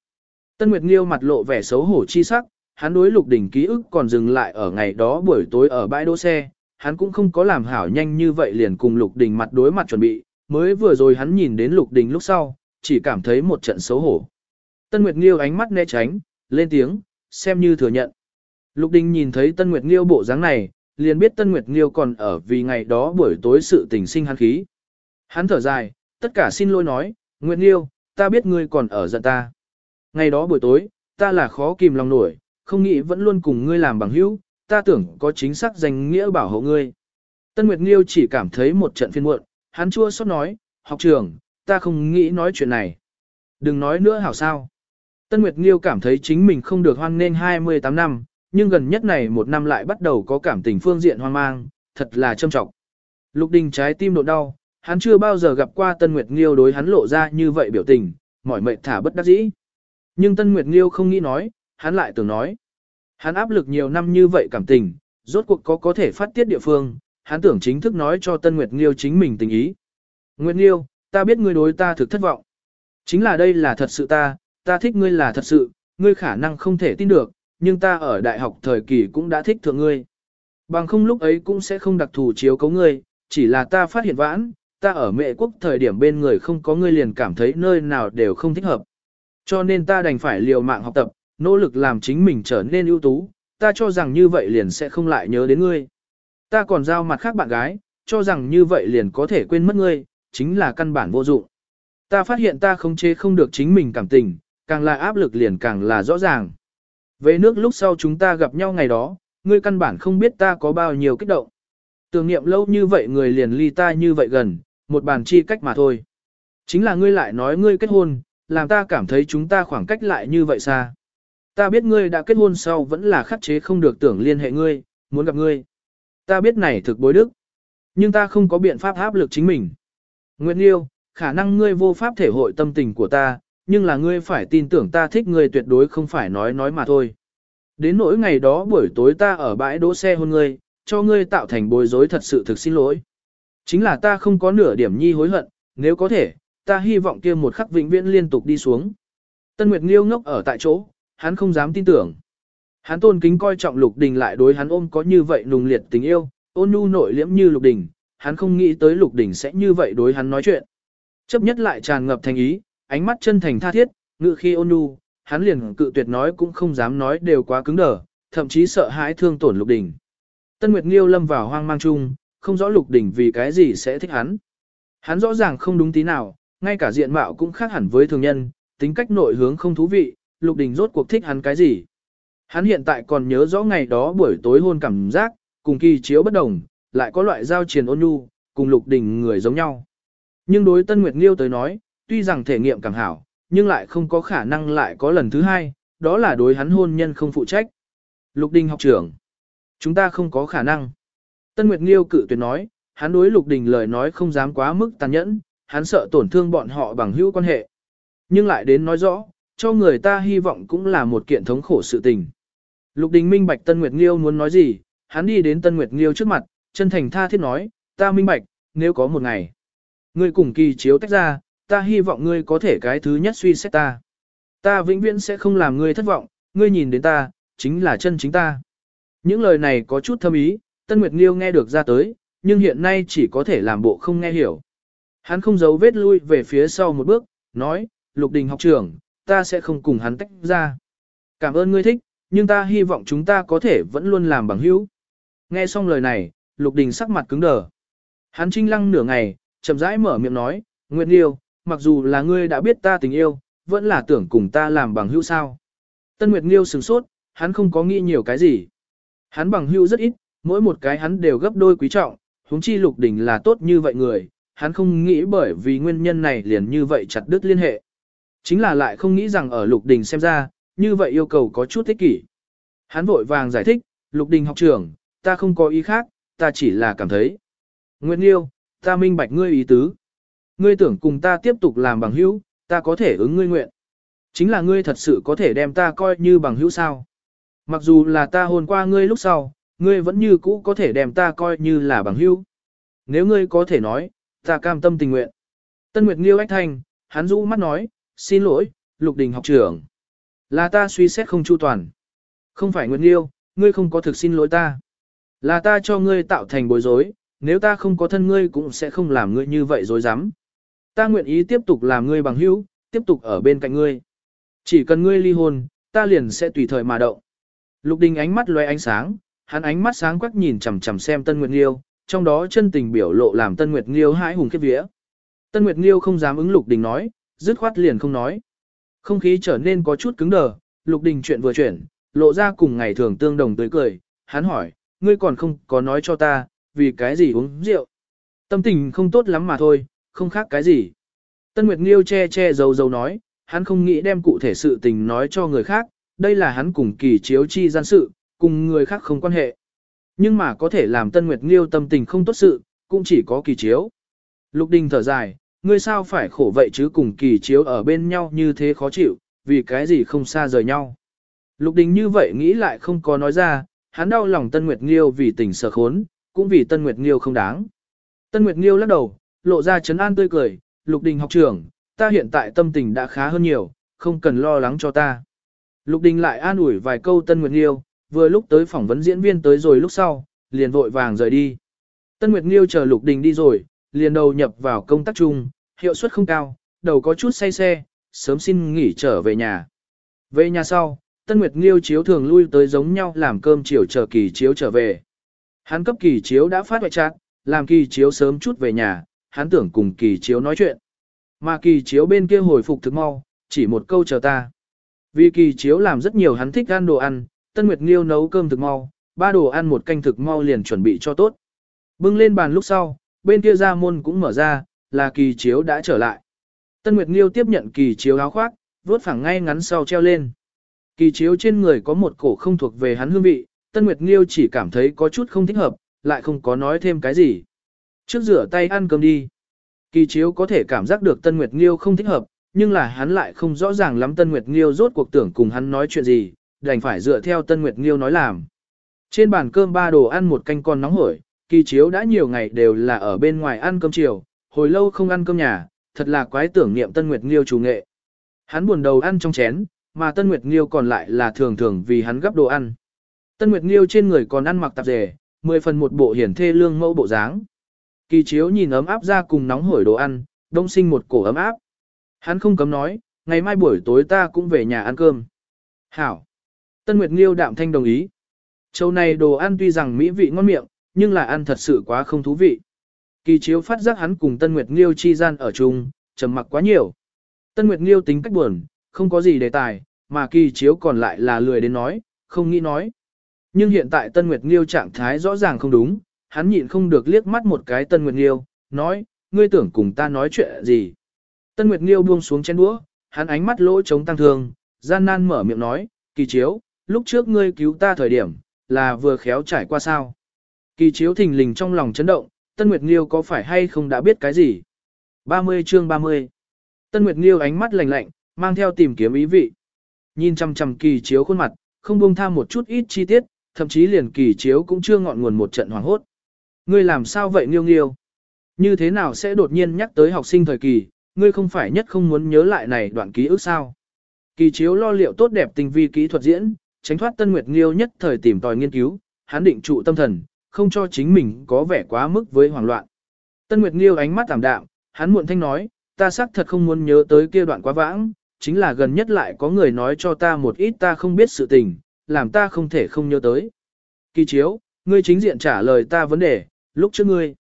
Tân Nguyệt Nghiêu mặt lộ vẻ xấu hổ chi sắc, hắn đối lục đỉnh ký ức còn dừng lại ở ngày đó buổi tối ở bãi đỗ xe, hắn cũng không có làm hảo nhanh như vậy liền cùng lục đỉnh mặt đối mặt chuẩn bị, mới vừa rồi hắn nhìn đến lục đỉnh lúc sau, chỉ cảm thấy một trận xấu hổ. Tân Nguyệt Nghiêu ánh mắt né tránh, lên tiếng, xem như thừa nhận. Lục Đình nhìn thấy Tân Nguyệt Nghiêu bộ dáng này, liền biết Tân Nguyệt Nghiêu còn ở vì ngày đó buổi tối sự tình sinh hắn khí. Hắn thở dài, tất cả xin lỗi nói, Nguyệt Nghiêu, ta biết ngươi còn ở giận ta. Ngày đó buổi tối, ta là khó kìm lòng nổi, không nghĩ vẫn luôn cùng ngươi làm bằng hữu, ta tưởng có chính xác danh nghĩa bảo hộ ngươi. Tân Nguyệt Nghiêu chỉ cảm thấy một trận phiên muộn, hắn chua xót nói, học trường, ta không nghĩ nói chuyện này. Đừng nói nữa hảo sao. Tân Nguyệt Nghiêu cảm thấy chính mình không được hoan nên 28 năm, nhưng gần nhất này một năm lại bắt đầu có cảm tình phương diện hoang mang, thật là trâm trọng. Lục Đình trái tim độ đau, hắn chưa bao giờ gặp qua Tân Nguyệt Nghiêu đối hắn lộ ra như vậy biểu tình, mỏi mệt thả bất đắc dĩ. Nhưng Tân Nguyệt Nghiêu không nghĩ nói, hắn lại tưởng nói. Hắn áp lực nhiều năm như vậy cảm tình, rốt cuộc có có thể phát tiết địa phương, hắn tưởng chính thức nói cho Tân Nguyệt Nghiêu chính mình tình ý. Nguyệt Nghiêu, ta biết ngươi đối ta thực thất vọng. Chính là đây là thật sự ta, ta thích ngươi là thật sự, ngươi khả năng không thể tin được, nhưng ta ở đại học thời kỳ cũng đã thích thượng ngươi. Bằng không lúc ấy cũng sẽ không đặc thù chiếu cấu ngươi, chỉ là ta phát hiện vãn, ta ở mẹ quốc thời điểm bên người không có ngươi liền cảm thấy nơi nào đều không thích hợp. Cho nên ta đành phải liều mạng học tập, nỗ lực làm chính mình trở nên ưu tú, ta cho rằng như vậy liền sẽ không lại nhớ đến ngươi. Ta còn giao mặt khác bạn gái, cho rằng như vậy liền có thể quên mất ngươi, chính là căn bản vô dụng. Ta phát hiện ta không chế không được chính mình cảm tình, càng là áp lực liền càng là rõ ràng. Về nước lúc sau chúng ta gặp nhau ngày đó, ngươi căn bản không biết ta có bao nhiêu kích động. Tưởng niệm lâu như vậy người liền ly ta như vậy gần, một bàn chi cách mà thôi. Chính là ngươi lại nói ngươi kết hôn, làm ta cảm thấy chúng ta khoảng cách lại như vậy xa. Ta biết ngươi đã kết hôn sau vẫn là khắc chế không được tưởng liên hệ ngươi, muốn gặp ngươi. Ta biết này thực bối đức. Nhưng ta không có biện pháp áp lực chính mình. Nguyễn Liêu, khả năng ngươi vô pháp thể hội tâm tình của ta, nhưng là ngươi phải tin tưởng ta thích ngươi tuyệt đối không phải nói nói mà thôi. Đến nỗi ngày đó buổi tối ta ở bãi đỗ xe hôn ngươi, cho ngươi tạo thành bối rối thật sự thực xin lỗi. Chính là ta không có nửa điểm nhi hối hận, nếu có thể, ta hy vọng kia một khắc vĩnh viễn liên tục đi xuống. Tân Nguyệt Nghiêu ngốc ở tại chỗ, hắn không dám tin tưởng. Hắn tôn kính coi trọng Lục Đình lại đối hắn ôm có như vậy nùng liệt tình yêu, ôn nhu nội liễm như Lục Đình, hắn không nghĩ tới Lục Đình sẽ như vậy đối hắn nói chuyện. Chấp nhất lại tràn ngập thành ý, ánh mắt chân thành tha thiết, ngự khi ôn nhu, hắn liền cự tuyệt nói cũng không dám nói đều quá cứng đờ, thậm chí sợ hãi thương tổn Lục Đình. Tân Nguyệt Nghiêu lâm vào hoang mang chung, không rõ Lục Đình vì cái gì sẽ thích hắn. Hắn rõ ràng không đúng tí nào, ngay cả diện mạo cũng khác hẳn với thường nhân, tính cách nội hướng không thú vị, Lục Đình rốt cuộc thích hắn cái gì. Hắn hiện tại còn nhớ rõ ngày đó buổi tối hôn cảm giác, cùng kỳ chiếu bất đồng, lại có loại giao triền ôn nhu, cùng Lục Đình người giống nhau. Nhưng đối Tân Nguyệt Nghiêu tới nói, tuy rằng thể nghiệm càng hảo, nhưng lại không có khả năng lại có lần thứ hai, đó là đối hắn hôn nhân không phụ trách. Lục Đình học trưởng, chúng ta không có khả năng. Tân Nguyệt Nghiêu cự tuyệt nói, hắn đối Lục Đình lời nói không dám quá mức tàn nhẫn, hắn sợ tổn thương bọn họ bằng hữu quan hệ. Nhưng lại đến nói rõ, cho người ta hy vọng cũng là một kiện thống khổ sự tình. Lục Đình minh bạch Tân Nguyệt Nghiêu muốn nói gì, hắn đi đến Tân Nguyệt Nghiêu trước mặt, chân thành tha thiết nói, ta minh bạch, nếu có một ngày, ngươi cùng kỳ chiếu tách ra, ta hy vọng ngươi có thể cái thứ nhất suy xét ta. Ta vĩnh viễn sẽ không làm ngươi thất vọng, ngươi nhìn đến ta, chính là chân chính ta. Những lời này có chút thâm ý, Tân Nguyệt Nghiêu nghe được ra tới, nhưng hiện nay chỉ có thể làm bộ không nghe hiểu. Hắn không giấu vết lui về phía sau một bước, nói, Lục Đình học trưởng, ta sẽ không cùng hắn tách ra. Cảm ơn ngươi thích, nhưng ta hy vọng chúng ta có thể vẫn luôn làm bằng hữu. Nghe xong lời này, Lục Đình sắc mặt cứng đờ. Hắn trinh lăng nửa ngày, chậm rãi mở miệng nói, Nguyệt Nghiêu, mặc dù là ngươi đã biết ta tình yêu, vẫn là tưởng cùng ta làm bằng hữu sao. Tân Nguyệt Nghiêu sừng sốt, hắn không có nghĩ nhiều cái gì. Hắn bằng hữu rất ít, mỗi một cái hắn đều gấp đôi quý trọng, huống chi Lục Đình là tốt như vậy người, hắn không nghĩ bởi vì nguyên nhân này liền như vậy chặt đứt liên hệ. Chính là lại không nghĩ rằng ở Lục Đình xem ra, như vậy yêu cầu có chút thích kỷ. Hắn vội vàng giải thích, Lục Đình học trưởng, ta không có ý khác, ta chỉ là cảm thấy. Nguyệt Nghiêu, ta minh bạch ngươi ý tứ. Ngươi tưởng cùng ta tiếp tục làm bằng hữu, ta có thể ứng ngươi nguyện. Chính là ngươi thật sự có thể đem ta coi như bằng hữu sao. Mặc dù là ta hôn qua ngươi lúc sau, ngươi vẫn như cũ có thể đem ta coi như là bằng hữu. Nếu ngươi có thể nói, Ta cam tâm tình nguyện. Tân Nguyệt Nghiêu ách thanh, hắn rũ mắt nói, xin lỗi, Lục Đình học trưởng. Là ta suy xét không chu toàn. Không phải Nguyệt Nghiêu, ngươi không có thực xin lỗi ta. Là ta cho ngươi tạo thành bối rối, nếu ta không có thân ngươi cũng sẽ không làm ngươi như vậy dối dám. Ta nguyện ý tiếp tục làm ngươi bằng hữu, tiếp tục ở bên cạnh ngươi. Chỉ cần ngươi ly hôn, ta liền sẽ tùy thời mà động. Lục Đình ánh mắt lóe ánh sáng, hắn ánh mắt sáng quắc nhìn chằm chằm xem Tân Nguyệt Nghiêu, trong đó chân tình biểu lộ làm Tân Nguyệt Nghiêu hãi hùng khiếp vía. Tân Nguyệt Nghiêu không dám ứng Lục Đình nói, dứt khoát liền không nói. Không khí trở nên có chút cứng đờ, Lục Đình chuyện vừa chuyển, lộ ra cùng ngày thường tương đồng tới cười, hắn hỏi, ngươi còn không có nói cho ta, vì cái gì uống rượu. Tâm tình không tốt lắm mà thôi, không khác cái gì. Tân Nguyệt Nghiêu che che dầu dầu nói, hắn không nghĩ đem cụ thể sự tình nói cho người khác, đây là hắn cùng kỳ chiếu chi gian sự, cùng người khác không quan hệ. Nhưng mà có thể làm Tân Nguyệt Nghiêu tâm tình không tốt sự, cũng chỉ có kỳ chiếu. Lục Đình thở dài, ngươi sao phải khổ vậy chứ cùng kỳ chiếu ở bên nhau như thế khó chịu, vì cái gì không xa rời nhau. Lục Đình như vậy nghĩ lại không có nói ra, hắn đau lòng Tân Nguyệt Nghiêu vì tình sở khốn, cũng vì Tân Nguyệt Nghiêu không đáng. Tân Nguyệt Nghiêu lắc đầu, lộ ra chấn an tươi cười, Lục Đình học trưởng, ta hiện tại tâm tình đã khá hơn nhiều, không cần lo lắng cho ta. Lục Đình lại an ủi vài câu Tân Nguyệt Nghiêu, vừa lúc tới phỏng vấn diễn viên tới rồi lúc sau, liền vội vàng rời đi. Tân Nguyệt Nghiêu chờ Lục Đình đi rồi, liền đầu nhập vào công tác chung, hiệu suất không cao, đầu có chút say xe, sớm xin nghỉ trở về nhà. Về nhà sau, Tân Nguyệt Nghiêu chiếu thường lui tới giống nhau làm cơm chiều chờ kỳ chiếu trở về. Hắn cấp kỳ chiếu đã phát hoại trạng, làm kỳ chiếu sớm chút về nhà, hắn tưởng cùng kỳ chiếu nói chuyện. Mà kỳ chiếu bên kia hồi phục thực mau, chỉ một câu chờ ta. Vì kỳ chiếu làm rất nhiều hắn thích ăn đồ ăn, Tân Nguyệt Nghiêu nấu cơm thực mau, ba đồ ăn một canh thực mau liền chuẩn bị cho tốt. Bưng lên bàn lúc sau, bên kia ra môn cũng mở ra, là kỳ chiếu đã trở lại. Tân Nguyệt Nghiêu tiếp nhận kỳ chiếu áo khoác, vuốt phẳng ngay ngắn sau treo lên. Kỳ chiếu trên người có một cổ không thuộc về hắn hương vị, Tân Nguyệt Nghiêu chỉ cảm thấy có chút không thích hợp, lại không có nói thêm cái gì. Trước rửa tay ăn cơm đi. Kỳ chiếu có thể cảm giác được Tân Nguyệt Nghiêu không thích hợp, nhưng là hắn lại không rõ ràng lắm Tân Nguyệt Nghiêu rốt cuộc tưởng cùng hắn nói chuyện gì, đành phải dựa theo Tân Nguyệt Nghiêu nói làm. Trên bàn cơm ba đồ ăn một canh con nóng hổi, kỳ chiếu đã nhiều ngày đều là ở bên ngoài ăn cơm chiều, hồi lâu không ăn cơm nhà, thật là quái tưởng niệm Tân Nguyệt Nghiêu chủ nghệ. Hắn buồn đầu ăn trong chén, mà Tân Nguyệt Nghiêu còn lại là thường thường vì hắn gấp đồ ăn. Tân Nguyệt Nghiêu trên người còn ăn mặc tạp dề, mười phần một bộ hiển thê lương mẫu bộ dáng. Kỳ chiếu nhìn ấm áp ra cùng nóng hổi đồ ăn, đông sinh một cổ ấm áp. Hắn không cấm nói, ngày mai buổi tối ta cũng về nhà ăn cơm. Hảo. Tân Nguyệt Nghiêu đạm thanh đồng ý. Châu này đồ ăn tuy rằng mỹ vị ngon miệng, nhưng là ăn thật sự quá không thú vị. Kỳ chiếu phát giác hắn cùng Tân Nguyệt Nghiêu chi gian ở chung, trầm mặc quá nhiều. Tân Nguyệt Nghiêu tính cách buồn, không có gì đề tài, mà kỳ chiếu còn lại là lười đến nói, không nghĩ nói. Nhưng hiện tại Tân Nguyệt Nghiêu trạng thái rõ ràng không đúng, hắn nhịn không được liếc mắt một cái Tân Nguyệt Nghiêu, nói, ngươi tưởng cùng ta nói chuyện gì. Tân Nguyệt Nghiêu buông xuống chén đũa, hắn ánh mắt lỗ trống tăng thương, gian nan mở miệng nói, kỳ chiếu, lúc trước ngươi cứu ta thời điểm, là vừa khéo trải qua sao. Kỳ chiếu thình lình trong lòng chấn động, Tân Nguyệt Nghiêu có phải hay không đã biết cái gì. 30 chương 30 Tân Nguyệt Nghiêu ánh mắt lạnh lạnh, mang theo tìm kiếm ý vị. Nhìn chăm chăm kỳ chiếu khuôn mặt, không buông tham một chút ít chi tiết, thậm chí liền kỳ chiếu cũng chưa ngọn nguồn một trận hoảng hốt. Ngươi làm sao vậy Nghiêu Nghiêu? Như thế nào sẽ đột nhiên nhắc tới học sinh thời kỳ, ngươi không phải nhất không muốn nhớ lại này đoạn ký ức sao? Kỳ chiếu lo liệu tốt đẹp tinh vi kỹ thuật diễn, tránh thoát Tân Nguyệt Nghiêu nhất thời tìm tòi nghiên cứu, hắn định trụ tâm thần, không cho chính mình có vẻ quá mức với hoảng loạn. Tân Nguyệt Nghiêu ánh mắt tạm đạm, hắn muộn thanh nói, ta xác thật không muốn nhớ tới kia đoạn quá vãng, chính là gần nhất lại có người nói cho ta một ít ta không biết sự tình, làm ta không thể không nhớ tới. Kỳ chiếu, ngươi chính diện trả lời ta vấn đề, lúc trước ngươi.